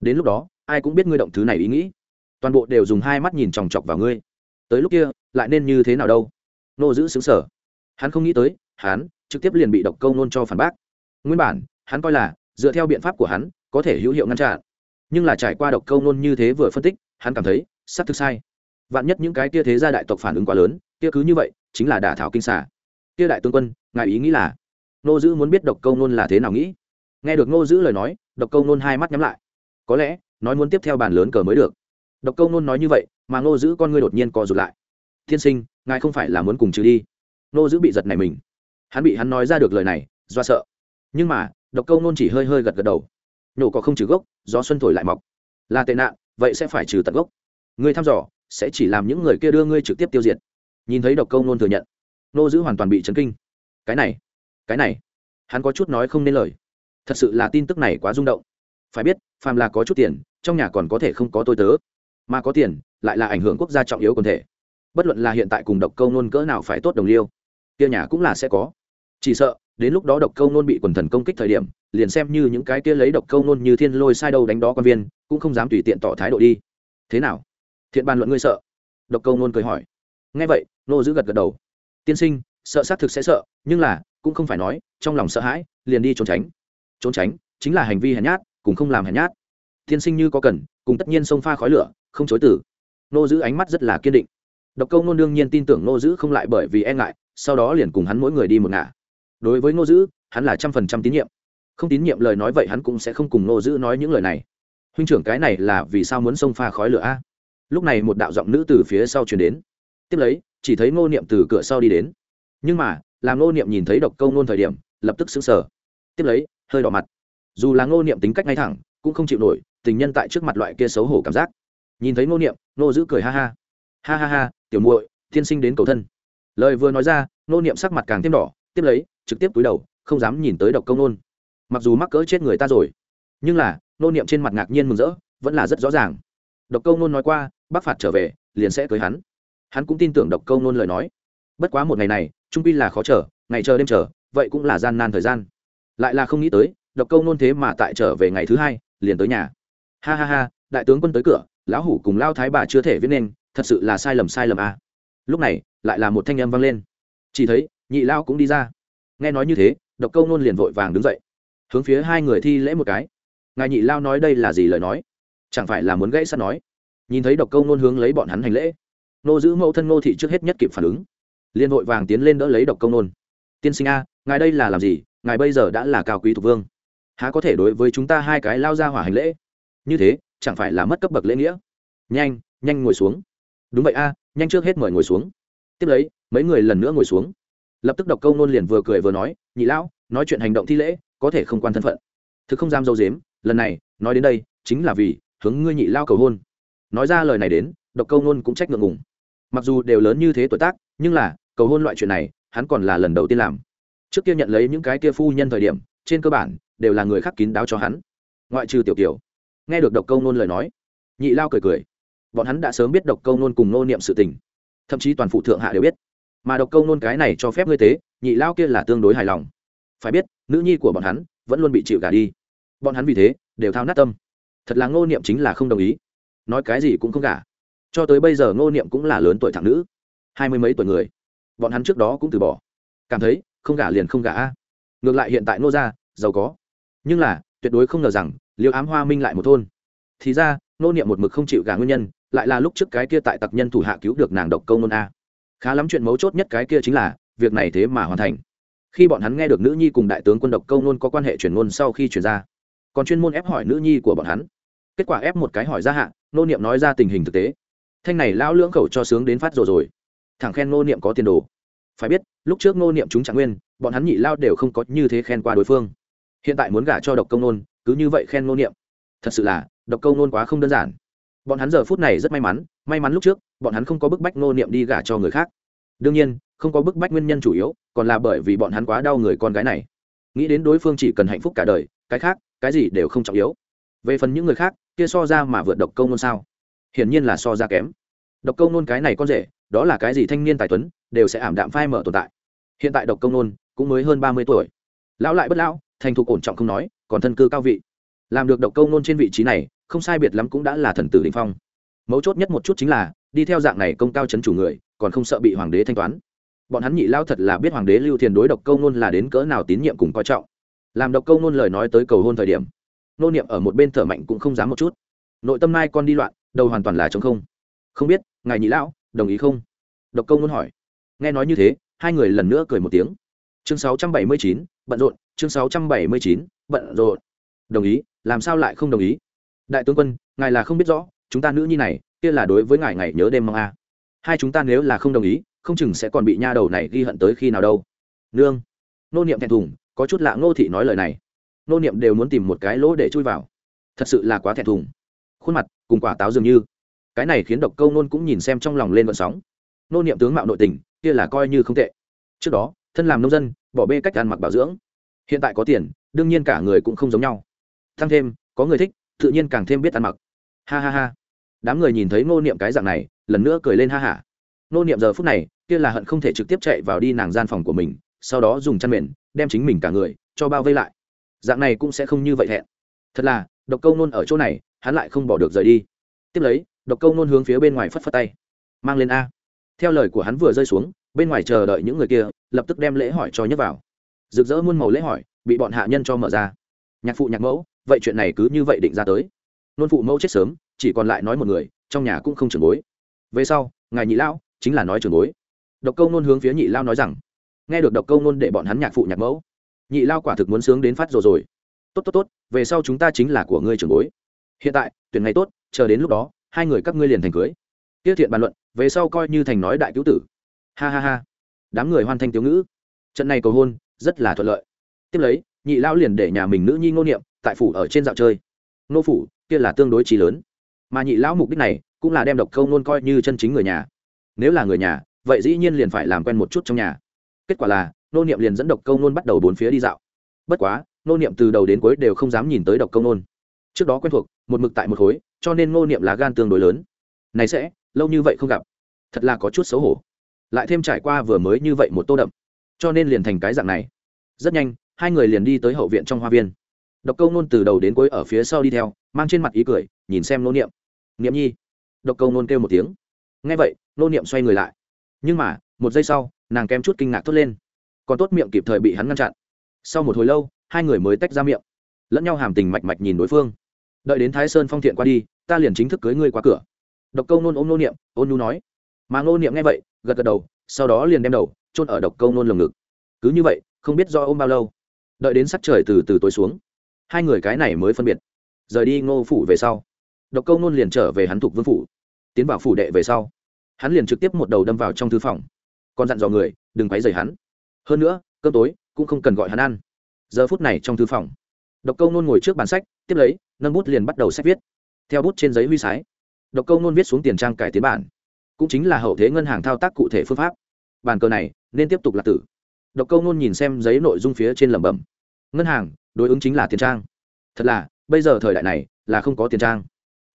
Đến lúc đó, ai cũng biết ngươi động thứ này ý nghĩ. Toàn bộ đều dùng hai mắt nhìn chòng chọc vào ngươi. Tới lúc kia, lại nên như thế nào đâu? Nô giữ xứng sở hắn không nghĩ tới, hắn trực tiếp liền bị độc câu nôn cho phản bác. Nguyên bản, hắn coi là, dựa theo biện pháp của hắn, có thể hữu hiệu ngăn chặn. Nhưng là trải qua độc câu nôn như thế vừa phân tích, hắn cảm thấy sắp thực sai. Vạn nhất những cái kia thế gia đại tộc phản ứng quá lớn, kia cứ như vậy, chính là đả thảo kinh xả kia đại tướng quân, ngài ý nghĩ là? Nô dữ muốn biết độc câu nôn là thế nào nghĩ. Nghe được nô Dữ lời nói, độc câu nôn hai mắt nhắm lại. Có lẽ, nói muốn tiếp theo bàn lớn cờ mới được. Độc câu nôn nói như vậy, mà nô Dữ con ngươi đột nhiên co rụt lại. Tiên sinh, ngài không phải là muốn cùng trừ đi? Nô Dữ bị giật này mình. Hắn bị hắn nói ra được lời này, do sợ. Nhưng mà, độc câu nôn chỉ hơi hơi gật gật đầu. Nổ có không trừ gốc do xuân thổi lại mọc. Là tệ nạn, vậy sẽ phải trừ tận gốc. Ngươi thăm dò, sẽ chỉ làm những người kia đưa ngươi trực tiếp tiêu diệt. Nhìn thấy độc câu nôn thừa nhận nô giữ hoàn toàn bị chấn kinh. Cái này cái này, hắn có chút nói không nên lời. Thật sự là tin tức này quá rung động. Phải biết, phàm là có chút tiền, trong nhà còn có thể không có tôi tớ. Mà có tiền, lại là ảnh hưởng quốc gia trọng yếu quần thể. Bất luận là hiện tại cùng độc câu nôn cỡ nào phải tốt đồng liêu, kia nhà cũng là sẽ có. Chỉ sợ, đến lúc đó độc câu nôn bị quần thần công kích thời điểm, liền xem như những cái kia lấy độc câu nôn như thiên lôi sai đâu đánh đó quan viên, cũng không dám tùy tiện tỏ thái độ đi. Thế nào? Thiện bàn luận ngươi sợ? Độc câu nôn cười hỏi. Nghe vậy, nô giữ gật gật đầu. Tiên sinh, sợ xác thực sẽ sợ, nhưng là cũng không phải nói, trong lòng sợ hãi, liền đi trốn tránh. Trốn tránh chính là hành vi hèn nhát, cùng không làm hèn nhát. Tiên sinh như có cần, cùng tất nhiên xông pha khói lửa, không chối tử nô giữ ánh mắt rất là kiên định. Độc câu nôn đương nhiên tin tưởng nô giữ không lại bởi vì e ngại, sau đó liền cùng hắn mỗi người đi một ngả. Đối với nô giữ hắn là trăm phần trăm tín nhiệm. Không tín nhiệm lời nói vậy hắn cũng sẽ không cùng nô giữ nói những lời này. Huynh trưởng cái này là vì sao muốn xông pha khói lửa a? Lúc này một đạo giọng nữ từ phía sau chuyển đến. Tiếp lấy, chỉ thấy ngô niệm từ cửa sau đi đến. Nhưng mà làm ngô niệm nhìn thấy độc câu nôn thời điểm, lập tức xứng sở tiếp lấy, hơi đỏ mặt. Dù là ngô niệm tính cách ngay thẳng, cũng không chịu nổi, tình nhân tại trước mặt loại kia xấu hổ cảm giác. Nhìn thấy ngô niệm, ngô giữ cười ha ha. Ha ha ha, tiểu muội, tiên sinh đến cầu thân. Lời vừa nói ra, ngô niệm sắc mặt càng thêm đỏ, tiếp lấy, trực tiếp túi đầu, không dám nhìn tới độc câu nôn mặc dù mắc cỡ chết người ta rồi, nhưng là, ngô niệm trên mặt ngạc nhiên mừng rỡ, vẫn là rất rõ ràng. Độc câu nôn nói qua bắc phạt trở về, liền sẽ cưới hắn. Hắn cũng tin tưởng độc câu nôn lời nói. Bất quá một ngày này trung pi là khó chờ, ngày chờ đêm chờ, vậy cũng là gian nan thời gian. Lại là không nghĩ tới, độc câu nôn thế mà tại trở về ngày thứ hai, liền tới nhà. Ha ha ha, đại tướng quân tới cửa, lão hủ cùng lao thái bà chưa thể viết nên, thật sự là sai lầm sai lầm à. lúc này, lại là một thanh âm vang lên. Chỉ thấy, nhị lao cũng đi ra. Nghe nói như thế, độc câu nôn liền vội vàng đứng dậy. Hướng phía hai người thi lễ một cái. Ngài nhị lao nói đây là gì lời nói? Chẳng phải là muốn gãy sắt nói? Nhìn thấy độc câu nôn hướng lấy bọn hắn hành lễ. Nô giữ mẫu thân nô thị trước hết nhất kịp phản ứng liên hội vàng tiến lên đỡ lấy độc công nôn. Tiên sinh a, ngài đây là làm gì? Ngài bây giờ đã là cao quý thuộc vương. Há có thể đối với chúng ta hai cái lao ra hỏa hành lễ? Như thế, chẳng phải là mất cấp bậc lễ nghĩa? Nhanh nhanh ngồi xuống. Đúng vậy a, nhanh trước hết mời ngồi xuống. Tiếp lấy, mấy người lần nữa ngồi xuống. Lập tức độc câu nôn liền vừa cười vừa nói, nhị lão, nói chuyện hành động thi lễ, có thể không quan thân phận. Thực không dám dâu dếm, lần này, nói đến đây, chính là vì hướng ngươi nhị lao cầu hôn. Nói ra lời này đến, độc câu nôn cũng trách ngượng ngùng. Mặc dù đều lớn như thế tuổi tác nhưng là, cầu hôn loại chuyện này, hắn còn là lần đầu tiên làm. Trước kia nhận lấy những cái kia phu nhân thời điểm, trên cơ bản, đều là người khác kín đáo cho hắn. Ngoại trừ tiểu tiểu nghe được độc câu nôn lời nói, nhị lao cười cười. Bọn hắn đã sớm biết độc câu nôn cùng nô niệm sự tình. Thậm chí toàn phụ thượng hạ đều biết. Mà độc câu nôn cái này cho phép ngươi tế nhị lao kia là tương đối hài lòng. Phải biết, nữ nhi của bọn hắn vẫn luôn bị chịu gà đi. Bọn hắn vì thế, đều thao nát tâm. Thật là ngô niệm chính là không đồng ý. Nói cái gì cũng không gả. Cho tới bây giờ ngô niệm cũng là lớn tuổi thẳng nữ hai mươi mấy tuổi người. Bọn hắn trước đó cũng từ bỏ. Cảm thấy, không gả liền không gả a. Ngược lại hiện tại nô gia, giàu có. Nhưng là, tuyệt đối không ngờ rằng, liêu ám hoa minh lại một thôn. Thì ra nô niệm một mực không chịu gả nguyên nhân, lại là lúc trước cái kia tại tặc nhân thủ hạ cứu được nàng độc câu nôn a. Khá lắm chuyện mấu chốt nhất cái kia chính là, việc này thế mà hoàn thành. Khi bọn hắn nghe được nữ nhi cùng đại tướng quân độc câu nôn có quan hệ chuyển ngôn sau khi chuyển ra, còn chuyên môn ép hỏi nữ nhi của bọn hắn. Kết quả ép một cái hỏi ra hạn nô niệm nói ra tình hình thực tế. Thanh này lão lưỡng khẩu cho sướng đến phát rồi rồi thẳng khen Ngô niệm có tiền đồ. Phải biết, lúc trước Ngô niệm chúng trạng nguyên, bọn hắn nhị lao đều không có như thế khen qua đối phương. Hiện tại muốn gả cho độc công nôn, cứ như vậy khen Ngô niệm. Thật sự là, độc công nôn quá không đơn giản. Bọn hắn giờ phút này rất may mắn may mắn lúc trước, bọn hắn không có bức bách Ngô niệm đi gả cho người khác. Đương nhiên, không có bức bách nguyên nhân chủ yếu, còn là bởi vì bọn hắn quá đau người con gái này. Nghĩ đến đối phương chỉ cần hạnh phúc cả đời, cái khác, cái gì đều không trọng yếu. Về phần những người khác, kia so ra mà vượt độc công nôn sao? Hiển nhiên là so ra kém. Độc công nôn cái này con rể đó là cái gì thanh niên tài tuấn, đều sẽ ảm đạm phai mở tồn tại. Hiện tại độc công nôn cũng mới hơn ba mươi tuổi. Lão lại bất lão, thành thục ổn trọng không nói, còn thân cư cao vị. Làm được độc công nôn trên vị trí này, không sai biệt lắm cũng đã là thần tử đình phong. Mấu chốt nhất một chút chính là, đi theo dạng này công cao chấn chủ người, còn không sợ bị hoàng đế thanh toán. Bọn hắn nhị lao thật là biết hoàng đế lưu thiền đối độc câu nôn là đến cỡ nào tín nhiệm cùng coi trọng. Làm độc câu nôn lời nói tới cầu hôn thời điểm, nô niệm ở một bên thở mạnh cũng không dám một chút. Nội tâm nay con đi loạn, đầu hoàn toàn là chống không. Không biết, ngài nhị lão đồng ý không? Độc công muốn hỏi. Nghe nói như thế hai người lần nữa cười một tiếng. Chương 679, bận rộn. Chương 679, bận rộn. Đồng ý làm sao lại không đồng ý? Đại tướng quân ngài là không biết rõ chúng ta nữ nhi này kia là đối với ngài ngày nhớ đêm mong a. Hai chúng ta nếu là không đồng ý không chừng sẽ còn bị nha đầu này ghi hận tới khi nào đâu. Nương. Nô niệm thẹn thùng có chút lạ ngô thị nói lời này. Nô niệm đều muốn tìm một cái lỗ để chui vào. Thật sự là quá thẹn thùng. Khuôn mặt cùng quả táo dường như cái này khiến độc câu nôn cũng nhìn xem trong lòng lên vận sóng. Nô niệm tướng mạo nội tình, kia là coi như không tệ. Trước đó, thân làm nông dân, bỏ bê cách ăn mặc bảo dưỡng. Hiện tại có tiền, đương nhiên cả người cũng không giống nhau. Thăng thêm, có người thích, tự nhiên càng thêm biết ăn mặc. Ha ha ha. Đám người nhìn thấy nô niệm cái dạng này, lần nữa cười lên ha hả nô niệm giờ phút này, kia là hận không thể trực tiếp chạy vào đi nàng gian phòng của mình, sau đó dùng chăn mền, đem chính mình cả người, cho bao vây lại. Dạng này cũng sẽ không như vậy hẹn. Thật là, độc câu nôn ở chỗ này, hắn lại không bỏ được rời đi. Tiếp lấy độc câu nôn hướng phía bên ngoài phất phất tay. Mang lên a. Theo lời của hắn vừa rơi xuống, bên ngoài chờ đợi những người kia, lập tức đem lễ hỏi cho nhấc vào. Rực rỡ muôn màu lễ hỏi, bị bọn hạ nhân cho mở ra. Nhạc phụ nhạc mẫu, vậy chuyện này cứ như vậy định ra tới. Nôn phụ mẫu chết sớm, chỉ còn lại nói một người, trong nhà cũng không trưởng bối. Về sau, ngài nhị lão chính là nói trưởng bối. Độc câu nôn hướng phía nhị lao nói rằng, nghe được độc câu nôn để bọn hắn nhạc phụ nhạc mẫu, nhị lao quả thực muốn sướng đến phát rồi rồi. Tốt tốt tốt, về sau chúng ta chính là của ngươi trưởng bối. Hiện tại, tuyển ngày tốt, chờ đến lúc đó hai người các ngươi liền thành cưới. Tiết thiện bàn luận, về sau coi như thành nói đại cứu tử. Ha ha ha. Đám người hoan thanh tiểu ngữ. Trận này cầu hôn, rất là thuận lợi. Tiếp lấy, nhị lao liền để nhà mình nữ nhi ngô niệm, tại phủ ở trên dạo chơi. Nô phủ, kia là tương đối trí lớn. Mà nhị lão mục đích này, cũng là đem độc câu nôn coi như chân chính người nhà. Nếu là người nhà, vậy dĩ nhiên liền phải làm quen một chút trong nhà. Kết quả là, nô niệm liền dẫn độc câu nôn bắt đầu bốn phía đi dạo. Bất quá, nô niệm từ đầu đến cuối đều không dám nhìn tới độc câu nôn. Trước đó quen thuộc một mực tại một khối, cho nên Ngô niệm là gan tương đối lớn. Này sẽ, lâu như vậy không gặp. Thật là có chút xấu hổ. Lại thêm trải qua vừa mới như vậy một tô đậm. Cho nên liền thành cái dạng này. Rất nhanh, hai người liền đi tới hậu viện trong hoa viên. Độc câu nôn từ đầu đến cuối ở phía sau đi theo, mang trên mặt ý cười, nhìn xem nô niệm. Niệm nhi. Độc câu nôn kêu một tiếng. Nghe vậy nô niệm xoay người lại. Nhưng mà, một giây sau, nàng kém chút kinh ngạc thốt lên. Còn tốt miệng kịp thời bị hắn ngăn chặn. Sau một hồi lâu, hai người mới tách ra miệng. Lẫn nhau hàm tình mạch mạch nhìn đối phương đợi đến thái sơn phong thiện qua đi, ta liền chính thức cưới ngươi qua cửa. Độc câu nôn ôm nô niệm, ôn nhu nói. Mà nô niệm nghe vậy, gật gật đầu, sau đó liền đem đầu chôn ở độc câu nôn lồng ngực. Cứ như vậy, không biết do ôm bao lâu, đợi đến sắc trời từ từ tối xuống, hai người cái này mới phân biệt. Rời đi ngô phủ về sau, độc câu nôn liền trở về hắn thục vương phủ. Tiến vào phủ đệ về sau, hắn liền trực tiếp một đầu đâm vào trong thư phòng. Còn dặn dò người, đừng quấy rầy hắn. Hơn nữa, cơm tối cũng không cần gọi hắn ăn. Giờ phút này trong thư phòng, độc câu nôn ngồi trước bàn sách tiếp lấy, nâng bút liền bắt đầu sách viết. Theo bút trên giấy huy sái, độc câu nôn viết xuống tiền trang cải tiến bản. Cũng chính là hậu thế ngân hàng thao tác cụ thể phương pháp. Bàn cờ này, nên tiếp tục là tử. Độc câu nôn nhìn xem giấy nội dung phía trên lẩm bẩm. Ngân hàng, đối ứng chính là tiền trang. Thật là, bây giờ thời đại này, là không có tiền trang.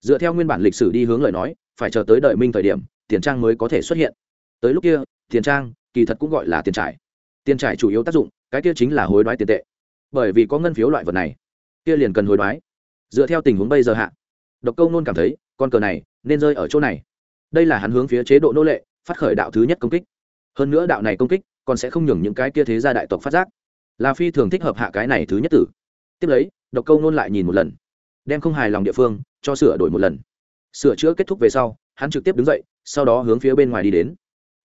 Dựa theo nguyên bản lịch sử đi hướng lời nói, phải chờ tới đợi minh thời điểm, tiền trang mới có thể xuất hiện. Tới lúc kia, tiền trang, kỳ thật cũng gọi là tiền trải. Tiền trải chủ yếu tác dụng, cái kia chính là hối đoái tiền tệ. Bởi vì có ngân phiếu loại vật này kia liền cần hối đoái. Dựa theo tình huống bây giờ hạ, độc câu nôn cảm thấy, con cờ này nên rơi ở chỗ này. Đây là hắn hướng phía chế độ nô lệ, phát khởi đạo thứ nhất công kích. Hơn nữa đạo này công kích còn sẽ không nhường những cái kia thế gia đại tộc phát giác. Là phi thường thích hợp hạ cái này thứ nhất tử. Tiếp lấy, độc câu nôn lại nhìn một lần, đem không hài lòng địa phương cho sửa đổi một lần. Sửa chữa kết thúc về sau, hắn trực tiếp đứng dậy, sau đó hướng phía bên ngoài đi đến.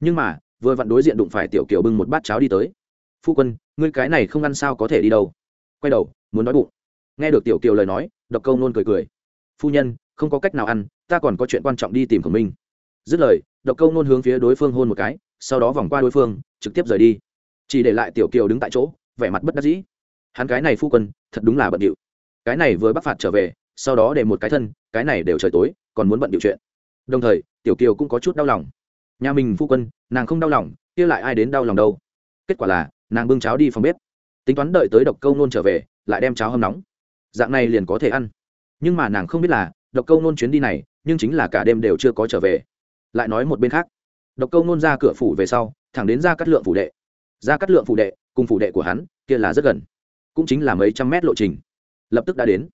Nhưng mà, vừa vặn đối diện đụng phải tiểu kiều bưng một bát cháo đi tới. Phu quân, ngươi cái này không ăn sao có thể đi đâu? Quay đầu, muốn nói bụng nghe được tiểu kiều lời nói, độc câu nôn cười cười. Phu nhân, không có cách nào ăn, ta còn có chuyện quan trọng đi tìm khổng minh dứt lời, độc câu nôn hướng phía đối phương hôn một cái, sau đó vòng qua đối phương, trực tiếp rời đi. Chỉ để lại tiểu kiều đứng tại chỗ, vẻ mặt bất đắc dĩ. Hắn cái này phu quân, thật đúng là bận điệu. Cái này vừa bắt phạt trở về, sau đó để một cái thân, cái này đều trời tối, còn muốn bận điệu chuyện. Đồng thời, tiểu kiều cũng có chút đau lòng. Nhà mình phu quân, nàng không đau lòng, kia lại ai đến đau lòng đâu? Kết quả là, nàng bưng cháo đi phòng bếp. Tính toán đợi tới độc câu nôn trở về, lại đem cháo hâm nóng dạng này liền có thể ăn. Nhưng mà nàng không biết là, độc câu nôn chuyến đi này, nhưng chính là cả đêm đều chưa có trở về. Lại nói một bên khác, độc câu nôn ra cửa phủ về sau, thẳng đến ra cắt lượng phủ đệ. Ra cắt lượng phủ đệ, cùng phủ đệ của hắn, kia là rất gần. Cũng chính là mấy trăm mét lộ trình. Lập tức đã đến.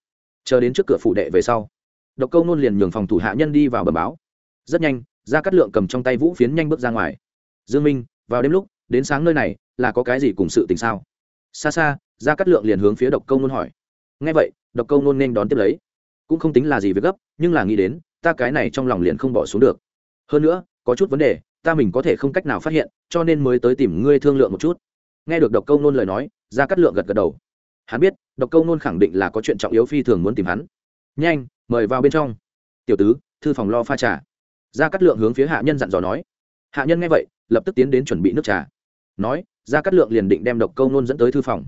Chờ đến trước cửa phủ đệ về sau, độc câu nôn liền nhường phòng thủ hạ nhân đi vào bầm báo. Rất nhanh ra cắt lượng cầm trong tay vũ phiến nhanh bước ra ngoài. Dương minh, vào đêm lúc, đến sáng nơi này, là có cái gì cùng sự tình sao? Xa xa ra cắt lượng liền hướng phía độc câu nôn hỏi nghe vậy, độc câu nôn nên đón tiếp lấy. Cũng không tính là gì việc gấp, nhưng là nghĩ đến, ta cái này trong lòng liền không bỏ xuống được. Hơn nữa, có chút vấn đề, ta mình có thể không cách nào phát hiện, cho nên mới tới tìm ngươi thương lượng một chút. Nghe được độc câu nôn lời nói ra cắt lượng gật gật đầu. Hắn biết, độc câu nôn khẳng định là có chuyện trọng yếu phi thường muốn tìm hắn. Nhanh, mời vào bên trong. Tiểu tứ, thư phòng lo pha trà. Ra cắt lượng hướng phía hạ nhân dặn dò nói. Hạ nhân nghe vậy, lập tức tiến đến chuẩn bị nước trà. Nói ra cắt lượng liền định đem độc câu nôn dẫn tới thư phòng.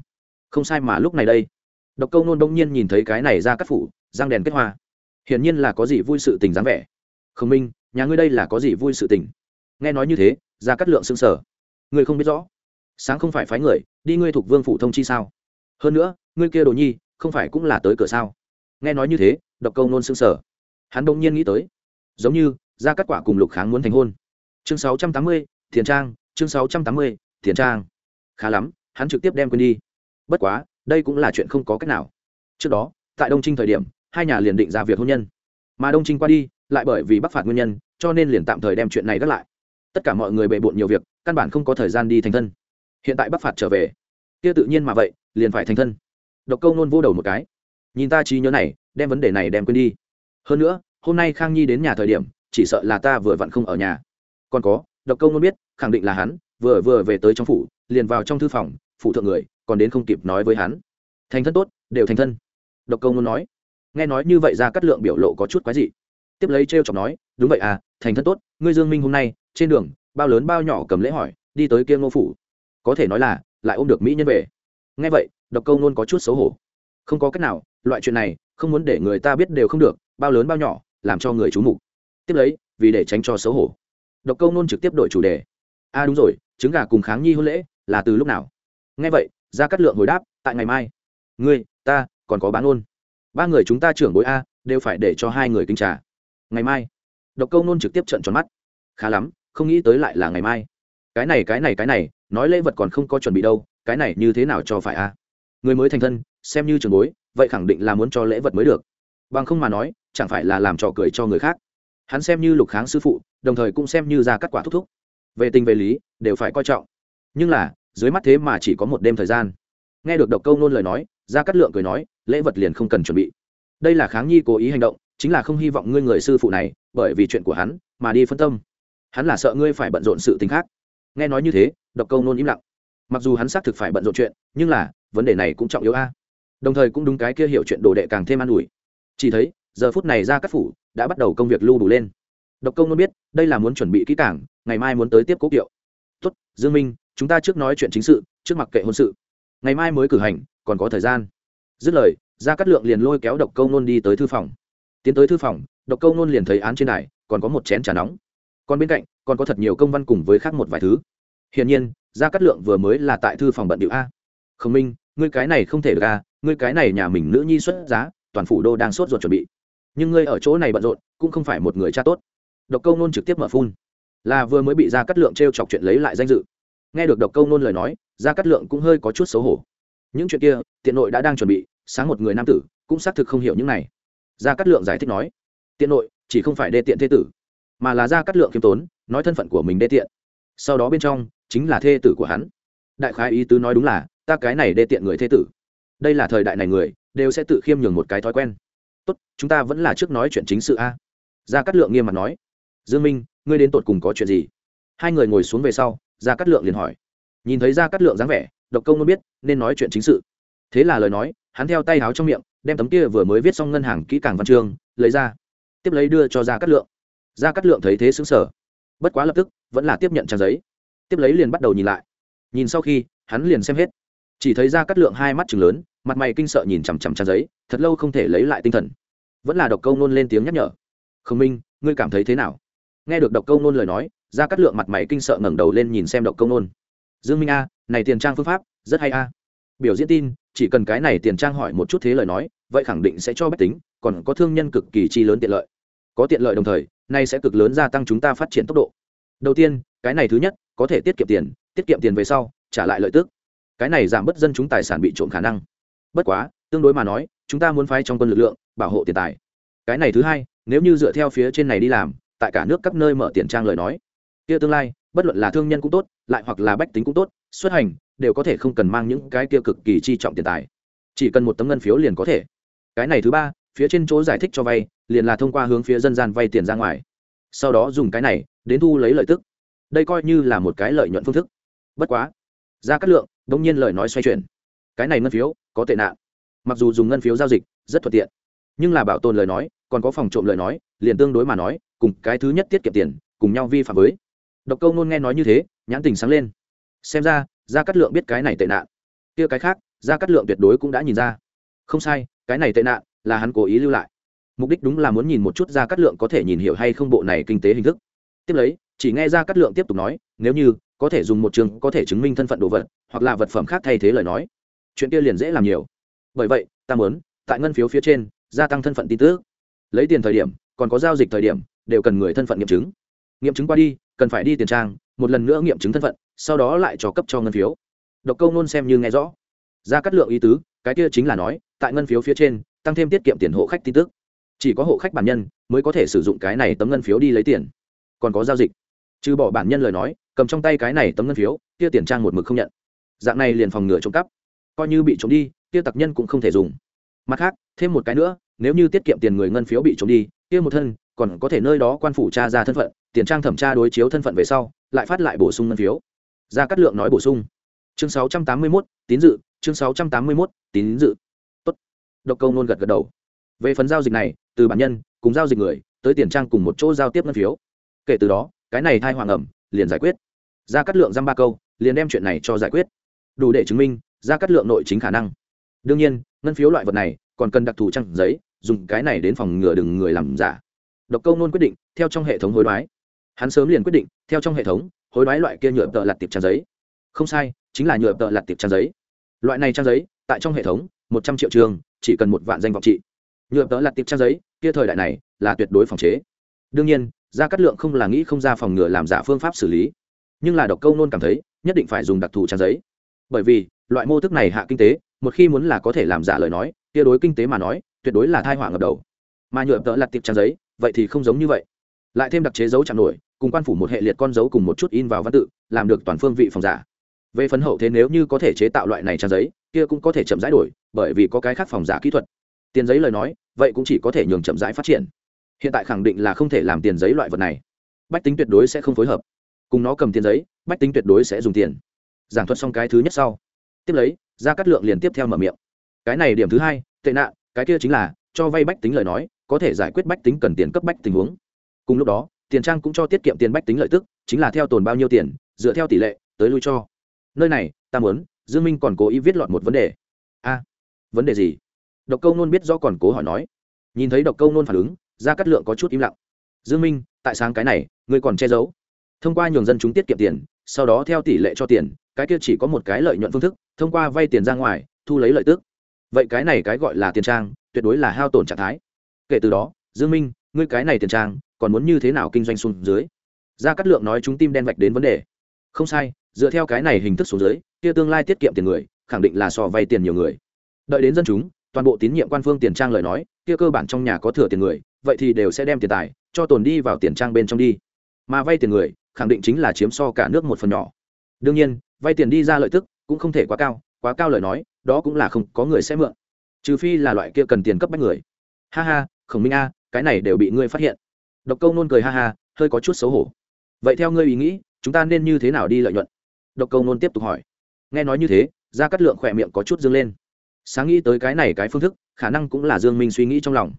Không sai mà lúc này đây độc câu nôn đông nhiên nhìn thấy cái này ra cắt phủ giang đèn kết hoa. Hiển nhiên là có gì vui sự tình dáng vẻ. Khương minh, nhà ngươi đây là có gì vui sự tình? Nghe nói như thế, ra cắt lượng xương sở ngươi không biết rõ. Sáng không phải phái người, đi ngươi thuộc vương phủ thông chi sao? Hơn nữa, ngươi kia đồ nhi, không phải cũng là tới cửa sao? Nghe nói như thế, độc câu nôn xương sở hắn đông nhiên nghĩ tới. Giống như, ra cắt quả cùng lục kháng muốn thành hôn. Chương sáu trăm tám mươi, thiền trang, chương sáu trăm tám mươi, thiền trang. Khá lắm, hắn trực tiếp đem quên đi. Bất quá đây cũng là chuyện không có cách nào. Trước đó, tại đông trinh thời điểm, hai nhà liền định ra việc hôn nhân. Mà đông trinh qua đi, lại bởi vì bắc phạt nguyên nhân, cho nên liền tạm thời đem chuyện này gác lại. Tất cả mọi người bề bộn nhiều việc, căn bản không có thời gian đi thành thân. Hiện tại bắc phạt trở về, kia tự nhiên mà vậy, liền phải thành thân. Độc câu nôn vô đầu một cái. Nhìn ta trí nhớ này, đem vấn đề này đem quên đi. Hơn nữa, hôm nay khang nhi đến nhà thời điểm, chỉ sợ là ta vừa vặn không ở nhà. Còn có, độc câu nôn biết, khẳng định là hắn, vừa vừa về tới trong phủ, liền vào trong thư phòng, phủ thượng người còn đến không kịp nói với hắn. Thành thân tốt, đều thành thân. Độc câu nôn nói. Nghe nói như vậy ra cắt lượng biểu lộ có chút quái dị. Tiếp lấy t r e o chọc nói, đúng vậy à thành thân tốt, ngươi dương minh hôm nay, trên đường, bao lớn bao nhỏ cầm lễ hỏi, đi tới kia ngô phủ. Có thể nói là, lại ôm được mỹ nhân về. Nghe vậy, độc câu nôn có chút xấu hổ. Không có cách nào, loại chuyện này, không muốn để người ta biết đều không được, bao lớn bao nhỏ, làm cho người c h mục. Tiếp lấy, vì để tránh cho xấu hổ, độc câu nôn trực tiếp đổi chủ đề. A à đúng rồi, trứng gà cùng kháng nhi hôn lễ, là từ lúc nào? Nghe vậy ra cắt lượng hồi đáp, tại ngày mai. Ngươi, ta, còn có bán ôn ba người chúng ta trưởng bối a, đều phải để cho hai người kinh trả ngày mai. Độc câu nôn trực tiếp trận tròn mắt. Khá lắm, không nghĩ tới lại là ngày mai. Cái này cái này cái này, nói lễ vật còn không có chuẩn bị đâu, cái này như thế nào cho phải a? Người mới thành thân, xem như trường bối, vậy khẳng định là muốn cho lễ vật mới được. Bằng không mà nói, chẳng phải là làm trò cười cho người khác. Hắn xem như lục kháng sư phụ, đồng thời cũng xem như ra các quả thúc thúc. Về tình về lý, đều phải coi trọng. Nhưng là dưới mắt thế mà chỉ có một đêm thời gian. Nghe được độc câu nôn lời nói ra cắt lượng cười nói, lễ vật liền không cần chuẩn bị. Đây là kháng nhi cố ý hành động, chính là không hy vọng ngươi người sư phụ này, bởi vì chuyện của hắn mà đi phân tâm. Hắn là sợ ngươi phải bận rộn sự t ì n h khác. Nghe nói như thế, độc câu nôn im lặng. Mặc dù hắn xác thực phải bận rộn chuyện, nhưng là, vấn đề này cũng trọng yếu a. Đồng thời cũng đúng cái kia hiểu chuyện đồ đệ càng thêm an ủi. Chỉ thấy, giờ phút này ra các phủ đã bắt đầu công việc lưu đủ lên. Độc câu nôn biết, đây là muốn chuẩn bị kỹ cảng ngày mai muốn tới tiếp cố kiệu. Tuất dương minh chúng ta trước nói chuyện chính sự, trước mặc kệ hôn sự. Ngày mai mới cử hành, còn có thời gian. Dứt lời ra cắt lượng liền lôi kéo độc câu nôn đi tới thư phòng. Tiến tới thư phòng, độc câu nôn liền thấy án trên này còn có một chén trà nóng. Còn bên cạnh, còn có thật nhiều công văn cùng với khác một vài thứ. Hiển nhiên ra cắt lượng vừa mới là tại thư phòng bận điệu a. Khổng minh, ngươi cái này không thể được a, ngươi cái này nhà mình nữ nhi xuất giá, toàn phủ đô đang sốt ruột chuẩn bị. Nhưng ngươi ở chỗ này bận rộn, cũng không phải một người cha tốt. Độc câu nôn trực tiếp mở phun. Là vừa mới bị ra cắt lượng t r e o chọc chuyện lấy lại danh dự nghe được độc câu nôn lời nói ra cắt lượng cũng hơi có chút xấu hổ. Những chuyện kia, tiện nội đã đang chuẩn bị, sáng một người nam tử, cũng xác thực không hiểu những này. Ra cắt lượng giải thích nói, tiện nội, chỉ không phải đê tiện thế tử, mà là ra cắt lượng khiêm tốn, nói thân phận của mình đê tiện. Sau đó bên trong, chính là thê tử của hắn. Đại khái ý tứ nói đúng là, ta cái này đê tiện người thê tử. Đây là thời đại này người, đều sẽ tự khiêm nhường một cái thói quen. Tốt, chúng ta vẫn là trước nói chuyện chính sự a. Ra cắt lượng nghiêm mặt nói, dương minh, ngươi đến tột cùng có chuyện gì? Hai người ngồi xuống về sau gia cắt lượng liền hỏi. Nhìn thấy gia cắt lượng dáng vẻ, độc công muốn biết nên nói chuyện chính sự. Thế là lời nói, hắn theo tay háo trong miệng, đem tấm kia vừa mới viết xong ngân hàng kỹ càng văn chương, lấy ra. Tiếp lấy đưa cho gia cắt lượng. Gia cắt lượng thấy thế xứng sở bất quá lập tức, vẫn là tiếp nhận trang giấy. Tiếp lấy liền bắt đầu nhìn lại. Nhìn sau khi, hắn liền xem hết. Chỉ thấy gia cắt lượng hai mắt chừng lớn, mặt mày kinh sợ nhìn chằm chằm trang giấy, thật lâu không thể lấy lại tinh thần. Vẫn là độc câu nôn lên tiếng nhắc nhở. Khương minh, ngươi cảm thấy thế nào? Nghe được độc câu nôn lời nói ra cắt lượng mặt mày kinh sợ ngẩng đầu lên nhìn xem độc công nôn. Dương minh a, này tiền trang phương pháp, rất hay a. Biểu diễn tin, chỉ cần cái này tiền trang hỏi một chút thế lời nói, vậy khẳng định sẽ cho bách tính, còn có thương nhân cực kỳ chi lớn tiện lợi. Có tiện lợi đồng thời, nay sẽ cực lớn gia tăng chúng ta phát triển tốc độ. Đầu tiên, cái này thứ nhất, có thể tiết kiệm tiền, tiết kiệm tiền về sau, trả lại lợi tức. Cái này giảm bớt dân chúng tài sản bị trộm khả năng. Bất quá, tương đối mà nói, chúng ta muốn phái trong quân lực lượng, bảo hộ tiền tài. Cái này thứ hai, nếu như dựa theo phía trên này đi làm, tại cả nước các nơi mở tiền trang lời nói kia tương lai, bất luận là thương nhân cũng tốt, lại hoặc là bách tính cũng tốt, xuất hành, đều có thể không cần mang những cái kia cực kỳ chi trọng tiền tài. Chỉ cần một tấm ngân phiếu liền có thể. Cái này thứ ba, phía trên chỗ giải thích cho vay, liền là thông qua hướng phía dân gian vay tiền ra ngoài. Sau đó dùng cái này, đến thu lấy lợi tức. Đây coi như là một cái lợi nhuận phương thức. Bất quá, ra cát lượng đông nhiên lời nói xoay chuyển. Cái này ngân phiếu, có tệ nạn. Mặc dù dùng ngân phiếu giao dịch, rất thuận tiện. Nhưng là bảo tồn lời nói, còn có phòng trộm lời nói, liền tương đối mà nói, cùng cái thứ nhất tiết kiệm tiền, cùng nhau vi phạm với độc câu nôn nghe nói như thế, nhãn tình sáng lên. Xem ra, gia cát lượng biết cái này tệ nạn. Kia cái khác, gia cát lượng tuyệt đối cũng đã nhìn ra. Không sai, cái này tệ nạn là hắn cố ý lưu lại. Mục đích đúng là muốn nhìn một chút gia cát lượng có thể nhìn hiểu hay không bộ này kinh tế hình thức. Tiếp lấy, chỉ nghe gia cát lượng tiếp tục nói, nếu như có thể dùng một trường có thể chứng minh thân phận đồ vật, hoặc là vật phẩm khác thay thế lời nói, chuyện kia liền dễ làm nhiều. Bởi vậy, ta muốn, tại ngân phiếu phía trên, gia tăng thân phận tin tức. Lấy tiền thời điểm, còn có giao dịch thời điểm, đều cần người thân phận nghiệm chứng. Nghiệm chứng qua đi cần phải đi tiền trang, một lần nữa nghiệm chứng thân phận, sau đó lại cho cấp cho ngân phiếu. Độc câu nôn xem như nghe rõ. Ra cắt lượng ý tứ, cái kia chính là nói, tại ngân phiếu phía trên, tăng thêm tiết kiệm tiền hộ khách tin tức. Chỉ có hộ khách bản nhân mới có thể sử dụng cái này tấm ngân phiếu đi lấy tiền. Còn có giao dịch. Trừ bỏ bản nhân lời nói, cầm trong tay cái này tấm ngân phiếu, kia tiền trang một mực không nhận. Dạng này liền phòng ngừa trộm cắp. Coi như bị trộm đi, kia tặc nhân cũng không thể dùng. Mặt khác, thêm một cái nữa, nếu như tiết kiệm tiền người ngân phiếu bị trộm đi, kia một thân còn có thể nơi đó quan phủ tra ra thân phận tiền trang thẩm tra đối chiếu thân phận về sau lại phát lại bổ sung ngân phiếu. Ra cắt lượng nói bổ sung. Chương 681, tín dự. Chương 681, tín dự. Tốt. Độc câu nôn gật gật đầu. Về phần giao dịch này từ bản nhân cùng giao dịch người tới tiền trang cùng một chỗ giao tiếp ngân phiếu. Kể từ đó cái này thai hoàng ẩm liền giải quyết. Ra cắt lượng dăm ba câu liền đem chuyện này cho giải quyết. Đủ để chứng minh ra cắt lượng nội chính khả năng. Đương nhiên ngân phiếu loại vật này còn cần đặc thù trang giấy dùng cái này đến phòng ngừa đừng người làm giả. Độc câu nôn quyết định theo trong hệ thống hối đoái hắn sớm liền quyết định, theo trong hệ thống, hối đoái loại kia nhựa tợ lặt tiệp trang giấy. Không sai, chính là nhựa tợ lặt tiệp trang giấy. Loại này trang giấy, tại trong hệ thống, một trăm triệu trường, chỉ cần một vạn danh vọng trị. Nhựa tợ lặt tiệp trang giấy, kia thời đại này, là tuyệt đối phòng chế. Đương nhiên, gia cát lượng không là nghĩ không ra phòng ngừa làm giả phương pháp xử lý. Nhưng là độc câu nôn cảm thấy, nhất định phải dùng đặc thù trang giấy. Bởi vì, loại mô thức này hạ kinh tế, một khi muốn là có thể làm giả lời nói, kia đối kinh tế mà nói, tuyệt đối là thai họa ngập đầu. Mà nhựa tợ lặt tiệp trang giấy, vậy thì không giống như vậy. Lại thêm đặc chế dấu chạm nổi cùng quan phủ một hệ liệt con dấu cùng một chút in vào văn tự, làm được toàn phương vị phòng giả. Về phấn hậu thế nếu như có thể chế tạo loại này trang giấy, kia cũng có thể chậm rãi đổi, bởi vì có cái khác phòng giả kỹ thuật. Tiền giấy lời nói, vậy cũng chỉ có thể nhường chậm rãi phát triển. Hiện tại khẳng định là không thể làm tiền giấy loại vật này. Bách tính tuyệt đối sẽ không phối hợp. Cùng nó cầm tiền giấy, bách tính tuyệt đối sẽ dùng tiền. Giảng thuật xong cái thứ nhất sau. Tiếp lấy ra cắt lượng liền tiếp theo mở miệng. Cái này điểm thứ hai, tệ nạn, cái kia chính là, cho vay bách tính lời nói, có thể giải quyết bách tính cần tiền cấp bách tình huống. Cùng lúc đó tiền trang cũng cho tiết kiệm tiền bách tính lợi tức, chính là theo tồn bao nhiêu tiền, dựa theo tỷ lệ, tới lui cho. Nơi này, ta muốn, dương minh còn cố ý viết lọt một vấn đề. A, vấn đề gì? Độc câu nôn biết do còn cố hỏi nói. Nhìn thấy độc câu nôn phản ứng ra cắt lượng có chút im lặng. Dương minh, tại sáng cái này, ngươi còn che giấu. Thông qua nhường dân chúng tiết kiệm tiền, sau đó theo tỷ lệ cho tiền, cái kia chỉ có một cái lợi nhuận phương thức, thông qua vay tiền ra ngoài, thu lấy lợi tức. Vậy cái này cái gọi là tiền trang, tuyệt đối là hao tổn trạng thái. Kể từ đó, dương minh, ngươi cái này tiền trang còn muốn như thế nào kinh doanh xuống dưới? Gia cát lượng nói chúng tim đen vạch đến vấn đề. Không sai, dựa theo cái này hình thức xuống dưới, kia tương lai tiết kiệm tiền người, khẳng định là so vay tiền nhiều người. Đợi đến dân chúng, toàn bộ tín nhiệm quan phương tiền trang lời nói, kia cơ bản trong nhà có thừa tiền người, vậy thì đều sẽ đem tiền tài cho tồn đi vào tiền trang bên trong đi. Mà vay tiền người, khẳng định chính là chiếm so cả nước một phần nhỏ. Đương nhiên, vay tiền đi ra lợi tức cũng không thể quá cao quá cao lời nói, đó cũng là không có người sẽ mượn. Trừ phi là loại kia cần tiền cấp bách người. Ha ha, khổng minh a, cái này đều bị ngươi phát hiện độc câu nôn cười ha ha, hơi có chút xấu hổ. Vậy theo ngươi ý nghĩ, chúng ta nên như thế nào đi lợi nhuận? Độc câu nôn tiếp tục hỏi. Nghe nói như thế ra cắt lượng khỏe miệng có chút dâng lên. Sáng nghĩ tới cái này cái phương thức, khả năng cũng là dương minh suy nghĩ trong lòng.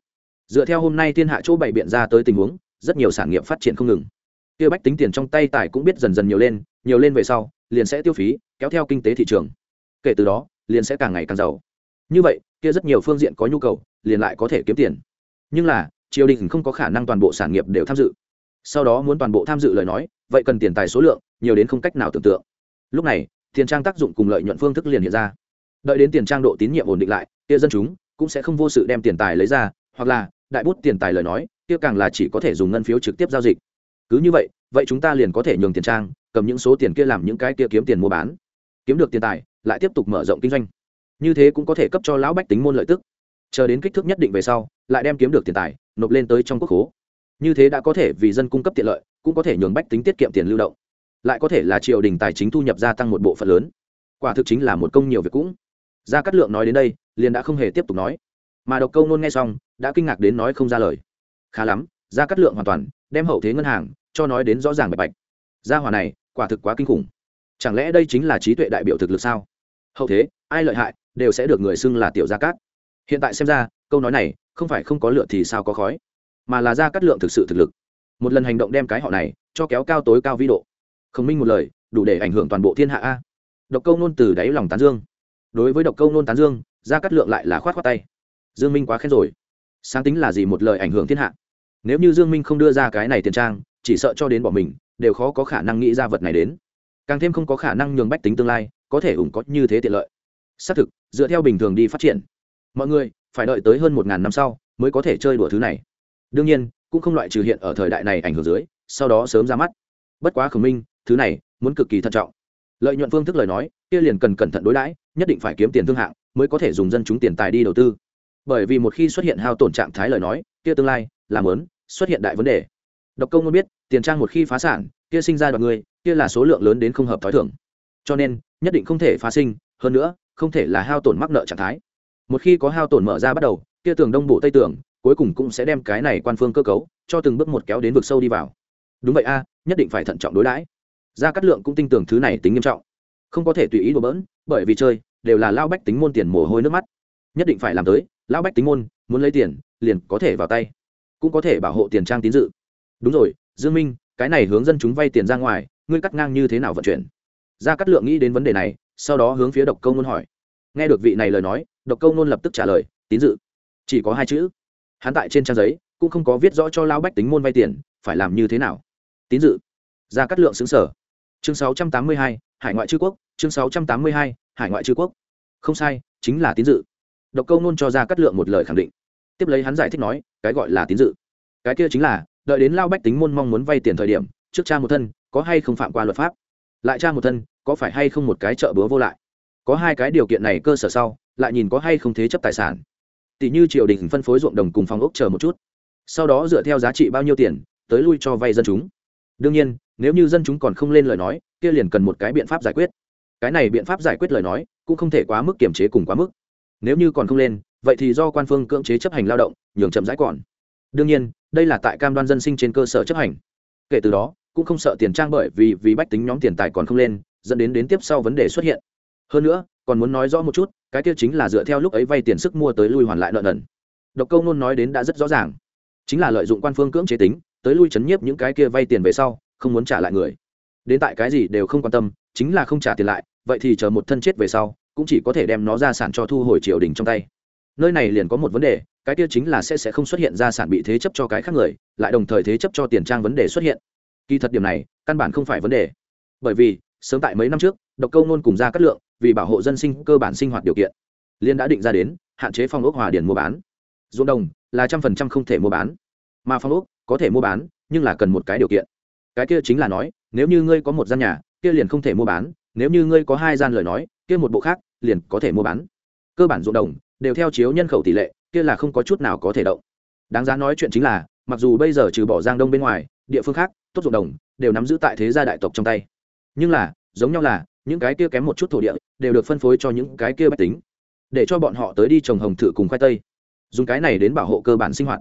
Dựa theo hôm nay thiên hạ chỗ bày biện ra tới tình huống, rất nhiều sản nghiệp phát triển không ngừng. Kia bách tính tiền trong tay tài cũng biết dần dần nhiều lên nhiều lên về sau, liền sẽ tiêu phí, kéo theo kinh tế thị trường. Kể từ đó, liền sẽ càng ngày càng giàu. Như vậy, kia rất nhiều phương diện có nhu cầu, liền lại có thể kiếm tiền. Nhưng là triều đình không có khả năng toàn bộ sản nghiệp đều tham dự. Sau đó muốn toàn bộ tham dự lời nói, vậy cần tiền tài số lượng, nhiều đến không cách nào tưởng tượng. Lúc này, tiền trang tác dụng cùng lợi nhuận phương thức liền hiện ra. Đợi đến tiền trang độ tín nhiệm ổn định lại, kia dân chúng cũng sẽ không vô sự đem tiền tài lấy ra, hoặc là đại bút tiền tài lời nói, kia càng là chỉ có thể dùng ngân phiếu trực tiếp giao dịch. Cứ như vậy vậy chúng ta liền có thể nhường tiền trang, cầm những số tiền kia làm những cái kia kiếm tiền mua bán. Kiếm được tiền tài, lại tiếp tục mở rộng kinh doanh. Như thế cũng có thể cấp cho lão bách tính môn lợi tức. Chờ đến kích thước nhất định về sau lại đem kiếm được tiền tài, nộp lên tới trong quốc khố. Như thế đã có thể vì dân cung cấp tiện lợi, cũng có thể nhường bách tính tiết kiệm tiền lưu động. Lại có thể là triều đình tài chính thu nhập gia tăng một bộ phận lớn. Quả thực chính là một công nhiều việc cũng. Gia cát lượng nói đến đây, liền đã không hề tiếp tục nói. Mà độc câu nôn nghe xong, đã kinh ngạc đến nói không ra lời. Khá lắm, gia cát lượng hoàn toàn đem hậu thế ngân hàng cho nói đến rõ ràng bạch bạch. Gia hòa này, quả thực quá kinh khủng. Chẳng lẽ đây chính là trí tuệ đại biểu thực lực sao? Hậu thế, ai lợi hại, đều sẽ được người xưng là tiểu gia cát. Hiện tại xem ra câu nói này, không phải không có lựa thì sao có khói, mà là ra cắt lượng thực sự thực lực. Một lần hành động đem cái họ này cho kéo cao tối cao vĩ độ. Khổng minh một lời, đủ để ảnh hưởng toàn bộ thiên hạ a. Độc câu nôn từ đáy lòng tán dương. Đối với độc câu nôn tán dương, ra cắt lượng lại là khoát khoát tay. Dương minh quá khen rồi. Sáng tính là gì một lời ảnh hưởng thiên hạ? Nếu như dương minh không đưa ra cái này tiền trang, chỉ sợ cho đến bỏ mình, đều khó có khả năng nghĩ ra vật này đến. Càng thêm không có khả năng nhường bách tính tương lai, có thể ủng có như thế tiện lợi. Xác thực, dựa theo bình thường đi phát triển. Mọi người phải đợi tới hơn một ngàn năm sau mới có thể chơi đùa thứ này. Đương nhiên, cũng không loại trừ hiện ở thời đại này ảnh hưởng dưới, sau đó sớm ra mắt. Bất quá khổng minh, thứ này muốn cực kỳ thận trọng. Lợi nhuận phương thức lời nói, kia liền cần cẩn thận đối đãi, nhất định phải kiếm tiền thương hạng mới có thể dùng dân chúng tiền tài đi đầu tư. Bởi vì một khi xuất hiện hao tổn trạng thái lời nói, kia tương lai, làm lớn xuất hiện đại vấn đề. Độc công muốn biết, tiền trang một khi phá sản, kia sinh ra đoàn người, kia là số lượng lớn đến không hợp t h ó i thưởng cho nên, nhất định không thể phá sinh, hơn nữa, không thể là hao tổn mắc nợ trạng thái một khi có hao tổn mở ra bắt đầu, kia tường đông bộ tây tường, cuối cùng cũng sẽ đem cái này quan phương cơ cấu, cho từng bước một kéo đến vực sâu đi vào. Đúng vậy a, nhất định phải thận trọng đối đãi. Gia cát lượng cũng tin tưởng thứ này tính nghiêm trọng. Không có thể tùy ý đổ bỡn, bởi vì chơi, đều là lao bách tính môn tiền mồ hôi nước mắt. Nhất định phải làm tới, lao bách tính môn, muốn lấy tiền, liền có thể vào tay. Cũng có thể bảo hộ tiền trang tín dự. Đúng rồi, dương minh, cái này hướng dân chúng vay tiền ra ngoài, ngươi cắt ngang như thế nào vận chuyển? Gia cát lượng nghĩ đến vấn đề này, sau đó hướng phía độc công luôn hỏi nghe được vị này lời nói độc câu nôn lập tức trả lời tín dự. Chỉ có hai chữ. Hắn tại trên trang giấy cũng không có viết rõ cho lao bách tính môn vay tiền phải làm như thế nào. Tín dự. Ra cát lượng xứng sở chương 682, hải ngoại chư quốc. Chương 682, hải ngoại chư quốc. Không sai chính là tín dự. Độc câu nôn cho ra cát lượng một lời khẳng định. Tiếp lấy hắn giải thích nói cái gọi là tín dự. Cái kia chính là đợi đến lao bách tính môn mong muốn vay tiền thời điểm trước cha một thân có hay không phạm qua luật pháp? Lại cha một thân có phải hay không một cái chợ búa vô lại? Có hai cái điều kiện này cơ sở sau, lại nhìn có hay không thế chấp tài sản. Tỷ như triều đình phân phối ruộng đồng cùng phòng ốc chờ một chút. Sau đó dựa theo giá trị bao nhiêu tiền, tới lui cho vay dân chúng. Đương nhiên, nếu như dân chúng còn không lên lời nói, kia liền cần một cái biện pháp giải quyết. Cái này biện pháp giải quyết lời nói, cũng không thể quá mức kiểm chế cùng quá mức. Nếu như còn không lên, vậy thì do quan phương cưỡng chế chấp hành lao động, nhường chậm rãi còn. Đương nhiên, đây là tại cam đoan dân sinh trên cơ sở chấp hành. Kể từ đó, cũng không sợ tiền trang bởi vì vì bách tính nhóm tiền tài còn không lên, dẫn đến đến tiếp sau vấn đề xuất hiện hơn nữa, còn muốn nói rõ một chút, cái kia chính là dựa theo lúc ấy vay tiền sức mua tới lui hoàn lại nợ nần. Độc câu nôn nói đến đã rất rõ ràng. Chính là lợi dụng quan phương cưỡng chế tính, tới lui chấn nhiếp những cái kia vay tiền về sau, không muốn trả lại người. Đến tại cái gì đều không quan tâm, chính là không trả tiền lại, vậy thì chờ một thân chết về sau, cũng chỉ có thể đem nó ra sản cho thu hồi triều đình trong tay. Nơi này liền có một vấn đề, cái kia chính là sẽ sẽ không xuất hiện ra sản bị thế chấp cho cái khác người, lại đồng thời thế chấp cho tiền trang vấn đề xuất hiện. Kỳ thật điểm này, căn bản không phải vấn đề. Bởi vì sớm tại mấy năm trước, độc câu nôn cùng ra cắt lượng, vì bảo hộ dân sinh cơ bản sinh hoạt điều kiện. Liên đã định ra đến, hạn chế phong ốc hòa điển mua bán. Ruộng đồng là trăm phần trăm không thể mua bán. Mà phong ốc có thể mua bán, nhưng là cần một cái điều kiện. Cái kia chính là nói, nếu như ngươi có một gian nhà, kia liền không thể mua bán, nếu như ngươi có hai gian lời nói, kia một bộ khác liền có thể mua bán. Cơ bản ruộng đồng đều theo chiếu nhân khẩu tỷ lệ, kia là không có chút nào có thể động. Đáng giá nói chuyện chính là, mặc dù bây giờ trừ bỏ giang đông bên ngoài, địa phương khác, tốt ruộng đồng đều nắm giữ tại thế gia đại tộc trong tay nhưng là, giống nhau là, những cái kia kém một chút thổ địa, đều được phân phối cho những cái kia bách tính, để cho bọn họ tới đi trồng hồng thử cùng khoai tây, dùng cái này đến bảo hộ cơ bản sinh hoạt.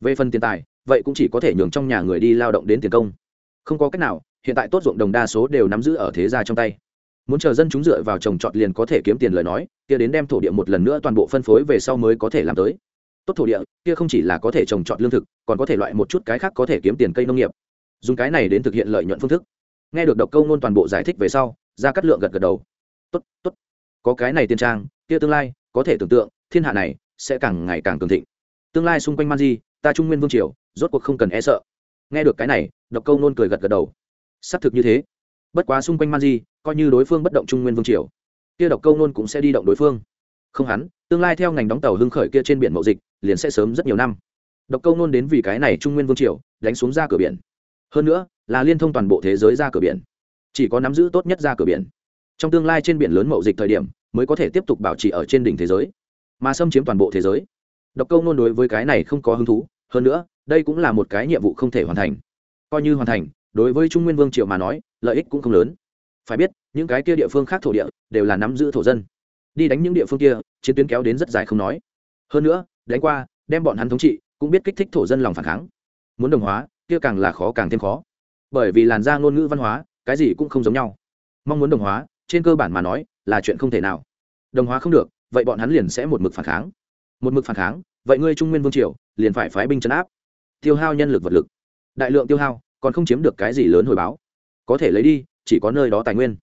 Về phần tiền tài, vậy cũng chỉ có thể nhường trong nhà người đi lao động đến tiền công. Không có cách nào, hiện tại tốt ruộng đồng đa số đều nắm giữ ở thế gia trong tay. Muốn chờ dân chúng dựa vào trồng trọt liền có thể kiếm tiền lời nói, kia đến đem thổ địa một lần nữa toàn bộ phân phối về sau mới có thể làm tới. Tốt thổ địa, kia không chỉ là có thể trồng trọt lương thực, còn có thể loại một chút cái khác có thể kiếm tiền cây nông nghiệp. Dùng cái này đến thực hiện lợi nhuận phương thức nghe được độc câu nôn toàn bộ giải thích về sau ra cắt lượng gật gật đầu. Tốt tốt. Có cái này tiên trang, kia tương lai, có thể tưởng tượng, thiên hạ này sẽ càng ngày càng cường thịnh. Tương lai xung quanh man di, ta trung nguyên vương triều, rốt cuộc không cần e sợ. Nghe được cái này, độc câu nôn cười gật gật đầu. Xác thực như thế. Bất quá xung quanh man di, coi như đối phương bất động trung nguyên vương triều, kia độc câu nôn cũng sẽ đi động đối phương. Không hắn, tương lai theo ngành đóng tàu hưng khởi kia trên biển mậu dịch, liền sẽ sớm rất nhiều năm. Độc câu nôn đến vì cái này trung nguyên vương triều, đánh xuống ra cửa biển hơn nữa, là liên thông toàn bộ thế giới ra cửa biển. Chỉ có nắm giữ tốt nhất ra cửa biển. Trong tương lai trên biển lớn mậu dịch thời điểm, mới có thể tiếp tục bảo trì ở trên đỉnh thế giới. Mà xâm chiếm toàn bộ thế giới. Độc câu nôn đối với cái này không có hứng thú. Hơn nữa, đây cũng là một cái nhiệm vụ không thể hoàn thành. Coi như hoàn thành, đối với trung nguyên vương triều mà nói, lợi ích cũng không lớn. Phải biết, những cái kia địa phương khác thổ địa, đều là nắm giữ thổ dân. Đi đánh những địa phương kia, chiến tuyến kéo đến rất dài không nói. Hơn nữa, đánh qua, đem bọn hắn thống trị, cũng biết kích thích thổ dân lòng phản kháng. Muốn đồng hóa kia càng là khó càng thêm khó. Bởi vì làn da ngôn ngữ văn hóa, cái gì cũng không giống nhau. Mong muốn đồng hóa, trên cơ bản mà nói, là chuyện không thể nào. Đồng hóa không được, vậy bọn hắn liền sẽ một mực phản kháng. Một mực phản kháng, vậy ngươi trung nguyên vương triều, liền phải phái binh chấn áp. Tiêu hao nhân lực vật lực. Đại lượng tiêu hao, còn không chiếm được cái gì lớn hồi báo. Có thể lấy đi, chỉ có nơi đó tài nguyên.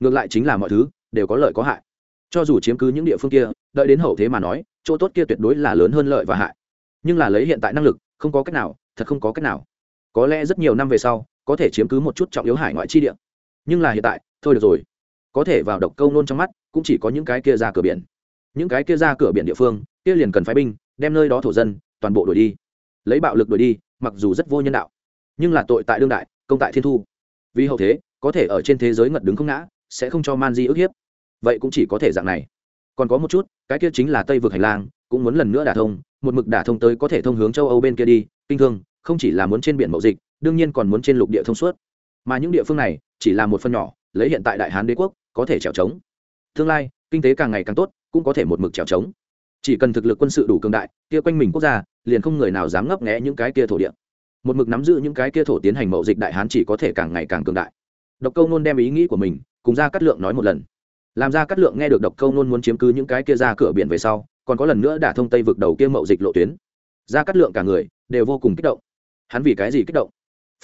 Ngược lại chính là mọi thứ, đều có lợi có hại. Cho dù chiếm cứ những địa phương kia, đợi đến hậu thế mà nói, chỗ tốt kia tuyệt đối là lớn hơn lợi và hại. Nhưng là lấy hiện tại năng lực, không có cách nào, thật không có cách nào có lẽ rất nhiều năm về sau, có thể chiếm cứ một chút trọng yếu hải ngoại chi địa. Nhưng là hiện tại, thôi được rồi. Có thể vào độc câu nôn trong mắt, cũng chỉ có những cái kia ra cửa biển. Những cái kia ra cửa biển địa phương, kia liền cần phái binh, đem nơi đó thổ dân, toàn bộ đuổi đi. Lấy bạo lực đuổi đi, mặc dù rất vô nhân đạo, nhưng là tội tại đương đại, công tại thiên thu. Vì hậu thế, có thể ở trên thế giới ngật đứng không ngã, sẽ không cho man di ức hiếp. Vậy cũng chỉ có thể dạng này. Còn có một chút, cái kia chính là tây vực hành lang, cũng muốn lần nữa đả thông, một mực đả thông tới có thể thông hướng châu âu bên kia đi, kinh thương không chỉ là muốn trên biển mậu dịch, đương nhiên còn muốn trên lục địa thông suốt. Mà những địa phương này chỉ là một phần nhỏ, lấy hiện tại đại hán đế quốc, có thể trèo trống. Tương lai, kinh tế càng ngày càng tốt, cũng có thể một mực trèo trống. Chỉ cần thực lực quân sự đủ cường đại, kia quanh mình quốc gia, liền không người nào dám ngấp nghẽ những cái kia thổ địa. Một mực nắm giữ những cái kia thổ tiến hành mậu dịch đại hán chỉ có thể càng ngày càng cường đại. Độc câu nôn đem ý nghĩ của mình cùng ra cắt lượng nói một lần. Làm ra cắt lượng nghe được độc câu nôn muốn chiếm cứ những cái kia ra cửa biển về sau, còn có lần nữa đả thông tây vực đầu kia mậu dịch lộ tuyến. Ra cắt lượng cả người đều vô cùng kích động hắn vì cái gì kích động?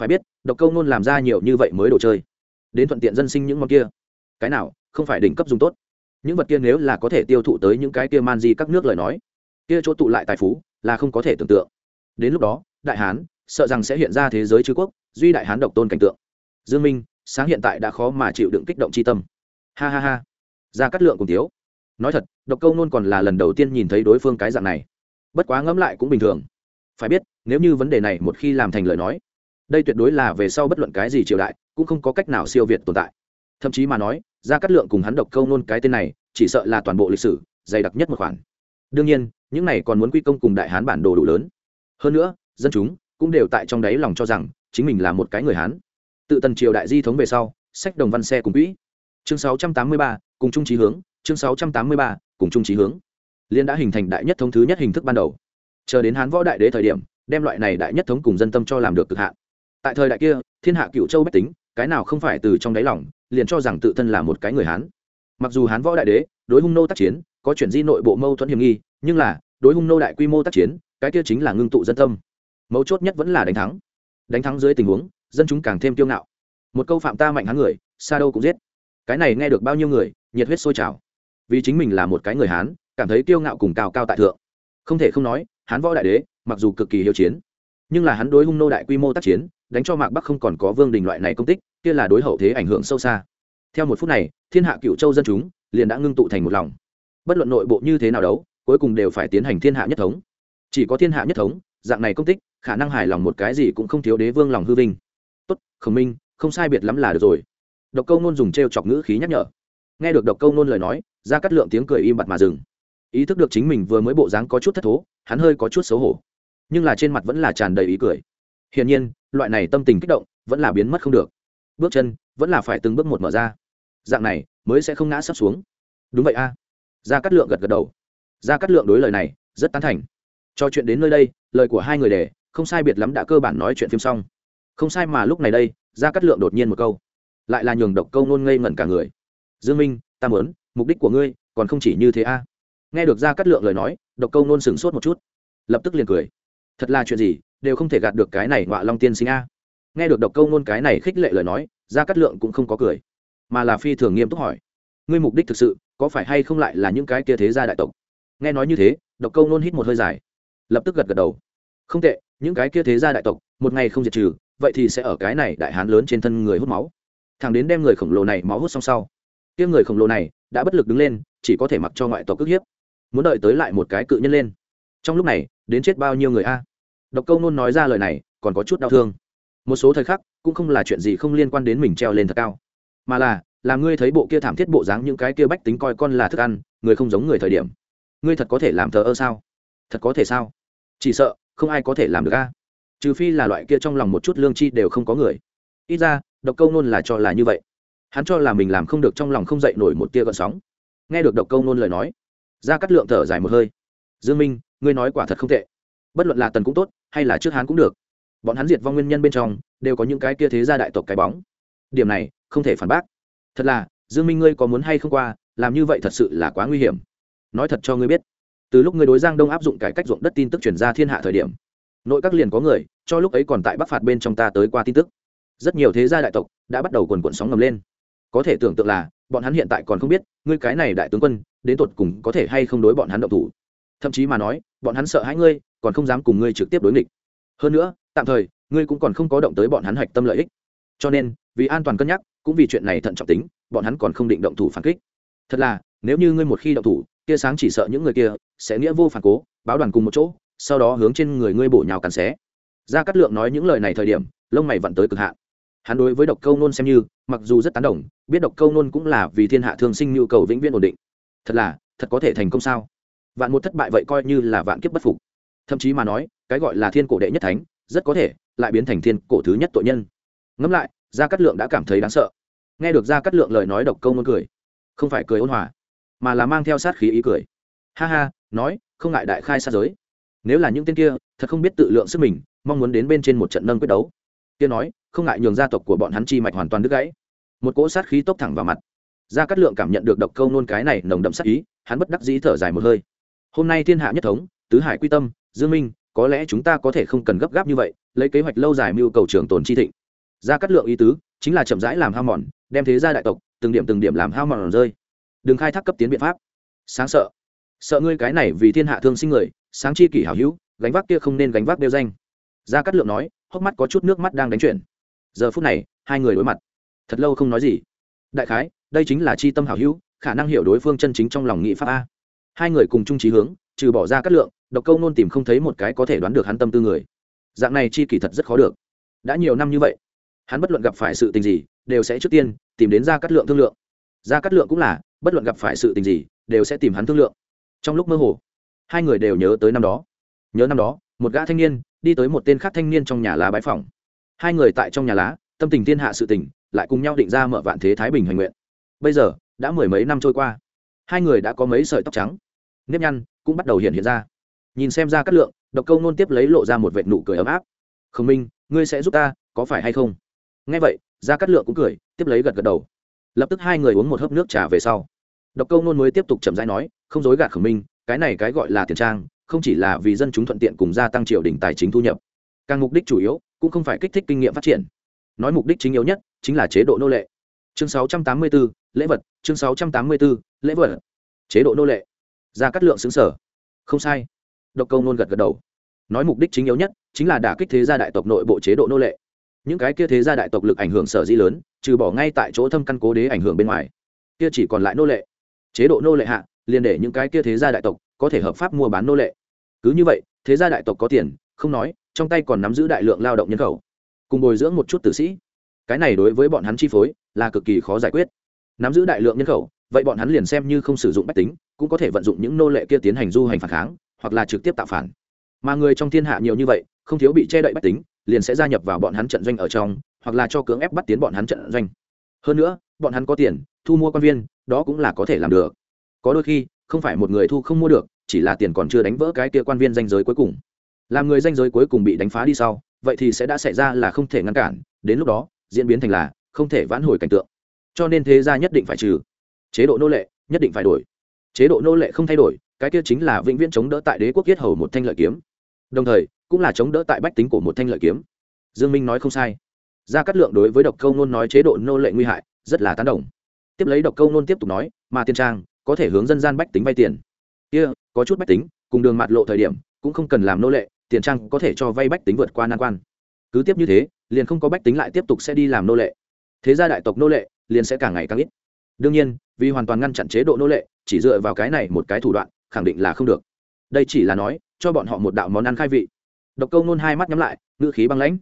Phải biết, độc câu nôn làm ra nhiều như vậy mới đồ chơi. Đến thuận tiện dân sinh những món kia. Cái nào, không phải đỉnh cấp dùng tốt. Những vật kia nếu là có thể tiêu thụ tới những cái kia man di các nước lời nói, kia chỗ tụ lại tài phú là không có thể tưởng tượng. Đến lúc đó, đại hán sợ rằng sẽ hiện ra thế giới chư quốc, duy đại hán độc tôn cảnh tượng. Dương minh, sáng hiện tại đã khó mà chịu đựng kích động chi tâm. Ha ha ha. Ra cắt lượng cùng thiếu. Nói thật, độc câu nôn còn là lần đầu tiên nhìn thấy đối phương cái dạng này. Bất quá ngẫm lại cũng bình thường phải biết nếu như vấn đề này một khi làm thành lời nói đây tuyệt đối là về sau bất luận cái gì triều đại cũng không có cách nào siêu việt tồn tại. Thậm chí mà nói ra cắt lượng cùng hắn độc câu nôn cái tên này chỉ sợ là toàn bộ lịch sử dày đặc nhất một khoản. Đương nhiên những này còn muốn quy công cùng đại hán bản đồ đủ lớn. Hơn nữa dân chúng cũng đều tại trong đáy lòng cho rằng chính mình là một cái người hán. Tự tần triều đại di thống về sau sách đồng văn xe cùng quỹ. Chương 683, cùng chung trí hướng chương 683, cùng chung trí hướng. Liên đã hình thành đại nhất thống thứ nhất hình thức ban đầu chờ đến hán võ đại đế thời điểm, đem loại này đại nhất thống cùng dân tâm cho làm được cực hạn. Tại thời đại kia, thiên hạ cựu châu bách tính, cái nào không phải từ trong đáy lòng, liền cho rằng tự thân là một cái người hán. Mặc dù hán võ đại đế, đối hung nô tác chiến, có chuyển di nội bộ mâu thuẫn hiểm nghi, nhưng là, đối hung nô đại quy mô tác chiến, cái kia chính là ngưng tụ dân tâm. Mấu chốt nhất vẫn là đánh thắng. Đánh thắng dưới tình huống, dân chúng càng thêm kiêu ngạo. Một câu phạm ta mạnh hán người, xa đâu cũng giết. Cái này nghe được bao nhiêu người, nhiệt huyết sôi trào. Vì chính mình là một cái người hán, cảm thấy kiêu ngạo cùng cao cao tại thượng. Không thể không nói hán võ đại đế, mặc dù cực kỳ hiếu chiến, nhưng là hắn đối hung nô đại quy mô tác chiến, đánh cho mạc bắc không còn có vương đình loại này công tích, kia là đối hậu thế ảnh hưởng sâu xa. Theo một phút này, thiên hạ cựu châu dân chúng liền đã ngưng tụ thành một lòng. Bất luận nội bộ như thế nào đấu, cuối cùng đều phải tiến hành thiên hạ nhất thống. Chỉ có thiên hạ nhất thống, dạng này công tích, khả năng hài lòng một cái gì cũng không thiếu đế vương lòng hư vinh. Tốt, khổng minh, không sai biệt lắm là được rồi. Độc câu nôn dùng t r e o chọc ngữ khí nhắc nhở. Nghe được độc câu nôn lời nói ra cắt lượng tiếng cười im bặt mà dừng ý thức được chính mình vừa mới bộ dáng có chút thất thố, hắn hơi có chút xấu hổ. Nhưng là trên mặt vẫn là tràn đầy ý cười. Hiển nhiên, loại này tâm tình kích động vẫn là biến mất không được. Bước chân vẫn là phải từng bước một mở ra. Dạng này mới sẽ không ngã sắp xuống. Đúng vậy a. À. gia cát lượng gật gật đầu. Gia cát lượng đối lời này rất tán thành. Cho chuyện đến nơi đây, lời của hai người để không sai biệt lắm đã cơ bản nói chuyện phim xong. Không sai mà lúc này đây, gia cát lượng đột nhiên một câu. Lại là nhường độc câu nôn ngây ngẩn cả người. Dương minh, ta mớn mục đích của ngươi còn không chỉ như thế a nghe được gia cát lượng lời nói, độc câu nôn sửng sốt một chút. Lập tức liền cười. Thật là chuyện gì, đều không thể gạt được cái này ngọa long tiên sinh a. Nghe được độc câu nôn cái này khích lệ lời nói ra cắt lượng cũng không có cười, mà là phi thường nghiêm túc hỏi. Ngươi mục đích thực sự, có phải hay không lại là những cái kia thế gia đại tộc? Nghe nói như thế, độc câu nôn hít một hơi dài, lập tức gật gật đầu. Không tệ, những cái kia thế gia đại tộc, một ngày không diệt trừ, vậy thì sẽ ở cái này đại hán lớn trên thân người hút máu. Thằng đến đem người khổng lồ này máu hút xong sau, kia người khổng lồ này đã bất lực đứng lên, chỉ có thể mặc cho ngoại tộc cước hiếp muốn đợi tới lại một cái cự nhân lên. Trong lúc này, đến chết bao nhiêu người a? Độc câu nôn nói ra lời này, còn có chút đau thương. Một số thời khắc, cũng không là chuyện gì không liên quan đến mình treo lên thật cao. Mà là làm ngươi thấy bộ kia thảm thiết bộ dáng những cái kia bách tính coi con là thức ăn, người không giống người thời điểm. Ngươi thật có thể làm thờ ơ sao? Thật có thể sao? Chỉ sợ, không ai có thể làm được a. Trừ phi là loại kia trong lòng một chút lương chi đều không có người. Ít ra, độc câu nôn là cho là như vậy. Hắn cho là mình làm không được trong lòng không dậy nổi một tia gợn sóng. Nghe được độc câu nôn lời nói ra cắt lượng thở dài một hơi. Dương minh, ngươi nói quả thật không tệ. Bất luận là tần cũng tốt, hay là trước hán cũng được. Bọn hắn diệt vong nguyên nhân bên trong, đều có những cái kia thế gia đại tộc cái bóng. Điểm này, không thể phản bác. Thật là, dương minh ngươi có muốn hay không qua, làm như vậy thật sự là quá nguy hiểm. Nói thật cho ngươi biết, từ lúc ngươi đối giang đông áp dụng cải cách ruộng đất tin tức chuyển ra thiên hạ thời điểm, nội các liền có người, cho lúc ấy còn tại bắc phạt bên trong ta tới qua tin tức. Rất nhiều thế gia đại tộc đã bắt đầu quần quận sóng ngầm lên. Có thể tưởng tượng là bọn hắn hiện tại còn không biết, ngươi cái này đại tướng quân, đến tột cùng có thể hay không đối bọn hắn động thủ. Thậm chí mà nói, bọn hắn sợ hãi ngươi, còn không dám cùng ngươi trực tiếp đối nghịch. Hơn nữa, tạm thời, ngươi cũng còn không có động tới bọn hắn hạch tâm lợi ích. Cho nên, vì an toàn cân nhắc, cũng vì chuyện này thận trọng tính, bọn hắn còn không định động thủ phản kích. Thật là, nếu như ngươi một khi động thủ kia sáng chỉ sợ những người kia sẽ nghĩa vô phản cố, báo đoàn cùng một chỗ, sau đó hướng trên người ngươi bổ nhào cắn xé. Ra cát lượng nói những lời này thời điểm, lông mày vặn tới cực hạn. Hắn đối với độc câu nôn xem như, mặc dù rất tán đồng biết độc câu nôn cũng là vì thiên hạ thương sinh nhu cầu vĩnh viễn ổn định. Thật là, thật có thể thành công sao? Vạn một thất bại vậy coi như là vạn kiếp bất phục. Thậm chí mà nói, cái gọi là thiên cổ đệ nhất thánh, rất có thể lại biến thành thiên cổ thứ nhất tội nhân. Ngẫm lại, gia cát lượng đã cảm thấy đáng sợ. Nghe được gia cát lượng lời nói độc câu nôn cười, không phải cười ôn hòa, mà là mang theo sát khí ý cười. Ha ha, nói, không ngại đại khai sát giới. Nếu là những tên kia, thật không biết tự lượng sức mình, mong muốn đến bên trên một trận nâng quyết đấu. Kia nói, không ngại nhường gia tộc của bọn hắn chi mạch hoàn toàn đứt gãy một cỗ sát khí tốc thẳng vào mặt. Gia cát lượng cảm nhận được độc câu nôn cái này nồng đậm sát ý, hắn bất đắc dĩ thở dài một hơi. Hôm nay thiên hạ nhất thống, tứ hải quy tâm, dương minh, có lẽ chúng ta có thể không cần gấp gáp như vậy, lấy kế hoạch lâu dài mưu cầu trường tồn chi thịnh. Gia cát lượng ý tứ, chính là chậm rãi làm hao mòn, đem thế gia đại tộc, từng điểm từng điểm làm hao mòn rơi. Đừng khai thác cấp tiến biện pháp. Sáng sợ. Sợ ngươi cái này vì thiên hạ thương sinh người, sáng chi kỷ hảo hữu, gánh vác kia không nên gánh vác đeo danh. Gia cát lượng nói, hốc mắt có chút nước mắt đang đánh chuyển. Giờ phút này, hai người đối mặt thật lâu không nói gì. Đại khái, đây chính là chi tâm hảo hữu, khả năng hiểu đối phương chân chính trong lòng nghị pháp a. Hai người cùng chung trí hướng, trừ bỏ ra cát lượng, độc câu nôn tìm không thấy một cái có thể đoán được hắn tâm tư người. Dạng này chi kỳ thật rất khó được. Đã nhiều năm như vậy, hắn bất luận gặp phải sự tình gì, đều sẽ trước tiên tìm đến ra cát lượng thương lượng. Ra cát lượng cũng là, bất luận gặp phải sự tình gì, đều sẽ tìm hắn thương lượng. Trong lúc mơ hồ, hai người đều nhớ tới năm đó. Nhớ năm đó, một gã thanh niên đi tới một tên khác thanh niên trong nhà lá bãi phòng hai người tại trong nhà lá, tâm tình thiên hạ sự tình lại cùng nhau định ra mở vạn thế thái bình hoành nguyện. Bây giờ, đã mười mấy năm trôi qua. Hai người đã có mấy sợi tóc trắng. Nếp nhăn cũng bắt đầu hiện hiện ra. Nhìn xem ra cát lượng, độc câu nôn tiếp lấy lộ ra một vệt nụ cười ấm áp. Khổng minh, ngươi sẽ giúp ta, có phải hay không? Nghe vậy, ra cát lượng cũng cười, tiếp lấy gật gật đầu. Lập tức hai người uống một hớp nước trà về sau. Độc câu nôn mới tiếp tục chậm rãi nói, không dối gạt khổng minh, cái này cái gọi là tiền trang, không chỉ là vì dân chúng thuận tiện cùng gia tăng triều đình tài chính thu nhập. Càng mục đích chủ yếu, cũng không phải kích thích kinh nghiệm phát triển. Nói mục đích chính yếu nhất chính là chế độ nô lệ. Chương 684, lễ vật. Chương 684, lễ vật. Chế độ nô lệ. Ra cắt lượng xứng sở. Không sai. Độc câu nôn gật gật đầu. Nói mục đích chính yếu nhất chính là đả kích thế gia đại tộc nội bộ chế độ nô lệ. Những cái kia thế gia đại tộc lực ảnh hưởng sở di lớn trừ bỏ ngay tại chỗ thâm căn cố đế ảnh hưởng bên ngoài. Kia chỉ còn lại nô lệ. Chế độ nô lệ hạ liền để những cái kia thế gia đại tộc có thể hợp pháp mua bán nô lệ. Cứ như vậy thế gia đại tộc có tiền không nói trong tay còn nắm giữ đại lượng lao động nhân khẩu. Cùng bồi dưỡng một chút tử sĩ cái này đối với bọn hắn chi phối, là cực kỳ khó giải quyết. Nắm giữ đại lượng nhân khẩu, vậy bọn hắn liền xem như không sử dụng bách tính, cũng có thể vận dụng những nô lệ kia tiến hành du hành phản kháng, hoặc là trực tiếp tạo phản. Mà người trong thiên hạ nhiều như vậy, không thiếu bị che đậy bách tính, liền sẽ gia nhập vào bọn hắn trận doanh ở trong, hoặc là cho cưỡng ép bắt tiến bọn hắn trận doanh. Hơn nữa, bọn hắn có tiền, thu mua quan viên, đó cũng là có thể làm được. Có đôi khi, không phải một người thu không mua được, chỉ là tiền còn chưa đánh vỡ cái kia quan viên danh giới cuối cùng. Làm người danh giới cuối cùng bị đánh phá đi sau, vậy thì sẽ đã xảy ra là không thể ngăn cản, đến lúc đó diễn biến thành là không thể vãn hồi cảnh tượng. Cho nên thế gia nhất định phải trừ. Chế độ nô lệ nhất định phải đổi. Chế độ nô lệ không thay đổi, cái kia chính là vĩnh viễn chống đỡ tại đế quốc yết hầu một thanh lợi kiếm. Đồng thời, cũng là chống đỡ tại bách tính của một thanh lợi kiếm. Dương minh nói không sai. Gia cát lượng đối với độc câu nôn nói chế độ nô lệ nguy hại, rất là tán đồng. Tiếp lấy độc câu nôn tiếp tục nói, mà tiên trang có thể hướng dân gian bách tính vay tiền. Kia, có chút bách tính, cùng đường mặt lộ thời điểm, cũng không cần làm nô lệ tiền trang có thể cho vay bách tính vượt qua nan quan. Cứ tiếp như thế liền không có bách tính lại tiếp tục sẽ đi làm nô lệ. Thế gia đại tộc nô lệ liền sẽ càng ngày càng ít. Đương nhiên, vì hoàn toàn ngăn chặn chế độ nô lệ, chỉ dựa vào cái này một cái thủ đoạn, khẳng định là không được. Đây chỉ là nói, cho bọn họ một đạo món ăn khai vị. Độc câu nôn hai mắt nhắm lại, ngữ khí băng lãnh.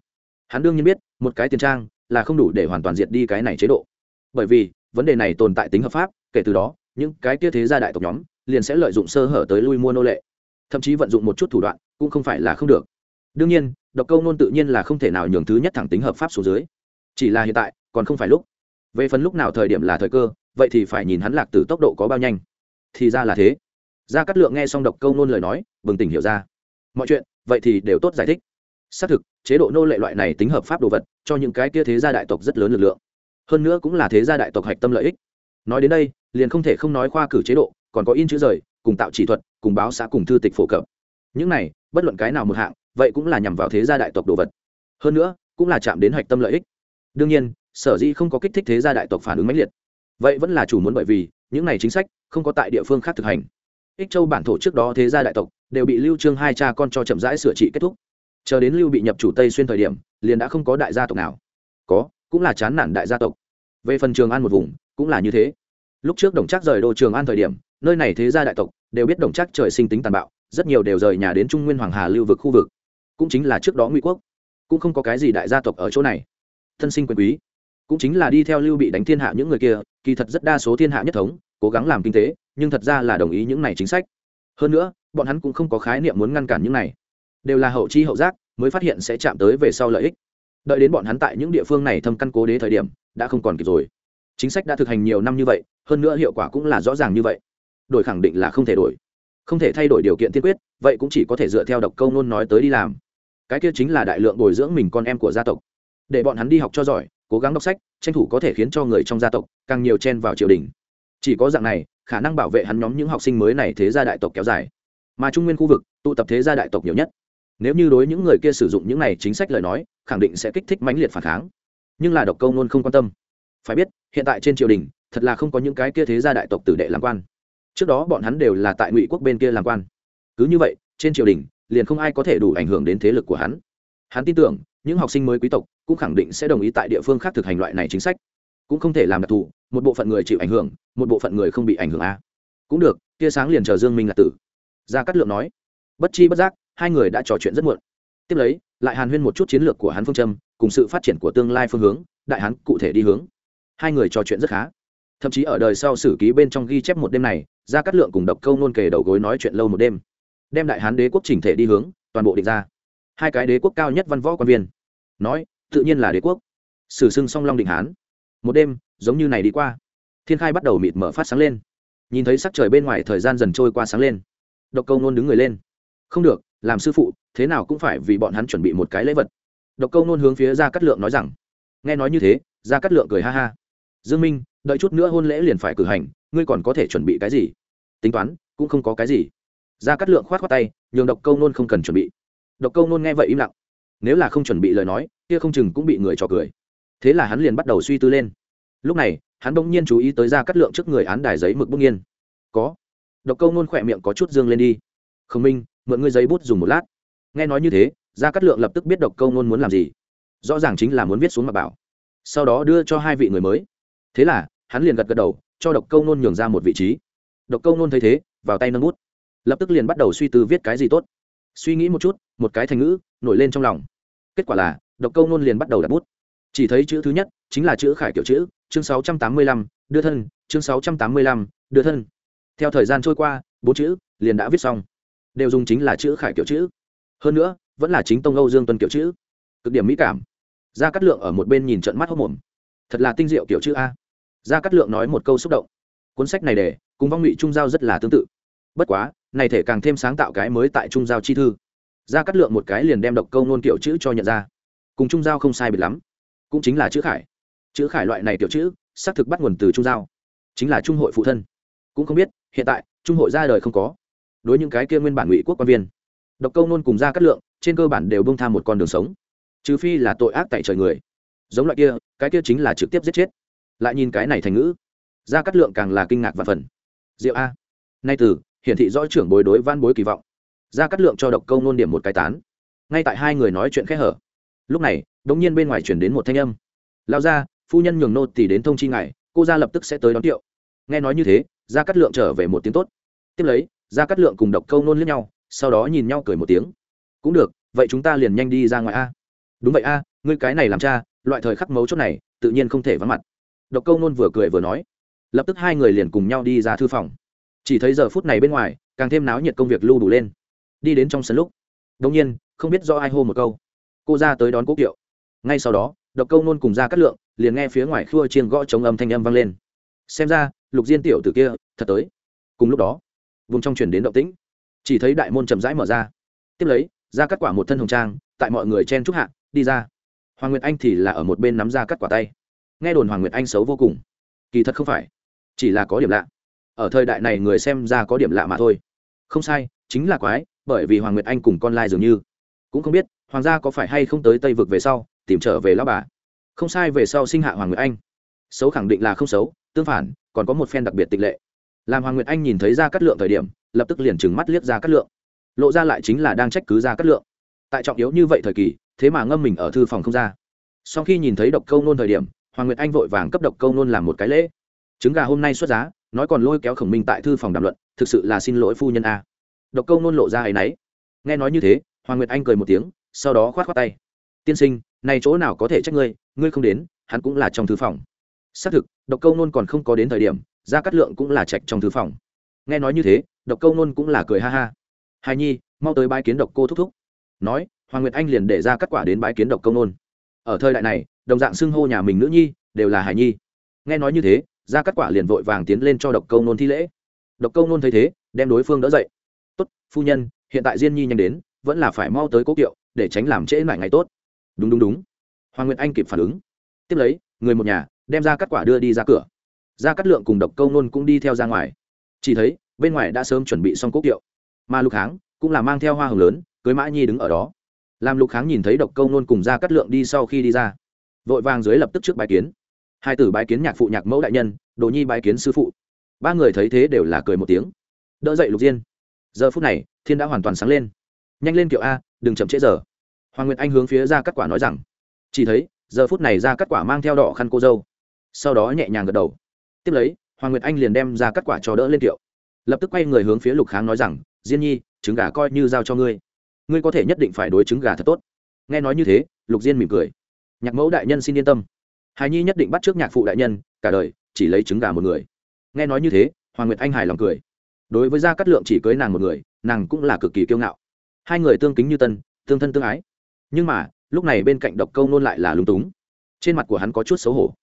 Hắn đương nhiên biết, một cái tiền trang là không đủ để hoàn toàn diệt đi cái này chế độ. Bởi vì, vấn đề này tồn tại tính hợp pháp, kể từ đó, những cái kia thế gia đại tộc nhóm liền sẽ lợi dụng sơ hở tới lui mua nô lệ. Thậm chí vận dụng một chút thủ đoạn cũng không phải là không được. Đương nhiên độc câu nôn tự nhiên là không thể nào nhường thứ nhất thẳng tính hợp pháp xuống dưới. Chỉ là hiện tại, còn không phải lúc. Về phần lúc nào thời điểm là thời cơ, vậy thì phải nhìn hắn lạc từ tốc độ có bao nhanh. Thì ra là thế. Gia cát lượng nghe xong độc câu nôn lời nói, bừng tỉnh hiểu ra. Mọi chuyện, vậy thì đều tốt giải thích. Xác thực, chế độ nô lệ loại này tính hợp pháp đồ vật, cho những cái kia thế gia đại tộc rất lớn lực lượng. Hơn nữa cũng là thế gia đại tộc hạch tâm lợi ích. Nói đến đây, liền không thể không nói khoa cử chế độ, còn có in chữ rời, cùng tạo chỉ thuật, cùng báo xã, cùng thư tịch phổ cập. Những này, bất luận cái nào một hạng vậy cũng là nhằm vào thế gia đại tộc đồ vật. Hơn nữa, cũng là chạm đến hạch tâm lợi ích. Đương nhiên, sở dĩ không có kích thích thế gia đại tộc phản ứng mãnh liệt. Vậy vẫn là chủ muốn bởi vì, những này chính sách không có tại địa phương khác thực hành. Ích châu bản thổ trước đó thế gia đại tộc đều bị lưu trương hai cha con cho chậm rãi sửa trị kết thúc. Chờ đến lưu bị nhập chủ tây xuyên thời điểm, liền đã không có đại gia tộc nào. Có, cũng là chán nản đại gia tộc. Về phần trường an một vùng, cũng là như thế. Lúc trước đồng trác rời đô trường an thời điểm, nơi này thế gia đại tộc đều biết đồng trác trời sinh tính tàn bạo, rất nhiều đều rời nhà đến trung nguyên hoàng hà lưu vực khu vực cũng chính là trước đó ngụy quốc, cũng không có cái gì đại gia tộc ở chỗ này. Thân sinh quyền quý, cũng chính là đi theo lưu bị đánh thiên hạ những người kia, kỳ thật rất đa số thiên hạ nhất thống, cố gắng làm kinh tế, nhưng thật ra là đồng ý những này chính sách. Hơn nữa, bọn hắn cũng không có khái niệm muốn ngăn cản những này. Đều là hậu chi hậu giác, mới phát hiện sẽ chạm tới về sau lợi ích. Đợi đến bọn hắn tại những địa phương này thâm căn cố đế thời điểm, đã không còn kịp rồi. Chính sách đã thực hành nhiều năm như vậy, hơn nữa hiệu quả cũng là rõ ràng như vậy. Đổi khẳng định là không thể đổi không thể thay đổi điều kiện tiên quyết, vậy cũng chỉ có thể dựa theo độc câu nôn nói tới đi làm. Cái kia chính là đại lượng bồi dưỡng mình con em của gia tộc. Để bọn hắn đi học cho giỏi, cố gắng đọc sách, tranh thủ có thể khiến cho người trong gia tộc càng nhiều chen vào triều đình. Chỉ có dạng này, khả năng bảo vệ hắn nhóm những học sinh mới này thế gia đại tộc kéo dài. Mà trung nguyên khu vực, tụ tập thế gia đại tộc nhiều nhất. Nếu như đối những người kia sử dụng những này chính sách lời nói, khẳng định sẽ kích thích mãnh liệt phản kháng. Nhưng là độc câu nôn không quan tâm. Phải biết, hiện tại trên triều đình, thật là không có những cái kia thế gia đại tộc tử đệ làm quan trước đó bọn hắn đều là tại ngụy quốc bên kia làm quan. Cứ như vậy, trên triều đình, liền không ai có thể đủ ảnh hưởng đến thế lực của hắn. Hắn tin tưởng, những học sinh mới quý tộc cũng khẳng định sẽ đồng ý tại địa phương khác thực hành loại này chính sách. Cũng không thể làm đặc thù, một bộ phận người chịu ảnh hưởng, một bộ phận người không bị ảnh hưởng a. Cũng được, tia sáng liền chờ dương minh là tử. Gia cát lượng nói, bất chi bất giác, hai người đã trò chuyện rất muộn. Tiếp lấy, lại hàn huyên một chút chiến lược của hắn phương châm, cùng sự phát triển của tương lai phương hướng, đại hắn cụ thể đi hướng. Hai người trò chuyện rất khá. Thậm chí ở đời sau sử ký bên trong ghi chép một đêm này gia cát lượng cùng độc câu nôn kề đầu gối nói chuyện lâu một đêm. Đem đại hán đế quốc chỉnh thể đi hướng, toàn bộ định ra. Hai cái đế quốc cao nhất văn võ quan viên. Nói, tự nhiên là đế quốc. Sử sưng song long định hán. Một đêm, giống như này đi qua. Thiên khai bắt đầu mịt mở phát sáng lên. Nhìn thấy sắc trời bên ngoài thời gian dần trôi qua sáng lên. Độc câu nôn đứng người lên. Không được, làm sư phụ, thế nào cũng phải vì bọn hắn chuẩn bị một cái lễ vật. Độc câu nôn hướng phía ra cát lượng nói rằng. Nghe nói như thế ra cát lượng cười ha ha. Dương minh, đợi chút nữa hôn lễ liền phải cử hành ngươi còn có thể chuẩn bị cái gì? Tính toán, cũng không có cái gì. Ra cát lượng khoát khoát tay, nhường độc câu nôn không cần chuẩn bị. Độc câu nôn nghe vậy im lặng. Nếu là không chuẩn bị lời nói, kia không chừng cũng bị người trò cười. Thế là hắn liền bắt đầu suy tư lên. Lúc này, hắn bỗng nhiên chú ý tới ra cát lượng trước người án đài giấy mực bỗng nhiên có. Độc câu nôn khỏe miệng có chút dương lên đi. Khổng minh, mượn ngươi giấy bút dùng một lát. Nghe nói như thế ra cát lượng lập tức biết độc câu nôn muốn làm gì. Rõ ràng chính là muốn viết xuống mà bảo. Sau đó đưa cho hai vị người mới. Thế là, hắn liền gật gật đầu cho độc câu nôn nhường ra một vị trí. Độc câu nôn thấy thế, vào tay nâng bút. Lập tức liền bắt đầu suy tư viết cái gì tốt. Suy nghĩ một chút, một cái thành ngữ, nổi lên trong lòng. Kết quả là, độc câu nôn liền bắt đầu đặt bút. Chỉ thấy chữ thứ nhất, chính là chữ khải kiểu chữ, chương sáu trăm tám mươi lăm, đưa thân, chương sáu trăm tám mươi lăm, đưa thân. Theo thời gian trôi qua, bốn chữ liền đã viết xong. Đều dùng chính là chữ khải kiểu chữ. Hơn nữa, vẫn là chính tông âu dương tuân kiểu chữ. Cực điểm mỹ cảm. Ra cắt lượng ở một bên nhìn trận mắt hốc mồm thật là tinh diệu kiểu chữ a gia cát lượng nói một câu xúc động. Cuốn sách này để, cùng vong ngụy trung giao rất là tương tự. Bất quá, này thể càng thêm sáng tạo cái mới tại trung giao chi thư. Gia cát lượng một cái liền đem độc câu nôn kiểu chữ cho nhận ra. Cùng trung giao không sai biệt lắm. Cũng chính là chữ khải. Chữ khải loại này kiểu chữ, xác thực bắt nguồn từ trung giao. Chính là trung hội phụ thân. Cũng không biết, hiện tại, trung hội ra đời không có. Đối những cái kia nguyên bản ngụy quốc quan viên, độc câu nôn cùng gia cát lượng, trên cơ bản đều bông tham một con đường sống. Trừ phi là tội ác tại trời người. Giống loại kia, cái kia chính là trực tiếp giết chết lại nhìn cái này thành ngữ. Gia cát lượng càng là kinh ngạc và phần. Diệu a. Nay từ, hiển thị rõ trưởng bối đối van bối kỳ vọng. Gia cát lượng cho độc câu nôn điểm một cái tán. Ngay tại hai người nói chuyện khẽ hở. Lúc này, đống nhiên bên ngoài chuyển đến một thanh âm. Lao ra phu nhân nhường nô tỷ đến thông chi ngài, cô ra lập tức sẽ tới đón tiệu. Nghe nói như thế, gia cát lượng trở về một tiếng tốt. Tiếp lấy, gia cát lượng cùng độc câu nôn lướt nhau, sau đó nhìn nhau cười một tiếng. Cũng được, vậy chúng ta liền nhanh đi ra ngoài a. Đúng vậy a, ngươi cái này làm cha, loại thời khắc mấu chốt này, tự nhiên không thể vắng mặt độc câu nôn vừa cười vừa nói. Lập tức hai người liền cùng nhau đi ra thư phòng. Chỉ thấy giờ phút này bên ngoài, càng thêm náo nhiệt công việc lưu đủ lên. Đi đến trong sân lúc đông nhiên, không biết do ai hô một câu. Cô ra tới đón cố kiệu. Ngay sau đó, độc câu nôn cùng ra cắt lượng, liền nghe phía ngoài khua chiên gõ chống âm thanh âm vang lên. Xem ra, lục diên tiểu từ kia, thật tới. Cùng lúc đó, vùng trong chuyển đến động tĩnh. Chỉ thấy đại môn chậm rãi mở ra. Tiếp lấy, ra cắt quả một thân hồng trang, tại mọi người chen trúc hạ, đi ra. Hoàng nguyệt anh thì là ở một bên nắm ra cắt quả tay nghe đồn hoàng nguyệt anh xấu vô cùng. Kỳ thật không phải, chỉ là có điểm lạ. Ở thời đại này người xem ra có điểm lạ mà thôi. Không sai, chính là quái, bởi vì hoàng nguyệt anh cùng con lai dường như. Cũng không biết, hoàng gia có phải hay không tới tây vực về sau, tìm trở về lão bà. Không sai về sau sinh hạ hoàng nguyệt anh. Xấu khẳng định là không xấu, tương phản, còn có một phen đặc biệt tịch lệ. Làm hoàng nguyệt anh nhìn thấy ra cắt lượng thời điểm, lập tức liền trừng mắt liếc ra cắt lượng. Lộ ra lại chính là đang trách cứ ra cắt lượng. Tại trọng yếu như vậy thời kỳ, thế mà ngâm mình ở thư phòng không ra. Sau khi nhìn thấy độc câu nôn thời điểm hoàng nguyệt anh vội vàng cấp độc câu nôn làm một cái lễ. Trứng gà hôm nay xuất giá nói còn lôi kéo khổng minh tại thư phòng đàm luận thực sự là xin lỗi phu nhân a. Độc câu nôn lộ ra ấy nấy, nghe nói như thế hoàng nguyệt anh cười một tiếng sau đó khoát khoát tay. Tiên sinh này chỗ nào có thể trách ngươi ngươi không đến hắn cũng là trong thư phòng. Xác thực độc câu nôn còn không có đến thời điểm ra cắt lượng cũng là trạch trong thư phòng. Nghe nói như thế độc câu nôn cũng là cười ha ha. Hài nhi mau tới bãi kiến độc cô thúc thúc. Nói hoàng nguyệt anh liền để ra cắt quả đến bãi kiến độc câu nôn. Ở thời đại này đồng dạng xưng hô nhà mình nữ nhi, đều là hải nhi. Nghe nói như thế ra cắt quả liền vội vàng tiến lên cho độc câu nôn thi lễ. Độc câu nôn thấy thế, đem đối phương đỡ dậy. Tốt, phu nhân, hiện tại diên nhi nhanh đến, vẫn là phải mau tới cố kiệu, để tránh làm trễ lại ngày tốt. Đúng đúng đúng. Hoàng nguyệt anh kịp phản ứng. Tiếp lấy, người một nhà đem ra cắt quả đưa đi ra cửa. Ra cắt lượng cùng độc câu nôn cũng đi theo ra ngoài. Chỉ thấy, bên ngoài đã sớm chuẩn bị xong cố kiệu. Mà lục kháng cũng là mang theo hoa hồng lớn, cưới mã nhi đứng ở đó. Làm lục kháng nhìn thấy độc câu nôn cùng ra cắt lượng đi sau khi đi ra vội vàng dưới lập tức trước bái kiến. Hai tử bái kiến nhạc phụ, nhạc mẫu đại nhân, đồ nhi bái kiến sư phụ. Ba người thấy thế đều là cười một tiếng. Đỡ dậy lục diên. Giờ phút này, thiên đã hoàn toàn sáng lên. Nhanh lên kiệu a, đừng chậm trễ giờ. Hoàng nguyệt anh hướng phía ra cắt quả nói rằng, chỉ thấy, giờ phút này ra cắt quả mang theo đỏ khăn cô dâu. Sau đó nhẹ nhàng gật đầu. Tiếp lấy, hoàng nguyệt anh liền đem ra cắt quả cho đỡ lên kiệu lập tức quay người hướng phía lục kháng nói rằng, diên nhi, trứng gà coi như giao cho ngươi. Ngươi có thể nhất định phải đối trứng gà thật tốt. Nghe nói như thế, lục diên mỉm cười nhạc mẫu đại nhân xin yên tâm. Hài nhi nhất định bắt trước nhạc phụ đại nhân, cả đời, chỉ lấy trứng gà một người. Nghe nói như thế, hoàng nguyệt anh hài lòng cười. Đối với gia cát lượng chỉ cưới nàng một người, nàng cũng là cực kỳ kiêu ngạo. Hai người tương kính như tân, tương thân tương ái. Nhưng mà, lúc này bên cạnh độc câu nôn lại là lúng túng. Trên mặt của hắn có chút xấu hổ.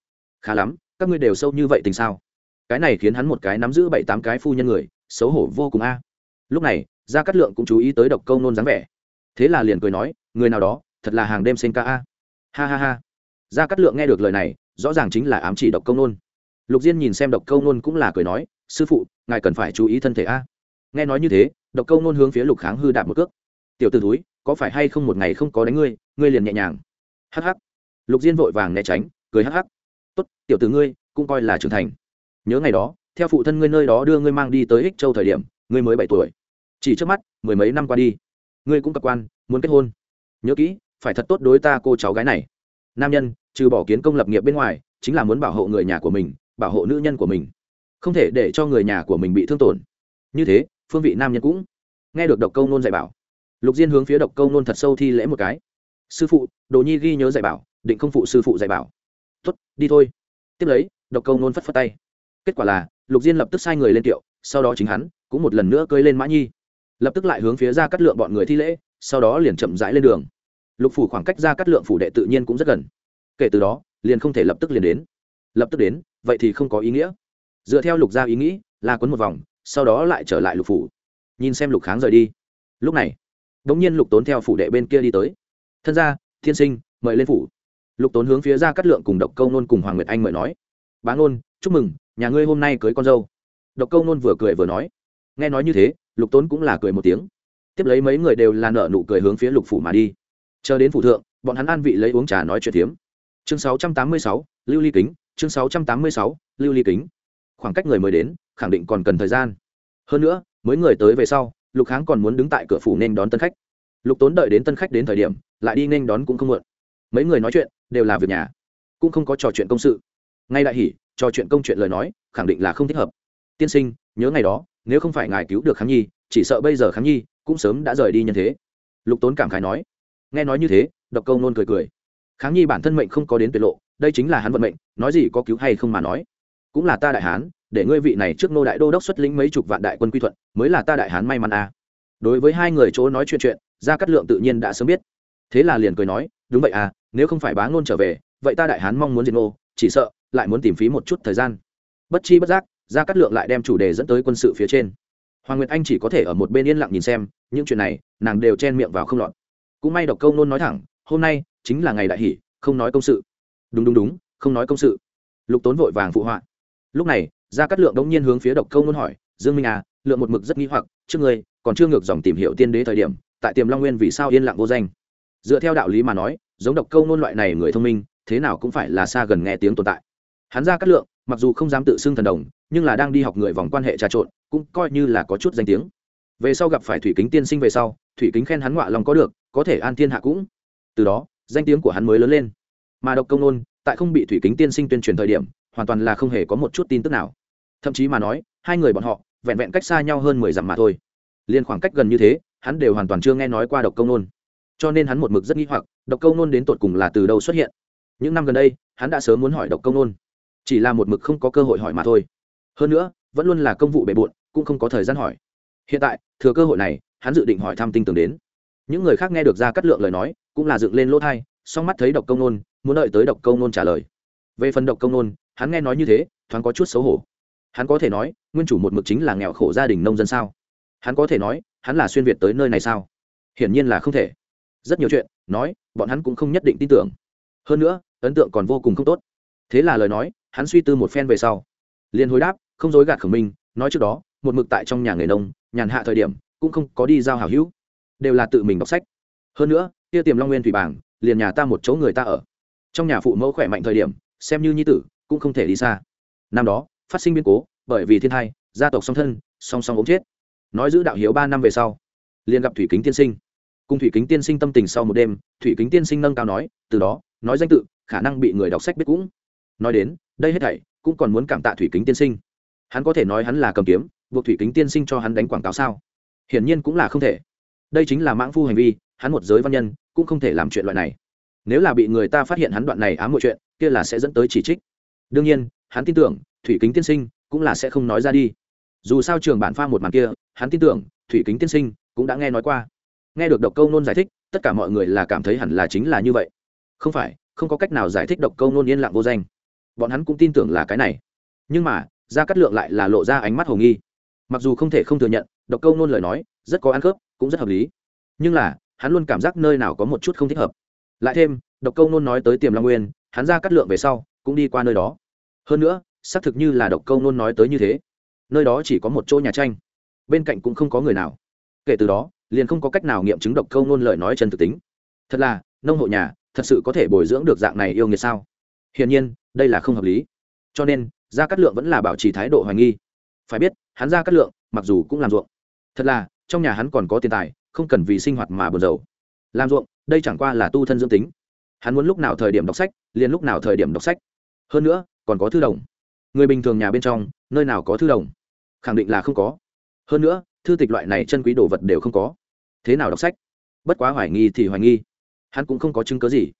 Khá lắm, các ngươi đều sâu như vậy tình sao? Cái này khiến hắn một cái nắm giữ bảy tám cái phu nhân người, xấu hổ vô cùng a. Lúc này, gia cát lượng cũng chú ý tới độc câu nôn dáng vẻ. Thế là liền cười nói, người nào đó, thật là hàng đêm sinh ca a ha ha ha. Gia cát lượng nghe được lời này, rõ ràng chính là ám chỉ độc câu nôn. Lục diên nhìn xem độc câu nôn cũng là cười nói, sư phụ, ngài cần phải chú ý thân thể a. Nghe nói như thế, độc câu nôn hướng phía lục kháng hư đạp một cước. Tiểu t ử túi có phải hay không một ngày không có đánh ngươi ngươi liền nhẹ nhàng? Hh lục diên vội vàng né tránh, cười hh tốt, tiểu t ử ngươi, cũng coi là trưởng thành. Nhớ ngày đó, theo phụ thân ngươi nơi đó đưa ngươi mang đi tới ích châu thời điểm, ngươi mới bảy tuổi. Chỉ trước mắt, mười mấy năm qua đi, ngươi cũng cập quan, muốn kết hôn. Nhớ kỹ phải thật tốt đối ta cô cháu gái này. Nam nhân, trừ bỏ kiến công lập nghiệp bên ngoài, chính là muốn bảo hộ người nhà của mình, bảo hộ nữ nhân của mình. Không thể để cho người nhà của mình bị thương tổn. Như thế, phương vị nam nhân cũng nghe được độc câu nôn dạy bảo. Lục diên hướng phía độc câu nôn thật sâu thi lễ một cái. Sư phụ, đồ nhi ghi nhớ dạy bảo, định không phụ sư phụ dạy bảo. Tuất đi thôi. Tiếp lấy, độc câu nôn phất phất tay. Kết quả là, lục diên lập tức sai người lên tiệu, sau đó chính hắn cũng một lần nữa cơi lên mã nhi. Lập tức lại hướng phía ra cắt lượng bọn người thi lễ, sau đó liền chậm rãi lên đường lục phủ khoảng cách ra cắt lượng phủ đệ tự nhiên cũng rất gần. Kể từ đó, liền không thể lập tức liền đến. Lập tức đến, vậy thì không có ý nghĩa. Dựa theo lục gia ý nghĩ là quấn một vòng, sau đó lại trở lại lục phủ. Nhìn xem lục kháng rời đi. Lúc này đ ỗ n g nhiên lục tốn theo phủ đệ bên kia đi tới. Thân gia, thiên sinh, mời lên phủ. Lục tốn hướng phía ra cắt lượng cùng độc câu nôn cùng hoàng nguyệt anh mời nói. Bá ngôn chúc mừng, nhà ngươi hôm nay cưới con dâu. Độc câu nôn vừa cười vừa nói. Nghe nói như thế, lục tốn cũng là cười một tiếng. Tiếp lấy mấy người đều là nợ nụ cười hướng phía lục phủ mà đi chờ đến phủ thượng, bọn hắn an vị lấy uống trà nói chuyện tiếm chương sáu trăm tám mươi sáu, lưu ly kính, chương sáu trăm tám mươi sáu, lưu ly kính. Khoảng cách người mới đến, khẳng định còn cần thời gian. Hơn nữa, mới người tới về sau, lục kháng còn muốn đứng tại cửa phủ nên đón tân khách. Lục tốn đợi đến tân khách đến thời điểm, lại đi nên đón cũng không muộn. Mấy người nói chuyện, đều là việc nhà, cũng không có trò chuyện công sự. Ngay đại hỉ, trò chuyện công chuyện lời nói, khẳng định là không thích hợp. Tiên sinh, nhớ ngày đó, nếu không phải ngài cứu được kháng nhi, chỉ sợ bây giờ kháng nhi cũng sớm đã rời đi nhân thế. Lục tốn cảm khái nói nghe nói như thế, độc câu nôn cười cười. Kháng nhi bản thân mệnh không có đến tuyệt lộ, đây chính là hắn vận mệnh, nói gì có cứu hay không mà nói. Cũng là ta đại hán, để ngươi vị này trước nô đại đô đốc xuất lĩnh mấy chục vạn đại quân quy thuận, mới là ta đại hán may mắn à. đối với hai người chỗ nói chuyện chuyện, gia cát lượng tự nhiên đã sớm biết. Thế là liền cười nói, đúng vậy à nếu không phải bá ngôn trở về, vậy ta đại hán mong muốn diệt nô chỉ sợ lại muốn tìm phí một chút thời gian. Bất chi bất giác, gia cát lượng lại đem chủ đề dẫn tới quân sự phía trên. Hoàng nguyệt anh chỉ có thể ở một bên yên lặng nhìn xem, những chuyện này, nàng đều chen miệng vào không lọt cũng may độc câu nôn nói thẳng, hôm nay chính là ngày đại hỷ, không nói công sự. Đúng đúng đúng, không nói công sự. Lục tốn vội vàng phụ họa. Lúc này, gia cát lượng đống nhiên hướng phía độc câu nôn hỏi, dương minh à lượng một mực rất nghi hoặc, trước ngươi còn chưa ngược dòng tìm hiểu tiên đế thời điểm, tại tiềm long nguyên vì sao yên lặng vô danh? Dựa theo đạo lý mà nói, giống độc câu nôn loại này người thông minh, thế nào cũng phải là xa gần nghe tiếng tồn tại. Hắn gia cát lượng, mặc dù không dám tự xưng thần đồng, nhưng là đang đi học người vòng quan hệ trà trộn, cũng coi như là có chút danh tiếng. Về sau gặp phải thủy kính tiên sinh về sau, thủy kính khen hắn ngọa lòng có được có thể an thiên hạ cũng. Từ đó, danh tiếng của hắn mới lớn lên. Mà độc công nôn, tại không bị thủy kính tiên sinh tuyên truyền thời điểm, hoàn toàn là không hề có một chút tin tức nào. Thậm chí mà nói, hai người bọn họ, vẹn vẹn cách xa nhau hơn mười dặm mà thôi. Liên khoảng cách gần như thế, hắn đều hoàn toàn chưa nghe nói qua độc công nôn. Cho nên hắn một mực rất nghi hoặc, độc công nôn đến tột cùng là từ đâu xuất hiện? Những năm gần đây, hắn đã sớm muốn hỏi độc công nôn. Chỉ là một mực không có cơ hội hỏi mà thôi. Hơn nữa, vẫn luôn là công vụ bề bộn, cũng không có thời gian hỏi. Hiện tại, thừa cơ hội này, hắn dự định hỏi thăm tinh tường đến những người khác nghe được ra cắt lượng lời nói, cũng là dựng lên lỗ thai, song mắt thấy độc công nôn, muốn đợi tới độc công nôn trả lời. Về phần độc công nôn, hắn nghe nói như thế, thoáng có chút xấu hổ. Hắn có thể nói, nguyên chủ một mực chính là nghèo khổ gia đình nông dân sao? Hắn có thể nói, hắn là xuyên việt tới nơi này sao? Hiển nhiên là không thể. Rất nhiều chuyện, nói, bọn hắn cũng không nhất định tin tưởng. Hơn nữa, ấn tượng còn vô cùng không tốt. Thế là lời nói, hắn suy tư một phen về sau. Liền hồi đáp, không dối gạt khẩu minh, nói trước đó, một mực tại trong nhà nghề nông, nhàn hạ thời điểm, cũng không có đi giao hảo hữu đều là tự mình đọc sách. Hơn nữa, kia tiềm long nguyên thủy bảng, liền nhà ta một chỗ người ta ở. Trong nhà phụ mẫu khỏe mạnh thời điểm, xem như nhi tử, cũng không thể đi xa. Năm đó, phát sinh biến cố, bởi vì thiên thai, gia tộc song thân, song song ống chết. Nói giữ đạo hiếu ba năm về sau, liền gặp thủy kính tiên sinh. Cùng thủy kính tiên sinh tâm tình sau một đêm, thủy kính tiên sinh nâng cao nói, từ đó, nói danh tự, khả năng bị người đọc sách biết cũng. Nói đến, đây hết thảy, cũng còn muốn cảm tạ thủy kính tiên sinh. Hắn có thể nói hắn là cầm kiếm, buộc thủy kính tiên sinh cho hắn đánh quảng cáo sao? Hiển nhiên cũng là không thể đây chính là mãng phu hành vi, hắn một giới văn nhân, cũng không thể làm chuyện loại này. Nếu là bị người ta phát hiện hắn đoạn này ám mọi chuyện, kia là sẽ dẫn tới chỉ trích. Đương nhiên, hắn tin tưởng, thủy kính tiên sinh cũng là sẽ không nói ra đi. Dù sao trường bản pha một màn kia, hắn tin tưởng, thủy kính tiên sinh cũng đã nghe nói qua. Nghe được độc câu nôn giải thích, tất cả mọi người là cảm thấy hẳn là chính là như vậy. Không phải, không có cách nào giải thích độc câu nôn yên lặng vô danh. Bọn hắn cũng tin tưởng là cái này. Nhưng mà ra cắt lượng lại là lộ ra ánh mắt hồ nghi. Mặc dù không thể không thừa nhận, độc câu nôn lời nói, rất có ăn khớp cũng rất hợp lý. Nhưng là, hắn luôn cảm giác nơi nào có một chút không thích hợp. Lại thêm, độc câu nôn nói tới tiềm long nguyên, hắn ra cắt lượng về sau, cũng đi qua nơi đó. Hơn nữa, xác thực như là độc câu nôn nói tới như thế. Nơi đó chỉ có một chỗ nhà tranh. Bên cạnh cũng không có người nào. Kể từ đó, liền không có cách nào nghiệm chứng độc câu nôn lời nói chân thực tính. Thật là, nông hộ nhà, thật sự có thể bồi dưỡng được dạng này yêu nghiệt sao? Hiển nhiên, đây là không hợp lý. Cho nên gia cát lượng vẫn là bảo trì thái độ hoài nghi. Phải biết, hắn gia cát lượng, mặc dù cũng làm ruộng. Thật là trong nhà hắn còn có tiền tài, không cần vì sinh hoạt mà buồn rầu. Làm ruộng, đây chẳng qua là tu thân dương tính. Hắn muốn lúc nào thời điểm đọc sách, liền lúc nào thời điểm đọc sách. Hơn nữa, còn có thư đồng. Người bình thường nhà bên trong, nơi nào có thư đồng? Khẳng định là không có. Hơn nữa, thư tịch loại này chân quý đồ vật đều không có. Thế nào đọc sách? Bất quá hoài nghi thì hoài nghi. Hắn cũng không có chứng cớ gì.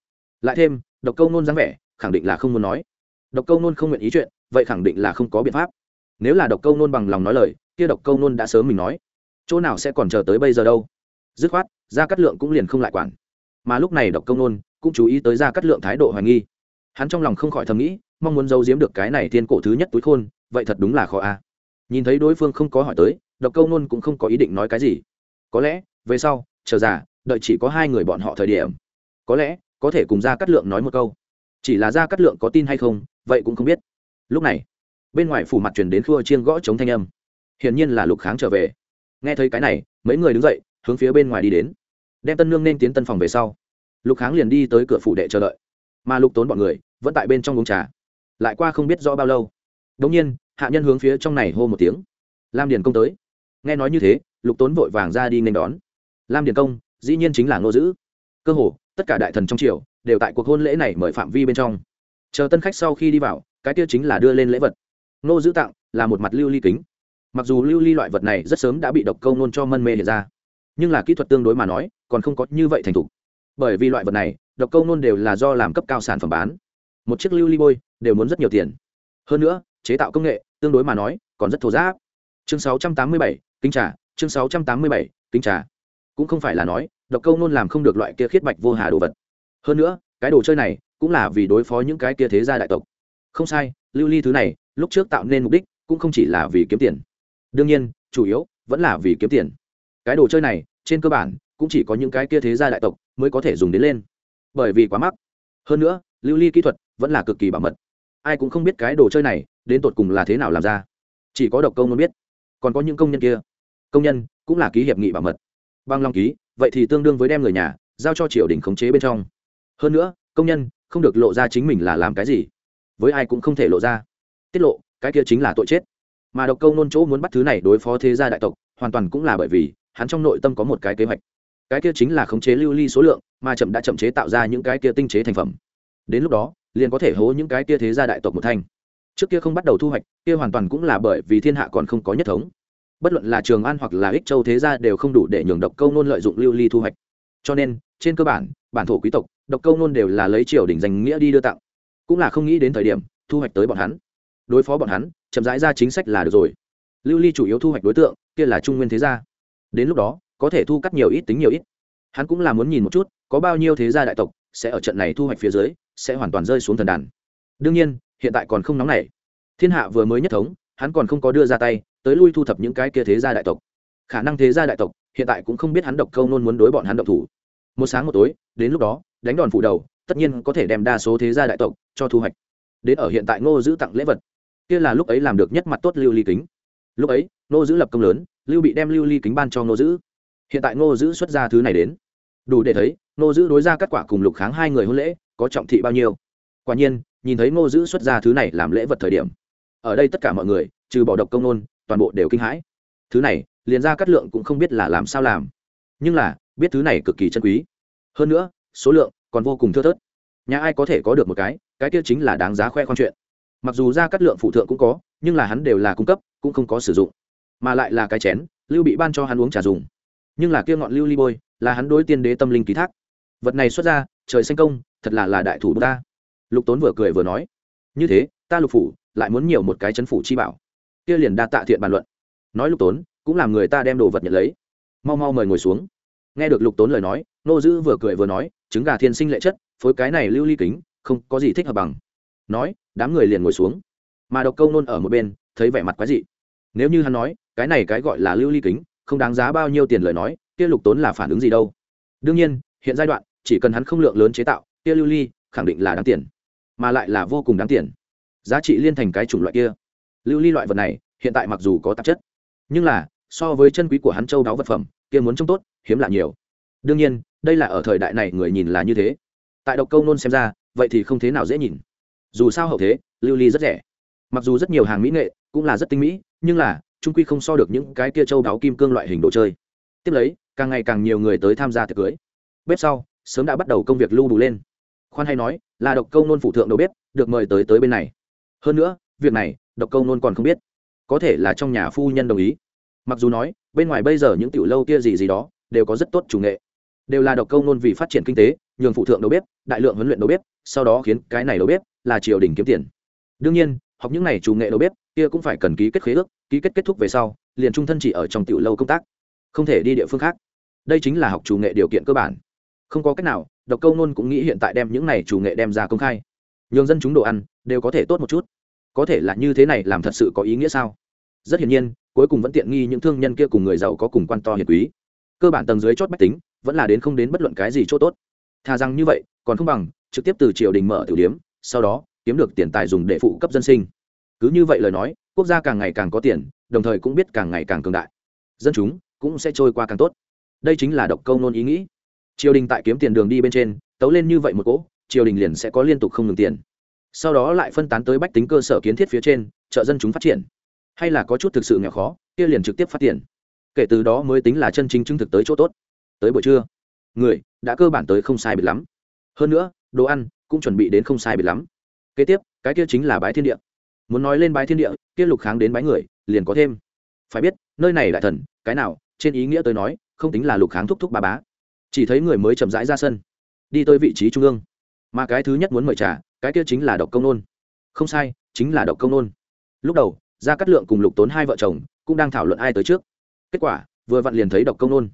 Lại thêm độc câu nôn dáng vẻ, khẳng định là không muốn nói. Độc câu nôn không nguyện ý chuyện, vậy khẳng định là không có biện pháp. Nếu là độc câu nôn bằng lòng nói lời, kia độc câu nôn đã sớm mình nói chỗ nào sẽ còn chờ tới bây giờ đâu. Dứt khoát, gia cát lượng cũng liền không lại quản. Mà lúc này độc công nôn cũng chú ý tới gia cát lượng thái độ hoài nghi. Hắn trong lòng không khỏi thầm nghĩ, mong muốn giấu giếm được cái này thiên cổ thứ nhất túi khôn, vậy thật đúng là khó a. Nhìn thấy đối phương không có hỏi tới, độc câu nôn cũng không có ý định nói cái gì. Có lẽ, về sau, chờ giả đợi chỉ có hai người bọn họ thời điểm. Có lẽ, có thể cùng ra cắt lượng nói một câu. Chỉ là ra cắt lượng có tin hay không, vậy cũng không biết. Lúc này, bên ngoài phủ mặt truyền đến khua chiên gõ chống thanh âm. Hiển nhiên là lục kháng trở về nghe thấy cái này, mấy người đứng dậy, hướng phía bên ngoài đi đến. Đem tân nương nên tiến tân phòng về sau. Lục kháng liền đi tới cửa phủ đệ chờ đợi. Mà lục tốn bọn người vẫn tại bên trong uống trà. Lại qua không biết rõ bao lâu đống nhiên, hạ nhân hướng phía trong này hô một tiếng. Lam điền công tới. Nghe nói như thế, lục tốn vội vàng ra đi nên đón. Lam điền công, dĩ nhiên chính là ngô dữ. Cơ hồ, tất cả đại thần trong triều đều tại cuộc hôn lễ này mời phạm vi bên trong. Chờ tân khách sau khi đi vào, cái tiêu chính là đưa lên lễ vật. Ngô dữ tặng là một mặt lưu ly kính mặc dù lưu ly loại vật này rất sớm đã bị độc câu nôn cho mân mê hiện ra nhưng là kỹ thuật tương đối mà nói còn không có như vậy thành thục. Bởi vì loại vật này độc câu nôn đều là do làm cấp cao sản phẩm bán. Một chiếc lưu ly bôi đều muốn rất nhiều tiền. Hơn nữa chế tạo công nghệ tương đối mà nói còn rất thô giáp. Chương 687, kính trà chương 687, kính trà. Cũng không phải là nói độc câu nôn làm không được loại kia khiết bạch vô hà đồ vật. Hơn nữa cái đồ chơi này cũng là vì đối phó những cái kia thế gia đại tộc. Không sai lưu ly thứ này lúc trước tạo nên mục đích cũng không chỉ là vì kiếm tiền đương nhiên, chủ yếu vẫn là vì kiếm tiền. Cái đồ chơi này, trên cơ bản, cũng chỉ có những cái kia thế gia đại tộc mới có thể dùng đến lên. Bởi vì quá mắc. Hơn nữa, lưu ly kỹ thuật vẫn là cực kỳ bảo mật. Ai cũng không biết cái đồ chơi này đến tột cùng là thế nào làm ra. Chỉ có độc công mới biết. Còn có những công nhân kia. Công nhân cũng là ký hiệp nghị bảo mật. Bằng lòng ký, vậy thì tương đương với đem người nhà giao cho triều đình khống chế bên trong. Hơn nữa, công nhân không được lộ ra chính mình là làm cái gì. Với ai cũng không thể lộ ra. Tiết lộ, cái kia chính là tội chết mà độc câu nôn chỗ muốn bắt thứ này đối phó thế gia đại tộc, hoàn toàn cũng là bởi vì, hắn trong nội tâm có một cái kế hoạch. Cái kia chính là khống chế lưu ly số lượng, mà chậm đã chậm chế tạo ra những cái kia tinh chế thành phẩm. Đến lúc đó, liền có thể hố những cái kia thế gia đại tộc một thanh. Trước kia không bắt đầu thu hoạch, kia hoàn toàn cũng là bởi vì thiên hạ còn không có nhất thống. Bất luận là trường an hoặc là ích châu thế gia đều không đủ để nhường độc câu nôn lợi dụng lưu ly thu hoạch. Cho nên, trên cơ bản bản thổ quý tộc, độc câu nôn đều là lấy triều đỉnh danh nghĩa đi đưa tặng. Cũng là không nghĩ đến thời điểm, thu hoạch tới bọn hắn đối phó bọn hắn, chậm rãi ra chính sách là được rồi. Lưu ly chủ yếu thu hoạch đối tượng, kia là trung nguyên thế gia. Đến lúc đó, có thể thu cắt nhiều ít tính nhiều ít. Hắn cũng là muốn nhìn một chút, có bao nhiêu thế gia đại tộc sẽ ở trận này thu hoạch phía dưới, sẽ hoàn toàn rơi xuống thần đàn. Đương nhiên, hiện tại còn không nóng nảy. Thiên hạ vừa mới nhất thống, hắn còn không có đưa ra tay tới lui thu thập những cái kia thế gia đại tộc. Khả năng thế gia đại tộc hiện tại cũng không biết hắn độc câu nôn muốn đối bọn hắn độc thủ. Một sáng một tối, đến lúc đó, đánh đòn phủ đầu, tất nhiên có thể đem đa số thế gia đại tộc cho thu hoạch. Đến ở hiện tại ngô giữ tặng lễ vật kia là lúc ấy làm được nhất mặt tốt lưu ly kính. Lúc ấy, ngô giữ lập công lớn, lưu bị đem lưu ly kính ban cho ngô giữ hiện tại ngô giữ xuất ra thứ này đến. Đủ để thấy, ngô giữ đối ra kết quả cùng lục kháng hai người hôn lễ, có trọng thị bao nhiêu. Quả nhiên, nhìn thấy ngô giữ xuất ra thứ này làm lễ vật thời điểm, ở đây tất cả mọi người, trừ bỏ độc công nôn, toàn bộ đều kinh hãi. Thứ này, liền ra cắt lượng cũng không biết là làm sao làm. Nhưng là, biết thứ này cực kỳ chân quý. Hơn nữa, số lượng còn vô cùng thưa thớt. Nhà ai có thể có được một cái cái kia chính là đáng giá khoe khoang chuyện mặc dù ra cắt lượng phụ thượng cũng có, nhưng là hắn đều là cung cấp, cũng không có sử dụng. Mà lại là cái chén, lưu bị ban cho hắn uống trà dùng. Nhưng là kia ngọn lưu ly bôi, là hắn đối tiên đế tâm linh ký thác. Vật này xuất ra, trời xanh công, thật là là đại thủ ta. Lục tốn vừa cười vừa nói, như thế, ta lục phủ, lại muốn nhiều một cái chấn phủ chi bảo. Kia liền đa tạ thiện bàn luận. Nói lục tốn, cũng làm người ta đem đồ vật nhận lấy. Mau mau mời ngồi xuống. Nghe được lục tốn lời nói, nô dữ vừa cười vừa nói, trứng gà thiên sinh lệ chất, phối cái này lưu ly kính, không có gì thích hợp bằng. Nói đám người liền ngồi xuống. Mà độc câu nôn ở một bên, thấy vẻ mặt quái dị. Nếu như hắn nói, cái này cái gọi là lưu ly kính, không đáng giá bao nhiêu tiền lời nói, kia lục tốn là phản ứng gì đâu. Đương nhiên, hiện giai đoạn, chỉ cần hắn không lượng lớn chế tạo, kia lưu ly khẳng định là đáng tiền. Mà lại là vô cùng đáng tiền. Giá trị liên thành cái chủng loại kia. Lưu ly loại vật này, hiện tại mặc dù có tạp chất, nhưng là, so với chân quý của hắn châu đáo vật phẩm, kia muốn trông tốt, hiếm lạ nhiều. Đương nhiên, đây là ở thời đại này người nhìn là như thế. Tại độc câu nôn xem ra, vậy thì không thế nào dễ nhìn dù sao hậu thế, lưu ly rất rẻ. Mặc dù rất nhiều hàng mỹ nghệ cũng là rất tinh mỹ, nhưng là trung quy không so được những cái kia châu đáo kim cương loại hình đồ chơi. Tiếp lấy, càng ngày càng nhiều người tới tham gia tiệc cưới. Bếp sau, sớm đã bắt đầu công việc lưu đủ lên. Khoan hay nói, là độc câu nôn phụ thượng đầu bếp, được mời tới tới bên này. Hơn nữa, việc này, độc câu nôn còn không biết. Có thể là trong nhà phu nhân đồng ý. Mặc dù nói, bên ngoài bây giờ những tiểu lâu kia gì gì đó, đều có rất tốt chủ nghệ đều là độc câu nôn vì phát triển kinh tế, nhường phụ thượng đầu bếp, đại lượng huấn luyện đầu bếp, sau đó khiến cái này đầu bếp là triều đình kiếm tiền. Đương nhiên, học những này chủ nghệ đầu bếp, kia cũng phải cần ký kết khế ước, ký kết kết thúc về sau, liền trung thân chỉ ở trong tiểu lâu công tác, không thể đi địa phương khác. Đây chính là học chủ nghệ điều kiện cơ bản. Không có cách nào, độc câu nôn cũng nghĩ hiện tại đem những này chủ nghệ đem ra công khai. Nhường dân chúng đồ ăn đều có thể tốt một chút. Có thể là như thế này làm thật sự có ý nghĩa sao? Rất hiển nhiên, cuối cùng vẫn tiện nghi những thương nhân kia cùng người giàu có cùng quan to hiền quý. Cơ bản tầng dưới chót bách tính vẫn là đến không đến bất luận cái gì chỗ tốt. Thà rằng như vậy, còn không bằng trực tiếp từ triều đình mở tiểu điếm, sau đó kiếm được tiền tài dùng để phụ cấp dân sinh. Cứ như vậy lời nói, quốc gia càng ngày càng có tiền, đồng thời cũng biết càng ngày càng cường đại. Dân chúng cũng sẽ trôi qua càng tốt. Đây chính là độc câu nôn ý nghĩ. Triều đình tại kiếm tiền đường đi bên trên, tấu lên như vậy một cỗ, triều đình liền sẽ có liên tục không ngừng tiền. Sau đó lại phân tán tới bách tính cơ sở kiến thiết phía trên, trợ dân chúng phát triển. Hay là có chút thực sự nghèo khó, kia liền trực tiếp phát tiền. Kể từ đó mới tính là chân chính chứng thực tới chỗ tốt tới buổi trưa. Người, đã cơ bản tới không sai biệt lắm. Hơn nữa, đồ ăn cũng chuẩn bị đến không sai biệt lắm. Kế tiếp, cái kia chính là bái thiên địa. Muốn nói lên bái thiên địa, kia lục kháng đến bái người, liền có thêm. Phải biết, nơi này đại thần, cái nào, trên ý nghĩa tôi nói, không tính là lục kháng thúc thúc bà bá. Chỉ thấy người mới chậm rãi ra sân. Đi tới vị trí trung ương. Mà cái thứ nhất muốn mời trà, cái kia chính là độc công nôn. Không sai, chính là độc công nôn. Lúc đầu, gia cát lượng cùng lục tốn hai vợ chồng cũng đang thảo luận ai tới trước. Kết quả, vừa vặn liền thấy độc công nôn.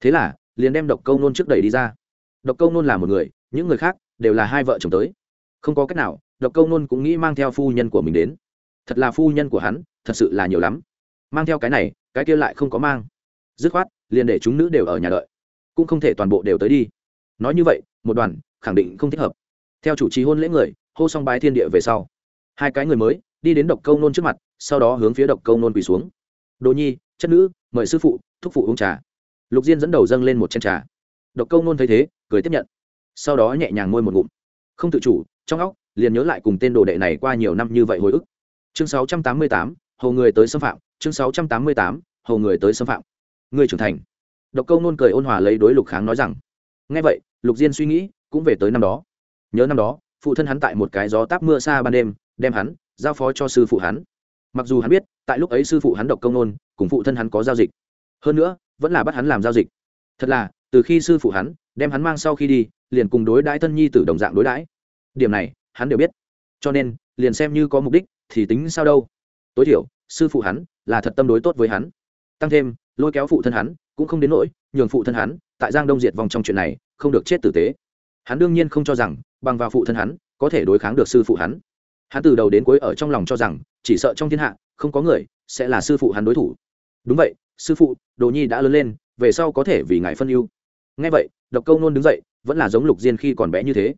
Thế là liền đem độc công nôn trước đẩy đi ra. Độc công nôn là một người, những người khác đều là hai vợ chồng tới. Không có cách nào, độc công nôn cũng nghĩ mang theo phu nhân của mình đến. Thật là phu nhân của hắn, thật sự là nhiều lắm. Mang theo cái này, cái kia lại không có mang. Dứt khoát, liền để chúng nữ đều ở nhà đợi. Cũng không thể toàn bộ đều tới đi. Nói như vậy, một đoàn, khẳng định không thích hợp. Theo chủ trì hôn lễ người, hô xong bái thiên địa về sau. Hai cái người mới, đi đến độc câu nôn trước mặt, sau đó hướng phía độc câu nôn quỳ xuống. Đồ nhi, chất nữ, mời sư phụ, thúc phụ uống trà lục diên dẫn đầu dâng lên một chén trà. Độc câu nôn thấy thế cười tiếp nhận. Sau đó nhẹ nhàng môi một ngụm. Không tự chủ trong óc liền nhớ lại cùng tên đồ đệ này qua nhiều năm như vậy hồi ức. Chương 688, hầu người tới xâm phạm. Chương 688, hầu người tới xâm phạm. Người trưởng thành. Độc câu nôn cười ôn hòa lấy đối lục kháng nói rằng ngay vậy lục diên suy nghĩ cũng về tới năm đó. Nhớ năm đó phụ thân hắn tại một cái gió táp mưa xa ban đêm đem hắn giao phó cho sư phụ hắn. Mặc dù hắn biết tại lúc ấy sư phụ hắn độc công nôn cùng phụ thân hắn có giao dịch. Hơn nữa vẫn là bắt hắn làm giao dịch. Thật là, từ khi sư phụ hắn đem hắn mang sau khi đi, liền cùng đối đãi thân nhi tử đồng dạng đối đãi. Điểm này, hắn đều biết. Cho nên, liền xem như có mục đích thì tính sao đâu. Tối thiểu, sư phụ hắn là thật tâm đối tốt với hắn. Tăng thêm, lôi kéo phụ thân hắn cũng không đến nỗi nhường phụ thân hắn tại giang đông diệt vòng trong chuyện này không được chết tử tế. Hắn đương nhiên không cho rằng bằng vào phụ thân hắn có thể đối kháng được sư phụ hắn. Hắn từ đầu đến cuối ở trong lòng cho rằng, chỉ sợ trong thiên hạ không có người sẽ là sư phụ hắn đối thủ đúng vậy sư phụ đồ nhi đã lớn lên về sau có thể vì ngài phân ưu. Ngay vậy độc câu nôn đứng dậy vẫn là giống lục diên khi còn bé như thế.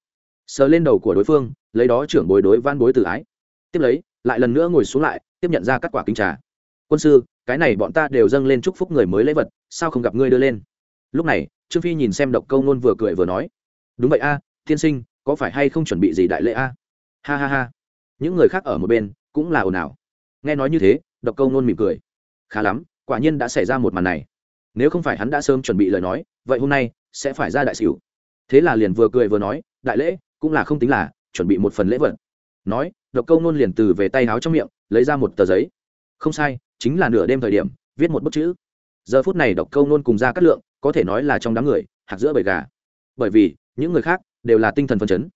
Sờ lên đầu của đối phương lấy đó trưởng bồi đối van bối tự ái. Tiếp lấy lại lần nữa ngồi xuống lại tiếp nhận ra các quả kinh trà. Quân sư cái này bọn ta đều dâng lên chúc phúc người mới lễ vật sao không gặp ngươi đưa lên? Lúc này trương phi nhìn xem độc câu nôn vừa cười vừa nói đúng vậy a à, tiên sinh có phải hay không chuẩn bị gì đại lễ a? Ha ha ha. Những người khác ở một bên cũng là ồn ào. Nghe nói như thế độc câu nôn mỉm cười. Khá lắm quả nhiên đã xảy ra một màn này. Nếu không phải hắn đã sớm chuẩn bị lời nói, vậy hôm nay sẽ phải ra đại xỉu thế là liền vừa cười vừa nói, đại lễ, cũng là không tính là, chuẩn bị một phần lễ vật. Nói, độc câu nôn liền từ về tay háo trong miệng, lấy ra một tờ giấy. Không sai, chính là nửa đêm thời điểm, viết một bức chữ. Giờ phút này độc câu nôn cùng ra cắt lượng, có thể nói là trong đám người, hạt giữa bầy gà. Bởi vì, những người khác đều là tinh thần phân chấn,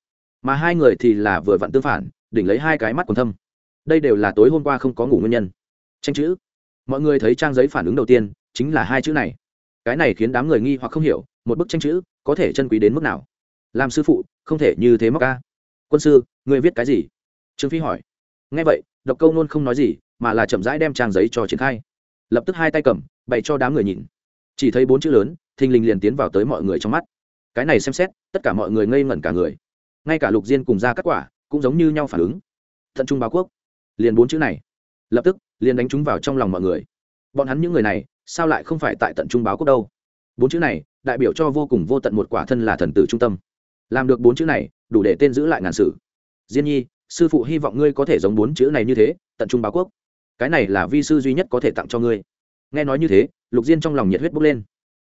mà hai người thì là vừa vặn tương phản, đỉnh lấy hai cái mắt còn thâm. Đây đều là tối hôm qua không có ngủ nguyên nhân. Tranh chữ mọi người thấy trang giấy phản ứng đầu tiên chính là hai chữ này. Cái này khiến đám người nghi hoặc không hiểu, một bức tranh chữ có thể chân quý đến mức nào? Làm sư phụ, không thể như thế móc ca. Quân sư người viết cái gì? Trương phi hỏi. Ngay vậy, độc câu nôn không nói gì, mà là chậm rãi đem trang giấy cho triển khai. Lập tức hai tay cầm, bày cho đám người nhìn. Chỉ thấy bốn chữ lớn, thình lình liền tiến vào tới mọi người trong mắt. Cái này xem xét, tất cả mọi người ngây ngẩn cả người. Ngay cả lục diên cùng ra các quả cũng giống như nhau phản ứng. Thận trung báo quốc, liền bốn chữ này. Lập tức liền đánh chúng vào trong lòng mọi người. Bọn hắn những người này, sao lại không phải tại tận trung báo quốc đâu? Bốn chữ này, đại biểu cho vô cùng vô tận một quả thân là thần tử trung tâm. Làm được bốn chữ này, đủ để tên giữ lại ngàn sử. Diên nhi, sư phụ hy vọng ngươi có thể giống bốn chữ này như thế, tận trung báo quốc. Cái này là vi sư duy nhất có thể tặng cho ngươi. Nghe nói như thế, lục diên trong lòng nhiệt huyết bốc lên.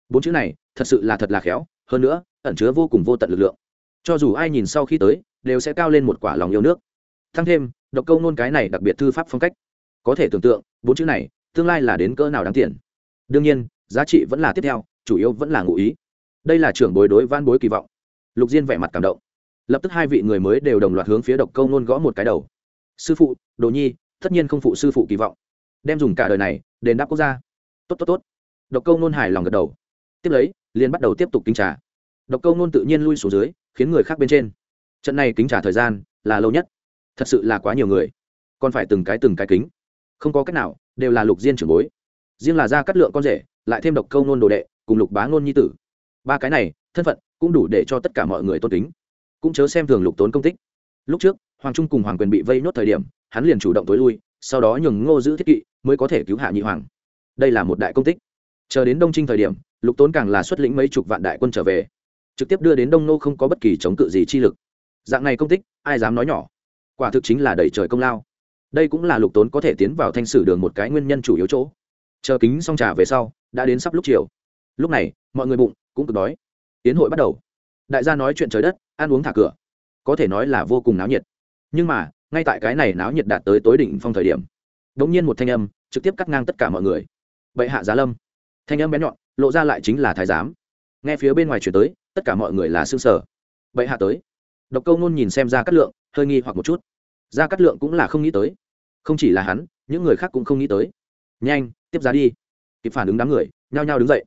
Bốn chữ này, thật sự là thật là khéo, hơn nữa, ẩn chứa vô cùng vô tận lực lượng. Cho dù ai nhìn sau khi tới, đều sẽ cao lên một quả lòng yêu nước. Thăng thêm, độc câu nôn cái này đặc biệt thư pháp phong cách có thể tưởng tượng, bốn chữ này tương lai là đến cỡ nào đáng tiền. Đương nhiên, giá trị vẫn là tiếp theo, chủ yếu vẫn là ngụ ý. Đây là trưởng bối đối van bối kỳ vọng. Lục diên vẻ mặt cảm động. Lập tức hai vị người mới đều đồng loạt hướng phía độc câu nôn gõ một cái đầu. Sư phụ, đồ nhi, tất nhiên không phụ sư phụ kỳ vọng. Đem dùng cả đời này, đền đáp quốc gia. Tốt tốt tốt. Độc câu nôn hài lòng gật đầu. Tiếp lấy, liền bắt đầu tiếp tục kính trà. Độc câu nôn tự nhiên lui xuống dưới, khiến người khác bên trên. Trận này kính trả thời gian là lâu nhất. Thật sự là quá nhiều người. Còn phải từng cái từng cái kính không có cách nào, đều là lục diên trưởng bối. Riêng là ra cắt lượng con rể, lại thêm độc câu nôn đồ đệ, cùng lục bá nôn nhi tử. Ba cái này, thân phận cũng đủ để cho tất cả mọi người tôn kính. Cũng chớ xem thường lục tốn công tích. Lúc trước, hoàng trung cùng hoàng quyền bị vây nốt thời điểm, hắn liền chủ động tối lui, sau đó nhường ngô giữ thiết kỵ, mới có thể cứu hạ nhị hoàng. Đây là một đại công tích. Chờ đến đông trinh thời điểm, lục tốn càng là xuất lĩnh mấy chục vạn đại quân trở về, trực tiếp đưa đến đông nô không có bất kỳ chống cự gì chi lực. Dạng này công tích, ai dám nói nhỏ? Quả thực chính là đẩy trời công lao đây cũng là lục tốn có thể tiến vào thanh sử đường một cái nguyên nhân chủ yếu chỗ. Chờ kính xong trà về sau, đã đến sắp lúc chiều. Lúc này, mọi người bụng cũng cực đói. Tiến hội bắt đầu. Đại gia nói chuyện trời đất, ăn uống thả cửa. Có thể nói là vô cùng náo nhiệt. Nhưng mà, ngay tại cái này náo nhiệt đạt tới tối đỉnh phong thời điểm đ ỗ n g nhiên một thanh âm trực tiếp cắt ngang tất cả mọi người. Bệ hạ giá lâm. Thanh âm bé nhọn, lộ ra lại chính là thái giám. Nghe phía bên ngoài chuyển tới, tất cả mọi người là xương sở bệ hạ tới. Độc câu nôn nhìn xem ra cắt lượng, hơi nghi hoặc một chút. Gia Cát lượng cũng là không nghĩ tới. Không chỉ là hắn, những người khác cũng không nghĩ tới. Nhanh, tiếp ra đi. Kịp phản ứng đám người, nhao nhao đứng dậy.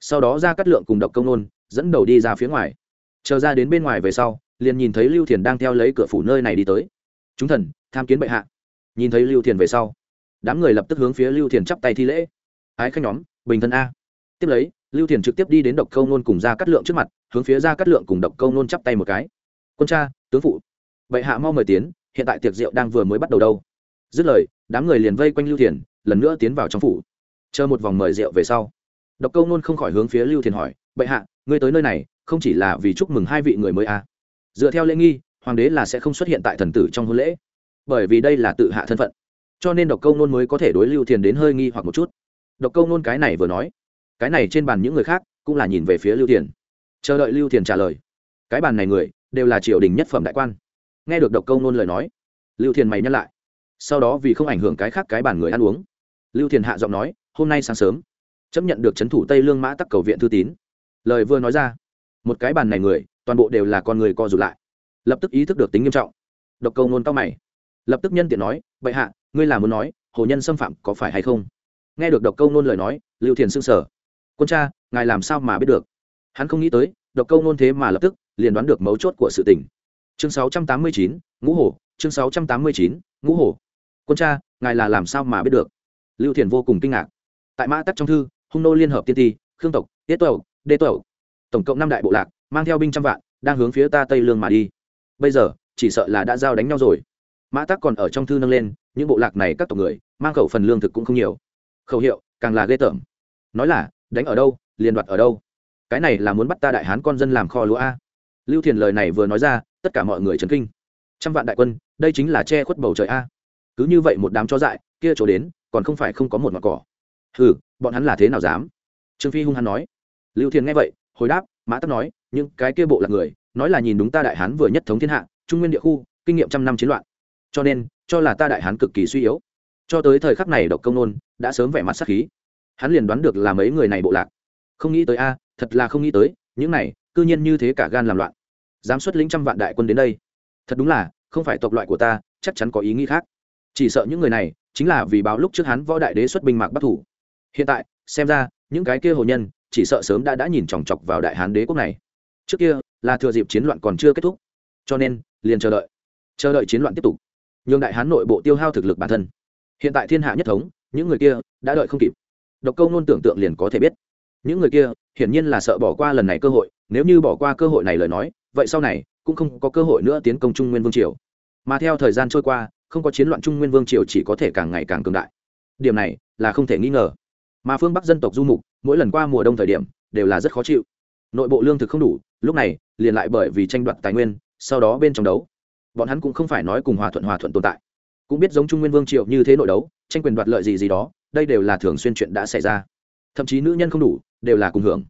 Sau đó Gia Cát lượng cùng độc công nôn dẫn đầu đi ra phía ngoài. Chờ ra đến bên ngoài về sau, liền nhìn thấy lưu thiền đang theo lấy cửa phủ nơi này đi tới. Chúng thần, tham kiến bệ hạ. Nhìn thấy lưu thiền về sau, đám người lập tức hướng phía lưu thiền chắp tay thi lễ. Ái khách nhóm, bình thân a. Tiếp lấy, lưu thiền trực tiếp đi đến độc câu nôn cùng ra cắt lượng trước mặt, hướng phía ra cắt lượng cùng độc câu nôn chắp tay một cái. Quân cha, tướng phụ. Bệ hạ mau mời tiến hiện tại tiệc rượu đang vừa mới bắt đầu đâu. Dứt lời, đám người liền vây quanh lưu thiền, lần nữa tiến vào trong phủ. Chờ một vòng mời rượu về sau. Độc câu nôn không khỏi hướng phía lưu thiền hỏi, bệ hạ, ngươi tới nơi này, không chỉ là vì chúc mừng hai vị người mới à. dựa theo lễ nghi, hoàng đế là sẽ không xuất hiện tại thần tử trong hôn lễ, bởi vì đây là tự hạ thân phận. Cho nên độc câu nôn mới có thể đối lưu thiền đến hơi nghi hoặc một chút. Độc câu nôn cái này vừa nói, cái này trên bàn những người khác cũng là nhìn về phía lưu thiền. Chờ đợi lưu thiền trả lời, cái bàn này người đều là triều đình nhất phẩm đại quan nghe được độc câu nôn lời nói, lưu thiền mày nhắc lại. Sau đó vì không ảnh hưởng cái khác cái bàn người ăn uống, lưu thiền hạ giọng nói, hôm nay sáng sớm, chấp nhận được c h ấ n thủ tây lương mã tắc cầu viện thư tín. Lời vừa nói ra, một cái bàn này người, toàn bộ đều là con người co rụt lại. Lập tức ý thức được tính nghiêm trọng. Độc câu nôn tóc mày, lập tức nhân tiện nói, bệ hạ, ngươi là muốn nói, hồ nhân xâm phạm có phải hay không? Nghe được độc câu nôn lời nói, lưu thiền s ư n g sở quân cha, ngài làm sao mà biết được? Hắn không nghĩ tới, độc câu nôn thế mà lập tức liền đoán được mấu chốt của sự tình chương sáu trăm tám mươi chín, ngũ hổ. Chương sáu trăm tám mươi chín, ngũ hổ. Quân cha, ngài là làm sao mà biết được? Lưu thiền vô cùng kinh ngạc. Tại mã tắc trong thư, hung nô liên hợp tiên ti, khương tộc, tiết tộc đê tộc tổng cộng năm đại bộ lạc, mang theo binh trăm vạn, đang hướng phía ta tây lương mà đi. Bây giờ, chỉ sợ là đã giao đánh nhau rồi. Mã tắc còn ở trong thư nâng lên, những bộ lạc này các tộc người, mang khẩu phần lương thực cũng không nhiều. Khẩu hiệu, càng là ghê tởm. Nói là, đánh ở đâu, liền đoạt ở đâu. Cái này là muốn bắt ta đại hán con dân làm kho lúa a. Lưu thiền lời này vừa nói ra tất cả mọi người chấn kinh. Trăm vạn đại quân, đây chính là che khuất bầu trời a. Cứ như vậy một đám chó dại, kia chỗ đến, còn không phải không có một mặt cỏ. Hừ, bọn hắn là thế nào dám? Trương phi hung hắn nói. Lưu thiền nghe vậy, hồi đáp, mã tắc nói, những cái kia bộ là người, nói là nhìn đúng ta đại hán vừa nhất thống thiên hạ, trung nguyên địa khu, kinh nghiệm trăm năm chiến loạn. Cho nên, cho là ta đại hán cực kỳ suy yếu. Cho tới thời khắc này độc công nôn đã sớm vẻ mặt sắc khí. Hắn liền đoán được là mấy người này bộ lạc. Không nghĩ tới a, thật là không nghĩ tới, những này, cư nhiên như thế cả gan làm loạn dám xuất lĩnh trăm vạn đại quân đến đây. Thật đúng là, không phải tộc loại của ta, chắc chắn có ý nghĩ khác. Chỉ sợ những người này chính là vì báo lúc trước hắn võ đại đế xuất binh mạc bắc thủ. Hiện tại, xem ra, những cái kia hồ nhân, chỉ sợ sớm đã đã nhìn chòng chọc vào đại hán đế quốc này. Trước kia, là thừa dịp chiến loạn còn chưa kết thúc. Cho nên, liền chờ đợi. Chờ đợi chiến loạn tiếp tục. Nhường đại hán nội bộ tiêu hao thực lực bản thân. Hiện tại thiên hạ nhất thống, những người kia đã đợi không kịp. Độc câu nôn tưởng tượng liền có thể biết. Những người kia, hiển nhiên là sợ bỏ qua lần này cơ hội, nếu như bỏ qua cơ hội này lời nói vậy sau này cũng không có cơ hội nữa tiến công trung nguyên vương triều. Mà theo thời gian trôi qua, không có chiến loạn trung nguyên vương triều chỉ có thể càng ngày càng cường đại. Điểm này là không thể nghi ngờ. Mà phương bắc dân tộc du mục, mỗi lần qua mùa đông thời điểm, đều là rất khó chịu. Nội bộ lương thực không đủ, lúc này, liền lại bởi vì tranh đoạt tài nguyên, sau đó bên trong đấu. Bọn hắn cũng không phải nói cùng hòa thuận hòa thuận tồn tại. Cũng biết giống trung nguyên vương triệu như thế nội đấu, tranh quyền đoạt lợi gì gì đó, đây đều là thường xuyên chuyện đã xảy ra. Thậm chí nữ nhân không đủ, đều là cùng hưởng.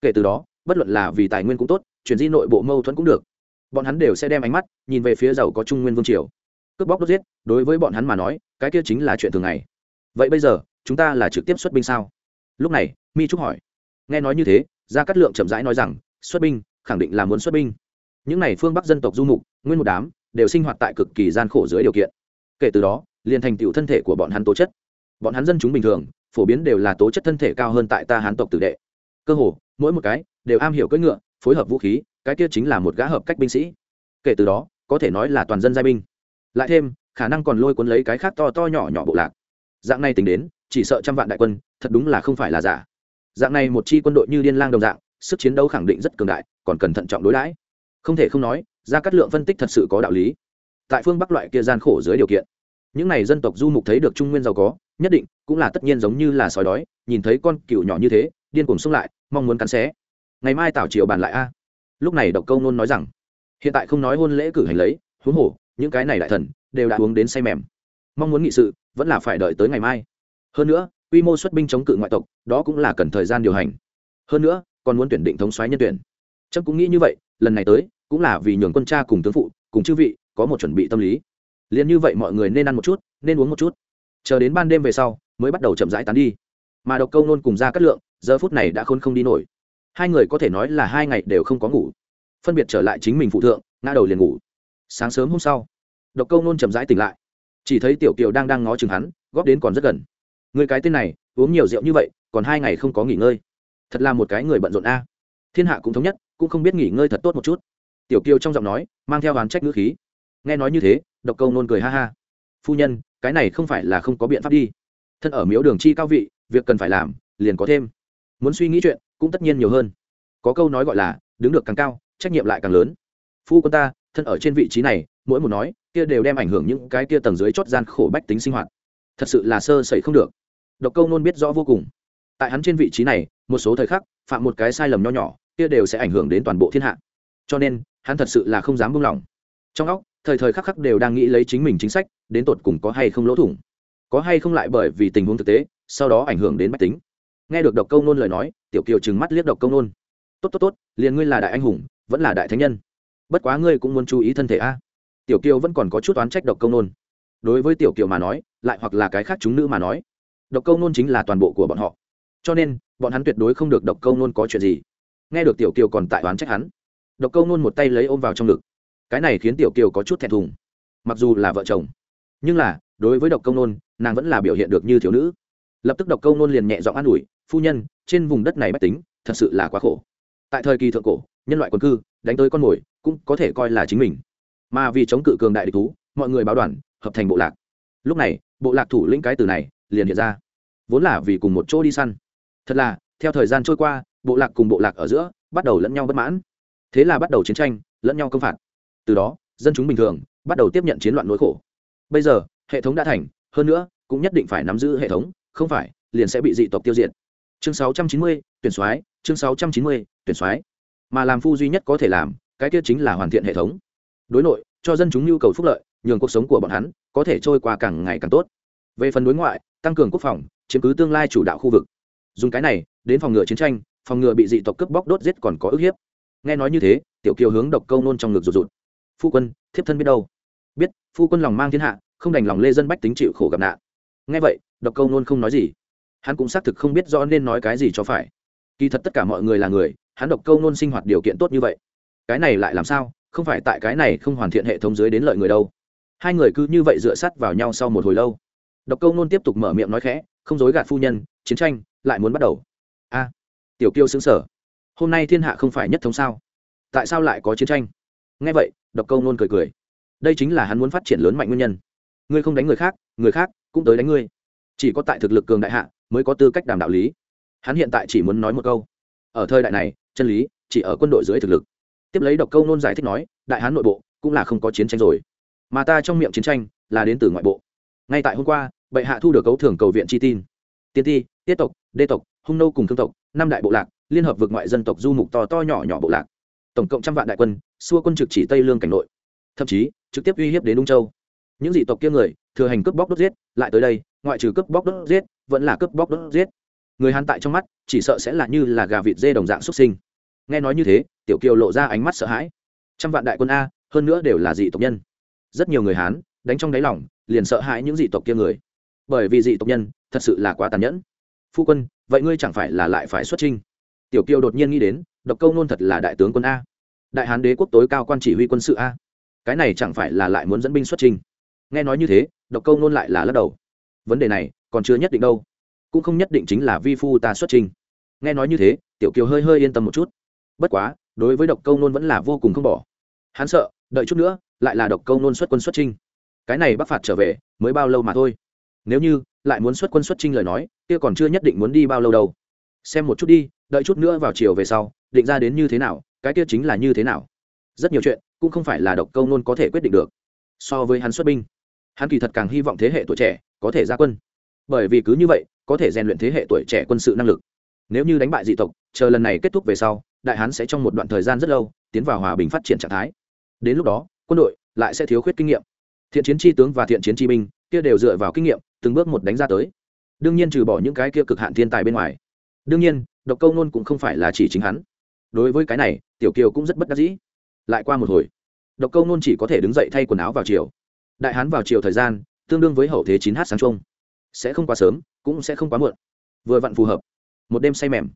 Kể từ đó, bất luận là vì tài nguyên cũng tốt chuyển di nội bộ mâu thuẫn cũng được. Bọn hắn đều sẽ đem ánh mắt nhìn về phía giàu có trung nguyên vương triều. Cướp bóc đốt giết, đối với bọn hắn mà nói, cái kia chính là chuyện thường ngày. Vậy bây giờ, chúng ta là trực tiếp xuất binh sao? Lúc này, mi trúc hỏi. Nghe nói như thế, gia cát lượng chậm rãi nói rằng, xuất binh, khẳng định là muốn xuất binh. Những n à y phương bắc dân tộc du mục, nguyên một đám, đều sinh hoạt tại cực kỳ gian khổ dưới điều kiện. Kể từ đó, liền thành tựu thân thể của bọn hắn tố chất. Bọn hắn dân chúng bình thường, phổ biến đều là tố chất thân thể cao hơn tại ta hán tộc tử đệ. Cơ hồ, mỗi một cái, đều am hiểu cưỡi ngựa phối hợp vũ khí, cái kia chính là một gã hợp cách binh sĩ. Kể từ đó, có thể nói là toàn dân giai binh. Lại thêm, khả năng còn lôi cuốn lấy cái khác to to nhỏ nhỏ bộ lạc. Dạng này tính đến, chỉ sợ trăm vạn đại quân, thật đúng là không phải là giả. Dạng này một chi quân đội như điên lang đồng dạng, sức chiến đấu khẳng định rất cường đại, còn cần thận trọng đối đãi. Không thể không nói ra cắt lượng phân tích thật sự có đạo lý. Tại phương bắc loại kia gian khổ dưới điều kiện, những này dân tộc du mục thấy được trung nguyên giàu có, nhất định cũng là tất nhiên giống như là sói đói, nhìn thấy con cừu nhỏ như thế, điên cuồng xông lại, mong muốn cắn xé ngày mai tảo triều bàn lại a. Lúc này độc câu nôn nói rằng, hiện tại không nói hôn lễ cử hành lấy, huống hồ, những cái này đại thần, đều đã uống đến say mềm. Mong muốn nghị sự, vẫn là phải đợi tới ngày mai. Hơn nữa, quy mô xuất binh chống cự ngoại tộc, đó cũng là cần thời gian điều hành. Hơn nữa, còn muốn tuyển định thống soái nhân tuyển. Trâm cũng nghĩ như vậy, lần này tới, cũng là vì nhường quân cha cùng tướng phụ, cùng chư vị, có một chuẩn bị tâm lý. Liền như vậy mọi người nên ăn một chút, nên uống một chút. Chờ đến ban đêm về sau, mới bắt đầu chậm rãi tán đi. Mà độc câu nôn cùng ra cắt lượng, giờ phút này đã khôn không đi nổi hai người có thể nói là hai ngày đều không có ngủ. Phân biệt trở lại chính mình phụ thượng, ngã đầu liền ngủ. Sáng sớm hôm sau, độc câu nôn chậm rãi tỉnh lại. Chỉ thấy tiểu kiều đang đang ngó chừng hắn, góp đến còn rất gần. Người cái tên này, uống nhiều rượu như vậy, còn hai ngày không có nghỉ ngơi. Thật là một cái người bận rộn a. Thiên hạ cũng thống nhất, cũng không biết nghỉ ngơi thật tốt một chút. Tiểu kiều trong giọng nói, mang theo oán trách ngữ khí. Nghe nói như thế, độc câu nôn cười ha ha. Phu nhân, cái này không phải là không có biện pháp đi. Thân ở miếu đường chi cao vị, việc cần phải làm, liền có thêm. Muốn suy nghĩ chuyện cũng tất nhiên nhiều hơn. Có câu nói gọi là, đứng được càng cao, trách nhiệm lại càng lớn. Phu quân ta, thân ở trên vị trí này, mỗi một nói, kia đều đem ảnh hưởng những cái kia tầng dưới chót gian khổ bách tính sinh hoạt. Thật sự là sơ sẩy không được. Độc câu nôn biết rõ vô cùng. Tại hắn trên vị trí này, một số thời khắc, phạm một cái sai lầm nho nhỏ, kia đều sẽ ảnh hưởng đến toàn bộ thiên hạ. Cho nên, hắn thật sự là không dám buông lỏng. Trong óc, thời thời khắc khắc đều đang nghĩ lấy chính mình chính sách, đến tột cùng có hay không lỗ thủng. Có hay không lại bởi vì tình huống thực tế, sau đó ảnh hưởng đến bách tính. Nghe được độc câu nôn lời nói tiểu kiều trừng mắt liếc độc câu nôn. Tốt tốt tốt, liền ngươi là đại anh hùng, vẫn là đại thánh nhân. Bất quá ngươi cũng muốn chú ý thân thể a. Tiểu kiều vẫn còn có chút oán trách độc câu nôn. Đối với tiểu kiều mà nói, lại hoặc là cái khác chúng nữ mà nói, độc câu nôn chính là toàn bộ của bọn họ. Cho nên, bọn hắn tuyệt đối không được độc câu nôn có chuyện gì. Nghe được tiểu kiều còn tại oán trách hắn, độc câu nôn một tay lấy ôm vào trong ngực. Cái này khiến tiểu kiều có chút thẹn thùng. Mặc dù là vợ chồng, nhưng là, đối với độc câu nôn, nàng vẫn là biểu hiện được như thiếu nữ. Lập tức độc câu nôn liền nhẹ giọng an ủi, phu nhân trên vùng đất này bách tính, thật sự là quá khổ. Tại thời kỳ thượng cổ, nhân loại quân cư, đánh tới con mồi, cũng có thể coi là chính mình. Mà vì chống cự cường đại địch thú, mọi người báo đoàn, hợp thành bộ lạc. Lúc này, bộ lạc thủ lĩnh cái từ này, liền hiện ra. Vốn là vì cùng một chỗ đi săn. Thật là, theo thời gian trôi qua, bộ lạc cùng bộ lạc ở giữa, bắt đầu lẫn nhau bất mãn. Thế là bắt đầu chiến tranh, lẫn nhau công phạt. Từ đó, dân chúng bình thường, bắt đầu tiếp nhận chiến loạn nỗi khổ. Bây giờ, hệ thống đã thành, hơn nữa, cũng nhất định phải nắm giữ hệ thống, không phải, liền sẽ bị dị tộc tiêu diệt chương 690, tuyển soái chương 690, tuyển soái. Mà làm phu duy nhất có thể làm cái kia chính là hoàn thiện hệ thống. Đối nội cho dân chúng nhu cầu phúc lợi nhường cuộc sống của bọn hắn có thể trôi qua càng ngày càng tốt. Về phần đối ngoại tăng cường quốc phòng chiếm cứ tương lai chủ đạo khu vực. Dùng cái này đến phòng ngừa chiến tranh phòng ngừa bị dị tộc cướp bóc đốt giết còn có ức hiếp. Nghe nói như thế tiểu kiều hướng độc câu nôn trong ngực rụt rụt. Phu quân thiếp thân biết đâu? Biết phu quân lòng mang thiên hạ không đành lòng lê dân bách tính chịu khổ gặp nạn. Nghe vậy độc câu nôn không nói gì hắn cũng xác thực không biết rõ nên nói cái gì cho phải. Kỳ thật tất cả mọi người là người, hắn độc câu nôn sinh hoạt điều kiện tốt như vậy. Cái này lại làm sao? Không phải tại cái này không hoàn thiện hệ thống dưới đến lợi người đâu. Hai người cứ như vậy dựa sắt vào nhau sau một hồi lâu. Độc câu nôn tiếp tục mở miệng nói khẽ, không dối gạt phu nhân, chiến tranh, lại muốn bắt đầu. A, tiểu kiêu xứng sở hôm nay thiên hạ không phải nhất thống sao? Tại sao lại có chiến tranh? Nghe vậy, độc câu nôn cười cười. Đây chính là hắn muốn phát triển lớn mạnh nguyên nhân. Ngươi không đánh người khác người khác cũng tới đánh ngươi. Chỉ có tại thực lực cường đại hạ mới có tư cách đàm đạo lý. Hắn hiện tại chỉ muốn nói một câu. Ở thời đại này, chân lý chỉ ở quân đội dưới thực lực. Tiếp lấy độc câu nôn giải thích nói, đại hán nội bộ cũng là không có chiến tranh rồi. Mà ta trong miệng chiến tranh là đến từ ngoại bộ. Ngay tại hôm qua, bệ hạ thu được cấu thường cầu viện chi tin. Tiên ti, tiết tộc, đê tộc, hung nô cùng thương tộc, năm đại bộ lạc, liên hợp vượt ngoại dân tộc du mục to to nhỏ nhỏ bộ lạc. Tổng cộng trăm vạn đại quân, xua quân trực chỉ tây lương cảnh nội. Thậm chí, trực tiếp uy hiếp đến đông châu. Những dị tộc kia người, thừa hành cướp bóc đốt giết, lại tới đây, ngoại trừ cướp bóc đốt giết vẫn là cướp bóc đốt giết. Người hắn tại trong mắt, chỉ sợ sẽ là như là gà vịt dê đồng dạng xuất sinh. Nghe nói như thế, tiểu kiều lộ ra ánh mắt sợ hãi. Trăm vạn đại quân a, hơn nữa đều là dị tộc nhân. Rất nhiều người hán, đánh trong đáy lòng, liền sợ hãi những dị tộc kia người. Bởi vì dị tộc nhân, thật sự là quá tàn nhẫn. Phu quân, vậy ngươi chẳng phải là lại phải xuất trinh tiểu kiều đột nhiên nghĩ đến, độc câu nôn thật là đại tướng quân a. Đại hán đế quốc tối cao quan chỉ huy quân sự a. Cái này chẳng phải là lại muốn dẫn binh xuất trinh nghe nói như thế, độc câu nôn lại là lắc đầu. Vấn đề này còn chưa nhất định đâu. Cũng không nhất định chính là vi phu ta xuất trình. Nghe nói như thế, tiểu kiều hơi hơi yên tâm một chút. Bất quá, đối với độc câu nôn vẫn là vô cùng không bỏ. Hắn sợ, đợi chút nữa, lại là độc câu nôn xuất quân xuất trinh cái này bắc phạt trở về, mới bao lâu mà thôi. Nếu như, lại muốn xuất quân xuất trinh lời nói, kia còn chưa nhất định muốn đi bao lâu đâu. Xem một chút đi, đợi chút nữa vào chiều về sau, định ra đến như thế nào, cái kia chính là như thế nào. Rất nhiều chuyện, cũng không phải là độc câu nôn có thể quyết định được. So với hắn xuất binh, hắn kỳ thật càng hy vọng thế hệ tuổi trẻ có thể ra quân bởi vì cứ như vậy, có thể rèn luyện thế hệ tuổi trẻ quân sự năng lực. Nếu như đánh bại dị tộc, chờ lần này kết thúc về sau, đại hán sẽ trong một đoạn thời gian rất lâu, tiến vào hòa bình phát triển trạng thái. Đến lúc đó, quân đội lại sẽ thiếu khuyết kinh nghiệm. Thiện chiến tri tướng và thiện chiến tri binh, kia đều dựa vào kinh nghiệm, từng bước một đánh ra tới. Đương nhiên trừ bỏ những cái kia cực hạn thiên tài bên ngoài. Đương nhiên, độc câu nôn cũng không phải là chỉ chính hắn. Đối với cái này, tiểu kiều cũng rất bất đắc dĩ. Lại qua một hồi, độc câu nôn chỉ có thể đứng dậy thay quần áo vào chiều. Đại hán vào chiều thời gian, tương đương với hậu thế chín h sáng trông sẽ không quá sớm, cũng sẽ không quá muộn. Vừa vặn phù hợp. Một đêm say mềm.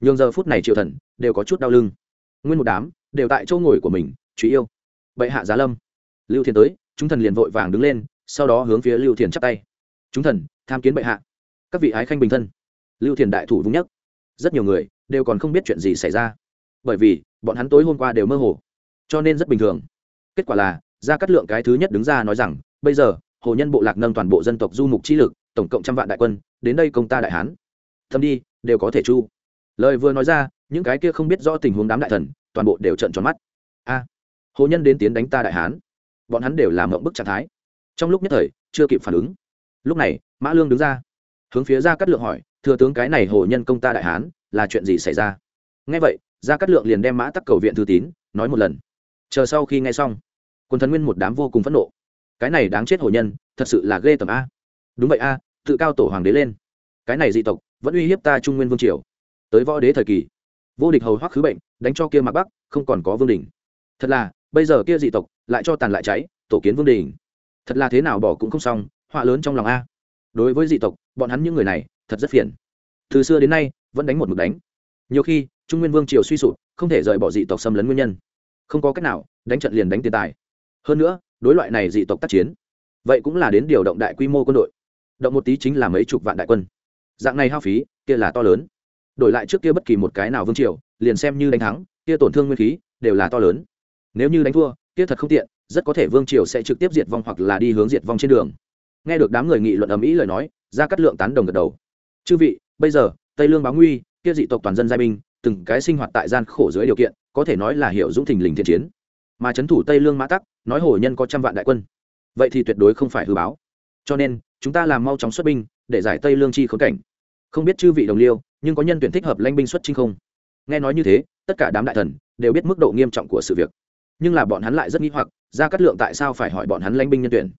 Nhường giờ phút này triệu thần đều có chút đau lưng. Nguyên một đám đều tại chỗ ngồi của mình truy yêu, bệ hạ giá lâm, lưu thiền tới, chúng thần liền vội vàng đứng lên, sau đó hướng phía lưu thiền chắp tay. Chúng thần, tham kiến bệ hạ. Các vị ái khanh bình thân. Lưu thiền đại thủ vung nhất rất nhiều người đều còn không biết chuyện gì xảy ra. Bởi vì, bọn hắn tối hôm qua đều mơ hồ. Cho nên rất bình thường. Kết quả là ra cắt lượng cái thứ nhất đứng ra nói rằng, bây giờ, hồ nhân bộ lạc nâng toàn bộ dân tộc du mục chi lực tổng cộng trăm vạn đại quân, đến đây công ta đại hán. Thâm đi, đều có thể chu. Lời vừa nói ra, những cái kia không biết rõ tình huống đám đại thần, toàn bộ đều trận tròn mắt. A, hồ nhân đến tiến đánh ta đại hán. Bọn hắn đều làm mộng bức trạng thái. Trong lúc nhất thời, chưa kịp phản ứng. Lúc này, mã lương đứng ra, hướng phía ra cắt lượng hỏi, thừa tướng, cái này hồ nhân công ta đại hán, là chuyện gì xảy ra? Ngay vậy ra cắt lượng liền đem mã tắc cầu viện thư tín, nói một lần. Chờ sau khi nghe xong, quân thần nguyên một đám vô cùng phẫn nộ. Cái này đáng chết hồ nhân, thật sự là ghê tầm a. Đúng vậy a tự cao tổ hoàng đế lên. Cái này dị tộc, vẫn uy hiếp ta trung nguyên vương triều. Tới võ đế thời kỳ, vô địch hầu hoắc khứ bệnh, đánh cho kia mạc bắc, không còn có vương đình thật là, bây giờ kia dị tộc lại cho tàn lại cháy, tổ kiến vương đình thật là thế nào bỏ cũng không xong, họa lớn trong lòng a. Đối với dị tộc, bọn hắn những người này, thật rất phiền. Từ xưa đến nay, vẫn đánh một mực đánh. Nhiều khi, trung nguyên vương triều suy sụp, không thể rời bỏ dị tộc xâm lấn nguyên nhân. Không có cách nào, đánh trận liền đánh tiền tài. Hơn nữa, đối loại này dị tộc tác chiến, vậy cũng là đến điều động đại quy mô quân đội động một tí chính là mấy chục vạn đại quân. Dạng này hao phí, kia là to lớn. Đổi lại trước kia bất kỳ một cái nào vương triều, liền xem như đánh thắng, kia tổn thương nguyên khí, đều là to lớn. Nếu như đánh thua, kia thật không tiện, rất có thể vương triều sẽ trực tiếp diệt vong hoặc là đi hướng diệt vong trên đường. Nghe được đám người nghị luận ầm ĩ lời nói ra cắt lượng tán đồng gật đầu. Chư vị, bây giờ, tây lương báo nguy, kia dị tộc toàn dân giai binh, từng cái sinh hoạt tại gian khổ dưới điều kiện, có thể nói là hiểu dũng thình lình thiện chiến. Mà c thủ tây lương mã tắc, nói hồ nhân có trăm vạn đại quân. Vậy thì tuyệt đối không phải hư báo. Cho nên chúng ta làm mau chóng xuất binh, để giải tây lương chi khốn cảnh. Không biết chư vị đồng liêu, nhưng có nhân tuyển thích hợp lãnh binh xuất chinh không? Nghe nói như thế, tất cả đám đại thần đều biết mức độ nghiêm trọng của sự việc. Nhưng là bọn hắn lại rất nghi hoặc ra cắt lượng tại sao phải hỏi bọn hắn lãnh binh nhân tuyển?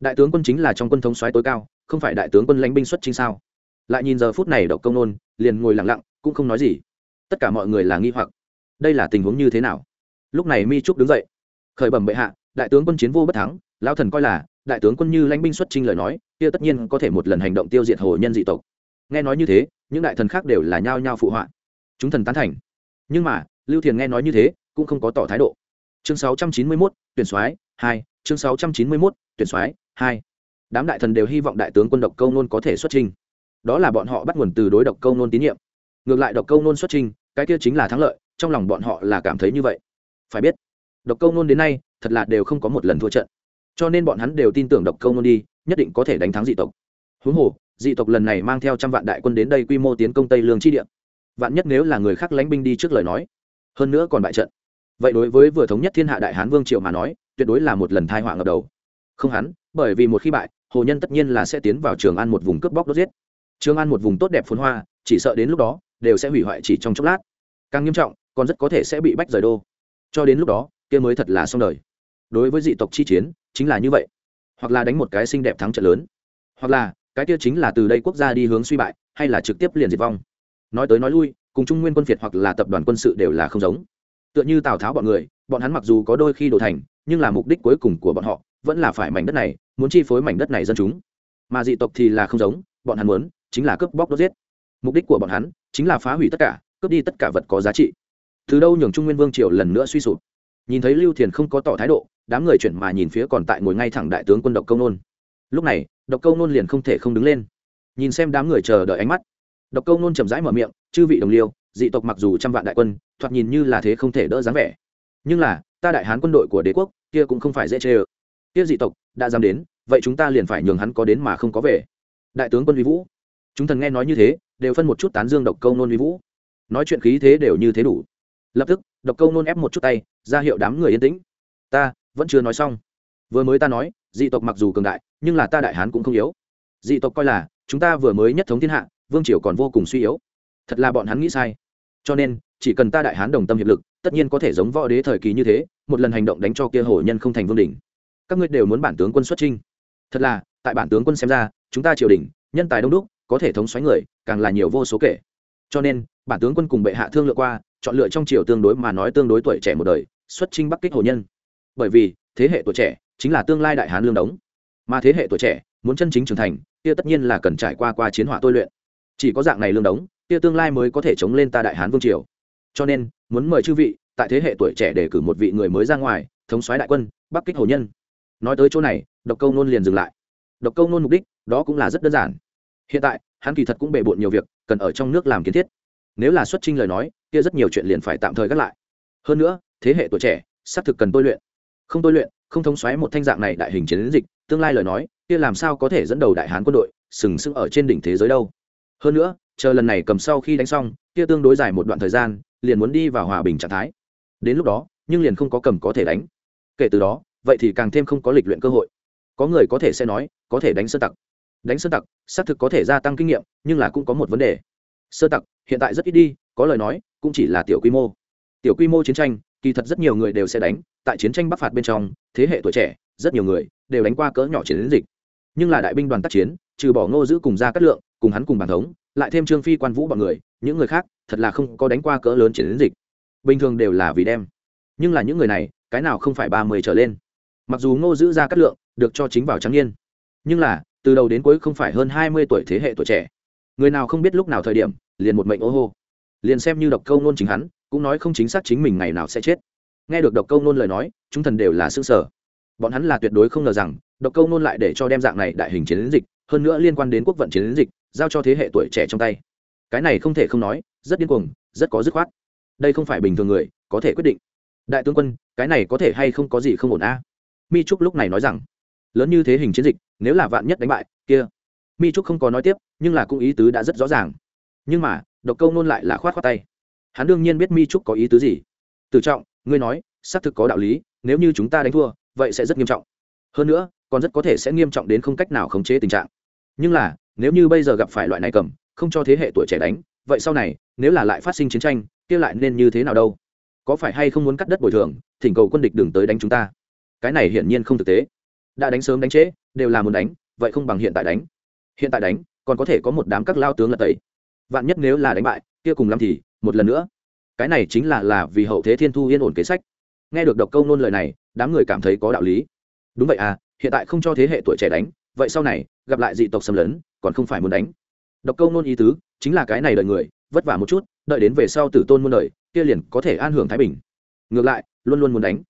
Đại tướng quân chính là trong quân thống soái tối cao, không phải đại tướng quân lãnh binh xuất chinh sao? Lại nhìn giờ phút này độc công nôn, liền ngồi lặng lặng, cũng không nói gì. Tất cả mọi người là nghi hoặc. Đây là tình huống như thế nào? Lúc này mi trúc đứng dậy. Khởi bẩm bệ hạ, đại tướng quân chiến vô bất thắng, lão thần coi là đại tướng quân như lãnh binh xuất trinh lời nói kia tất nhiên có thể một lần hành động tiêu diệt hồ nhân dị tộc. Nghe nói như thế những đại thần khác đều là nhao nhao phụ họa. Chúng thần tán thành. Nhưng mà lưu thiền nghe nói như thế cũng không có tỏ thái độ. Chương 691, tuyển soái 2, chương 691, tuyển soái 2. đám đại thần đều hy vọng đại tướng quân độc câu nôn có thể xuất trình đó là bọn họ bắt nguồn từ đối độc câu nôn tín nhiệm. Ngược lại độc câu nôn xuất trình cái kia chính là thắng lợi trong lòng bọn họ là cảm thấy như vậy. Phải biết độc câu nôn đến nay thật là đều không có một lần thua trận cho nên bọn hắn đều tin tưởng độc câu nôn đi, nhất định có thể đánh thắng dị tộc. Huống hồ, dị tộc lần này mang theo trăm vạn đại quân đến đây quy mô tiến công tây lương chi địa. Vạn nhất nếu là người khác lánh binh đi trước lời nói, hơn nữa còn bại trận. Vậy đối với vừa thống nhất thiên hạ đại hán vương triệu mà nói, tuyệt đối là một lần thai họa ngập đầu. Không hắn, bởi vì một khi bại, hồ nhân tất nhiên là sẽ tiến vào trường ăn một vùng cướp bóc đốt giết. Trường ăn một vùng tốt đẹp phồn hoa, chỉ sợ đến lúc đó, đều sẽ hủy hoại chỉ trong chốc lát. Càng nghiêm trọng, còn rất có thể sẽ bị bách rời đô. Cho đến lúc đó, kia mới thật là xong đời. Đối với dị tộc chi chiến chính là như vậy. Hoặc là đánh một cái xinh đẹp thắng trận lớn. Hoặc là, cái kia chính là từ đây quốc gia đi hướng suy bại, hay là trực tiếp liền diệt vong. Nói tới nói lui, cùng trung nguyên quân việt hoặc là tập đoàn quân sự đều là không giống. Tựa như tào tháo bọn người, bọn hắn mặc dù có đôi khi đổ thành, nhưng là mục đích cuối cùng của bọn họ vẫn là phải mảnh đất này, muốn chi phối mảnh đất này dân chúng. Mà dị tộc thì là không giống, bọn hắn muốn chính là cướp bóc đốt giết. Mục đích của bọn hắn chính là phá hủy tất cả, cướp đi tất cả vật có giá trị. Từ đâu nhường trung nguyên vương triều lần nữa suy sụp? Nhìn thấy lưu thiền không có tỏ thái độ đám người chuyển mà nhìn phía còn tại ngồi ngay thẳng đại tướng quân độc công nôn. Lúc này, độc câu nôn liền không thể không đứng lên. Nhìn xem đám người chờ đợi ánh mắt. Độc câu nôn chậm rãi mở miệng, chư vị đồng liêu, dị tộc mặc dù trăm vạn đại quân, thoạt nhìn như là thế không thể đỡ dáng vẻ. Nhưng là, ta đại hán quân đội của đế quốc, kia cũng không phải dễ chê ơ. Kia dị tộc, đã dám đến, vậy chúng ta liền phải nhường hắn có đến mà không có về. Đại tướng quân vi vũ. Chúng thần nghe nói như thế, đều phân một chút tán dương độc câu nôn vi vũ. Nói chuyện khí thế đều như thế đủ. Lập tức, độc câu nôn ép một chút tay, ra hiệu đám người yên tĩnh. Ta vẫn chưa nói xong. Vừa mới ta nói, dị tộc mặc dù cường đại, nhưng là ta đại hán cũng không yếu. Dị tộc coi là, chúng ta vừa mới nhất thống thiên hạ, vương triều còn vô cùng suy yếu. Thật là bọn hắn nghĩ sai. Cho nên, chỉ cần ta đại hán đồng tâm hiệp lực, tất nhiên có thể giống võ đế thời kỳ như thế, một lần hành động đánh cho kia hổ nhân không thành vương đỉnh. Các ngươi đều muốn bản tướng quân xuất trinh thật là, tại bản tướng quân xem ra, chúng ta triều đình, nhân tài đông đúc, có thể thống xoáy người, càng là nhiều vô số kể. Cho nên, bản tướng quân cùng bệ hạ thương lượng qua, chọn lựa trong triều tương đối mà nói tương đối tuổi trẻ một đời, xuất trinh bắc kích hồ nhân bởi vì thế hệ tuổi trẻ chính là tương lai đại hán lương đống. Mà thế hệ tuổi trẻ muốn chân chính trưởng thành, kia tất nhiên là cần trải qua qua chiến hỏa tôi luyện. Chỉ có dạng này lương đống, kia tương lai mới có thể chống lên ta đại hán vương triều. Cho nên, muốn mời chư vị, tại thế hệ tuổi trẻ để cử một vị người mới ra ngoài, thống soái đại quân, bắc kích hồ nhân. Nói tới chỗ này, độc câu nôn liền dừng lại. Độc câu nôn mục đích, đó cũng là rất đơn giản. Hiện tại, hắn kỳ thật cũng bề bộn nhiều việc, cần ở trong nước làm kiến thiết. Nếu là xuất trình lời nói, kia rất nhiều chuyện liền phải tạm thời gác lại. Hơn nữa, thế hệ tuổi trẻ, xác thực cần tôi luyện không tôi luyện, không thống xoáy một thanh dạng này đại hình chiến dịch, tương lai lời nói, kia làm sao có thể dẫn đầu đại hán quân đội, sừng sững ở trên đỉnh thế giới đâu. Hơn nữa, chờ lần này cầm sau khi đánh xong, kia tương đối dài một đoạn thời gian, liền muốn đi vào hòa bình trạng thái. Đến lúc đó, nhưng liền không có cầm có thể đánh. Kể từ đó, vậy thì càng thêm không có lịch luyện cơ hội. Có người có thể sẽ nói, có thể đánh sơ tặc. Đánh sơ tặc, xác thực có thể gia tăng kinh nghiệm, nhưng là cũng có một vấn đề. Sơ tặc, hiện tại rất ít đi, có lời nói, cũng chỉ là tiểu quy mô. Tiểu quy mô chiến tranh kỳ thật rất nhiều người đều sẽ đánh, tại chiến tranh bắc phạt bên trong, thế hệ tuổi trẻ, rất nhiều người đều đánh qua cỡ nhỏ chiến dịch. Nhưng là đại binh đoàn tác chiến, trừ bỏ ngô giữ cùng ra cát lượng, cùng hắn cùng bàn thống, lại thêm trương phi, quan vũ bọn người, những người khác thật là không có đánh qua cỡ lớn chiến dịch. Bình thường đều là vì đem. Nhưng là những người này, cái nào không phải ba mươi trở lên. Mặc dù ngô giữ ra cát lượng được cho chính vào trắng niên, nhưng là, từ đầu đến cuối không phải hơn hai mươi tuổi thế hệ tuổi trẻ. Người nào không biết lúc nào thời điểm, liền một mệnh ô hô. Liền xem như độc câu nôn chính hắn cũng nói không chính xác chính mình ngày nào sẽ chết. Nghe được độc câu nôn lời nói, chúng thần đều là xương sở bọn hắn là tuyệt đối không ngờ rằng, độc câu nôn lại để cho đem dạng này đại hình chiến dịch, hơn nữa liên quan đến quốc vận chiến dịch, giao cho thế hệ tuổi trẻ trong tay. Cái này không thể không nói, rất điên cuồng, rất có dứt khoát. Đây không phải bình thường người, có thể quyết định. Đại tướng quân, cái này có thể hay không có gì không ổn a? Mi trúc lúc này nói rằng, lớn như thế hình chiến dịch, nếu là vạn nhất đánh bại, kia. Mi trúc không có nói tiếp, nhưng là cũng ý tứ đã rất rõ ràng. Nhưng mà, độc câu nôn lại là khoát khoát tay hắn đương nhiên biết mi trúc có ý tứ gì. Tự trọng, ngươi nói, xác thực có đạo lý, nếu như chúng ta đánh thua, vậy sẽ rất nghiêm trọng. Hơn nữa, còn rất có thể sẽ nghiêm trọng đến không cách nào khống chế tình trạng. Nhưng là, nếu như bây giờ gặp phải loại này cầm, không cho thế hệ tuổi trẻ đánh, vậy sau này, nếu là lại phát sinh chiến tranh, kia lại nên như thế nào đâu? Có phải hay không muốn cắt đất bồi thường, thỉnh cầu quân địch đừng tới đánh chúng ta? Cái này hiển nhiên không thực tế. Đã đánh sớm đánh trễ, đều là muốn đánh, vậy không bằng hiện tại đánh. Hiện tại đánh, còn có thể có một đám các lao tướng lật tẩy. Vạn nhất nếu là đánh bại, kia cùng lắm thì một lần nữa. Cái này chính là là vì hậu thế thiên thu yên ổn kế sách. Nghe được độc câu nôn lời này, đám người cảm thấy có đạo lý. Đúng vậy à hiện tại không cho thế hệ tuổi trẻ đánh, vậy sau này, gặp lại dị tộc xâm lấn, còn không phải muốn đánh. Độc câu nôn ý tứ, chính là cái này đợi người, vất vả một chút, đợi đến về sau tử tôn muôn đời, kia liền có thể an hưởng thái bình. Ngược lại, luôn luôn muốn đánh.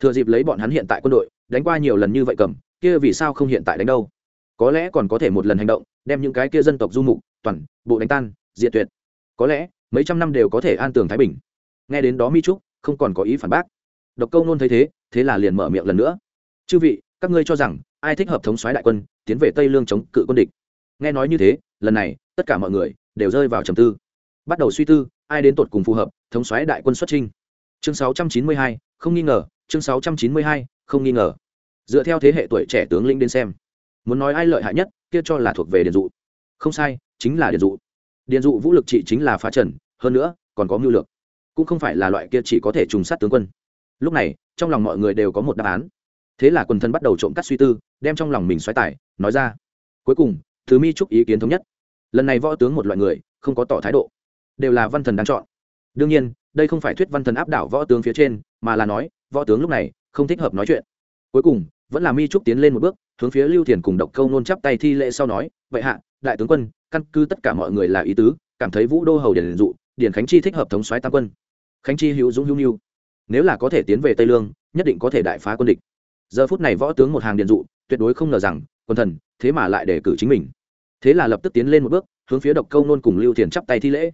Thừa dịp lấy bọn hắn hiện tại quân đội, đánh qua nhiều lần như vậy cầm, kia vì sao không hiện tại đánh đâu? Có lẽ còn có thể một lần hành động, đem những cái kia dân tộc du mục, toàn, bộ đánh tan, diệt tuyệt. Có lẽ mấy trăm năm đều có thể an tường thái bình. Nghe đến đó mi trúc không còn có ý phản bác. Độc câu nôn thấy thế thế là liền mở miệng lần nữa. Chư vị các ngươi cho rằng ai thích hợp thống soái đại quân tiến về tây lương chống cự quân địch? Nghe nói như thế lần này tất cả mọi người đều rơi vào trầm tư. Bắt đầu suy tư ai đến tột cùng phù hợp thống soái đại quân xuất trinh chương 692, không nghi ngờ chương 692, không nghi ngờ. Dựa theo thế hệ tuổi trẻ tướng lĩnh đến xem muốn nói ai lợi hại nhất kia cho là thuộc về điền dụ. Không sai chính là điền dụ điền dụ vũ lực trị chính là phá trần, hơn nữa, còn có mưu lược. Cũng không phải là loại kia chỉ có thể trùng sát tướng quân. Lúc này, trong lòng mọi người đều có một đáp án. Thế là quần thân bắt đầu trộm cắt suy tư, đem trong lòng mình xoáy tải, nói ra. Cuối cùng, thứ mi chúc ý kiến thống nhất. Lần này võ tướng một loại người, không có tỏ thái độ. Đều là văn thần đang chọn. Đương nhiên, đây không phải thuyết văn thần áp đảo võ tướng phía trên, mà là nói, võ tướng lúc này không thích hợp nói chuyện. Cuối cùng, vẫn là mi trúc tiến lên một bước, hướng phía lưu thiền cùng độc câu nôn chắp tay thi lễ sau nói, vậy hạ, đại tướng quân căn cứ tất cả mọi người là ý tứ, cảm thấy vũ đô hầu điền dụ Điền khánh chi thích hợp thống soái tam quân. Khánh chi, hữu dũng, hữu nhu nếu là có thể tiến về tây lương, nhất định có thể đại phá quân địch. Giờ phút này võ tướng một hàng điền dụ, tuyệt đối không ngờ rằng, quân thần, thế mà lại để cử chính mình. Thế là lập tức tiến lên một bước, hướng phía độc câu nôn cùng lưu thiền chắp tay thi lễ.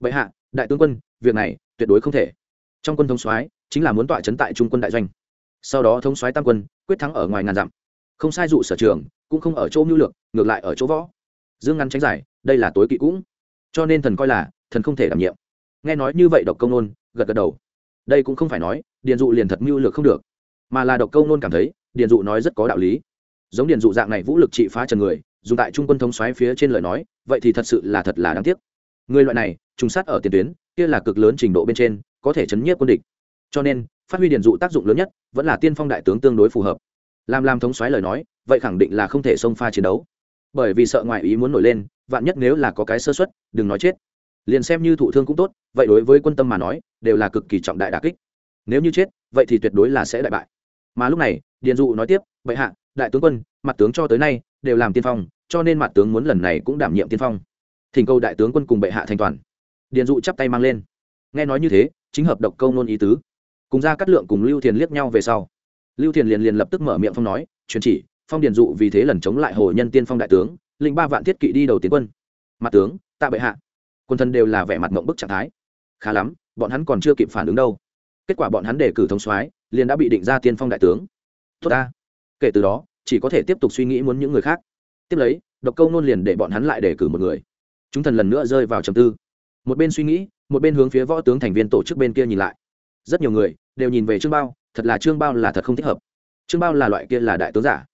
Vậy hạ, đại tướng quân, việc này tuyệt đối không thể. Trong quân thống soái, chính là muốn tọa chấn tại trung quân đại doanh. Sau đó thống soái tam quân, quyết thắng ở ngoài ngàn dặm. Không sai dụ sở trường, cũng không ở chỗ mưu lược, ngược lại ở chỗ võ dương ngắn tránh giải, đây là tối kỵ cũng. Cho nên thần coi là, thần không thể đảm nhiệm. Nghe nói như vậy độc công nôn, gật gật đầu. Đây cũng không phải nói, điền dụ liền thật mưu lược không được. Mà là độc công nôn cảm thấy, điền dụ nói rất có đạo lý. Giống điền dụ dạng này vũ lực trị phá trần người, dùng tại trung quân thống xoáy phía trên lời nói, vậy thì thật sự là thật là đáng tiếc. Người loại này, trùng sát ở tiền tuyến, kia là cực lớn trình độ bên trên, có thể chấn nhiếp quân địch. Cho nên, phát huy điền dụ tác dụng lớn nhất, vẫn là tiên phong đại tướng tương đối phù hợp. Làm làm thống xoáy lời nói, vậy khẳng định là không thể xông pha chiến đấu bởi vì sợ ngoại ý muốn nổi lên, vạn nhất nếu là có cái sơ xuất đừng nói chết. Liền xem như thụ thương cũng tốt, vậy đối với quân tâm mà nói, đều là cực kỳ trọng đại đà kích. Nếu như chết, vậy thì tuyệt đối là sẽ đại bại. Mà lúc này, điền dụ nói tiếp, bệ hạ, đại tướng quân, mặt tướng cho tới nay đều làm tiên phong, cho nên mặt tướng muốn lần này cũng đảm nhiệm tiên phong. Thỉnh cầu đại tướng quân cùng bệ hạ thành toàn. Điền dụ chắp tay mang lên. Nghe nói như thế, chính hợp độc câu nôn ý tứ. Cùng ra cắt lượng cùng lưu thiền liếc nhau về sau. Lưu thiền liền liền lập tức mở miệng phong nói, truyền chỉ phong điền dụ vì thế lần chống lại hồ nhân tiên phong đại tướng linh ba vạn thiết kỵ đi đầu tiến quân. Mặt tướng, tạ bệ hạ. Quân thân đều là vẻ mặt mộng bức trạng thái. Khá lắm, bọn hắn còn chưa kịp phản ứng đâu. Kết quả bọn hắn đề cử thống soái, liền đã bị định ra tiên phong đại tướng. Tốt ta. Kể từ đó, chỉ có thể tiếp tục suy nghĩ muốn những người khác. Tiếp lấy, độc câu nôn liền để bọn hắn lại đề cử một người. Chúng thần lần nữa rơi vào trầm tư. Một bên suy nghĩ, một bên hướng phía võ tướng thành viên tổ chức bên kia nhìn lại. Rất nhiều người đều nhìn về trương bao, thật là trương bao là thật không thích hợp. Trương bao là loại kia là đại tướng giả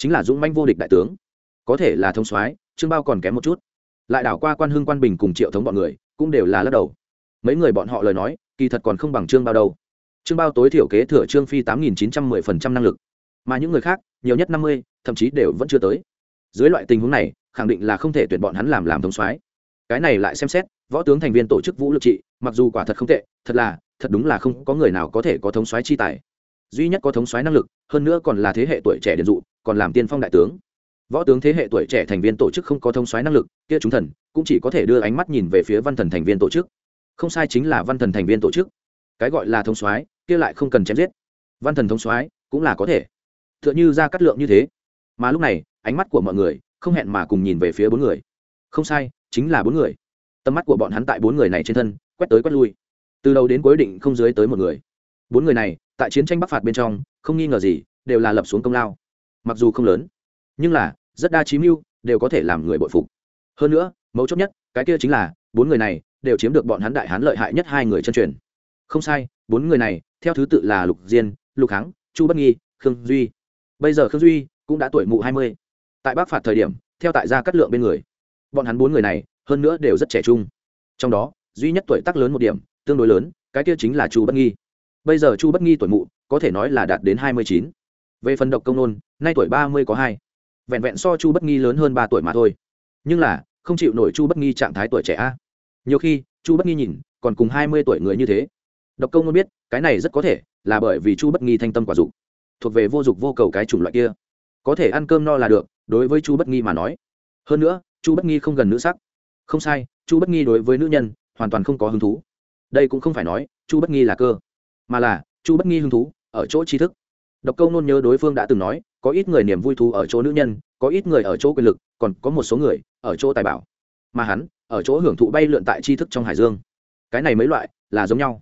chính là dũng manh vô địch đại tướng. Có thể là thông soái, trương bao còn kém một chút. Lại đảo qua quan hưng quan bình cùng triệu thống bọn người, cũng đều là lắc đầu. Mấy người bọn họ lời nói, kỳ thật còn không bằng trương bao đâu. Trương bao tối thiểu kế thừa trương phi tám nghìn chín trăm mười phần trăm năng lực. Mà những người khác, nhiều nhất năm mươi, thậm chí đều vẫn chưa tới. Dưới loại tình huống này, khẳng định là không thể tuyển bọn hắn làm làm thống soái. Cái này lại xem xét, võ tướng thành viên tổ chức vũ lực trị, mặc dù quả thật không tệ, thật là, thật đúng là không có người nào có thể có thống soái chi tài duy nhất có thống soái năng lực, hơn nữa còn là thế hệ tuổi trẻ điển dụ, còn làm tiên phong đại tướng. Võ tướng thế hệ tuổi trẻ thành viên tổ chức không có thống soái năng lực, kia chúng thần cũng chỉ có thể đưa ánh mắt nhìn về phía văn thần thành viên tổ chức. Không sai chính là văn thần thành viên tổ chức. Cái gọi là thống soái, kia lại không cần chém giết. Văn thần thống soái cũng là có thể. T h ư ợ n h ư ra cắt lượng như thế. Mà lúc này, ánh mắt của mọi người không hẹn mà cùng nhìn về phía bốn người. Không sai, chính là bốn người. Tầm mắt của bọn hắn tại bốn người này trên thân quét tới quét lui. Từ đầu đến cuối định không dưới tới một người. Bốn người này tại chiến tranh bắc phạt bên trong, không nghi ngờ gì, đều là lập xuống công lao. Mặc dù không lớn, nhưng là, rất đa trí mưu, đều có thể làm người bội phục. Hơn nữa, mấu chốt nhất, cái kia chính là, bốn người này, đều chiếm được bọn hắn đại hán lợi hại nhất hai người chân truyền. Không sai, bốn người này, theo thứ tự là lục diên, lục hắng chu bất nghi, khương duy. Bây giờ khương duy cũng đã tuổi mụ hai mươi. Tại bắc phạt thời điểm, theo tại gia cắt lượng bên người. Bọn hắn bốn người này, hơn nữa đều rất trẻ trung. Trong đó, duy nhất tuổi tác lớn một điểm, tương đối lớn, cái kia chính là chu bất nghi bây giờ chu bất nghi tuổi mụ, có thể nói là đạt đến hai mươi chín. Về phần độc công nôn, nay tuổi ba mươi có hai. Vẹn vẹn so chu bất nghi lớn hơn ba tuổi mà thôi. Nhưng là, không chịu nổi chu bất nghi trạng thái tuổi trẻ a. Nhiều khi, chu bất nghi nhìn, còn cùng hai mươi tuổi người như thế. Độc công nôn biết, cái này rất có thể là bởi vì chu bất nghi thanh tâm quả dục. Thuộc về vô dục vô cầu cái chủng loại kia. Có thể ăn cơm no là được, đối với chu bất nghi mà nói. Hơn nữa, chu bất nghi không gần nữ sắc. Không sai, chu bất nghi đối với nữ nhân, hoàn toàn không có hứng thú. Đây cũng không phải nói, chu bất nghi là cơ mà là, chu bất nghi hứng thú, ở chỗ tri thức. Độc câu nôn nhớ đối phương đã từng nói, có ít người niềm vui thú ở chỗ nữ nhân, có ít người ở chỗ quyền lực, còn có một số người ở chỗ tài bảo. Mà hắn, ở chỗ hưởng thụ bay lượn tại tri thức trong hải dương. Cái này mấy loại là giống nhau.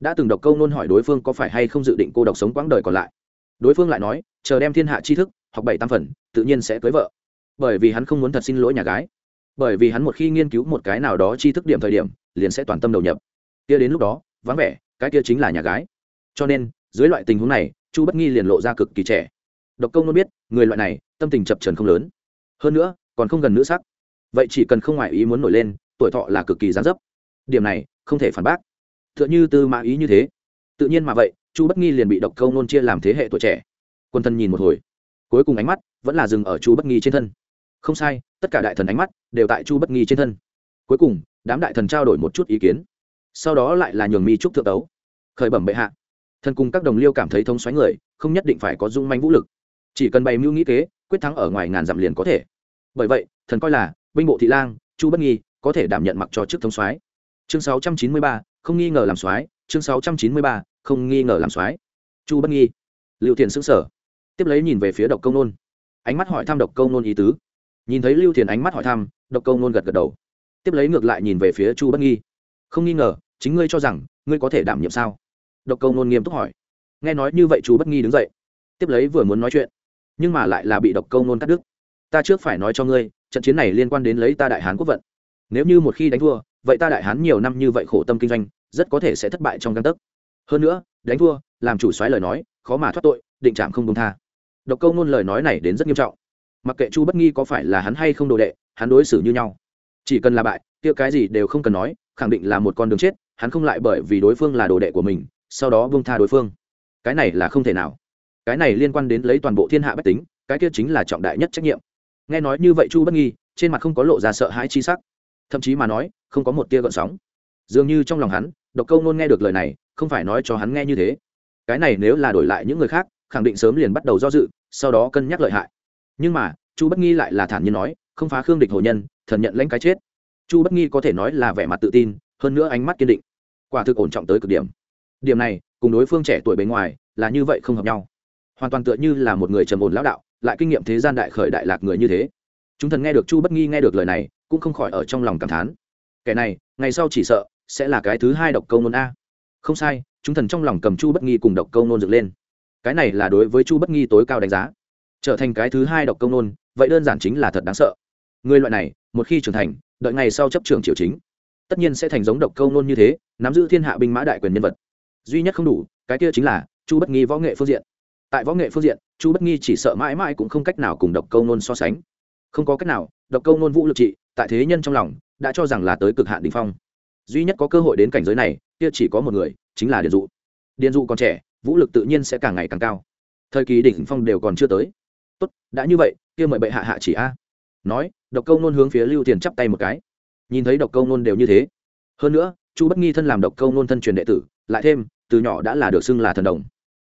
Đã từng độc câu nôn hỏi đối phương có phải hay không dự định cô độc sống quãng đời còn lại. Đối phương lại nói, chờ đem thiên hạ tri thức, học bảy tam phần, tự nhiên sẽ cưới vợ. Bởi vì hắn không muốn thật xin lỗi nhà gái. Bởi vì hắn một khi nghiên cứu một cái nào đó tri thức điểm thời điểm, liền sẽ toàn tâm đầu nhập. Kia đến lúc đó, vắng vẻ cái kia chính là nhà gái. Cho nên, dưới loại tình huống này, chu bất nghi liền lộ ra cực kỳ trẻ. Độc công nôn biết, người loại này, tâm tình chập trần không lớn. Hơn nữa, còn không gần nữ sắc. Vậy chỉ cần không ngoại ý muốn nổi lên, tuổi thọ là cực kỳ gián dấp. Điểm này, không thể phản bác. T h ư ợ n h ư tư mã ý như thế. Tự nhiên mà vậy, chu bất nghi liền bị độc câu nôn chia làm thế hệ tuổi trẻ. Quân thân nhìn một hồi. Cuối cùng ánh mắt vẫn là dừng ở chu bất nghi trên thân. Không sai, tất cả đại thần ánh mắt đều tại chu bất nghi trên thân. Cuối cùng, đám đại thần trao đổi một chút ý kiến sau đó lại là nhường mi trúc thượng tấu. Khởi bẩm bệ hạ. Thần cùng các đồng liêu cảm thấy thông xoáy người không nhất định phải có dung manh vũ lực. Chỉ cần bày mưu nghĩ kế quyết thắng ở ngoài ngàn dặm liền có thể. Bởi vậy thần coi là binh bộ thị lang chu bất nghi có thể đảm nhận mặc cho chức thống soái chương 693, không nghi ngờ làm soái chương 693, không nghi ngờ làm soái chu bất nghi. Lưu thiền sững sở tiếp lấy nhìn về phía độc công nôn. Ánh mắt hỏi thăm độc công nôn ý tứ. Nhìn thấy lưu thiền ánh mắt hỏi thăm độc công nôn gật gật đầu. Tiếp lấy ngược lại nhìn về phía chu bất nghi không nghi ngờ, chính ngươi cho rằng ngươi có thể đảm nhiệm sao? Độc Câu nôn nghiêm túc hỏi. Nghe nói như vậy chu bất nghi đứng dậy, tiếp lấy vừa muốn nói chuyện, nhưng mà lại là bị độc Câu nôn cắt đứt. Ta trước phải nói cho ngươi, trận chiến này liên quan đến lấy ta đại hán quốc vận. Nếu như một khi đánh thua, vậy ta đại hán nhiều năm như vậy khổ tâm kinh doanh, rất có thể sẽ thất bại trong căn tấc. Hơn nữa, đánh thua, làm chủ xoáy lời nói, khó mà thoát tội, định trạm không công tha. Độc câu nôn lời nói này đến rất nghiêm trọng. Mặc kệ chu bất nghi có phải là hắn hay không đồ đệ, hắn đối xử như nhau. Chỉ cần là bại, kia cái gì đều không cần nói khẳng định là một con đường chết, hắn không lại bởi vì đối phương là đồ đệ của mình, sau đó bông tha đối phương. Cái này là không thể nào. Cái này liên quan đến lấy toàn bộ thiên hạ bách tính, cái kia chính là trọng đại nhất trách nhiệm. Nghe nói như vậy chu bất nghi, trên mặt không có lộ ra sợ hãi chi sắc. Thậm chí mà nói, không có một tia gợn sóng. Dường như trong lòng hắn, độc câu nôn nghe được lời này, không phải nói cho hắn nghe như thế. Cái này nếu là đổi lại những người khác, khẳng định sớm liền bắt đầu do dự, sau đó cân nhắc lợi hại. Nhưng mà, chu bất nghi lại là thản nhiên nói, không phá khương địch hồ nhân, thần nhận lãnh cái chết chu bất nghi có thể nói là vẻ mặt tự tin, hơn nữa ánh mắt kiên định. Quả thực ổn trọng tới cực điểm. Điểm này, cùng đối phương trẻ tuổi bề ngoài, là như vậy không hợp nhau. Hoàn toàn tựa như là một người trầm ổn lão đạo, lại kinh nghiệm thế gian đại khởi đại lạc người như thế. Chúng thần nghe được chu bất nghi nghe được lời này, cũng không khỏi ở trong lòng cảm thán. Kẻ này, ngày sau chỉ sợ, sẽ là cái thứ hai độc câu nôn a. Không sai, chúng thần trong lòng cầm chu bất nghi cùng độc câu nôn dựng lên. Cái này là đối với chu bất nghi tối cao đánh giá. Trở thành cái thứ hai độc câu nôn, vậy đơn giản chính là thật đáng sợ. Người loại này, một khi trưởng thành đợi ngày sau chấp trường triều chính. Tất nhiên sẽ thành giống độc câu nôn như thế, nắm giữ thiên hạ binh mã đại quyền nhân vật. Duy nhất không đủ, cái kia chính là chu bất nghi võ nghệ phương diện. Tại võ nghệ phương diện, chu bất nghi chỉ sợ mãi mãi cũng không cách nào cùng độc câu nôn so sánh. Không có cách nào, độc câu nôn vũ lực trị, tại thế nhân trong lòng, đã cho rằng là tới cực hạn đ ỉ n h phong. Duy nhất có cơ hội đến cảnh giới này, kia chỉ có một người, chính là điện dụ. Điện dụ còn trẻ, vũ lực tự nhiên sẽ càng ngày càng cao. Thời kỳ đỉnh phong đều còn chưa tới. Tốt, đã như vậy, kia mời bệ hạ hạ chỉ a. Nói độc câu nôn hướng phía lưu tiền chắp tay một cái. Nhìn thấy độc câu nôn đều như thế. Hơn nữa, chu bất nghi thân làm độc câu nôn thân truyền đệ tử, lại thêm, từ nhỏ đã là được xưng là thần đồng.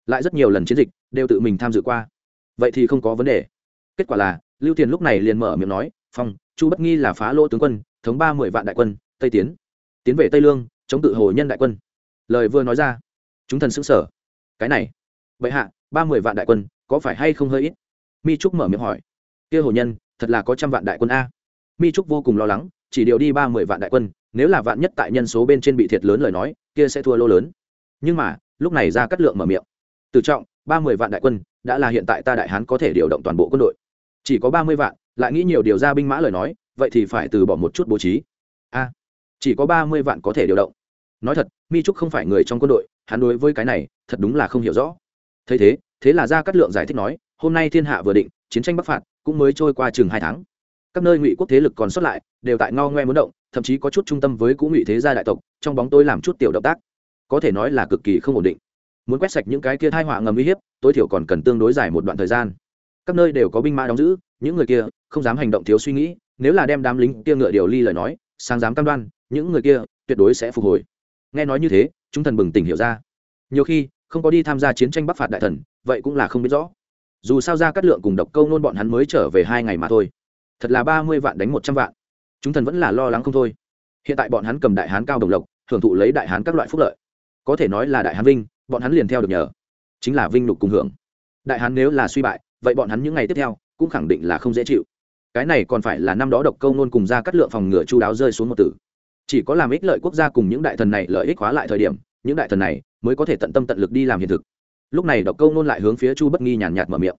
Lại rất nhiều lần chiến dịch, đều tự mình tham dự qua. Vậy thì không có vấn đề. Kết quả là, lưu tiền lúc này liền mở miệng nói, phong, chu bất nghi là phá lỗ tướng quân, thống ba mươi vạn đại quân, tây tiến. Tiến về tây lương, chống tự hồ nhân đại quân. Lời vừa nói ra, chúng thần xứng sở cái này vậy hạ, ba mươi vạn đại quân, có phải hay không hơi ít? Mi trúc mở miệng hỏi. Kia hồ nhân thật là có trăm vạn đại quân a. Mi trúc vô cùng lo lắng, chỉ điều đi ba mươi vạn đại quân, nếu là vạn nhất tại nhân số bên trên bị thiệt lớn lời nói, kia sẽ thua lô lớn. Nhưng mà, lúc này ra cắt lượng mở miệng. Tự trọng, ba mươi vạn đại quân, đã là hiện tại ta đại hán có thể điều động toàn bộ quân đội. Chỉ có ba mươi vạn, lại nghĩ nhiều điều ra binh mã lời nói, vậy thì phải từ bỏ một chút bố trí. A, chỉ có ba mươi vạn có thể điều động. Nói thật, mi trúc không phải người trong quân đội, hắn đối với cái này, thật đúng là không hiểu rõ. Thấy thế thế là ra cắt lượng giải thích nói, hôm nay thiên hạ vừa định, chiến tranh bắc phạt cũng mới trôi qua chừng hai tháng. Các nơi ngụy quốc thế lực còn sót lại, đều tại ngao ngoe muốn động, thậm chí có chút trung tâm với cũ ngụy thế gia đại tộc, trong bóng tôi làm chút tiểu động tác. Có thể nói là cực kỳ không ổn định. Muốn quét sạch những cái kia thai họa ngầm uy hiếp, tối thiểu còn cần tương đối dài một đoạn thời gian. Các nơi đều có binh mã đóng giữ, những người kia không dám hành động thiếu suy nghĩ, nếu là đem đám lính kia ngựa điều ly lời nói, sáng dám cam đoan, những người kia tuyệt đối sẽ phục hồi. Nghe nói như thế, chúng thần bừng tỉnh hiểu ra. Nhiều khi, không có đi tham gia chiến tranh bắc phạt đại thần, vậy cũng là không biết rõ dù sao ra cắt lượng cùng độc câu nôn bọn hắn mới trở về hai ngày mà thôi. Thật là ba mươi vạn đánh một trăm vạn. Chúng thần vẫn là lo lắng không thôi. Hiện tại bọn hắn cầm đại hán cao đồng lộc hưởng thụ lấy đại hán các loại phúc lợi. Có thể nói là đại hán vinh, bọn hắn liền theo được nhờ. Chính là vinh lục cùng hưởng. Đại hán nếu là suy bại, vậy bọn hắn những ngày tiếp theo cũng khẳng định là không dễ chịu. Cái này còn phải là năm đó độc câu nôn cùng ra cắt lượng phòng ngừa chu đáo rơi xuống một tử. Chỉ có làm ích lợi quốc gia cùng những đại thần này lợi ích hóa lại thời điểm, những đại thần này mới có thể tận tâm tận lực đi làm hiện thực lúc này độc câu nôn lại hướng phía chu bất nghi nhàn nhạt mở miệng.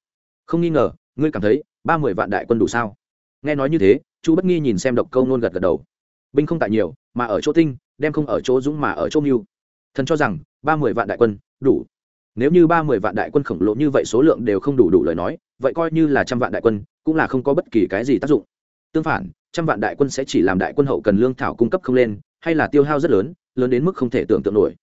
Không nghi ngờ, ngươi cảm thấy ba mươi vạn đại quân đủ sao? Nghe nói như thế, chu bất nghi nhìn xem độc câu nôn gật gật đầu. Binh không tại nhiều, mà ở chỗ tinh, đem không ở chỗ dũng mà ở chỗ mưu. Thần cho rằng, ba mươi vạn đại quân, đủ. Nếu như ba mươi vạn đại quân khổng lồ như vậy số lượng đều không đủ đủ lời nói, vậy coi như là trăm vạn đại quân, cũng là không có bất kỳ cái gì tác dụng. Tương phản, trăm vạn đại quân sẽ chỉ làm đại quân hậu cần lương thảo cung cấp không lên, hay là tiêu hao rất lớn lớn đến mức không thể tưởng tượng nổi.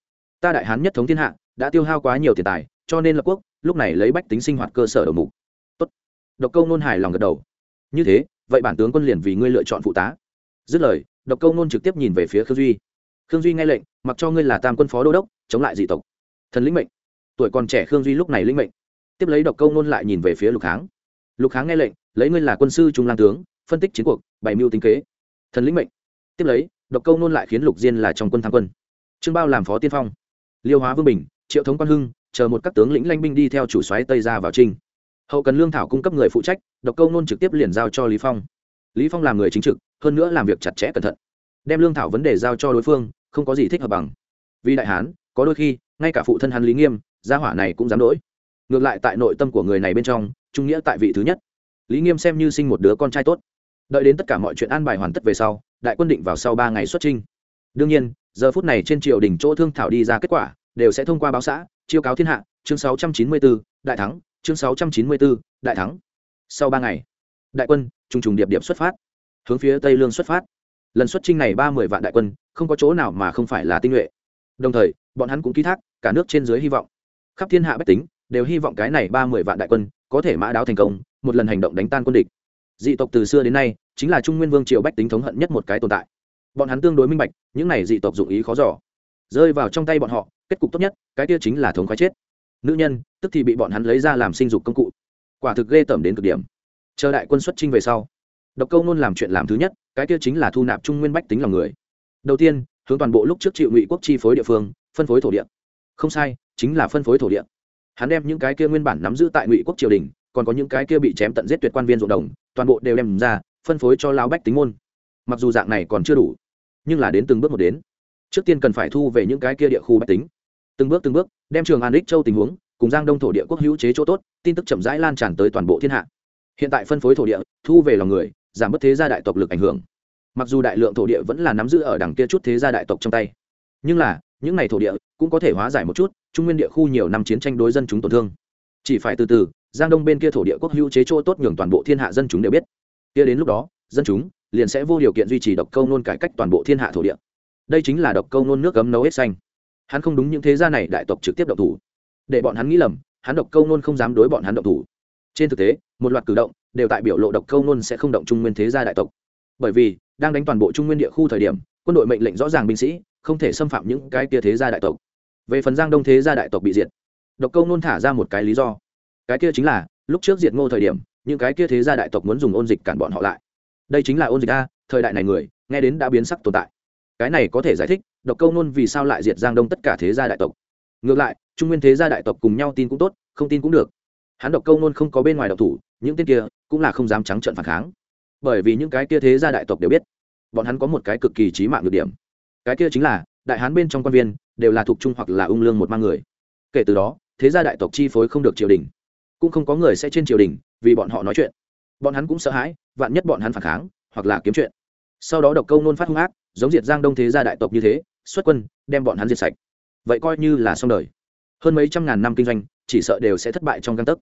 Ta đại hán nhất thống thiên hạ, đã tiêu hao quá nhiều tiền tài cho nên lập quốc, lúc này lấy bách tính sinh hoạt cơ sở đầu mục. Tốt. Độc câu nôn hài lòng gật đầu. Như thế, vậy bản tướng quân liền vì ngươi lựa chọn phụ tá. Dứt lời, độc câu nôn trực tiếp nhìn về phía khương duy. Khương duy nghe lệnh, mặc cho ngươi là tam quân phó đô đốc, chống lại dị tộc. Thần lĩnh mệnh. Tuổi còn trẻ khương duy lúc này lĩnh mệnh. Tiếp lấy độc câu nôn lại nhìn về phía lục kháng. Lục kháng nghe lệnh, lấy ngươi là quân sư trung lang tướng, phân tích chiến cuộc, bày mưu tính kế. Thần lĩnh mệnh. Tiếp lấy, độc câu nôn lại khiến lục diên là trong quân tham quân. Trương bao làm phó tiên phong. Liêu hóa vương bình, triệu thống quan hưng chờ một các tướng lĩnh lanh binh đi theo chủ xoáy tây ra vào trinh. Hậu cần lương thảo cung cấp người phụ trách, độc câu nôn trực tiếp liền giao cho lý phong. Lý phong làm người chính trực, hơn nữa làm việc chặt chẽ cẩn thận. Đem lương thảo vấn đề giao cho đối phương, không có gì thích hợp bằng. Vì đại hán, có đôi khi, ngay cả phụ thân hắn lý nghiêm, gia hỏa này cũng dám đỗi. Ngược lại tại nội tâm của người này bên trong, trung nghĩa tại vị thứ nhất. Lý nghiêm xem như sinh một đứa con trai tốt. Đợi đến tất cả mọi chuyện an bài hoàn tất về sau, đại quân định vào sau ba ngày xuất trinh. Đương nhiên, giờ phút này trên triều đình chỗ thương thảo đi ra kết quả, đều sẽ thông qua báo xã chiêu cáo thiên hạ chương 694, đại thắng chương 694, đại thắng. Sau ba ngày đại quân trùng trùng điệp điệp xuất phát. Hướng phía tây lương xuất phát. Lần xuất trinh này ba mươi vạn đại quân không có chỗ nào mà không phải là tinh nhuệ. Đồng thời bọn hắn cũng ký thác cả nước trên dưới hy vọng. Khắp thiên hạ bách tính đều hy vọng cái này ba mươi vạn đại quân có thể mã đáo thành công một lần hành động đánh tan quân địch. Dị tộc từ xưa đến nay chính là trung nguyên vương triều bách tính thống hận nhất một cái tồn tại. Bọn hắn tương đối minh bạch những này dị tộc dụng ý khó giỏ rơi vào trong tay bọn họ kết cục tốt nhất, cái kia chính là thống khoái chết. Nữ nhân, tức thì bị bọn hắn lấy ra làm sinh dục công cụ. Quả thực ghê tởm đến cực điểm. Chờ đại quân xuất trinh về sau, độc câu nôn làm chuyện làm thứ nhất, cái kia chính là thu nạp trung nguyên bách tính lòng người. Đầu tiên, hướng toàn bộ lúc trước chịu ngụy quốc chi phối địa phương, phân phối thổ địa. Không sai, chính là phân phối thổ địa. Hắn đem những cái kia nguyên bản nắm giữ tại ngụy quốc triều đình, còn có những cái kia bị chém tận giết tuyệt quan viên ruộng đồng, toàn bộ đều đem ra, phân phối cho lao bách tính môn. Mặc dù dạng này còn chưa đủ, nhưng là đến từng bước một đến. Trước tiên cần phải thu về những cái kia địa khu bách tính từng bước từng bước, đem trường an đích châu tình huống, cùng giang đông thổ địa quốc hữu chế chỗ tốt, tin tức chậm rãi lan tràn tới toàn bộ thiên hạ. Hiện tại phân phối thổ địa, thu về lòng người, giảm bớt thế gia đại tộc lực ảnh hưởng. Mặc dù đại lượng thổ địa vẫn là nắm giữ ở đằng kia chút thế gia đại tộc trong tay, nhưng là, những n à y thổ địa cũng có thể hóa giải một chút, trung nguyên địa khu nhiều năm chiến tranh đối dân chúng tổn thương. Chỉ phải từ từ, giang đông bên kia thổ địa quốc hữu chế chỗ tốt nhường toàn bộ thiên hạ dân chúng đều biết. Kia đến lúc đó, dân chúng liền sẽ vô điều kiện duy trì độc câu nôn cải cách toàn bộ thiên hạ thổ địa. Đây chính là độc câu nôn nước cấm nấu hết xanh hắn không đúng những thế gia này đại tộc trực tiếp động thủ. Để bọn hắn nghĩ lầm, hắn độc câu nôn không dám đối bọn hắn động thủ. Trên thực tế, một loạt cử động đều tại biểu lộ độc câu nôn sẽ không động trung nguyên thế gia đại tộc. Bởi vì, đang đánh toàn bộ trung nguyên địa khu thời điểm, quân đội mệnh lệnh rõ ràng binh sĩ, không thể xâm phạm những cái kia thế gia đại tộc. Về phần giang đông thế gia đại tộc bị diệt, độc câu nôn thả ra một cái lý do. Cái kia chính là, lúc trước diệt ngô thời điểm, những cái kia thế gia đại tộc muốn dùng ôn dịch cản bọn họ lại. Đây chính là ôn dịch a, thời đại này người, nghe đến đã biến sắc tồn tại. Cái này có thể giải thích độc câu nôn vì sao lại diệt giang đông tất cả thế gia đại tộc. Ngược lại, trung nguyên thế gia đại tộc cùng nhau tin cũng tốt, không tin cũng được. Hắn độc câu nôn không có bên ngoài độc thủ, những tên kia cũng là không dám trắng trận phản kháng. Bởi vì những cái kia thế gia đại tộc đều biết, bọn hắn có một cái cực kỳ trí mạng được điểm. Cái kia chính là, đại hán bên trong quan viên đều là thuộc trung hoặc là ung lương một mang người. Kể từ đó, thế gia đại tộc chi phối không được triều đình. Cũng không có người sẽ trên triều đình vì bọn họ nói chuyện. Bọn hắn cũng sợ hãi, vạn nhất bọn hắn phản kháng hoặc là kiếm chuyện. Sau đó độc câu nôn phát hung ác giống diệt giang đông thế gia đại tộc như thế, xuất quân, đem bọn hắn diệt sạch. Vậy coi như là xong đời. Hơn mấy trăm ngàn năm kinh doanh, chỉ sợ đều sẽ thất bại trong găng tấc.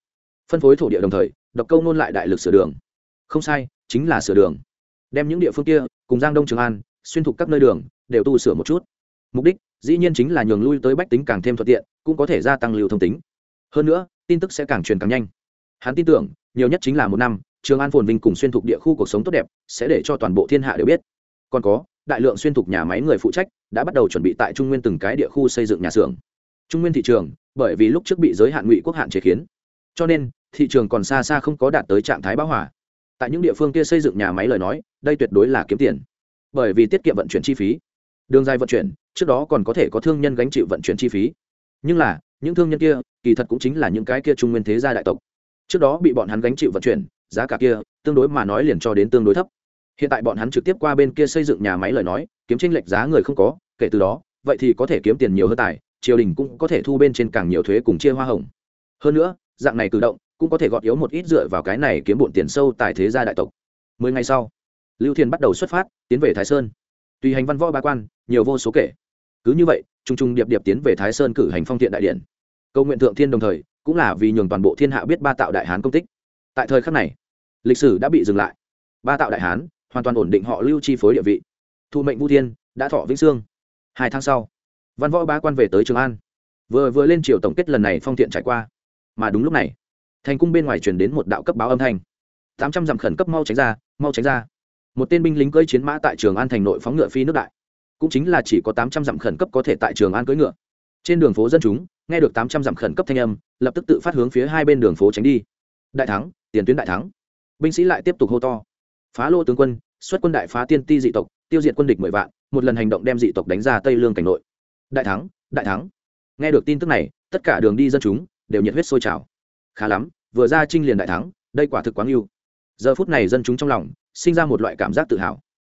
Phân phối thổ địa đồng thời, độc câu nôn lại đại lực sửa đường. Không sai, chính là sửa đường. Đem những địa phương kia, cùng giang đông, trường an, xuyên thục các nơi đường, đều tu sửa một chút. Mục đích, dĩ nhiên chính là nhường lui tới bách tính càng thêm thuận tiện, cũng có thể gia tăng lưu thông tính. Hơn nữa, tin tức sẽ càng truyền càng nhanh. Hắn tin tưởng, nhiều nhất chính là một năm, trường an phồn vinh cùng xuyên thục địa khu cuộc sống tốt đẹp, sẽ để cho toàn bộ thiên hạ đều biết. Còn có đại lượng xuyên thục nhà máy người phụ trách đã bắt đầu chuẩn bị tại trung nguyên từng cái địa khu xây dựng nhà xưởng. Trung nguyên thị trường, bởi vì lúc trước bị giới hạn ngụy quốc hạn chế khiến, cho nên thị trường còn xa xa không có đạt tới trạng thái bão hòa. Tại những địa phương kia xây dựng nhà máy lời nói, đây tuyệt đối là kiếm tiền, bởi vì tiết kiệm vận chuyển chi phí. Đường dài vận chuyển, trước đó còn có thể có thương nhân gánh chịu vận chuyển chi phí. Nhưng là, những thương nhân kia, kỳ thật cũng chính là những cái kia trung nguyên thế gia đại tộc. Trước đó bị bọn hắn gánh chịu vận chuyển, giá cả kia, tương đối mà nói liền cho đến tương đối thấp hiện tại bọn hắn trực tiếp qua bên kia xây dựng nhà máy lời nói, kiếm tranh lệch giá người không có, kể từ đó, vậy thì có thể kiếm tiền nhiều hơn tài, triều đình cũng có thể thu bên trên càng nhiều thuế cùng chia hoa hồng. Hơn nữa, dạng này cử động, cũng có thể gọt yếu một ít dựa vào cái này kiếm bộn tiền sâu tại thế gia đại tộc. Mười ngày sau, lưu thiên bắt đầu xuất phát, tiến về thái sơn. Tùy hành văn võ ba quan, nhiều vô số kể. Cứ như vậy t r u n g t r u n g điệp điệp tiến về thái sơn cử hành phong thiện đại điện. Cầu nguyện thượng thiên đồng thời, cũng là vì nhường toàn bộ thiên hạ biết ba tạo đại hán công tích. Tại thời khắc này, lịch sử đã bị dừng lại. Ba tạo đại hán hoàn toàn ổn định họ lưu chi phối địa vị. Thụ mệnh vũ thiên, đã thọ vĩnh sương. Hai tháng sau, văn võ ba quan về tới trường an. Vừa vừa lên triều tổng kết lần này phong thiện trải qua. Mà đúng lúc này, thành cung bên ngoài truyền đến một đạo cấp báo âm thanh. Tám trăm dặm khẩn cấp mau tránh ra, mau tránh ra. Một tên binh lính cưỡi chiến mã tại trường an thành nội phóng ngựa phi nước đại. Cũng chính là chỉ có tám trăm dặm khẩn cấp có thể tại trường an cưỡi ngựa. Trên đường phố dân chúng, nghe được tám trăm dặm khẩn cấp thanh âm, lập tức tự phát hướng phía hai bên đường phố tránh đi. Đại thắng, tiền tuyến đại thắng. Binh sĩ lại tiếp tục hô to. Phá lô tướng quân xuất quân đại phá tiên ti dị tộc, tiêu diệt quân địch mười vạn, một lần hành động đem dị tộc đánh ra tây lương cảnh nội. Đại thắng đại thắng. Nghe được tin tức này, tất cả đường đi dân chúng đều nhiệt huyết sôi trào. Khá lắm, vừa ra trinh liền đại thắng, đây quả thực quá yêu giờ phút này dân chúng trong lòng sinh ra một loại cảm giác tự hào.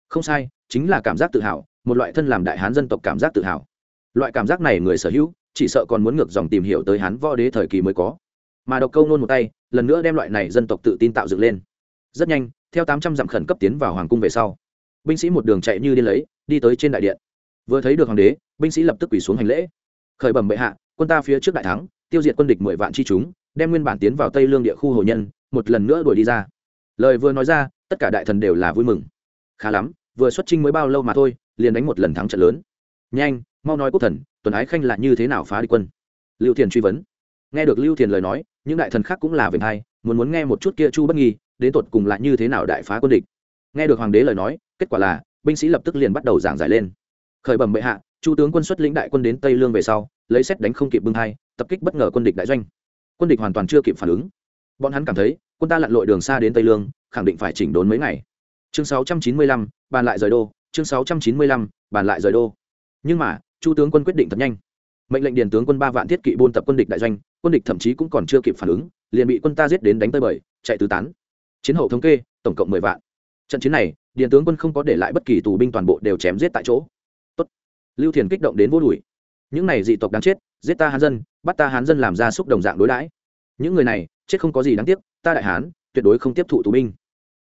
Không sai, chính là cảm giác tự hào, một loại thân làm đại hán dân tộc cảm giác tự hào. Loại cảm giác này người sở hữu, chỉ sợ còn muốn ngược dòng tìm hiểu tới hán võ đế thời kỳ mới có. Mà độc câu nôn một tay, lần nữa đem loại này dân tộc tự tin tạo dựng lên rất nhanh, theo tám trăm dặm khẩn cấp tiến vào hoàng cung về sau, binh sĩ một đường chạy như đi lấy, đi tới trên đại điện. Vừa thấy được hoàng đế, binh sĩ lập tức quỳ xuống hành lễ. Khởi bẩm bệ hạ, quân ta phía trước đại thắng, tiêu diệt quân địch mười vạn chi chúng, đem nguyên bản tiến vào tây lương địa khu hồ nhân, một lần nữa đuổi đi ra. Lời vừa nói ra, tất cả đại thần đều là vui mừng. Khá lắm, vừa xuất trinh mới bao lâu mà thôi, liền đánh một lần thắng trận lớn. Nhanh, mau nói quốc thần, tuần ái khanh là như thế nào phá đi quân? Lưu thiền truy vấn. Nghe được lưu thiền lời nói, những đại thần khác cũng là về hai muốn muốn nghe một chút kia chu bất nghi đến tột cùng lại như thế nào đại phá quân địch. Nghe được hoàng đế lời nói kết quả là binh sĩ lập tức liền bắt đầu giảng giải lên. Khởi bẩm bệ hạ chu tướng quân xuất lĩnh đại quân đến tây lương về sau lấy xét đánh không kịp bưng hai tập kích bất ngờ quân địch đại doanh. Quân địch hoàn toàn chưa kịp phản ứng. Bọn hắn cảm thấy quân ta lặn lội đường xa đến tây lương khẳng định phải chỉnh đốn mấy ngày. Chương 695, bàn lại rời đô. Chương 695, bàn lại rời đô. Nhưng mà chu tướng quân quyết định thật nhanh. Mệnh lệnh điền tướng quân ba vạn thiết kỵ buôn tập quân địch đại doanh quân địch thậm chí cũng còn chưa kịp phản ứng liền bị quân ta giết đến đánh tơi bời, chạy tứ tán. Chiến hậu thống kê, tổng cộng mười vạn. Trận chiến này điện tướng quân không có để lại bất kỳ tù binh toàn bộ đều chém giết tại chỗ. Tốt. lưu thiền kích động đến vô đùi những này dị tộc đáng chết, giết ta hán dân, bắt ta hán dân làm ra xúc đồng dạng đối đãi. Những người này, chết không có gì đáng tiếc, ta đại hán, tuyệt đối không tiếp thụ tù binh.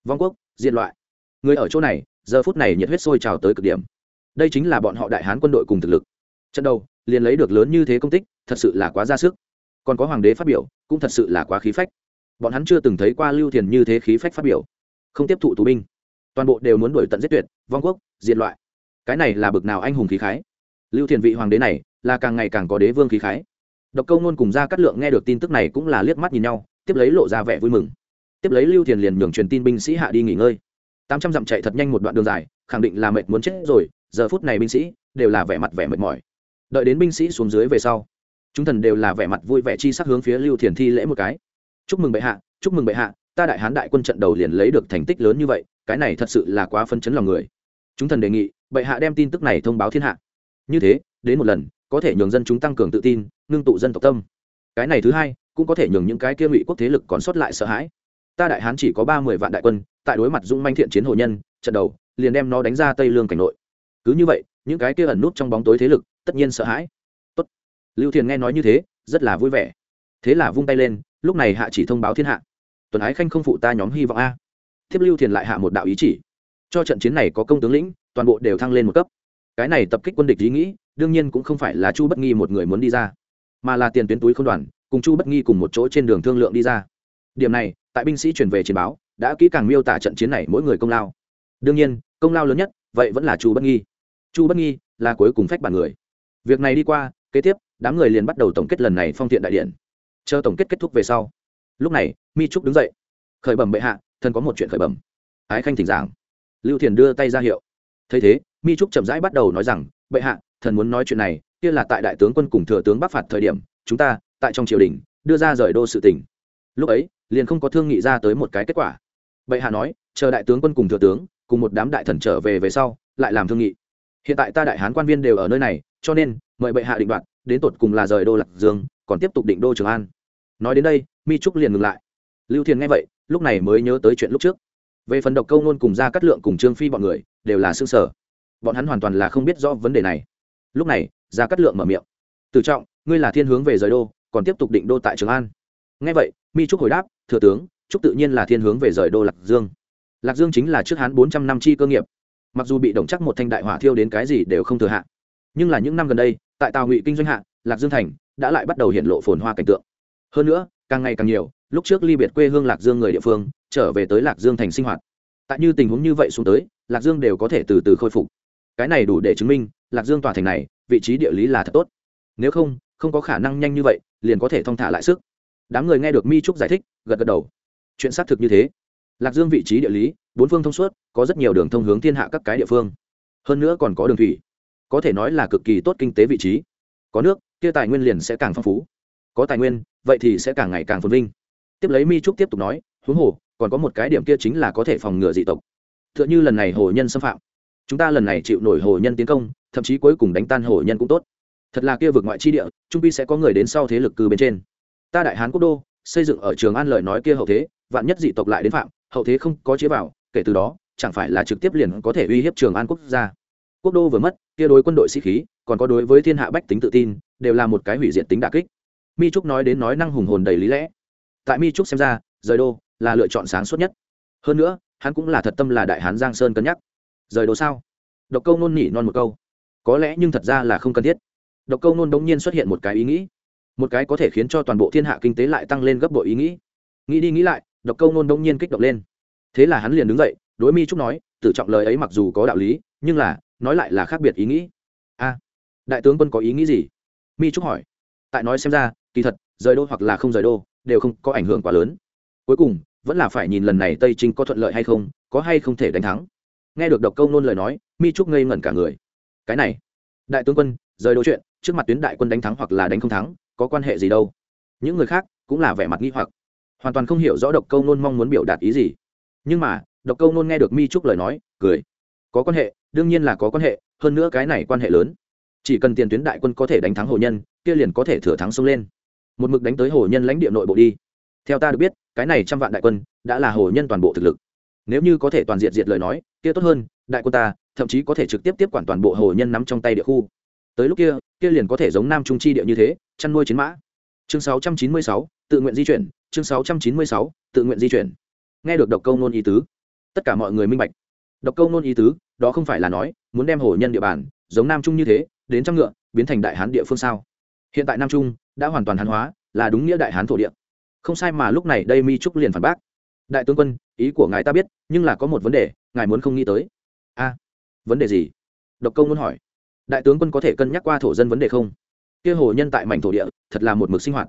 Vong quốc, diện loại. Người ở chỗ này, giờ phút này nhiệt huyết sôi trào tới cực điểm. Đây chính là bọn họ đại hán quân đội cùng thực lực. Trận đầu, liền lấy được lớn như thế công tích, thật sự là quá ra sức còn có hoàng đế phát biểu, cũng thật sự là quá khí phách. Bọn hắn chưa từng thấy qua lưu thiền như thế khí phách phát biểu. Không tiếp thụ tù binh. Toàn bộ đều muốn đuổi tận giết tuyệt, vong quốc diện loại. Cái này là bực nào anh hùng khí khái. Lưu thiền vị hoàng đế này, là càng ngày càng có đế vương khí khái. Độc câu nôn cùng ra cắt lượng nghe được tin tức này cũng là liếc mắt nhìn nhau, tiếp lấy lộ ra vẻ vui mừng. Tiếp lấy lưu thiền liền nhường truyền tin binh sĩ hạ đi nghỉ ngơi. Tám trăm dặm chạy thật nhanh một đoạn đường dài, khẳng định là mệt muốn chết rồi, giờ phút này binh sĩ đều là vẻ mặt vẻ mệt mỏi. Đợi đến binh sĩ xuống dưới về sau chúng thần đều là vẻ mặt vui vẻ chi sắc hướng phía lưu thiền thi lễ một cái. Chúc mừng bệ hạ, chúc mừng bệ hạ, ta đại hán đại quân trận đầu liền lấy được thành tích lớn như vậy, cái này thật sự là quá phân chấn lòng người. Chúng thần đề nghị, bệ hạ đem tin tức này thông báo thiên hạ. Như thế, đến một lần, có thể nhường dân chúng tăng cường tự tin, ngưng tụ dân tộc tâm. Cái này thứ hai, cũng có thể nhường những cái kia ngụy quốc thế lực còn sót lại sợ hãi. Ta đại hán chỉ có ba mươi vạn đại quân, tại đối mặt dũng manh thiện chiến hồ nhân, trận đầu, liền đem nó đánh ra tây lương cảnh nội. Cứ như vậy, những cái kia ẩn nút trong bóng tối thế lực, tất nhiên sợ hãi lưu thiền nghe nói như thế, rất là vui vẻ. Thế là vung tay lên, lúc này hạ chỉ thông báo thiên hạ. Tuần ái khanh không phụ ta nhóm hy vọng a. Thiếp lưu thiền lại hạ một đạo ý chỉ. Cho trận chiến này có công tướng lĩnh, toàn bộ đều thăng lên một cấp. Cái này tập kích quân địch ý nghĩ, đương nhiên cũng không phải là chu bất nghi một người muốn đi ra, mà là tiền tuyến túi không đoàn, cùng chu bất nghi cùng một chỗ trên đường thương lượng đi ra. Điểm này, tại binh sĩ truyền về chiến báo, đã kỹ càng miêu tả trận chiến này mỗi người công lao. Đương nhiên, công lao lớn nhất, vậy vẫn là chu bất nghi. Chu bất nghi là cuối cùng phách bản người. Việc này đi qua, kế tiếp đám người liền bắt đầu tổng kết lần này phong thiện đại điện. Chờ tổng kết kết thúc về sau, lúc này, mi trúc đứng dậy. Khởi bẩm bệ hạ, thần có một chuyện khởi bẩm. Ái khanh thỉnh giảng. Lưu thiền đưa tay ra hiệu. Thấy thế, mi trúc chậm rãi bắt đầu nói rằng, bệ hạ, thần muốn nói chuyện này, kia là tại đại tướng quân cùng thừa tướng bắc phạt thời điểm, chúng ta, tại trong triều đình, đưa ra rời đô sự tỉnh lúc ấy, liền không có thương nghị ra tới một cái kết quả. Bệ hạ nói, chờ đại tướng quân cùng thừa tướng, cùng một đám đại thần trở về về sau, lại làm thương nghị. Hiện tại ta đại hán quan viên đều ở nơi này cho nên, mời bệ hạ định đoạt, đến tột cùng là rời đô lạc dương, còn tiếp tục định đô trường an. Nói đến đây, mi trúc liền ngừng lại. Lưu thiền nghe vậy, lúc này mới nhớ tới chuyện lúc trước. Về phần độc câu nôn cùng ra cắt lượng cùng trương phi bọn người, đều là xương sở bọn hắn hoàn toàn là không biết rõ vấn đề này. Lúc này ra cắt lượng mở miệng. Từ trọng, ngươi là thiên hướng về rời đô, còn tiếp tục định đô tại trường an. Nghe vậy, mi trúc hồi đáp, thừa tướng, trúc tự nhiên là thiên hướng về rời đô lạc dương. Lạc dương chính là trước hán bốn trăm năm chi cơ nghiệp. Mặc dù bị động chắc một thanh đại hỏa thiêu đến cái gì đều không thừa hạ nhưng là những năm gần đây, tại tàu ngụy kinh doanh hạ, lạc dương thành đã lại bắt đầu hiện lộ phồn hoa cảnh tượng. Hơn nữa, càng ngày càng nhiều, lúc trước ly biệt quê hương lạc dương người địa phương, trở về tới lạc dương thành sinh hoạt. Tại như tình huống như vậy xuống tới, lạc dương đều có thể từ từ khôi phục. Cái này đủ để chứng minh, lạc dương tòa thành này, vị trí địa lý là thật tốt. Nếu không không có khả năng nhanh như vậy, liền có thể thong thả lại sức. Đám người nghe được mi trúc giải thích, gật gật đầu. Chuyện xác thực như thế. Lạc dương vị trí địa lý, bốn phương thông suốt, có rất nhiều đường thông hướng thiên hạ các cái địa phương. Hơn nữa còn có đường thủy có thể nói là cực kỳ tốt kinh tế vị trí. Có nước, kia tài nguyên liền sẽ càng phong phú. Có tài nguyên, vậy thì sẽ càng ngày càng phồn vinh. Tiếp lấy mi trúc tiếp tục nói huống hồ, còn có một cái điểm kia chính là có thể phòng ngừa dị tộc. T h ư ợ n h ư lần này hồ nhân xâm phạm, chúng ta lần này chịu nổi hồ nhân tiến công, thậm chí cuối cùng đánh tan hồ nhân cũng tốt. Thật là kia vực ngoại chi địa, trung pi sẽ có người đến sau thế lực cư bên trên. Ta đại hán quốc đô, xây dựng ở trường an lợi nói kia hậu thế, vạn nhất dị tộc lại đến phạm, hậu thế không có chế vào kể từ đó, chẳng phải là trực tiếp liền có thể uy hiếp trường an quốc gia quốc đô vừa mất, kia đối quân đội sĩ khí, còn có đối với thiên hạ bách tính tự tin, đều là một cái hủy diệt tính đà kích. Mi trúc nói đến nói năng hùng hồn đầy lý lẽ. Tại mi trúc xem ra, rời đô là lựa chọn sáng suốt nhất. Hơn nữa, hắn cũng là thật tâm là đại hán giang sơn cân nhắc. Rời đô sao? Độc câu nôn nhỉ non một câu. Có lẽ nhưng thật ra là không cần thiết. Độc câu nôn đống nhiên xuất hiện một cái ý nghĩ. Một cái có thể khiến cho toàn bộ thiên hạ kinh tế lại tăng lên gấp bội ý nghĩ. Nghĩ đi nghĩ lại, độc câu nôn đống nhiên kích động lên. Thế là hắn liền đứng dậy, đối mi trúc nói tự trọng lời ấy mặc dù có đạo lý, nhưng là nói lại là khác biệt ý nghĩ. A, đại tướng quân có ý nghĩ gì? Mi trúc hỏi. Tại nói xem ra, kỳ thật, rời đô hoặc là không rời đô đều không có ảnh hưởng quá lớn. Cuối cùng, vẫn là phải nhìn lần này tây trinh có thuận lợi hay không, có hay không thể đánh thắng. Nghe được độc câu nôn lời nói, mi trúc ngây ngẩn cả người. Cái này, đại tướng quân, rời đô chuyện, trước mặt tuyến đại quân đánh thắng hoặc là đánh không thắng, có quan hệ gì đâu? Những người khác cũng là vẻ mặt nghi hoặc. Hoàn toàn không hiểu rõ độc câu nôn mong muốn biểu đạt ý gì. Nhưng mà, độc câu nôn nghe được mi trúc lời nói, cười có quan hệ đương nhiên là có quan hệ hơn nữa cái này quan hệ lớn. Chỉ cần tiền tuyến đại quân có thể đánh thắng hồ nhân kia liền có thể thừa thắng xông lên. Một mực đánh tới hồ nhân lãnh địa nội bộ đi. Theo ta được biết cái này trăm vạn đại quân đã là hồ nhân toàn bộ thực lực. Nếu như có thể toàn diện diệt lời nói kia tốt hơn đại quân ta thậm chí có thể trực tiếp tiếp quản toàn bộ hồ nhân nắm trong tay địa khu. Tới lúc kia kia liền có thể giống nam trung chi địa như thế chăn nuôi chiến mã. Chương 696, tự nguyện di chuyển. Chương 696, tự nguyện di chuyển. Nghe được độc câu nôn ý tứ tất cả mọi người minh bạch. Độc câu nôn ý tứ đó không phải là nói, muốn đem hồ nhân địa bàn, giống nam trung như thế, đến trăm ngựa, biến thành đại hán địa phương sao? Hiện tại nam trung đã hoàn toàn hán hóa, là đúng nghĩa đại hán thổ địa. Không sai mà lúc này đây mi trúc liền phản bác. Đại tướng quân, ý của ngài ta biết, nhưng là có một vấn đề, ngài muốn không nghĩ tới. A, vấn đề gì? Độc công muốn hỏi. Đại tướng quân có thể cân nhắc qua thổ dân vấn đề không? Kia hồ nhân tại mảnh thổ địa, thật là một mực sinh hoạt.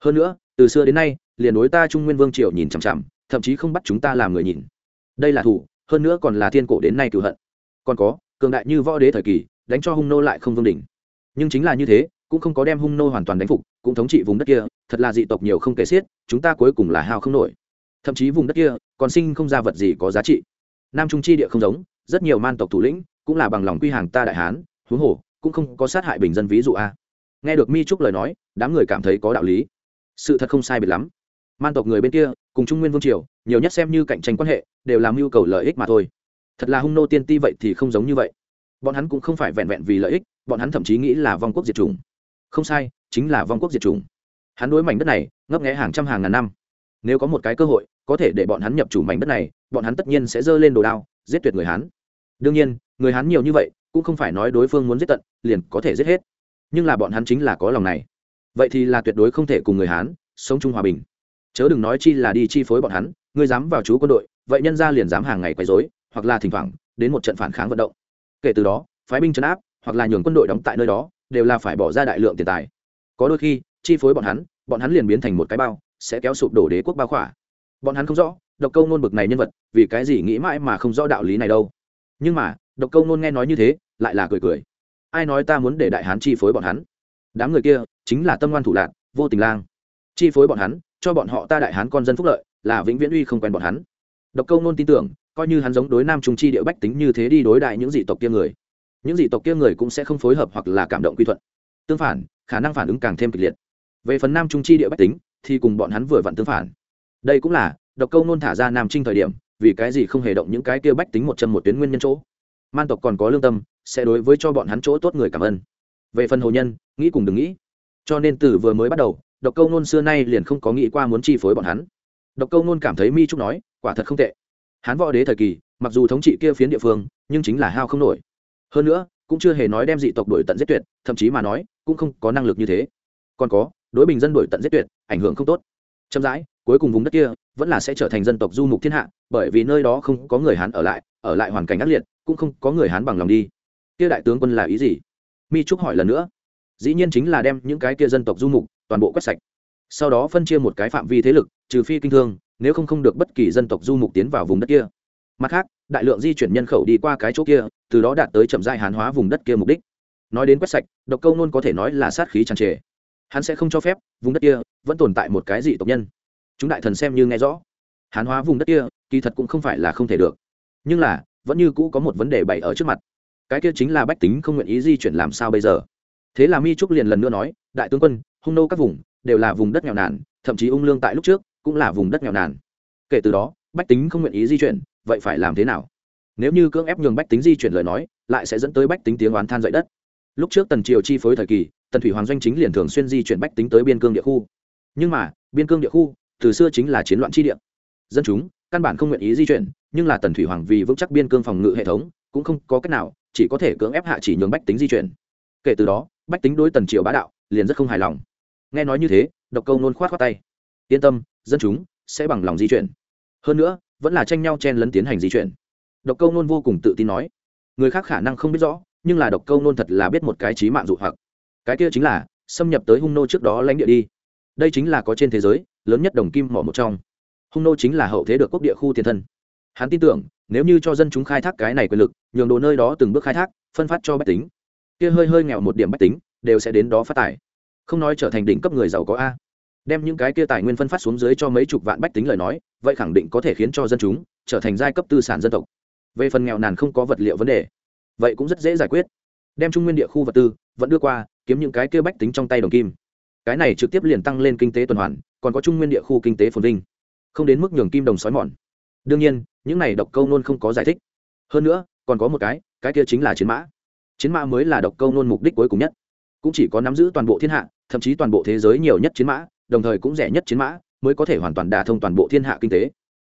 Hơn nữa, từ xưa đến nay, liền đối ta trung nguyên vương triều nhìn chằm chằm, thậm chí không bắt chúng ta làm người nhìn. Đây là thủ, hơn nữa còn là thiên cổ đến nay cựu hận còn có, cường đại như võ đế thời kỳ, đánh cho hung nô lại không vương đỉnh. Nhưng chính là như thế, cũng không có đem hung nô hoàn toàn đánh phục, cũng thống trị vùng đất kia, thật là dị tộc nhiều không kể xiết, chúng ta cuối cùng là hao không nổi. Thậm chí vùng đất kia, còn sinh không ra vật gì có giá trị. Nam trung chi địa không giống, rất nhiều man tộc thủ lĩnh, cũng là bằng lòng quy hàng ta đại hán, huống hồ, cũng không có sát hại bình dân ví dụ a. Nghe được mi trúc lời nói, đám người cảm thấy có đạo lý. Sự thật không sai biệt lắm. Man tộc người bên kia, cùng trung nguyên vương triều, nhiều nhất xem như cạnh tranh quan hệ, đều làm mưu cầu lợi ích mà thôi thật là hung nô tiên ti vậy thì không giống như vậy. Bọn hắn cũng không phải vẹn vẹn vì lợi ích, bọn hắn thậm chí nghĩ là vong quốc diệt chủng. Không sai, chính là vong quốc diệt chủng. Hắn đối mảnh đất này, ngấp nghẽ hàng trăm hàng ngàn năm. Nếu có một cái cơ hội, có thể để bọn hắn nhập chủ mảnh đất này, bọn hắn tất nhiên sẽ giơ lên đồ đao, giết tuyệt người hắn đương nhiên, người hắn nhiều như vậy, cũng không phải nói đối phương muốn giết tận, liền có thể giết hết. Nhưng là bọn hắn chính là có lòng này. Vậy thì là tuyệt đối không thể cùng người hán sống chung hòa bình. Chớ đừng nói chi là đi chi phối bọn hắn, ngươi dám vào chú quân đội, vậy nhân ra liền dám hàng ngày quấy dối hoặc là thỉnh thoảng, đến một trận phản kháng vận động. Kể từ đó, phái binh chấn áp, hoặc là nhường quân đội đóng tại nơi đó, đều là phải bỏ ra đại lượng tiền tài. Có đôi khi, chi phối bọn hắn bọn hắn liền biến thành một cái bao, sẽ kéo sụp đổ đế quốc bao khỏa. Bọn hắn không rõ, độc câu nôn bực này nhân vật, vì cái gì nghĩ mãi mà không rõ đạo lý này đâu. Nhưng mà, độc câu nôn nghe nói như thế, lại là cười cười. Ai nói ta muốn để đại hán chi phối bọn hắn? Đám người kia, chính là tâm ngoan thủ lạc, vô tình lang. Chi phối bọn hắn, cho bọn họ ta đại hán con dân phúc lợi, là vĩnh viễn uy không quen bọn hắn. Độc câu nôn tin tưởng coi như hắn giống đối nam trung chi địa bách tính như thế đi đối đại những dị tộc kia người. Những dị tộc kia người cũng sẽ không phối hợp hoặc là cảm động quy thuận. Tương phản, khả năng phản ứng càng thêm kịch liệt. Về phần nam trung chi địa bách tính, thì cùng bọn hắn vừa vặn tương phản. Đây cũng là độc câu nôn thả ra nam trinh thời điểm, vì cái gì không hề động những cái kia bách tính một chân một tuyến nguyên nhân chỗ. Man tộc còn có lương tâm, sẽ đối với cho bọn hắn chỗ tốt người cảm ơn. Về phần hồ nhân, nghĩ cùng đừng nghĩ. Cho nên từ vừa mới bắt đầu, độc câu nôn xưa nay liền không có nghĩ qua muốn chi phối bọn hắn. Độc câu nôn cảm thấy mi trúc nói, quả thật không tệ hán võ đế thời kỳ, mặc dù thống trị kia phiến địa phương, nhưng chính là hao không nổi. Hơn nữa, cũng chưa hề nói đem dị tộc đổi tận giết tuyệt, thậm chí mà nói, cũng không có năng lực như thế. Còn có, đối bình dân đổi tận giết tuyệt, ảnh hưởng không tốt. Chậm rãi, cuối cùng vùng đất kia vẫn là sẽ trở thành dân tộc du mục thiên hạ, bởi vì nơi đó không có người hán ở lại ở lại hoàn cảnh ác liệt, cũng không có người hán bằng lòng đi. Kia đại tướng quân là ý gì? Mi trúc hỏi lần nữa. Dĩ nhiên chính là đem những cái kia dân tộc du mục toàn bộ quét sạch. Sau đó phân chia một cái phạm vi thế lực, trừ phi kinh thương nếu không không được bất kỳ dân tộc du mục tiến vào vùng đất kia. Mặt khác, đại lượng di chuyển nhân khẩu đi qua cái chỗ kia, từ đó đạt tới chậm dại hán hóa vùng đất kia mục đích. Nói đến quét sạch, độc câu nôn có thể nói là sát khí tràn trề. Hắn sẽ không cho phép, vùng đất kia vẫn tồn tại một cái dị tộc nhân. Chúng đại thần xem như nghe rõ. Hán hóa vùng đất kia, kỳ thật cũng không phải là không thể được. Nhưng là, vẫn như cũ có một vấn đề bày ở trước mặt. Cái kia chính là bách tính không nguyện ý di chuyển làm sao bây giờ? Thế là mi trúc liền lần nữa nói, đại tướng quân, hung nô các vùng đều là vùng đất nghèo nàn, thậm chí ung lương tại lúc trước cũng là vùng đất nghèo nàn. Kể từ đó, bách tính không nguyện ý di chuyển, vậy phải làm thế nào? Nếu như cưỡng ép nhường bách tính di chuyển lời nói, lại sẽ dẫn tới bách tính tiếng oán than dậy đất. Lúc trước tần triều chi phối thời kỳ, tần thủy hoàng doanh chính liền thường xuyên di chuyển bách tính tới biên cương địa khu. Nhưng mà, biên cương địa khu, từ xưa chính là chiến loạn chi địa. Dân chúng, căn bản không nguyện ý di chuyển, nhưng là tần thủy hoàng vì vững chắc biên cương phòng ngự hệ thống, cũng không có cách nào, chỉ có thể cưỡng ép hạ chỉ nhường bách tính di chuyển. Kể từ đó, bách tính đối tần triều bá đạo, liền rất không hài lòng. Nghe nói như thế, độc câu nôn khoát khoát tay yên tâm, dân chúng sẽ bằng lòng di chuyển. Hơn nữa, vẫn là tranh nhau chen lấn tiến hành di chuyển. Độc câu nôn vô cùng tự tin nói. Người khác khả năng không biết rõ, nhưng là độc câu nôn thật là biết một cái trí mạng dụ hoặc. Cái kia chính là, xâm nhập tới hung nô trước đó lãnh địa đi. Đây chính là có trên thế giới, lớn nhất đồng kim mỏ một trong. Hung nô chính là hậu thế được quốc địa khu tiền thân. Hắn tin tưởng, nếu như cho dân chúng khai thác cái này quyền lực, nhường đồ nơi đó từng bước khai thác, phân phát cho bách tính. Kia hơi hơi nghèo một điểm bách tính, đều sẽ đến đó phát tài. Không nói trở thành đỉnh cấp người giàu có a đem những cái kia tài nguyên phân phát xuống dưới cho mấy chục vạn bách tính lời nói, vậy khẳng định có thể khiến cho dân chúng trở thành giai cấp tư sản dân tộc. Về phần nghèo nàn không có vật liệu vấn đề, vậy cũng rất dễ giải quyết. Đem trung nguyên địa khu vật tư vẫn đưa qua, kiếm những cái kia bách tính trong tay đồng kim. Cái này trực tiếp liền tăng lên kinh tế tuần hoàn, còn có trung nguyên địa khu kinh tế phồn vinh. Không đến mức nhường kim đồng xói mòn. Đương nhiên, những này độc câu nôn không có giải thích. Hơn nữa, còn có một cái cái kia chính là chiến mã. Chiến mã mới là độc câu nôn mục đích cuối cùng nhất. Cũng chỉ có nắm giữ toàn bộ thiên hạ, thậm chí toàn bộ thế giới nhiều nhất chiến mã đồng thời cũng rẻ nhất chiến mã, mới có thể hoàn toàn đả thông toàn bộ thiên hạ kinh tế.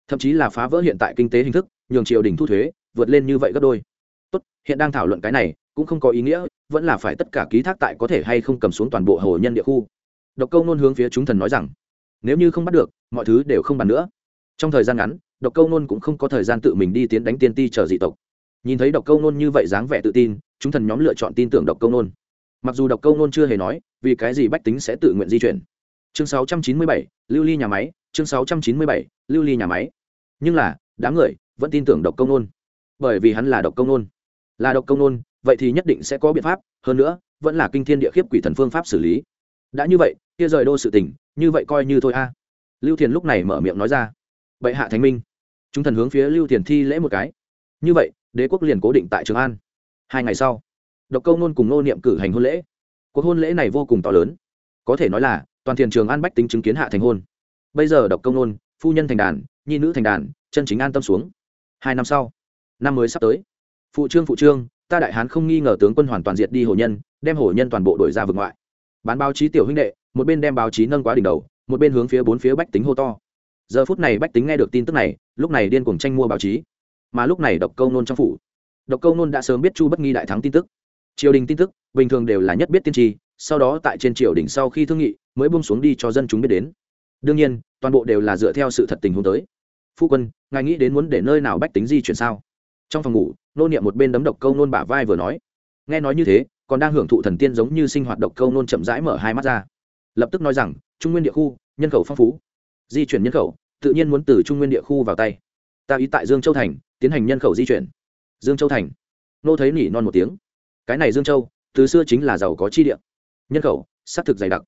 Thậm chí là phá vỡ hiện tại kinh tế hình thức, nhường triều đình thu thuế, vượt lên như vậy gấp đôi. Tốt, hiện đang thảo luận cái này, cũng không có ý nghĩa, vẫn là phải tất cả ký thác tại có thể hay không cầm xuống toàn bộ hồ nhân địa khu. Độc câu nôn hướng phía chúng thần nói rằng, nếu như không bắt được, mọi thứ đều không bàn nữa. Trong thời gian ngắn, độc câu nôn cũng không có thời gian tự mình đi tiến đánh tiên ti chờ dị tộc. Nhìn thấy độc câu nôn như vậy dáng vẻ tự tin, chúng thần nhóm lựa chọn tin tưởng độc câu nôn. Mặc dù độc câu nôn chưa hề nói, vì cái gì bách tính sẽ tự nguyện di chuyển chương 697, lưu ly nhà máy chương 697, lưu ly nhà máy. Nhưng là đám người vẫn tin tưởng độc công nôn. Bởi vì hắn là độc công nôn. Là độc công nôn vậy thì nhất định sẽ có biện pháp hơn nữa vẫn là kinh thiên địa khiếp quỷ thần phương pháp xử lý. Đã như vậy kia rời đô sự tình như vậy coi như thôi a. Lưu thiền lúc này mở miệng nói ra. Bệ hạ thánh minh. Chúng thần hướng phía lưu thiền thi lễ một cái. Như vậy đế quốc liền cố định tại trường an. Hai ngày sau độc câu nôn cùng nô niệm cử hành hôn lễ. Cuộc hôn lễ này vô cùng to lớn có thể nói là, toàn thiền trường an bách tính chứng kiến hạ thành hôn. Bây giờ độc công nôn, phu nhân thành đàn, nhi nữ thành đàn, chân chính an tâm xuống. Hai năm sau, năm mới sắp tới. Phụ trương phụ trương, ta đại hán không nghi ngờ tướng quân hoàn toàn diệt đi hồ nhân, đem hồ nhân toàn bộ đổi ra vực ngoại. Bán báo chí tiểu huynh đệ, một bên đem báo chí nâng quá đỉnh đầu, một bên hướng phía bốn phía bách tính hô to. Giờ phút này bách tính nghe được tin tức này, lúc này điên cuồng tranh mua báo chí. Mà lúc này độc câu nôn trong phủ. Độc câu nôn đã sớm biết chu bất nghi đại thắng tin tức. Triều đình tin tức, bình thường đều là nhất biết tiên tri sau đó tại trên triều đình sau khi thương nghị, mới buông xuống đi cho dân chúng biết đến. Đương nhiên, toàn bộ đều là dựa theo sự thật tình huống tới. Phu quân, ngài nghĩ đến muốn để nơi nào bách tính di chuyển sao? Trong phòng ngủ, nô niệm một bên đấm độc câu nôn bả vai vừa nói. Nghe nói như thế, còn đang hưởng thụ thần tiên giống như sinh hoạt độc câu nôn chậm rãi mở hai mắt ra. Lập tức nói rằng, trung nguyên địa khu, nhân khẩu phong phú. Di chuyển nhân khẩu, tự nhiên muốn từ trung nguyên địa khu vào tay. Ta ý tại dương châu thành, tiến hành nhân khẩu di chuyển. Dương châu thành. Nô thấy nỉ non một tiếng. Cái này dương châu, từ xưa chính là giàu có chi địa nhân khẩu, xác thực dày đặc.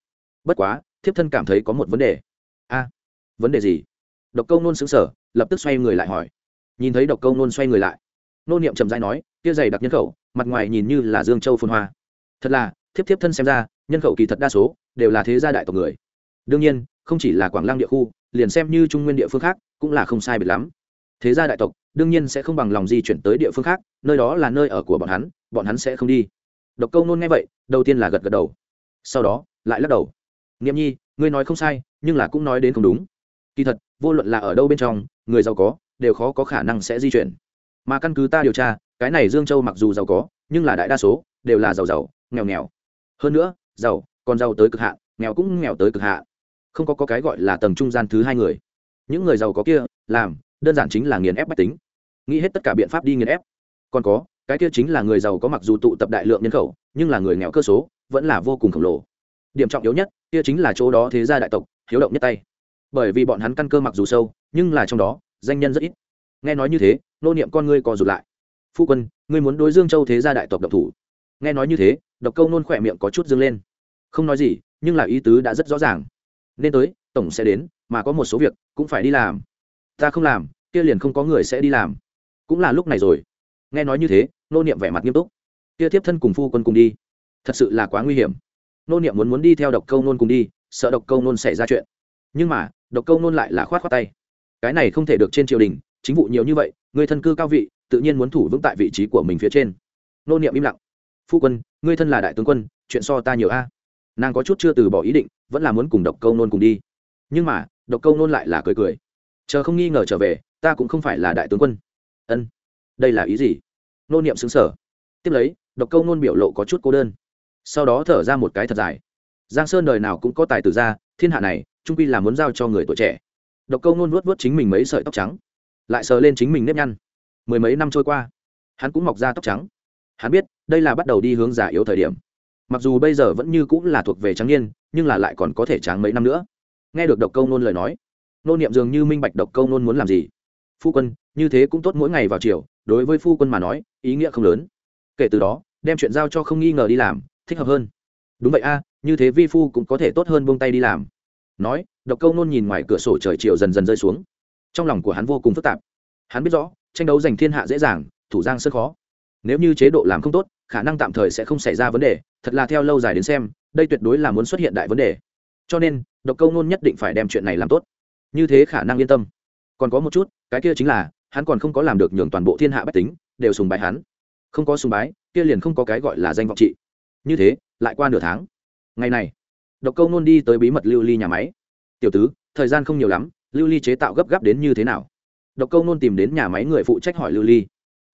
Bất quá, thiếp thân cảm thấy có một vấn đề. A, vấn đề gì? Độc câu nôn xứng sở lập tức xoay người lại hỏi. Nhìn thấy độc câu nôn xoay người lại, nô niệm trầm dai nói, kia dày đặc nhân khẩu, mặt ngoài nhìn như là dương châu phồn hoa. Thật là, thiếp thiếp thân xem ra, nhân khẩu kỳ thật đa số đều là thế gia đại tộc người. Đương nhiên, không chỉ là quảng lăng địa khu, liền xem như trung nguyên địa phương khác cũng là không sai biệt lắm. Thế gia đại tộc đương nhiên sẽ không bằng lòng di chuyển tới địa phương khác, nơi đó là nơi ở của bọn hắn bọn hắn sẽ không đi. Độc câu nôn nghe vậy, đầu tiên là gật gật đầu sau đó lại lắc đầu. Nghiệm nhi ngươi nói không sai nhưng là cũng nói đến không đúng. Kỳ thật vô luận là ở đâu bên trong người giàu có đều khó có khả năng sẽ di chuyển. Mà căn cứ ta điều tra cái này dương châu mặc dù giàu có nhưng là đại đa số đều là giàu giàu nghèo nghèo. Hơn nữa giàu còn giàu tới cực hạn nghèo cũng nghèo tới cực hạn. Không có, có cái gọi là tầng trung gian thứ hai người. Những người giàu có kia làm đơn giản chính là nghiền ép bách tính. Nghĩ hết tất cả biện pháp đi nghiền ép. Còn có cái kia chính là người giàu có mặc dù tụ tập đại lượng nhân khẩu nhưng là người nghèo cơ số vẫn là vô cùng khổng lồ. Điểm trọng yếu nhất, kia chính là chỗ đó thế gia đại tộc, hiếu động nhất tay. Bởi vì bọn hắn căn cơ mặc dù sâu, nhưng là trong đó, danh nhân rất ít. Nghe nói như thế, nô niệm con ngươi co rụt lại. Phu quân, ngươi muốn đối dương châu thế gia đại tộc độc thủ. Nghe nói như thế, độc câu nôn khỏe miệng có chút dương lên. Không nói gì, nhưng là ý tứ đã rất rõ ràng. Nên tới, tổng sẽ đến, mà có một số việc cũng phải đi làm. Ta không làm, kia liền không có người sẽ đi làm. Cũng là lúc này rồi. Nghe nói như thế, nô niệm vẻ mặt nghiêm túc. Kia tiếp thân cùng phu quân cùng đi thật sự là quá nguy hiểm. Nô niệm muốn muốn đi theo độc câu nôn cùng đi, sợ độc câu nôn xảy ra chuyện. Nhưng mà, độc câu nôn lại là khoát khoát tay. Cái này không thể được trên triều đình, chính vụ nhiều như vậy, người thân cư cao vị, tự nhiên muốn thủ vững tại vị trí của mình phía trên. Nô niệm im lặng. Phu quân, ngươi thân là đại tướng quân, chuyện so ta nhiều a. Nàng có chút chưa từ bỏ ý định, vẫn là muốn cùng độc câu nôn cùng đi. Nhưng mà, độc câu nôn lại là cười cười. Chờ không nghi ngờ trở về, ta cũng không phải là đại tướng quân. Ân, đây là ý gì? Nô niệm xứng sở tiếp lấy, độc câu nôn biểu lộ có chút cô đơn sau đó thở ra một cái thật dài. Giang sơn đời nào cũng có tài tử ra thiên hạ này, trung pi là muốn giao cho người tuổi trẻ. Độc câu nôn vuốt vuốt chính mình mấy sợi tóc trắng, lại sờ lên chính mình nếp nhăn. Mười mấy năm trôi qua, hắn cũng mọc ra tóc trắng. Hắn biết, đây là bắt đầu đi hướng giả yếu thời điểm. Mặc dù bây giờ vẫn như cũng là thuộc về trắng niên, nhưng là lại còn có thể tráng mấy năm nữa. Nghe được độc câu nôn lời nói Nôn niệm dường như minh bạch độc câu nôn muốn làm gì. Phu quân, như thế cũng tốt mỗi ngày vào chiều đối với phu quân mà nói, ý nghĩa không lớn. Kể từ đó, đem chuyện giao cho không nghi ngờ đi làm thích hợp hơn. Đúng vậy a, như thế vi phu cũng có thể tốt hơn buông tay đi làm. Nói, độc câu nôn nhìn ngoài cửa sổ trời chiều dần dần rơi xuống. Trong lòng của hắn vô cùng phức tạp. Hắn biết rõ, tranh đấu giành thiên hạ dễ dàng, thủ giang rất khó. Nếu như chế độ làm không tốt, khả năng tạm thời sẽ không xảy ra vấn đề, thật là theo lâu dài đến xem, đây tuyệt đối là muốn xuất hiện đại vấn đề. Cho nên, độc câu nôn nhất định phải đem chuyện này làm tốt. Như thế khả năng yên tâm. Còn có một chút, cái kia chính là, hắn còn không có làm được nhường toàn bộ thiên hạ bách tính, đều sùng bái hắn. Không có sùng bái, kia liền không có cái gọi là danh vọng trị như thế, lại qua nửa tháng. Ngày này, độc câu nôn đi tới bí mật lưu ly nhà máy. Tiểu tứ, thời gian không nhiều lắm, lưu ly chế tạo gấp gáp đến như thế nào? Độc câu nôn tìm đến nhà máy người phụ trách hỏi lưu ly.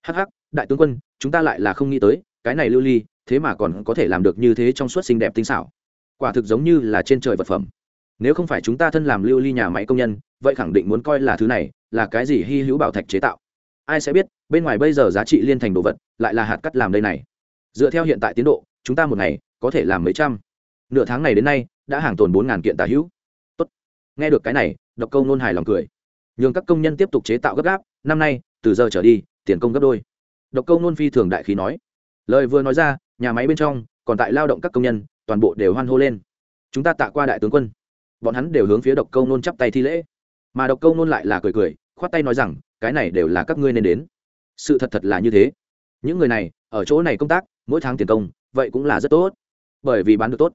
Hh đại tướng quân, chúng ta lại là không nghĩ tới, cái này lưu ly, thế mà còn có thể làm được như thế trong suốt xinh đẹp tinh xảo. Quả thực giống như là trên trời vật phẩm. Nếu không phải chúng ta thân làm lưu ly nhà máy công nhân, vậy khẳng định muốn coi là thứ này, là cái gì hy hữu bảo thạch chế tạo. Ai sẽ biết, bên ngoài bây giờ giá trị liên thành đồ vật, lại là hạt cắt làm đây này. Dựa theo hiện tại tiến độ chúng ta một ngày, có thể làm mấy trăm. Nửa tháng này đến nay, đã hàng tồn bốn ngàn kiện tà hữu. Tốt. nghe được cái này, độc câu nôn hài lòng cười. Nhường các công nhân tiếp tục chế tạo gấp gáp, năm nay, từ giờ trở đi, tiền công gấp đôi. Độc câu nôn phi thường đại khí nói. Lời vừa nói ra, nhà máy bên trong, còn tại lao động các công nhân, toàn bộ đều hoan hô lên. Chúng ta tạ qua đại tướng quân. Bọn hắn đều hướng phía độc câu nôn chắp tay thi lễ. Mà độc câu nôn lại là cười cười, khoát tay nói rằng, cái này đều là các ngươi nên đến. Sự thật thật là như thế. Những người này, ở chỗ này công tác, mỗi tháng tiền công vậy cũng là rất tốt. Bởi vì bán được tốt.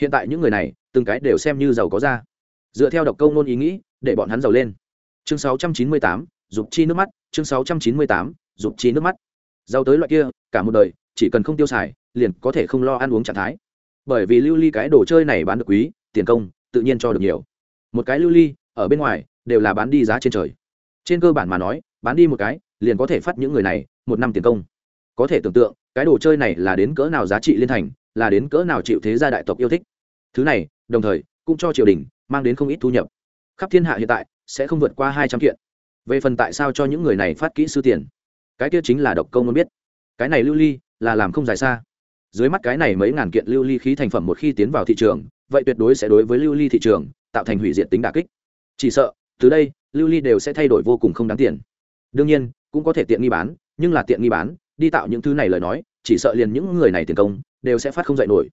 Hiện tại những người này từng cái đều xem như giàu có ra. Dựa theo độc câu nôn ý nghĩ để bọn hắn giàu lên. Chương 698, dục chi nước mắt. Chương 698, dục chi nước mắt. Giàu tới loại kia cả một đời chỉ cần không tiêu xài liền có thể không lo ăn uống trạng thái. Bởi vì lưu ly cái đồ chơi này bán được quý tiền công tự nhiên cho được nhiều. Một cái lưu ly ở bên ngoài đều là bán đi giá trên trời. Trên cơ bản mà nói bán đi một cái liền có thể phát những người này một năm tiền công có thể tưởng tượng, cái đồ chơi này là đến cỡ nào giá trị liên thành, là đến cỡ nào chịu thế gia đại tộc yêu thích. Thứ này, đồng thời, cũng cho triều đình mang đến không ít thu nhập. Khắp thiên hạ hiện tại, sẽ không vượt qua hai trăm kiện. Về phần tại sao cho những người này phát kỹ sư tiền, cái kia chính là độc công muốn biết. Cái này lưu ly, là làm không dài xa. Dưới mắt cái này mấy ngàn kiện lưu ly khí thành phẩm một khi tiến vào thị trường, vậy tuyệt đối sẽ đối với lưu ly thị trường tạo thành hủy diệt tính đà kích. Chỉ sợ, từ đây, lưu ly đều sẽ thay đổi vô cùng không đáng tiền. Đương nhiên, cũng có thể tiện nghi bán, nhưng là tiện nghi bán đi tạo những thứ này lời nói, chỉ sợ liền những người này tiền công, đều sẽ phát không dạy nổi.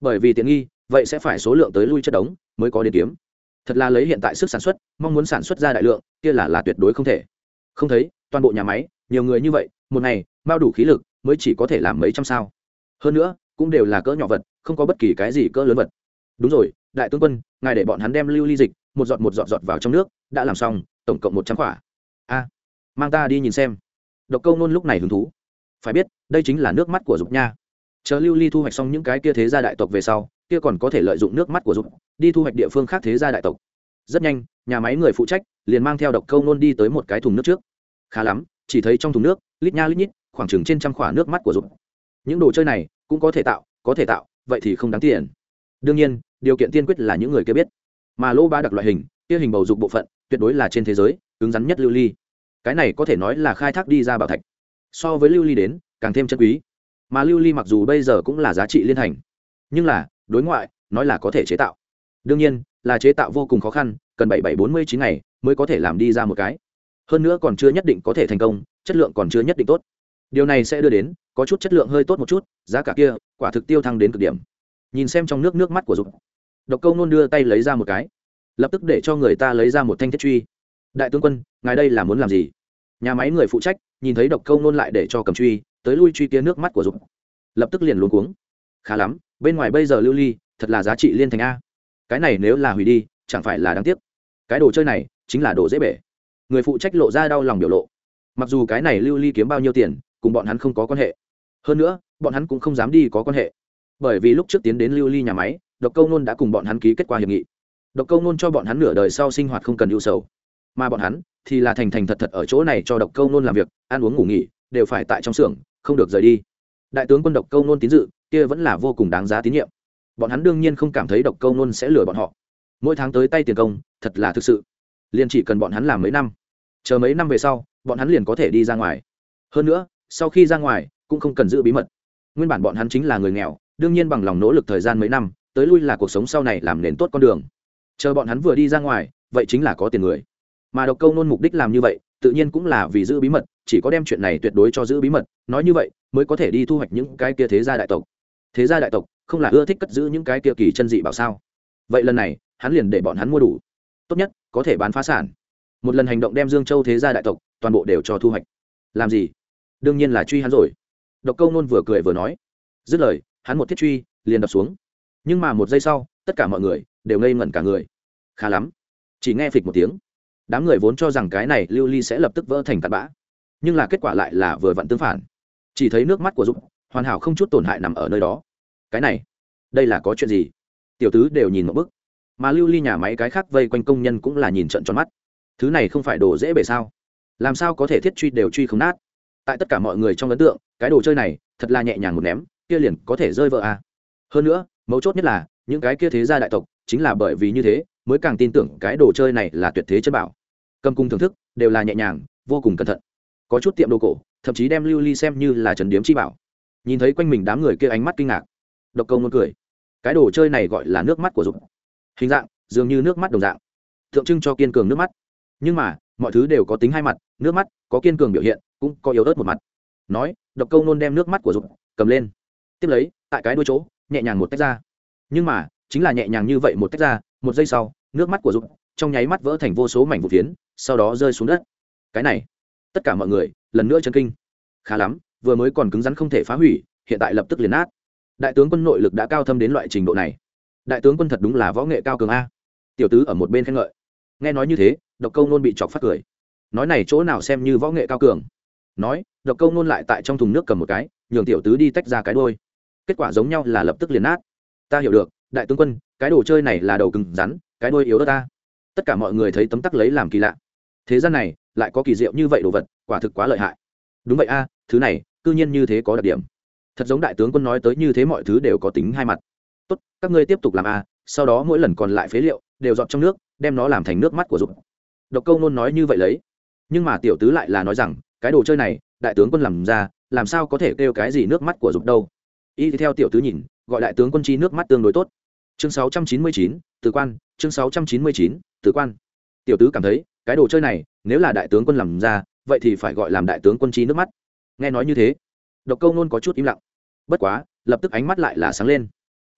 Bởi vì tiện nghi, vậy sẽ phải số lượng tới lui chất đống, mới có đến kiếm. Thật là lấy hiện tại sức sản xuất, mong muốn sản xuất ra đại lượng, kia là là tuyệt đối không thể. Không thấy, toàn bộ nhà máy, nhiều người như vậy, một ngày, bao đủ khí lực, mới chỉ có thể làm mấy trăm sao. Hơn nữa, cũng đều là cỡ nhỏ vật, không có bất kỳ cái gì cỡ lớn vật. Đúng rồi, đại tướng quân, ngài để bọn hắn đem lưu ly dịch, một giọt một giọt giọt vào trong nước, đã làm xong, tổng cộng một trăm quả. A, mang ta đi nhìn xem. Độc câu nôn lúc này hứng thú phải biết, đây chính là nước mắt của dục nha. Chờ lưu ly thu hoạch xong những cái kia thế gia đại tộc về sau, kia còn có thể lợi dụng nước mắt của dục, đi thu hoạch địa phương khác thế gia đại tộc. Rất nhanh, nhà máy người phụ trách liền mang theo độc câu nôn đi tới một cái thùng nước trước. Khá lắm, chỉ thấy trong thùng nước, lít nha lít nhít, khoảng chừng trên trăm khỏa nước mắt của dục. Những đồ chơi này cũng có thể tạo, có thể tạo, vậy thì không đáng tiền. Đương nhiên, điều kiện tiên quyết là những người kia biết. Mà lô ba đặc loại hình, kia hình bầu dục bộ phận, tuyệt đối là trên thế giới, cứng rắn nhất lưu ly. Cái này có thể nói là khai thác đi ra bảo thạch so với lưu ly đến, càng thêm chân quý. Mà lưu ly mặc dù bây giờ cũng là giá trị liên thành nhưng là, đối ngoại, nói là có thể chế tạo. Đương nhiên, là chế tạo vô cùng khó khăn, cần bảy bảy bốn mươi chín ngày mới có thể làm đi ra một cái. Hơn nữa còn chưa nhất định có thể thành công, chất lượng còn chưa nhất định tốt. Điều này sẽ đưa đến, có chút chất lượng hơi tốt một chút, giá cả kia, quả thực tiêu thăng đến cực điểm. Nhìn xem trong nước nước mắt của dục. Độc câu nôn đưa tay lấy ra một cái. Lập tức để cho người ta lấy ra một thanh thiết truy. Đại tướng quân, ngài đây là muốn làm gì? Nhà máy người phụ trách nhìn thấy độc câu nôn lại để cho cầm truy, tới lui truy kia nước mắt của dục. Lập tức liền luống cuống. Khá lắm, bên ngoài bây giờ lưu ly, thật là giá trị liên thành a. Cái này nếu là hủy đi, chẳng phải là đáng tiếc. Cái đồ chơi này chính là đồ dễ bể. Người phụ trách lộ ra đau lòng biểu lộ. Mặc dù cái này lưu ly kiếm bao nhiêu tiền, cùng bọn hắn không có quan hệ. Hơn nữa, bọn hắn cũng không dám đi có quan hệ. Bởi vì lúc trước tiến đến lưu ly nhà máy, độc câu nôn đã cùng bọn hắn ký kết quả hiệp nghị. Độc câu nôn cho bọn hắn nửa đời sau sinh hoạt không cần ưu sầu. Mà bọn hắn thì là thành thành thật thật ở chỗ này cho độc câu nôn làm việc, ăn uống ngủ nghỉ, đều phải tại trong xưởng, không được rời đi. Đại tướng quân độc câu nôn tín dự, kia vẫn là vô cùng đáng giá tín nhiệm. Bọn hắn đương nhiên không cảm thấy độc câu nôn sẽ lừa bọn họ. Mỗi tháng tới tay tiền công, thật là thực sự. Liền chỉ cần bọn hắn làm mấy năm, chờ mấy năm về sau, bọn hắn liền có thể đi ra ngoài. Hơn nữa, sau khi ra ngoài, cũng không cần giữ bí mật. Nguyên bản bọn hắn chính là người nghèo, đương nhiên bằng lòng nỗ lực thời gian mấy năm, tới lui là cuộc sống sau này làm nền tốt con đường. Chờ bọn hắn vừa đi ra ngoài, vậy chính là có tiền người mà độc câu nôn mục đích làm như vậy, tự nhiên cũng là vì giữ bí mật, chỉ có đem chuyện này tuyệt đối cho giữ bí mật, nói như vậy, mới có thể đi thu hoạch những cái kia thế gia đại tộc. Thế gia đại tộc, không là ưa thích cất giữ những cái kia kỳ chân dị bảo sao? Vậy lần này, hắn liền để bọn hắn mua đủ. Tốt nhất, có thể bán phá sản. Một lần hành động đem dương châu thế gia đại tộc, toàn bộ đều cho thu hoạch. Làm gì? Đương nhiên là truy hắn rồi. Độc câu nôn vừa cười vừa nói. Dứt lời, hắn một thiết truy, liền đập xuống. Nhưng mà một giây sau, tất cả mọi người đều ngây ngẩn cả người. Khá lắm. Chỉ nghe phịch một tiếng đám người vốn cho rằng cái này lưu ly sẽ lập tức vỡ thành tạt bã. Nhưng là kết quả lại là vừa vặn tương phản. Chỉ thấy nước mắt của dũng hoàn hảo không chút tổn hại nằm ở nơi đó. Cái này, đây là có chuyện gì? Tiểu tứ đều nhìn một bức. Mà lưu ly nhà máy cái khác vây quanh công nhân cũng là nhìn trận tròn mắt. Thứ này không phải đồ dễ bể sao? Làm sao có thể thiết truy đều truy không nát? Tại tất cả mọi người trong ấn tượng, cái đồ chơi này thật là nhẹ nhàng một ném, kia liền có thể rơi vỡ à. hơn nữa, mấu chốt nhất là, những cái kia thế gia đại tộc, chính là bởi vì như thế mới càng tin tưởng cái đồ chơi này là tuyệt thế chân bảo. Cầm cung thưởng thức, đều là nhẹ nhàng, vô cùng cẩn thận. Có chút tiệm đồ cổ, thậm chí đem lưu ly xem như là trần điếm chi bảo. Nhìn thấy quanh mình đám người kia ánh mắt kinh ngạc. Độc Câu muốn cười. Cái đồ chơi này gọi là nước mắt của dục hình dạng, dường như nước mắt đồng dạng. Tượng trưng cho kiên cường nước mắt. Nhưng mà, mọi thứ đều có tính hai mặt, nước mắt, có kiên cường biểu hiện, cũng có yếu ớt một mặt. Nói, độc câu nôn đem nước mắt của dục cầm lên. Tiếp lấy, tại cái đuôi chỗ, nhẹ nhàng một tách ra. Nhưng mà, chính là nhẹ nhàng như vậy một tách ra, một giây sau nước mắt của dục trong nháy mắt vỡ thành vô số mảnh vụ phiến, sau đó rơi xuống đất. Cái này, tất cả mọi người, lần nữa chân kinh. Khá lắm, vừa mới còn cứng rắn không thể phá hủy, hiện tại lập tức liền nát. Đại tướng quân nội lực đã cao thâm đến loại trình độ này. Đại tướng quân thật đúng là võ nghệ cao cường a. Tiểu tứ ở một bên khen ngợi. Nghe nói như thế, độc câu nôn bị chọc phát cười. Nói này chỗ nào xem như võ nghệ cao cường? Nói, độc câu nôn lại tại trong thùng nước cầm một cái, nhường tiểu tứ đi tách ra cái đôi kết quả giống nhau là lập tức liền nát. Ta hiểu được, đại tướng quân, cái đồ chơi này là đầu cứng rắn cái đôi yếu đó ta. Tất cả mọi người thấy tấm tắc lấy làm kỳ lạ. Thế gian này lại có kỳ diệu như vậy đồ vật quả thực quá lợi hại. Đúng vậy a thứ này cư nhiên như thế có đặc điểm. Thật giống đại tướng quân nói tới như thế mọi thứ đều có tính hai mặt. Tốt các ngươi tiếp tục làm a sau đó mỗi lần còn lại phế liệu đều dọn trong nước đem nó làm thành nước mắt của dục độc câu nôn nói như vậy lấy. Nhưng mà tiểu tứ lại là nói rằng cái đồ chơi này đại tướng quân làm ra làm sao có thể kêu cái gì nước mắt của dục đâu. Y theo tiểu tứ nhìn gọi đại tướng quân chi nước mắt tương đối tốt. Chương 699, từ quan chương 699, tử quan. Tiểu tứ cảm thấy cái đồ chơi này nếu là đại tướng quân làm ra vậy thì phải gọi làm đại tướng quân chi nước mắt. Nghe nói như thế độc câu nôn có chút im lặng. Bất quá lập tức ánh mắt lại là sáng lên.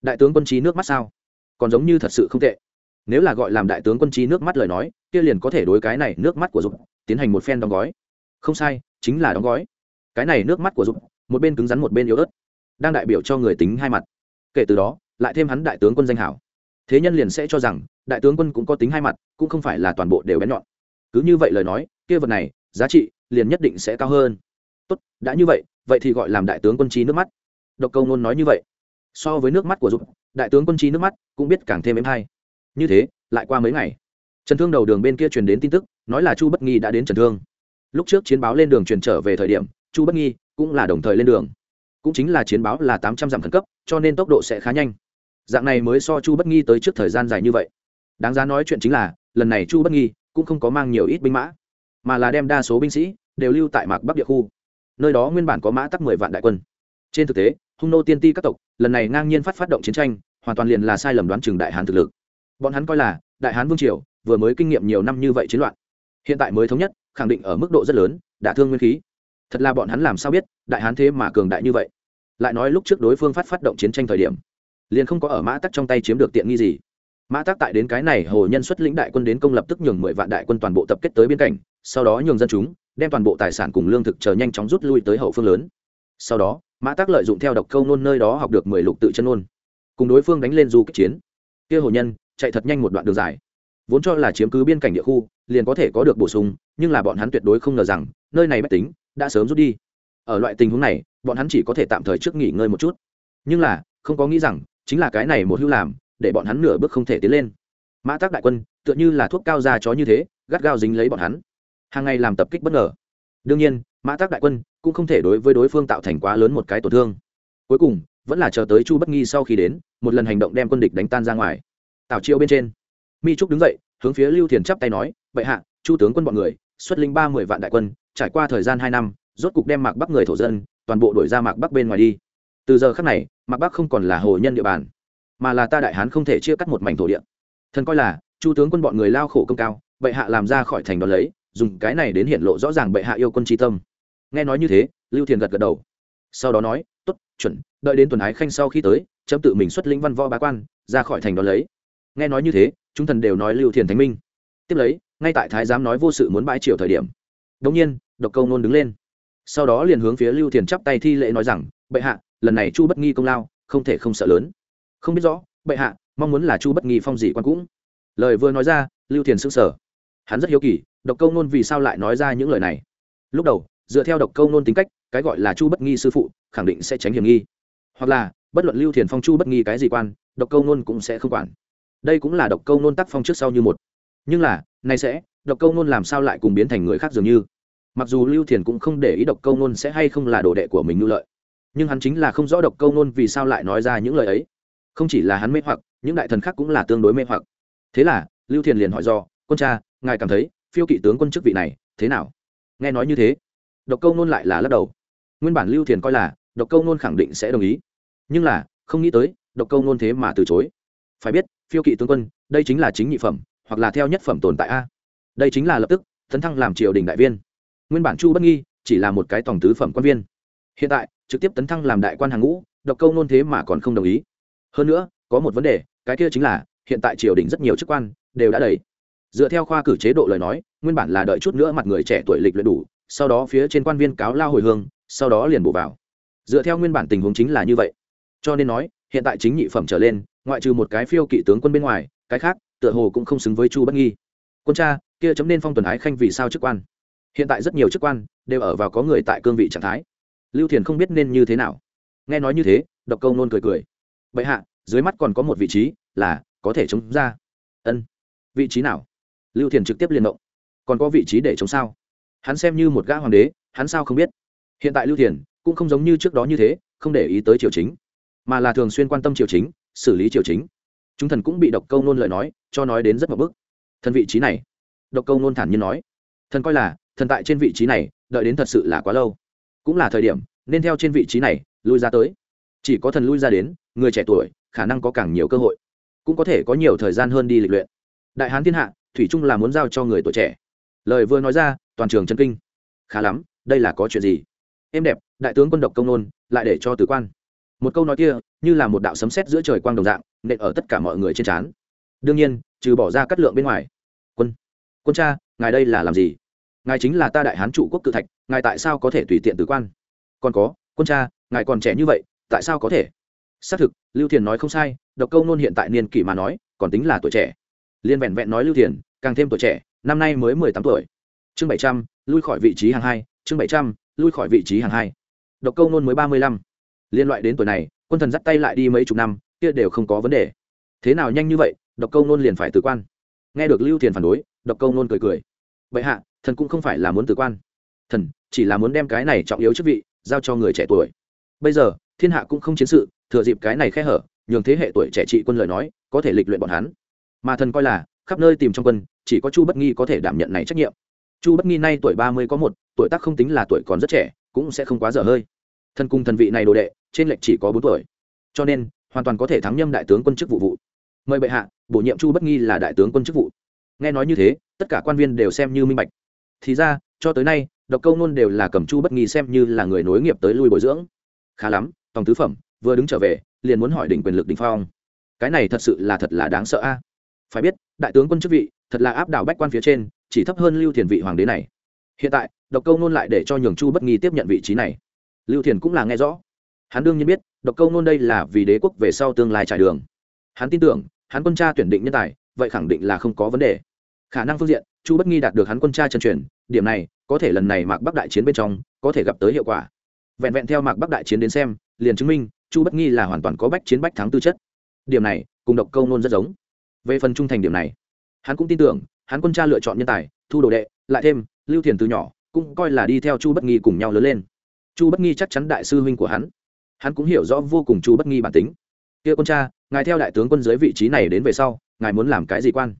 Đại tướng quân chi nước mắt sao? Còn giống như thật sự không tệ. Nếu là gọi làm đại tướng quân chi nước mắt lời nói kia liền có thể đối cái này nước mắt của dục tiến hành một phen đóng gói. Không sai chính là đóng gói. Cái này nước mắt của dục một bên cứng rắn một bên yếu ớt đang đại biểu cho người tính hai mặt. Kể từ đó lại thêm hắn đại tướng quân danh hảo thế nhân liền sẽ cho rằng, đại tướng quân cũng có tính hai mặt, cũng không phải là toàn bộ đều bén nhọn. Cứ như vậy lời nói, kia vật này, giá trị, liền nhất định sẽ cao hơn. Tốt, đã như vậy vậy thì gọi làm đại tướng quân trí nước mắt. Độc câu nôn nói như vậy. So với nước mắt của dục, đại tướng quân trí nước mắt cũng biết càng thêm êm hay. Như thế, lại qua mấy ngày, trần thương đầu đường bên kia truyền đến tin tức, nói là chu bất nghi đã đến trần thương. Lúc trước chiến báo lên đường truyền trở về thời điểm, chu bất nghi cũng là đồng thời lên đường. Cũng chính là chiến báo là tám trăm dặm khẩn cấp, cho nên tốc độ sẽ khá nhanh dạng này mới so chu bất nghi tới trước thời gian dài như vậy. Đáng giá nói chuyện chính là, lần này chu bất nghi cũng không có mang nhiều ít binh mã, mà là đem đa số binh sĩ đều lưu tại mạc bắc địa khu. Nơi đó nguyên bản có mã tắc mười vạn đại quân. Trên thực tế, hung nô tiên ti các tộc lần này ngang nhiên phát phát động chiến tranh, hoàn toàn liền là sai lầm đoán chừng đại hán thực lực. Bọn hắn coi là đại hán vương triều vừa mới kinh nghiệm nhiều năm như vậy chiến loạn, hiện tại mới thống nhất, khẳng định ở mức độ rất lớn, đã thương nguyên khí. Thật là bọn hắn làm sao biết đại hán thế mà cường đại như vậy? Lại nói lúc trước đối phương phát phát động chiến tranh thời điểm liền không có ở mã tắc trong tay chiếm được tiện nghi gì. Mã tắc tại đến cái này hồ nhân xuất lĩnh đại quân đến công lập tức nhường mười vạn đại quân toàn bộ tập kết tới biên cảnh, sau đó nhường dân chúng, đem toàn bộ tài sản cùng lương thực chờ nhanh chóng rút lui tới hậu phương lớn. Sau đó, mã tắc lợi dụng theo độc câu nôn nơi đó học được mười lục tự chân nôn. Cùng đối phương đánh lên du kích chiến. Kia hồ nhân, chạy thật nhanh một đoạn đường dài. Vốn cho là chiếm cứ biên cảnh địa khu, liền có thể có được bổ sung, nhưng là bọn hắn tuyệt đối không ngờ rằng, nơi này bất tính, đã sớm rút đi. Ở loại tình huống này, bọn hắn chỉ có thể tạm thời trước nghỉ ngơi một chút. Nhưng là, không có nghĩ rằng chính là cái này một hưu làm, để bọn hắn nửa bước không thể tiến lên. Mã tác đại quân, tựa như là thuốc cao da chó như thế, gắt gao dính lấy bọn hắn. Hàng ngày làm tập kích bất ngờ. Đương nhiên, mã tác đại quân cũng không thể đối với đối phương tạo thành quá lớn một cái tổn thương. Cuối cùng, vẫn là chờ tới chu bất nghi sau khi đến, một lần hành động đem quân địch đánh tan ra ngoài. Tào chiêu bên trên. Mi trúc đứng dậy, hướng phía lưu thiền chắp tay nói, bệ hạ, chu tướng quân bọn người, xuất linh ba mươi vạn đại quân, trải qua thời gian hai năm, rốt cục đem mạc bắc người thổ dân, toàn bộ đổi ra mạc bắc bên ngoài đi từ giờ khắc này, mạc bắc không còn là hồ nhân địa bàn, mà là ta đại hán không thể chia cắt một mảnh thổ địa. Thần coi là, chu tướng quân bọn người lao khổ công cao, bệ hạ làm ra khỏi thành đón lấy, dùng cái này đến hiện lộ rõ ràng bệ hạ yêu quân tri tâm. Nghe nói như thế, lưu thiền gật gật đầu. Sau đó nói t ố t chuẩn, đợi đến tuần ái khanh sau khi tới, chấm tự mình xuất lĩnh văn võ bá quan, ra khỏi thành đón lấy. Nghe nói như thế, chúng thần đều nói lưu thiền thánh minh. Tiếp lấy, ngay tại thái giám nói vô sự muốn bãi triều thời điểm đống nhiên, độc câu nôn đứng lên. Sau đó liền hướng phía lưu thiền chắp tay thi lễ nói rằng, bệ hạ lần này chu bất nghi công lao, không thể không sợ lớn. Không biết rõ, bệ hạ, mong muốn là chu bất nghi phong gì quan cũng. Lời vừa nói ra, lưu thiền sững sờ. Hắn rất hiếu kỳ, độc câu nôn vì sao lại nói ra những lời này. Lúc đầu, dựa theo độc câu nôn tính cách, cái gọi là chu bất nghi sư phụ, khẳng định sẽ tránh hiểm nghi. Hoặc là, bất luận lưu thiền phong chu bất nghi cái gì quan, độc câu nôn cũng sẽ không quản. Đây cũng là độc câu nôn tác phong trước sau như một. Nhưng là, nay sẽ, độc câu nôn làm sao lại cùng biến thành người khác dường như? Mặc dù lưu thiền cũng không để ý độc câu nôn sẽ hay không là đồ đệ của mình ngư lợi nhưng hắn chính là không rõ độc câu nôn vì sao lại nói ra những lời ấy. Không chỉ là hắn mê hoặc, những đại thần khác cũng là tương đối mê hoặc. Thế là, lưu thiền liền hỏi do, quân cha, ngài cảm thấy phiêu kỵ tướng quân chức vị này thế nào? Nghe nói như thế, độc câu nôn lại là lắc đầu. Nguyên bản lưu thiền coi là độc câu nôn khẳng định sẽ đồng ý. Nhưng là, không nghĩ tới, độc câu nôn thế mà từ chối. Phải biết, phiêu kỵ tướng quân, đây chính là chính nhị phẩm, hoặc là theo nhất phẩm tồn tại a. Đây chính là lập tức, tấn thăng làm triều đình đại viên. Nguyên bản chu bất nghi chỉ là một cái tổng tứ phẩm quan viên. Hiện tại trực tiếp tấn thăng làm đại quan hàng ngũ, độc câu nôn thế mà còn không đồng ý. Hơn nữa, có một vấn đề, cái kia chính là, hiện tại triều đình rất nhiều chức quan đều đã đầy. Dựa theo khoa cử chế độ lời nói, nguyên bản là đợi chút nữa mặt người trẻ tuổi lịch luyện đủ, sau đó phía trên quan viên cáo lao hồi hương, sau đó liền bổ vào. Dựa theo nguyên bản tình huống chính là như vậy. Cho nên nói, hiện tại chính nhị phẩm trở lên, ngoại trừ một cái phiêu kỵ tướng quân bên ngoài, cái khác, tựa hồ cũng không xứng với chu bất nghi. Quân cha, kia chấm nên phong tuần ái khanh vì sao chức quan? Hiện tại rất nhiều chức quan đều ở vào có người tại cương vị trạng thái lưu thiền không biết nên như thế nào. Nghe nói như thế, độc câu nôn cười cười. Vậy hạ, dưới mắt còn có một vị trí là có thể chống ra. Ân. Vị trí nào? Lưu thiền trực tiếp liên động. Còn có vị trí để chống sao? Hắn xem như một gã hoàng đế, hắn sao không biết? Hiện tại lưu thiền cũng không giống như trước đó như thế, không để ý tới triều chính, mà là thường xuyên quan tâm triều chính, xử lý triều chính. Chúng thần cũng bị độc câu nôn lời nói, cho nói đến rất mập bức thần vị trí này, độc câu nôn thản nhiên nói. Thần coi là, thần tại trên vị trí này, đợi đến thật sự là quá lâu cũng là thời điểm, nên theo trên vị trí này, lui ra tới. Chỉ có thần lui ra đến, người trẻ tuổi, khả năng có càng nhiều cơ hội. Cũng có thể có nhiều thời gian hơn đi lịch luyện. Đại hán thiên hạ, thủy chung là muốn giao cho người tuổi trẻ. Lời vừa nói ra, toàn trường chân kinh. Khá lắm, đây là có chuyện gì? Êm đẹp, đại tướng quân độc công nôn, lại để cho tử quan. Một câu nói kia, như là một đạo sấm sét giữa trời quang đồng dạng, nện ở tất cả mọi người trên trán. Đương nhiên, trừ bỏ ra cắt lượng bên ngoài. Quân quân cha, ngài đây là làm gì? Ngài chính là ta đại hán trụ quốc cự thạch, ngài tại sao có thể tùy tiện tử quan? Còn có, quân cha, ngài còn trẻ như vậy, tại sao có thể? Xác thực, lưu thiền nói không sai, độc câu nôn hiện tại niên kỷ mà nói, còn tính là tuổi trẻ. Liên vẹn vẹn nói lưu thiền, càng thêm tuổi trẻ, năm nay mới mười tám tuổi. Chương bảy trăm, lui khỏi vị trí hàng hai, chương bảy trăm, lui khỏi vị trí hàng hai. Độc câu nôn mới ba mươi lăm. Liên loại đến tuổi này, quân thần dắt tay lại đi mấy chục năm, kia đều không có vấn đề. Thế nào nhanh như vậy, độc câu nôn liền phải từ quan. Nghe được lưu thiền phản đối, độc câu nôn cười cười. Vậy hạ thần cũng không phải là muốn từ quan. Thần, chỉ là muốn đem cái này trọng yếu chức vị giao cho người trẻ tuổi. Bây giờ, thiên hạ cũng không chiến sự, thừa dịp cái này khe hở, nhường thế hệ tuổi trẻ trị quân lời nói, có thể lịch luyện bọn hắn. Mà thần coi là, khắp nơi tìm trong quân, chỉ có chu bất nghi có thể đảm nhận này trách nhiệm. Chu bất nghi nay tuổi ba mươi có một, tuổi tác không tính là tuổi còn rất trẻ, cũng sẽ không quá dở hơi. Thần cung thần vị này đồ đệ, trên lệnh chỉ có bốn tuổi. Cho nên, hoàn toàn có thể thắng nhâm đại tướng quân chức vụ vụ. Mời bệ hạ, bổ nhiệm chu bất nghi là đại tướng quân chức vụ. Nghe nói như thế, tất cả quan viên đều xem như minh bạch thì ra, cho tới nay, độc câu nôn đều là cầm chu bất nghi xem như là người nối nghiệp tới lui bồi dưỡng. Khá lắm, tòng tứ phẩm, vừa đứng trở về, liền muốn hỏi đỉnh quyền lực đỉnh phong. Cái này thật sự là thật là đáng sợ a. À? Phải biết, đại tướng quân chức vị, thật là áp đảo bách quan phía trên, chỉ thấp hơn lưu thiền vị hoàng đế này. Hiện tại, độc câu nôn lại để cho nhường chu bất nghi tiếp nhận vị trí này. Lưu thiền cũng là nghe rõ. Hắn đương nhiên biết, độc câu nôn đây là vì đế quốc về sau tương lai trải đường. Hắn tin tưởng, hắn quân cha tuyển định nhân tài, vậy khẳng định là không có vấn đề khả năng phương diện, chu bất nghi đạt được hắn quân cha chân truyền, điểm này, có thể lần này mạc bắc đại chiến bên trong, có thể gặp tới hiệu quả. Vẹn vẹn theo mạc bắc đại chiến đến xem, liền chứng minh, chu bất nghi là hoàn toàn có bách chiến bách thắng tư chất. Điểm này, cùng độc câu nôn rất giống. Về phần trung thành điểm này, hắn cũng tin tưởng, hắn quân cha lựa chọn nhân tài, thu đồ đệ, lại thêm, lưu thiền từ nhỏ, cũng coi là đi theo chu bất nghi cùng nhau lớn lên. Chu bất nghi chắc chắn đại sư huynh của hắn. Hắn cũng hiểu rõ vô cùng chu bất nghi bản tính. Kia quân cha ngài theo đại tướng quân dưới vị trí này đến về sau, ngài muốn làm cái gì quan?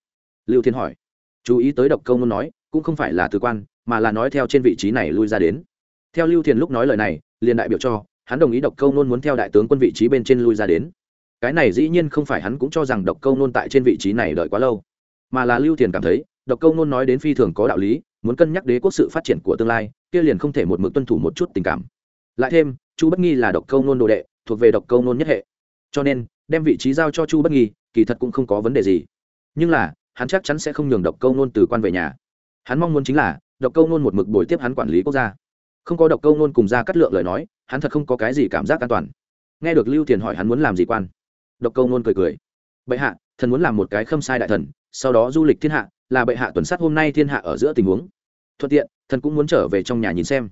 Lưu thiên hỏi chú ý tới độc câu nôn nói, cũng không phải là từ quan, mà là nói theo trên vị trí này lui ra đến. Theo lưu thiền lúc nói lời này, liền đại biểu cho, hắn đồng ý độc câu nôn muốn theo đại tướng quân vị trí bên trên lui ra đến. Cái này dĩ nhiên không phải hắn cũng cho rằng độc câu nôn tại trên vị trí này đợi quá lâu. Mà là lưu thiền cảm thấy, độc câu nôn nói đến phi thường có đạo lý, muốn cân nhắc đế quốc sự phát triển của tương lai, kia liền không thể một mực tuân thủ một chút tình cảm. Lại thêm, chu bất nghi là độc câu nôn đồ đệ, thuộc về độc câu nôn nhất hệ. Cho nên, đem vị trí giao cho chu bất nghi, kỳ thật cũng không có vấn đề gì. Nhưng là hắn chắc chắn sẽ không nhường độc câu nôn từ quan về nhà. Hắn mong muốn chính là, độc câu nôn một mực bồi tiếp hắn quản lý quốc gia. Không có độc câu nôn cùng ra cắt lượng lời nói, hắn thật không có cái gì cảm giác an toàn. Nghe được lưu thiền hỏi hắn muốn làm gì quan, độc câu nôn cười cười. Bệ hạ, thần muốn làm một cái khâm sai đại thần, sau đó du lịch thiên hạ, là bệ hạ tuần sát hôm nay thiên hạ ở giữa tình huống. Thuận tiện, thần cũng muốn trở về trong nhà nhìn xem.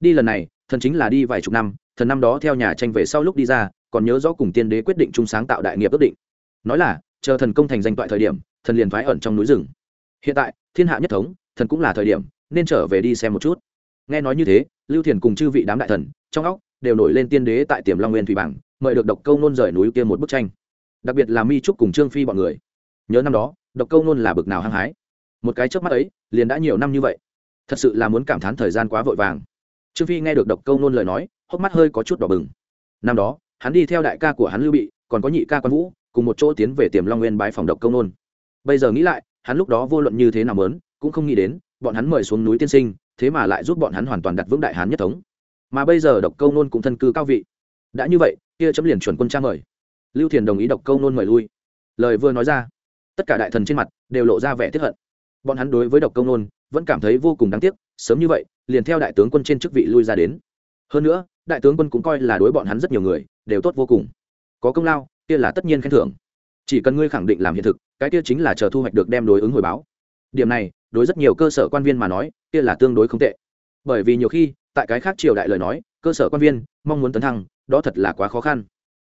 Đi lần này, thần chính là đi vài chục năm, thần năm đó theo nhà tranh về sau lúc đi ra, còn nhớ rõ cùng tiên đế quyết định chung sáng tạo đại nghiệp ước định. Nói là, chờ thần công thành danh toại thời điểm thần liền phái ẩn trong núi rừng. Hiện tại, thiên hạ nhất thống, thần cũng là thời điểm, nên trở về đi xem một chút. Nghe nói như thế, lưu thiền cùng chư vị đám đại thần, trong óc đều nổi lên tiên đế tại tiềm long nguyên thủy bảng mời được độc câu nôn rời núi kia một bức tranh. Đặc biệt là mi trúc cùng trương phi bọn người. Nhớ năm đó, độc câu nôn là bực nào hăng hái. Một cái trước mắt ấy, liền đã nhiều năm như vậy. Thật sự là muốn cảm thán thời gian quá vội vàng. Trương phi nghe được độc câu nôn lời nói, hốc mắt hơi có chút đỏ bừng. Năm đó, hắn đi theo đại ca của hắn lưu bị, còn có nhị ca quan vũ, cùng một chỗ tiến về tiềm long nguyên bái phòng độc câu nôn bây giờ nghĩ lại, hắn lúc đó vô luận như thế nào mớn, cũng không nghĩ đến, bọn hắn mời xuống núi tiên sinh, thế mà lại giúp bọn hắn hoàn toàn đặt vững đại hán nhất thống. Mà bây giờ độc câu nôn cũng thân cư cao vị. Đã như vậy, kia chấm liền chuẩn quân trang mời. Lưu thiền đồng ý độc câu nôn mời lui. Lời vừa nói ra, tất cả đại thần trên mặt đều lộ ra vẻ tiếp hận. Bọn hắn đối với độc câu nôn, vẫn cảm thấy vô cùng đáng tiếc, sớm như vậy, liền theo đại tướng quân trên chức vị lui ra đến. Hơn nữa, đại tướng quân cũng coi là đối bọn hắn rất nhiều người, đều tốt vô cùng. Có công lao, kia là tất nhiên khen thưởng chỉ cần ngươi khẳng định làm hiện thực, cái kia chính là chờ thu hoạch được đem đối ứng hồi báo. Điểm này, đối rất nhiều cơ sở quan viên mà nói, kia là tương đối không tệ. Bởi vì nhiều khi, tại cái khác triều đại lời nói, cơ sở quan viên, mong muốn tấn thăng, đó thật là quá khó khăn.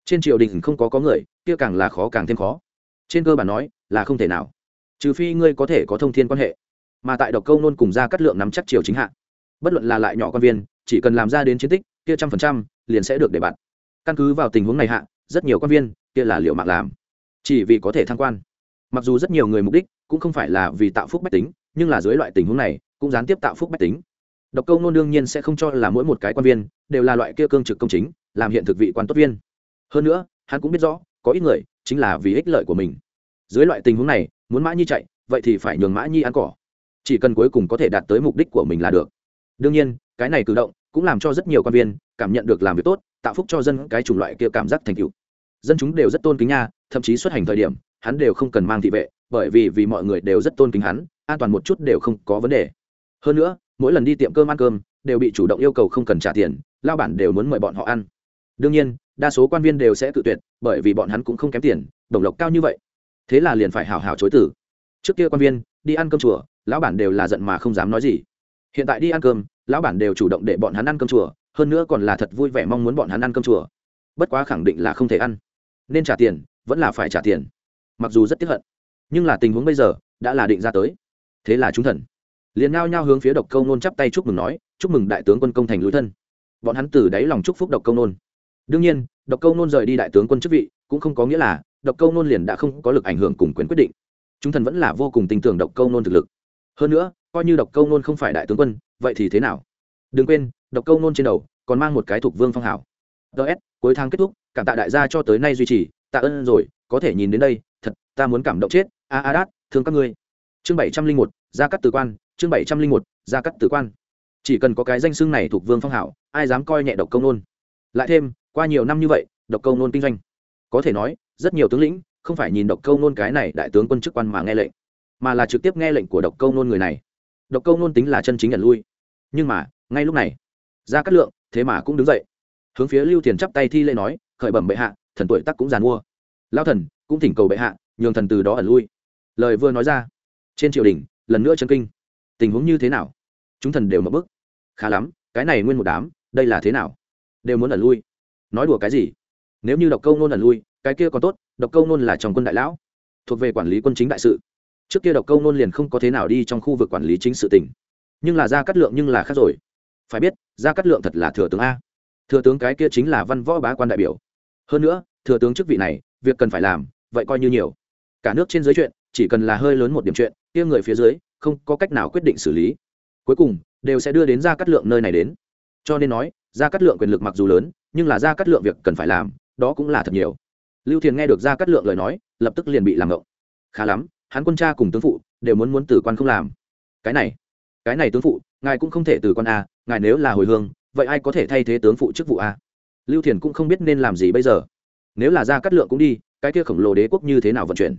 Trên triều đình không có có người, kia càng là khó càng thêm khó. Trên cơ bản nói, là không thể nào. Trừ phi ngươi có thể có thông thiên quan hệ. Mà tại độc câu nôn cùng ra cắt lượng nắm chắc triều chính hạ. Bất luận là lại nhỏ quan viên, chỉ cần làm ra đến chiến tích, kia trăm phần trăm, liền sẽ được để bạn. Căn cứ vào tình huống này hạ, rất nhiều quan viên, kia là liệu mạng làm chỉ vì có thể thăng quan. Mặc dù rất nhiều người mục đích cũng không phải là vì tạo phúc bách tính, nhưng là dưới loại tình huống này, cũng gián tiếp tạo phúc bách tính. Độc câu nôn đương nhiên sẽ không cho là mỗi một cái quan viên đều là loại kia cương trực công chính, làm hiện thực vị quan tốt viên. Hơn nữa, hắn cũng biết rõ, có ít người chính là vì ích lợi của mình. Dưới loại tình huống này, muốn mã nhi chạy, vậy thì phải nhường mã nhi ăn cỏ. Chỉ cần cuối cùng có thể đạt tới mục đích của mình là được. Đương nhiên, cái này cử động cũng làm cho rất nhiều quan viên cảm nhận được làm việc tốt, tạo phúc cho dân cái chủng loại kia cảm giác thành tựu dân chúng đều rất tôn kính nha, thậm chí xuất hành thời điểm, hắn đều không cần mang thị vệ, bởi vì vì mọi người đều rất tôn kính hắn, an toàn một chút đều không có vấn đề. Hơn nữa, mỗi lần đi tiệm cơm ăn cơm, đều bị chủ động yêu cầu không cần trả tiền, lao bản đều muốn mời bọn họ ăn. Đương nhiên, đa số quan viên đều sẽ tự tuyệt, bởi vì bọn hắn cũng không kém tiền, đồng lộc cao như vậy. Thế là liền phải hào hào chối tử trước kia quan viên, đi ăn cơm chùa, lão bản đều là giận mà không dám nói gì. Hiện tại đi ăn cơm, lão bản đều chủ động để bọn hắn ăn cơm chùa, hơn nữa còn là thật vui vẻ mong muốn bọn hắn ăn cơm chùa. Bất quá khẳng định là không thể ăn nên trả tiền, vẫn là phải trả tiền. Mặc dù rất tiếc hận, nhưng là tình huống bây giờ đã là định ra tới. Thế là chúng thần liền ngao nhao hướng phía độc câu nôn chắp tay chúc mừng nói, chúc mừng đại tướng quân công thành lũi thân. Bọn hắn từ đáy lòng chúc phúc độc câu nôn. Đương nhiên, độc câu nôn rời đi đại tướng quân chức vị cũng không có nghĩa là độc câu nôn liền đã không có lực ảnh hưởng cùng quyền quyết định. Chúng thần vẫn là vô cùng tin tưởng độc câu nôn thực lực. Hơn nữa, coi như độc câu nôn không phải đại tướng quân, vậy thì thế nào? Đừng quên, độc câu nôn trên đầu còn mang một cái thuộc vương phong hảo ts cuối tháng kết thúc, cảm tạ đại gia cho tới nay duy trì, tạ ơn rồi, có thể nhìn đến đây, thật, ta muốn cảm động chết, a a đát, thương các ngươi. Chương bảy trăm linh một, gia cắt tử quan, chương bảy trăm linh một, gia cắt tử quan. Chỉ cần có cái danh xưng này thuộc vương phong hảo, ai dám coi nhẹ độc công nôn. Lại thêm, qua nhiều năm như vậy, độc công nôn kinh doanh. Có thể nói, rất nhiều tướng lĩnh không phải nhìn độc câu nôn cái này đại tướng quân chức quan mà nghe lệnh, mà là trực tiếp nghe lệnh của độc câu nôn người này. Độc câu nôn tính là chân chính nhận lui. Nhưng mà, ngay lúc này ra cát lượng thế mà cũng đứng dậy hướng phía lưu thiền chắp tay thi lễ nói, khởi bẩm bệ hạ, thần tuổi tắc cũng giàn mua lao thần, cũng thỉnh cầu bệ hạ, nhường thần từ đó ẩn lui. Lời vừa nói ra, trên triều đình, lần nữa chân kinh. Tình huống như thế nào? Chúng thần đều mất bức khá lắm, cái này nguyên một đám, đây là thế nào? Đều muốn ẩn lui. Nói đùa cái gì? Nếu như độc câu nôn ẩn lui, cái kia còn tốt, độc câu nôn là trong quân đại lão, thuộc về quản lý quân chính đại sự. Trước kia độc câu nôn liền không có thế nào đi trong khu vực quản lý chính sự tỉnh nhưng là ra cắt lượng nhưng là khác rồi. Phải biết ra cắt lượng thật là thừa tướng a thừa tướng cái kia chính là văn võ bá quan đại biểu. Hơn nữa, thừa tướng chức vị này, việc cần phải làm, vậy coi như nhiều. Cả nước trên dưới chuyện, chỉ cần là hơi lớn một điểm chuyện, kia người phía dưới, không có cách nào quyết định xử lý. Cuối cùng, đều sẽ đưa đến ra cắt lượng nơi này đến. Cho nên nói ra cắt lượng quyền lực mặc dù lớn, nhưng là ra cắt lượng việc cần phải làm, đó cũng là thật nhiều. Lưu thiền nghe được ra cắt lượng lời nói, lập tức liền bị làm ngộng. Khá lắm, hắn quân cha cùng tướng phụ, đều muốn muốn từ quan không làm. Cái này cái này tướng phụ, ngài cũng không thể từ quan a ngài nếu là hồi hương vậy ai có thể thay thế tướng phụ chức vụ a? Lưu thiền cũng không biết nên làm gì bây giờ. Nếu là ra cắt lượng cũng đi, cái kia khổng lồ đế quốc như thế nào vận chuyển?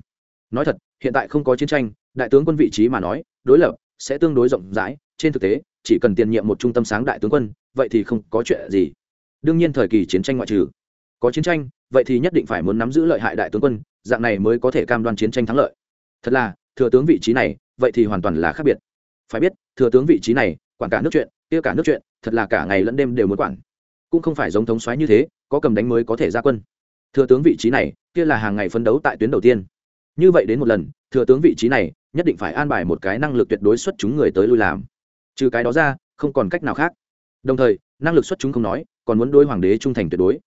Nói thật, hiện tại không có chiến tranh, đại tướng quân vị trí mà nói, đối lập sẽ tương đối rộng rãi. Trên thực tế, chỉ cần tiền nhiệm một trung tâm sáng đại tướng quân, vậy thì không có chuyện gì. Đương nhiên thời kỳ chiến tranh ngoại trừ. Có chiến tranh, vậy thì nhất định phải muốn nắm giữ lợi hại đại tướng quân, dạng này mới có thể cam đoan chiến tranh thắng lợi. Thật là, thừa tướng vị trí này, vậy thì hoàn toàn là khác biệt. Phải biết, thừa tướng vị trí này, quản cả nước chuyện, kia cả nước chuyện thật là cả ngày lẫn đêm đều muốn quản. Cũng không phải giống thống xoáy như thế, có cầm đánh mới có thể ra quân. Thừa tướng vị trí này, kia là hàng ngày phấn đấu tại tuyến đầu tiên. Như vậy đến một lần, thừa tướng vị trí này, nhất định phải an bài một cái năng lực tuyệt đối xuất chúng người tới lui làm. Trừ cái đó ra, không còn cách nào khác. Đồng thời, năng lực xuất chúng không nói, còn muốn đối hoàng đế trung thành tuyệt đối.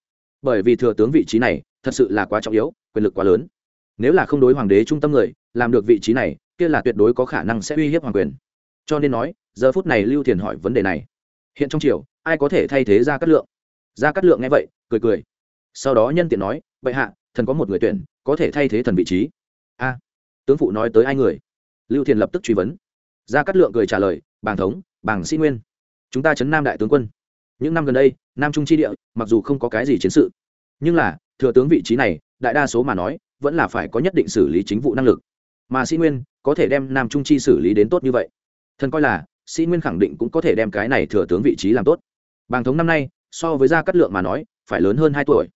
Bởi vì thừa tướng vị trí này, thật sự là quá trọng yếu, quyền lực quá lớn. Nếu là không đối hoàng đế trung tâm người, làm được vị trí này, kia là tuyệt đối có khả năng sẽ uy hiếp hoàng quyền. Cho nên nói, giờ phút này lưu thiền hỏi vấn đề này hiện trong triều, ai có thể thay thế ra cát lượng? Ra cát lượng nghe vậy, cười cười. Sau đó nhân tiện nói, bệ hạ, thần có một người tuyển, có thể thay thế thần vị trí. A. Tướng phụ nói tới ai người. Lưu thiền lập tức truy vấn. Gia cát lượng cười trả lời, bàng thống, bàng sĩ nguyên. Chúng ta chấn nam đại tướng quân. Những năm gần đây, nam trung chi địa, mặc dù không có cái gì chiến sự, nhưng là, thừa tướng vị trí này, đại đa số mà nói, vẫn là phải có nhất định xử lý chính vụ năng lực. Mà sĩ nguyên, có thể đem nam trung chi xử lý đến tốt như vậy. Thần coi là sĩ nguyên khẳng định cũng có thể đem cái này thừa tướng vị trí làm tốt. Bàng thống năm nay, so với gia cát lượng mà nói, phải lớn hơn hai tuổi.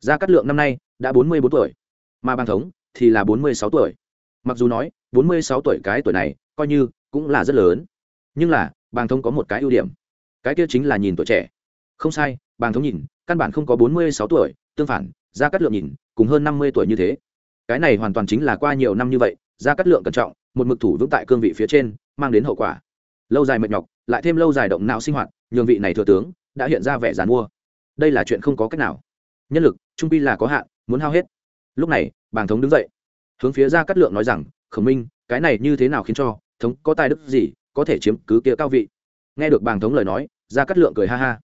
Gia cát lượng năm nay đã bốn mươi bốn tuổi, mà bàng thống thì là bốn mươi sáu tuổi. Mặc dù nói, bốn mươi sáu tuổi cái tuổi này coi như cũng là rất lớn. Nhưng là, bàng thống có một cái ưu điểm. Cái kia chính là nhìn tuổi trẻ. Không sai, bàng thống nhìn, căn bản không có bốn mươi sáu tuổi, tương phản, gia cát lượng nhìn, cùng hơn năm mươi tuổi như thế. Cái này hoàn toàn chính là qua nhiều năm như vậy, gia cát lượng cẩn trọng, một mực thủ vững tại cương vị phía trên, mang đến hậu quả lâu dài mệt nhọc, lại thêm lâu dài động não sinh hoạt, nhường vị này thừa tướng đã hiện ra vẻ giàn mua. Đây là chuyện không có cách nào. Nhân lực, trung pi là có hạn, muốn hao hết. Lúc này, bàng thống đứng dậy. Hướng phía gia cát lượng nói rằng, khổng minh, cái này như thế nào khiến cho thống có tài đức gì có thể chiếm cứ kia cao vị? Nghe được bàng thống lời nói, gia cát lượng cười ha ha.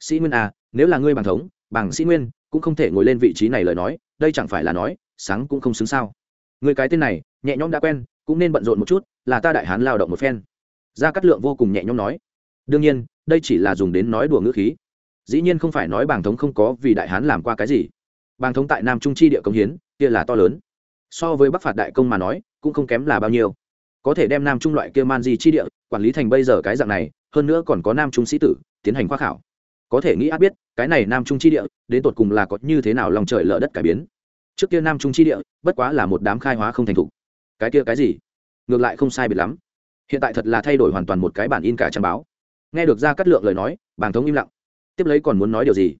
Sĩ nguyên à nếu là ngươi bàng thống, bàng sĩ nguyên cũng không thể ngồi lên vị trí này lời nói, đây chẳng phải là nói, sáng cũng không xứng sao. Người cái tên này, nhẹ nhõm đã quen, cũng nên bận rộn một chút, là ta đại hán lao động một phen gia cát lượng vô cùng nhẹ nhõm nói, đương nhiên, đây chỉ là dùng đến nói đùa ngữ khí. Dĩ nhiên không phải nói bàng thống không có vì đại hán làm qua cái gì. Bàng thống tại nam trung chi địa công hiến, kia là to lớn. So với bắc phạt đại công mà nói, cũng không kém là bao nhiêu. Có thể đem nam trung loại kia man di chi địa quản lý thành bây giờ cái dạng này, hơn nữa còn có nam trung sĩ tử, tiến hành khoa khảo. Có thể nghĩ át biết, cái này nam trung chi địa, đến tột cùng là có như thế nào lòng trời lỡ đất cải biến. Trước kia nam trung chi địa, bất quá là một đám khai hóa không thành thục. Cái kia cái gì? Ngược lại không sai biệt lắm hiện tại thật là thay đổi hoàn toàn một cái bản in cả trang báo. Nghe được ra cắt lượng lời nói, bàng thống im lặng. Tiếp lấy còn muốn nói điều gì?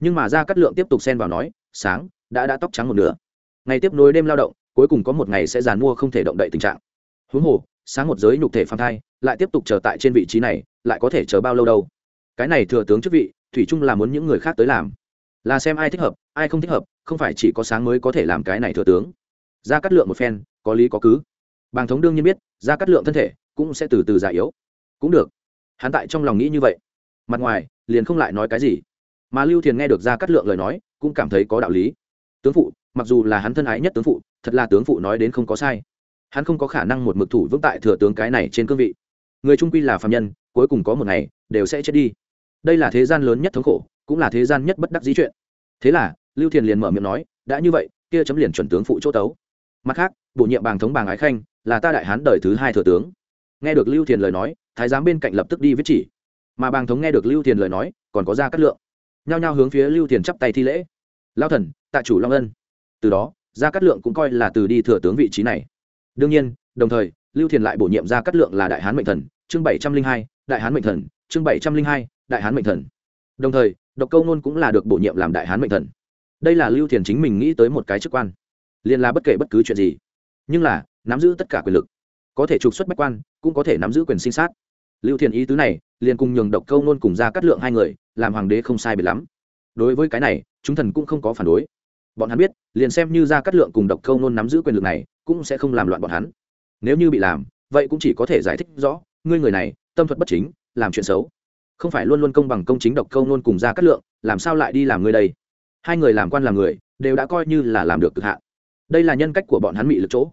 Nhưng mà ra cắt lượng tiếp tục xen vào nói, sáng, đã đã tóc trắng một nửa. Ngày tiếp nối đêm lao động, cuối cùng có một ngày sẽ dàn mua không thể động đậy tình trạng. Huống hồ, sáng một giới nhục thể phàm thai, lại tiếp tục chờ tại trên vị trí này, lại có thể chờ bao lâu đâu? Cái này thừa tướng chức vị, thủy chung là muốn những người khác tới làm. Là xem ai thích hợp, ai không thích hợp, không phải chỉ có sáng mới có thể làm cái này thừa tướng. Ra cắt lượng một phen, có lý có cứ. Bàng thống đương nhiên biết ra cắt lượng thân thể cũng sẽ từ từ già yếu. Cũng được. Hắn tại trong lòng nghĩ như vậy. Mặt ngoài, liền không lại nói cái gì. Mà lưu thiền nghe được ra cắt lượng lời nói, cũng cảm thấy có đạo lý. Tướng phụ, mặc dù là hắn thân ái nhất tướng phụ, thật là tướng phụ nói đến không có sai. Hắn không có khả năng một mực thủ vững tại thừa tướng cái này trên cương vị. Người trung quy là phạm nhân, cuối cùng có một ngày, đều sẽ chết đi. Đây là thế gian lớn nhất thống khổ, cũng là thế gian nhất bất đắc dĩ chuyện. Thế là, lưu thiền liền mở miệng nói, đã như vậy, kia chấm liền chuẩn tướng phụ chỗ tấu. Mặt khác, bổ nhiệm bàng thống bàng ái khanh, là ta đại hán đời thứ hai thừa tướng nghe được lưu thiền lời nói, thái giám bên cạnh lập tức đi viết chỉ. Mà bàng thống nghe được lưu thiền lời nói, còn có ra cắt lượng. Nhao nhao hướng phía lưu thiền chắp tay thi lễ. Lao thần, tạ chủ long ân. Từ đó, Ra cát lượng cũng coi là từ đi thừa tướng vị trí này. Đương nhiên, đồng thời, lưu thiền lại bổ nhiệm Ra cát lượng là đại hán mệnh thần, chương bảy trăm linh hai, đại hán mệnh thần, chương bảy trăm linh hai, đại hán mệnh thần. Đồng thời, độc câu nôn cũng là được bổ nhiệm làm đại hán mệnh thần. Đây là lưu thiền chính mình nghĩ tới một cái chức quan. Liền là bất kể bất cứ chuyện gì. Nhưng là, nắm giữ tất cả quyền lực có thể trục xuất bách quan, cũng có thể nắm giữ quyền sinh sát. Lưu thiền ý tứ này, liền cùng nhường độc câu nôn cùng ra cắt lượng hai người, làm hoàng đế không sai biệt lắm. Đối với cái này, chúng thần cũng không có phản đối. Bọn hắn biết, liền xem như ra cắt lượng cùng độc câu nôn nắm giữ quyền lực này, cũng sẽ không làm loạn bọn hắn. Nếu như bị làm, vậy cũng chỉ có thể giải thích rõ, ngươi người này, tâm thuật bất chính, làm chuyện xấu. Không phải luôn luôn công bằng công chính độc câu nôn cùng ra cắt lượng, làm sao lại đi làm ngươi đây? Hai người làm quan làm người, đều đã coi như là làm được cực hạn. Đây là nhân cách của bọn hắn bị lực chỗ.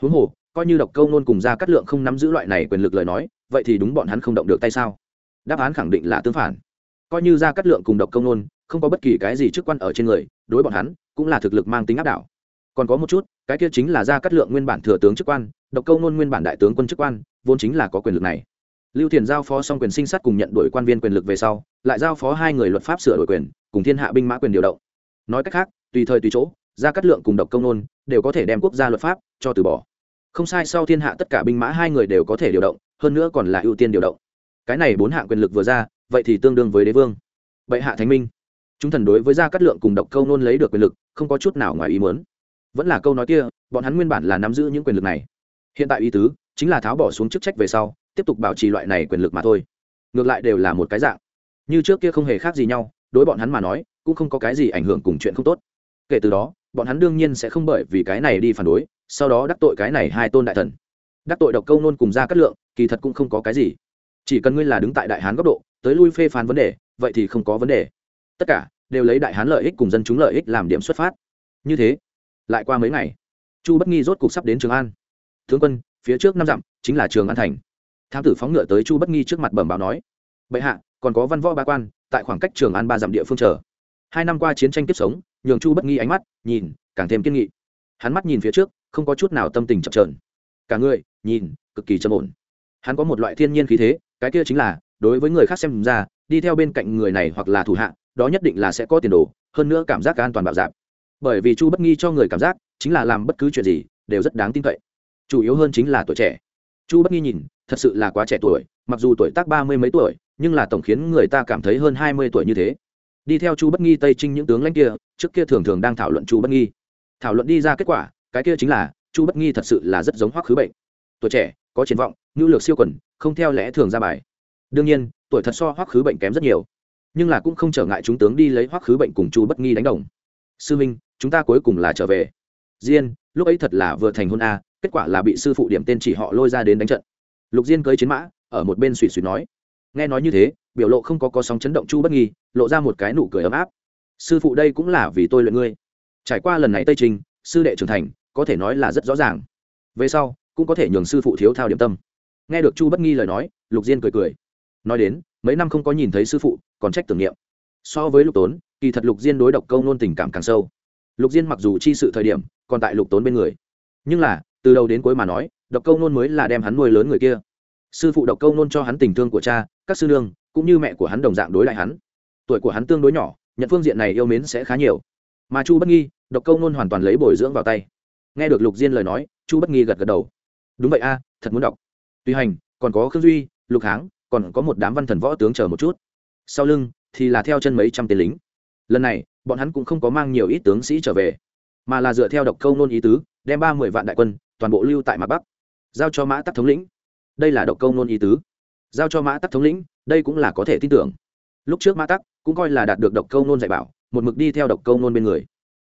Huống hồ coi như độc câu nôn cùng ra cắt lượng không nắm giữ loại này quyền lực lời nói, vậy thì đúng bọn hắn không động được tay sao? Đáp án khẳng định là tương phản. Coi như ra cắt lượng cùng độc công nôn không có bất kỳ cái gì chức quan ở trên người, đối bọn hắn cũng là thực lực mang tính áp đảo. Còn có một chút, cái kia chính là ra cắt lượng nguyên bản thừa tướng chức quan, độc câu nôn nguyên bản đại tướng quân chức quan, vốn chính là có quyền lực này. Lưu thiền giao phó xong quyền sinh sát cùng nhận đổi quan viên quyền lực về sau, lại giao phó hai người luật pháp sửa đổi quyền, cùng thiên hạ binh mã quyền điều động. Nói cách khác, tùy thời tùy chỗ ra cắt lượng cùng độc công nôn đều có thể đem quốc gia luật pháp cho từ bỏ không sai, sau thiên hạ tất cả binh mã hai người đều có thể điều động, hơn nữa còn là ưu tiên điều động. Cái này bốn hạng quyền lực vừa ra, vậy thì tương đương với đế vương. Bệ hạ thánh minh, chúng thần đối với gia cát lượng cùng độc câu nôn lấy được quyền lực, không có chút nào ngoài ý muốn. Vẫn là câu nói kia, bọn hắn nguyên bản là nắm giữ những quyền lực này. Hiện tại ý tứ, chính là tháo bỏ xuống chức trách về sau, tiếp tục bảo trì loại này quyền lực mà thôi. Ngược lại đều là một cái dạng. Như trước kia không hề khác gì nhau, đối bọn hắn mà nói, cũng không có cái gì ảnh hưởng cùng chuyện không tốt. Kể từ đó, bọn hắn đương nhiên sẽ không bởi vì cái này đi phản đối sau đó đắc tội cái này hai tôn đại thần. Đắc tội độc câu nôn cùng ra cát lượng, kỳ thật cũng không có cái gì. Chỉ cần ngươi là đứng tại đại hán góc độ, tới lui phê phán vấn đề, vậy thì không có vấn đề. Tất cả đều lấy đại hán lợi ích cùng dân chúng lợi ích làm điểm xuất phát. Như thế, lại qua mấy ngày, chu bất nghi rốt cục sắp đến trường an. Tướng quân, phía trước năm dặm chính là trường an thành. Thám tử phóng ngựa tới chu bất nghi trước mặt bẩm báo nói, bệ hạ, còn có văn võ ba quan, tại khoảng cách trường an ba dặm địa phương chờ. Hai năm qua chiến tranh tiếp sống, nhường chu bất nghi ánh mắt nhìn, càng thêm kiên nghị. Hắn mắt nhìn phía trước không có chút nào tâm tình chậm trợn cả người, nhìn, cực kỳ trầm ổn. Hắn có một loại thiên nhiên khí thế, cái kia chính là, đối với người khác xem ra, đi theo bên cạnh người này hoặc là thủ hạ, đó nhất định là sẽ có tiền đồ, hơn nữa cảm giác an toàn bạo dạp bởi vì chu bất nghi cho người cảm giác, chính là làm bất cứ chuyện gì, đều rất đáng tin cậy. Chủ yếu hơn chính là tuổi trẻ. Chu bất nghi nhìn, thật sự là quá trẻ tuổi, mặc dù tuổi tác ba mươi mấy tuổi, nhưng là tổng khiến người ta cảm thấy hơn hai mươi tuổi như thế. Đi theo chu bất nghi tây trinh những tướng lãnh kia, trước kia thường thường đang thảo luận chu bất nghi. Thảo luận đi ra kết quả cái kia chính là, chu bất nghi thật sự là rất giống hoắc khứ bệnh. Tuổi trẻ, có triển vọng nhu lược siêu quần, không theo lẽ thường ra bài. Đương nhiên, tuổi thật so hoắc khứ bệnh kém rất nhiều. Nhưng là cũng không trở ngại chúng tướng đi lấy hoắc khứ bệnh cùng chu bất nghi đánh đồng. Sư minh, chúng ta cuối cùng là trở về. Diên, lúc ấy thật là vừa thành hôn a, kết quả là bị sư phụ điểm tên chỉ họ lôi ra đến đánh trận. Lục diên cưới chiến mã, ở một bên suỵ suỵ nói. Nghe nói như thế, biểu lộ không có có sóng chấn động chu bất nghi, lộ ra một cái nụ cười ấm áp. Sư phụ đây cũng là vì tôi luyện ngươi. Trải qua lần này tây trình, sư đệ trưởng thành có thể nói là rất rõ ràng. Về sau, cũng có thể nhường sư phụ thiếu thao điểm tâm. Nghe được chu bất nghi lời nói, lục diên cười cười. Nói đến, mấy năm không có nhìn thấy sư phụ, còn trách tưởng niệm. So với lục tốn, kỳ thật lục diên đối độc câu nôn tình cảm càng sâu. Lục diên mặc dù chi sự thời điểm, còn tại lục tốn bên người. Nhưng là, từ đầu đến cuối mà nói, độc câu nôn mới là đem hắn nuôi lớn người kia. Sư phụ độc câu nôn cho hắn tình thương của cha, các sư nương, cũng như mẹ của hắn đồng dạng đối lại hắn. Tuổi của hắn tương đối nhỏ, nhận phương diện này yêu mến sẽ khá nhiều. Mà chu bất nghi, độc câu nôn hoàn toàn lấy bồi dưỡng vào tay nghe được lục diên lời nói, chu bất nghi gật gật đầu. Đúng vậy a, thật muốn đọc. Tuy hành, còn có khương duy, lục háng, còn có một đám văn thần võ tướng chờ một chút. Sau lưng thì là theo chân mấy trăm tên lính. Lần này, bọn hắn cũng không có mang nhiều ít tướng sĩ trở về, mà là dựa theo độc câu nôn ý tứ, đem ba mươi vạn đại quân toàn bộ lưu tại mặt bắc, giao cho mã tắc thống lĩnh. Đây là độc câu nôn ý tứ. Giao cho mã tắc thống lĩnh, đây cũng là có thể tin tưởng. Lúc trước mã tắc cũng coi là đạt được độc câu nôn dạy bảo, một mực đi theo độc câu nôn bên người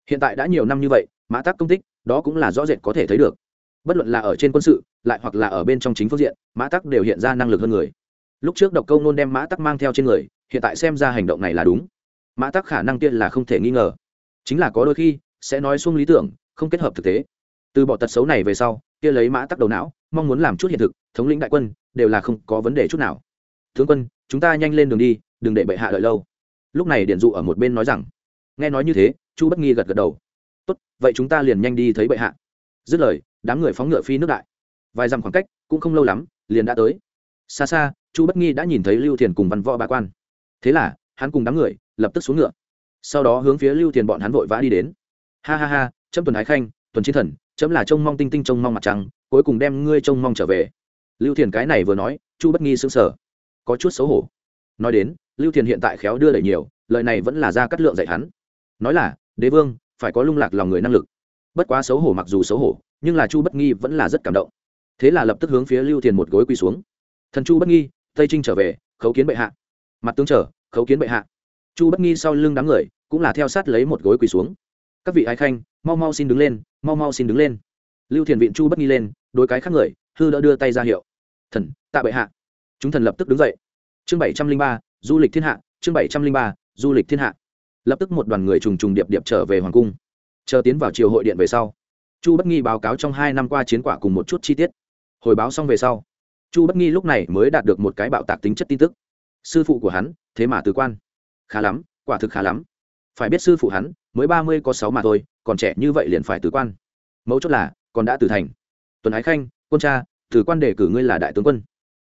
hiện tại đã nhiều năm như vậy, mã tắc công tích, đó cũng là rõ rệt có thể thấy được. Bất luận là ở trên quân sự, lại hoặc là ở bên trong chính phương diện, mã tắc đều hiện ra năng lực hơn người. Lúc trước độc câu nôn đem mã tắc mang theo trên người, hiện tại xem ra hành động này là đúng. Mã tắc khả năng kia là không thể nghi ngờ. Chính là có đôi khi, sẽ nói xuông lý tưởng, không kết hợp thực tế. Từ bỏ tật xấu này về sau, kia lấy mã tắc đầu não, mong muốn làm chút hiện thực, thống lĩnh đại quân, đều là không có vấn đề chút nào. Tướng quân, chúng ta nhanh lên đường đi, đừng để bệ hạ đợi lâu. Lúc này điện dụ ở một bên nói rằng. Nghe nói như thế chu bất nghi gật gật đầu. Tốt, vậy chúng ta liền nhanh đi thấy bệ hạ. Dứt lời, đám người phóng ngựa phi nước đại. Vài dặm khoảng cách, cũng không lâu lắm, liền đã tới. Xa xa, chu bất nghi đã nhìn thấy lưu thiền cùng văn võ ba quan. Thế là, hắn cùng đám người lập tức xuống ngựa. Sau đó hướng phía lưu thiền bọn hắn vội vã đi đến. Ha ha ha, chấm tuần ái khanh, tuần chiến thần, chấm là trông mong tinh tinh trông mong mặt trăng, cuối cùng đem ngươi trông mong trở về. Lưu thiền cái này vừa nói, chu bất nghi sững sờ. Có chút xấu hổ. Nói đến, lưu thiền hiện tại khéo đưa đẩy nhiều, lời này vẫn là ra cắt lượng dạy hắn. Nói là đế vương, phải có lung lạc lòng người năng lực. Bất quá xấu hổ mặc dù xấu hổ, nhưng là chu bất nghi vẫn là rất cảm động. Thế là lập tức hướng phía lưu thiền một gối quỳ xuống. Thần chu bất nghi, tây trinh trở về, khấu kiến bệ hạ. Mặt tướng trở khấu kiến bệ hạ. Chu bất nghi sau lưng đám người cũng là theo sát lấy một gối quỳ xuống. Các vị ái khanh, mau mau xin đứng lên, mau mau xin đứng lên. Lưu thiền viện chu bất nghi lên đôi cái khác người, hư đỡ đưa tay ra hiệu. Thần, tạ bệ hạ. Chúng thần lập tức đứng dậy. Chương bảy trăm linh ba, du lịch thiên hạ, chương bảy trăm linh ba, du lịch thiên hạ lập tức một đoàn người trùng trùng điệp điệp trở về hoàng cung. Chờ tiến vào triều hội điện về sau, chu bất nghi báo cáo trong hai năm qua chiến quả cùng một chút chi tiết. Hồi báo xong về sau, chu bất nghi lúc này mới đạt được một cái bạo tạc tính chất tin tức. Sư phụ của hắn, thế mà từ quan. Khá lắm, quả thực khá lắm. Phải biết sư phụ hắn, mới ba mươi có sáu mà thôi, còn trẻ như vậy liền phải từ quan. Mẫu chốt là, còn đã từ thành. Tuần ái khanh, quân cha, từ quan đề cử ngươi là đại tướng quân.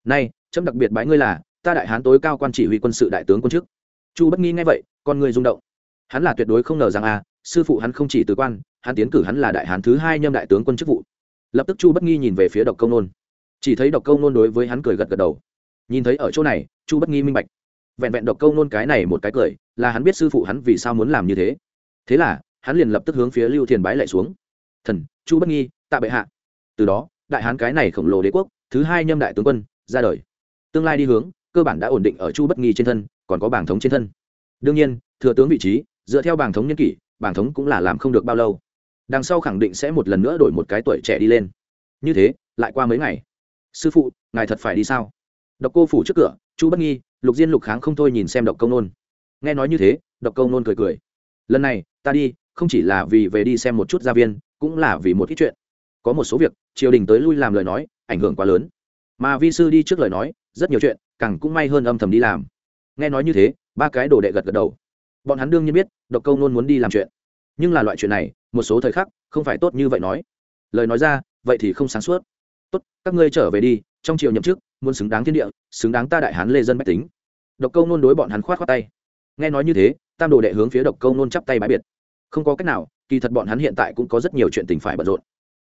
Nay trâm đặc biệt bái ngươi là, ta đại hán tối cao quan chỉ huy quân sự đại tướng quân chức chu bất nghi nghe vậy con người rung động. Hắn là tuyệt đối không ngờ rằng à sư phụ hắn không chỉ từ quan, hắn tiến cử hắn là đại hán thứ hai nhâm đại tướng quân chức vụ. Lập tức chu bất nghi nhìn về phía độc công nôn. Chỉ thấy độc công nôn đối với hắn cười gật gật đầu. Nhìn thấy ở chỗ này, chu bất nghi minh bạch. Vẹn vẹn độc công nôn cái này một cái cười, là hắn biết sư phụ hắn vì sao muốn làm như thế. Thế là, hắn liền lập tức hướng phía lưu thiền bái lại xuống. Thần, chu bất nghi, tạ bệ hạ. Từ đó, đại hán cái này khổng lồ đế quốc, thứ hai nhâm đại tướng quân, ra đời. Tương lai đi hướng, cơ bản đã ổn định ở chu bất nghi trên thân, còn có bảng thống trên thân đương nhiên, thừa tướng vị trí, dựa theo bảng thống nhân kỷ, bảng thống cũng là làm không được bao lâu. Đằng sau khẳng định sẽ một lần nữa đổi một cái tuổi trẻ đi lên. Như thế, lại qua mấy ngày. Sư phụ, ngài thật phải đi sao? Độc cô phủ trước cửa, chu bất nghi, lục diên lục kháng không thôi nhìn xem độc công nôn. Nghe nói như thế, độc công nôn cười cười. Lần này, ta đi, không chỉ là vì về đi xem một chút gia viên, cũng là vì một ít chuyện. Có một số việc, triều đình tới lui làm lời nói, ảnh hưởng quá lớn. Mà vi sư đi trước lời nói, rất nhiều chuyện, càng cũng may hơn âm thầm đi làm nghe nói như thế, ba cái đồ đệ gật gật đầu. Bọn hắn đương nhiên biết, độc câu nôn muốn đi làm chuyện. Nhưng là loại chuyện này, một số thời khắc, không phải tốt như vậy nói. Lời nói ra, vậy thì không sáng suốt. Tốt, các ngươi trở về đi, trong triều nhậm chức, muốn xứng đáng thiên địa, xứng đáng ta đại hán lê dân bách tính. Độc câu nôn đối bọn hắn khoát khoát tay. Nghe nói như thế, tam đồ đệ hướng phía độc câu nôn chắp tay bãi biệt. Không có cách nào, kỳ thật bọn hắn hiện tại cũng có rất nhiều chuyện tình phải bận rộn.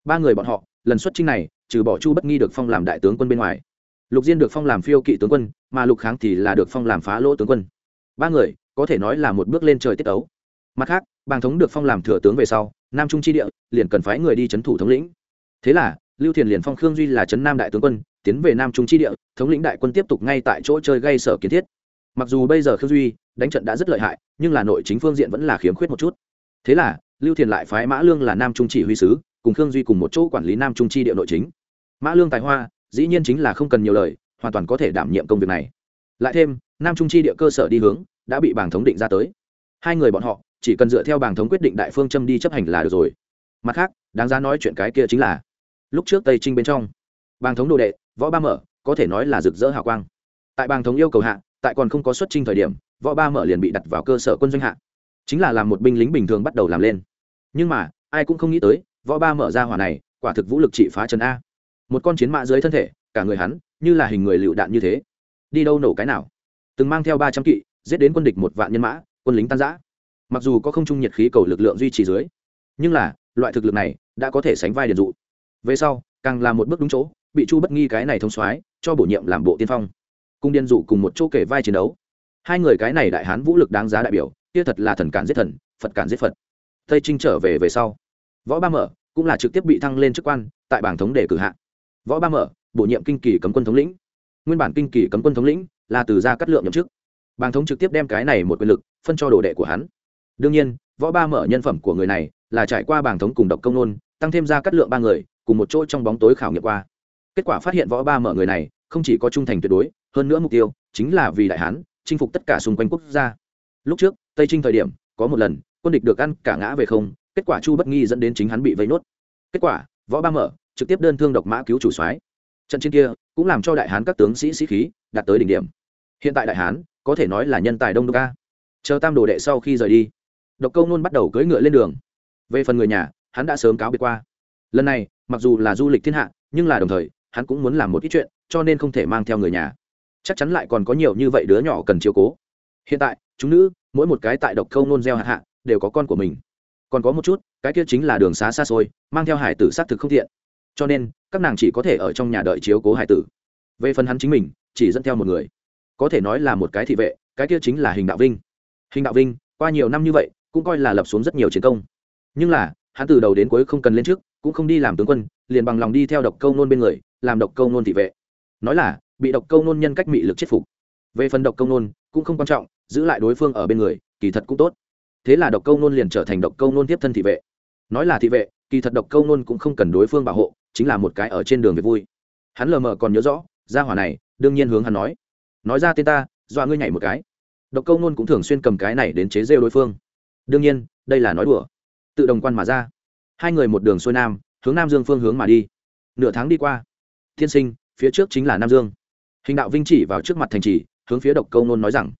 Ba người bọn họ, lần xuất chinh này, trừ bỏ chu bất nghi được phong làm đại tướng quân bên ngoài lục diên được phong làm phiêu kỵ tướng quân, mà lục kháng thì là được phong làm phá lỗ tướng quân. Ba người, có thể nói là một bước lên trời tiết ấu mặt khác, bàng thống được phong làm thừa tướng về sau, nam trung tri địa, liền cần phái người đi c h ấ n thủ thống lĩnh. Thế là, lưu thiền liền phong khương duy là trấn nam đại tướng quân, tiến về nam trung tri địa, thống lĩnh đại quân tiếp tục ngay tại chỗ chơi gây sở kiến thiết. Mặc dù bây giờ khương duy đánh trận đã rất lợi hại, nhưng là nội chính phương diện vẫn là khiếm khuyết một chút. Thế là, lưu thiền lại phái mã lương là nam trung chỉ huy sứ, cùng khương duy cùng một chỗ quản lý nam trung tri địa nội chính. Mã lương tài hoa dĩ nhiên chính là không cần nhiều lời, hoàn toàn có thể đảm nhiệm công việc này. Lại thêm, nam trung chi địa cơ sở đi hướng đã bị bảng thống định ra tới. Hai người bọn họ, chỉ cần dựa theo bảng thống quyết định đại phương châm đi chấp hành là được rồi. Mặt khác, đáng giá nói chuyện cái kia chính là, lúc trước tây trinh bên trong bàng thống đồ đệ, võ ba mở, có thể nói là rực rỡ hào quang. Tại bàng thống yêu cầu hạ, tại còn không có xuất trinh thời điểm, võ ba mở liền bị đặt vào cơ sở quân doanh hạ. Chính là làm một binh lính bình thường bắt đầu làm lên. Nhưng mà, ai cũng không nghĩ tới, võ ba mở ra hỏa này, quả thực vũ lực trị phá trần a một con chiến mã dưới thân thể, cả người hắn như là hình người lựu đạn như thế. Đi đâu nổ cái nào? Từng mang theo ba trăm kỵ, giết đến quân địch một vạn nhân mã, quân lính tan giã mặc dù có không trung nhiệt khí cầu lực lượng duy trì dưới, nhưng là, loại thực lực này đã có thể sánh vai điện dụ. Về sau, càng là một bước đúng chỗ, bị chu bất nghi cái này thông soái cho bổ nhiệm làm bộ tiên phong. Cung điên dụ cùng một chỗ kể vai chiến đấu. Hai người cái này đại hán vũ lực đáng giá đại biểu, kia thật là thần cản giết thần, phật cản giết phật. Tây trinh trở về về sau. Võ ba mở cũng là trực tiếp bị thăng lên chức quan, tại bảng thống để cử hạ võ ba mở, bổ nhiệm kinh kỳ cấm quân thống lĩnh. Nguyên bản kinh kỳ cấm quân thống lĩnh là từ gia cắt lượng nhậm chức. Bàng thống trực tiếp đem cái này một quyền lực phân cho đồ đệ của hắn. Đương nhiên, võ ba mở nhân phẩm của người này là trải qua bàng thống cùng độc công nôn, tăng thêm ra cắt lượng ba người, cùng một chỗ trong bóng tối khảo nghiệm qua. Kết quả phát hiện võ ba mở người này không chỉ có trung thành tuyệt đối, hơn nữa mục tiêu chính là vì đại hán chinh phục tất cả xung quanh quốc gia. Lúc trước, tây trinh thời điểm, có một lần, quân địch được ăn cả ngã về không, kết quả chu bất nghi dẫn đến chính hắn bị vây nốt. Kết quả, võ ba mở trực tiếp đơn thương độc mã cứu chủ soái. Trận chiến kia cũng làm cho đại hán các tướng sĩ sĩ khí đạt tới đỉnh điểm. Hiện tại đại hán có thể nói là nhân tài đông đô ca chờ tam đồ đệ sau khi rời đi, độc câu nôn bắt đầu cưỡi ngựa lên đường. Về phần người nhà, hắn đã sớm cáo biệt qua. Lần này, mặc dù là du lịch thiên hạ, nhưng là đồng thời, hắn cũng muốn làm một ít chuyện, cho nên không thể mang theo người nhà. Chắc chắn lại còn có nhiều như vậy đứa nhỏ cần chiếu cố. Hiện tại, chúng nữ, mỗi một cái tại độc câu nôn gieo hạ hạ, đều có con của mình. Còn có một chút, cái kia chính là đường xá xa xôi, mang theo hải tử sát thực không thiện cho nên, các nàng chỉ có thể ở trong nhà đợi chiếu cố hải tử. Về phần hắn chính mình, chỉ dẫn theo một người. Có thể nói là một cái thị vệ, cái kia chính là hình đạo vinh. Hình đạo vinh, qua nhiều năm như vậy, cũng coi là lập xuống rất nhiều chiến công. Nhưng là, hắn từ đầu đến cuối không cần lên trước, cũng không đi làm tướng quân, liền bằng lòng đi theo độc câu nôn bên người, làm độc câu nôn thị vệ. Nói là, bị độc câu nôn nhân cách mị lực chết phục. Về phần độc câu nôn, cũng không quan trọng, giữ lại đối phương ở bên người, kỳ thật cũng tốt. Thế là độc câu nôn liền trở thành độc câu nôn tiếp thân thị vệ. Nói là thị vệ, kỳ thật độc câu nôn cũng không cần đối phương bảo hộ chính là một cái ở trên đường về vui. Hắn lờ mờ còn nhớ rõ, gia hỏa này, đương nhiên hướng hắn nói. Nói ra tên ta, dọa ngươi nhảy một cái. Độc câu nôn cũng thường xuyên cầm cái này đến chế rêu đối phương. Đương nhiên, đây là nói đùa. Tự đồng quan mà ra. Hai người một đường xuôi nam, hướng nam dương phương hướng mà đi. Nửa tháng đi qua. Thiên sinh, phía trước chính là nam dương. Hình đạo vinh chỉ vào trước mặt thành trì, hướng phía độc câu nôn nói rằng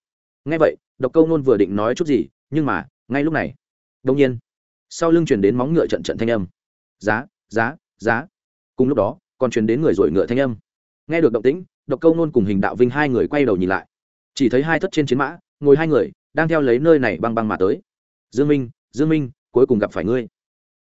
ngay vậy, độc câu nôn vừa định nói chút gì, nhưng mà, ngay lúc này đông nhiên, sau lưng chuyển đến móng ngựa trận trận thanh âm. Giá giá giá cùng lúc đó, còn truyền đến người rồi ngựa thanh âm. Nghe được động tĩnh, độc câu nôn cùng hình đạo vinh hai người quay đầu nhìn lại. Chỉ thấy hai thất trên chiến mã, ngồi hai người, đang theo lấy nơi này băng băng mà tới. Dương minh dương minh, cuối cùng gặp phải ngươi.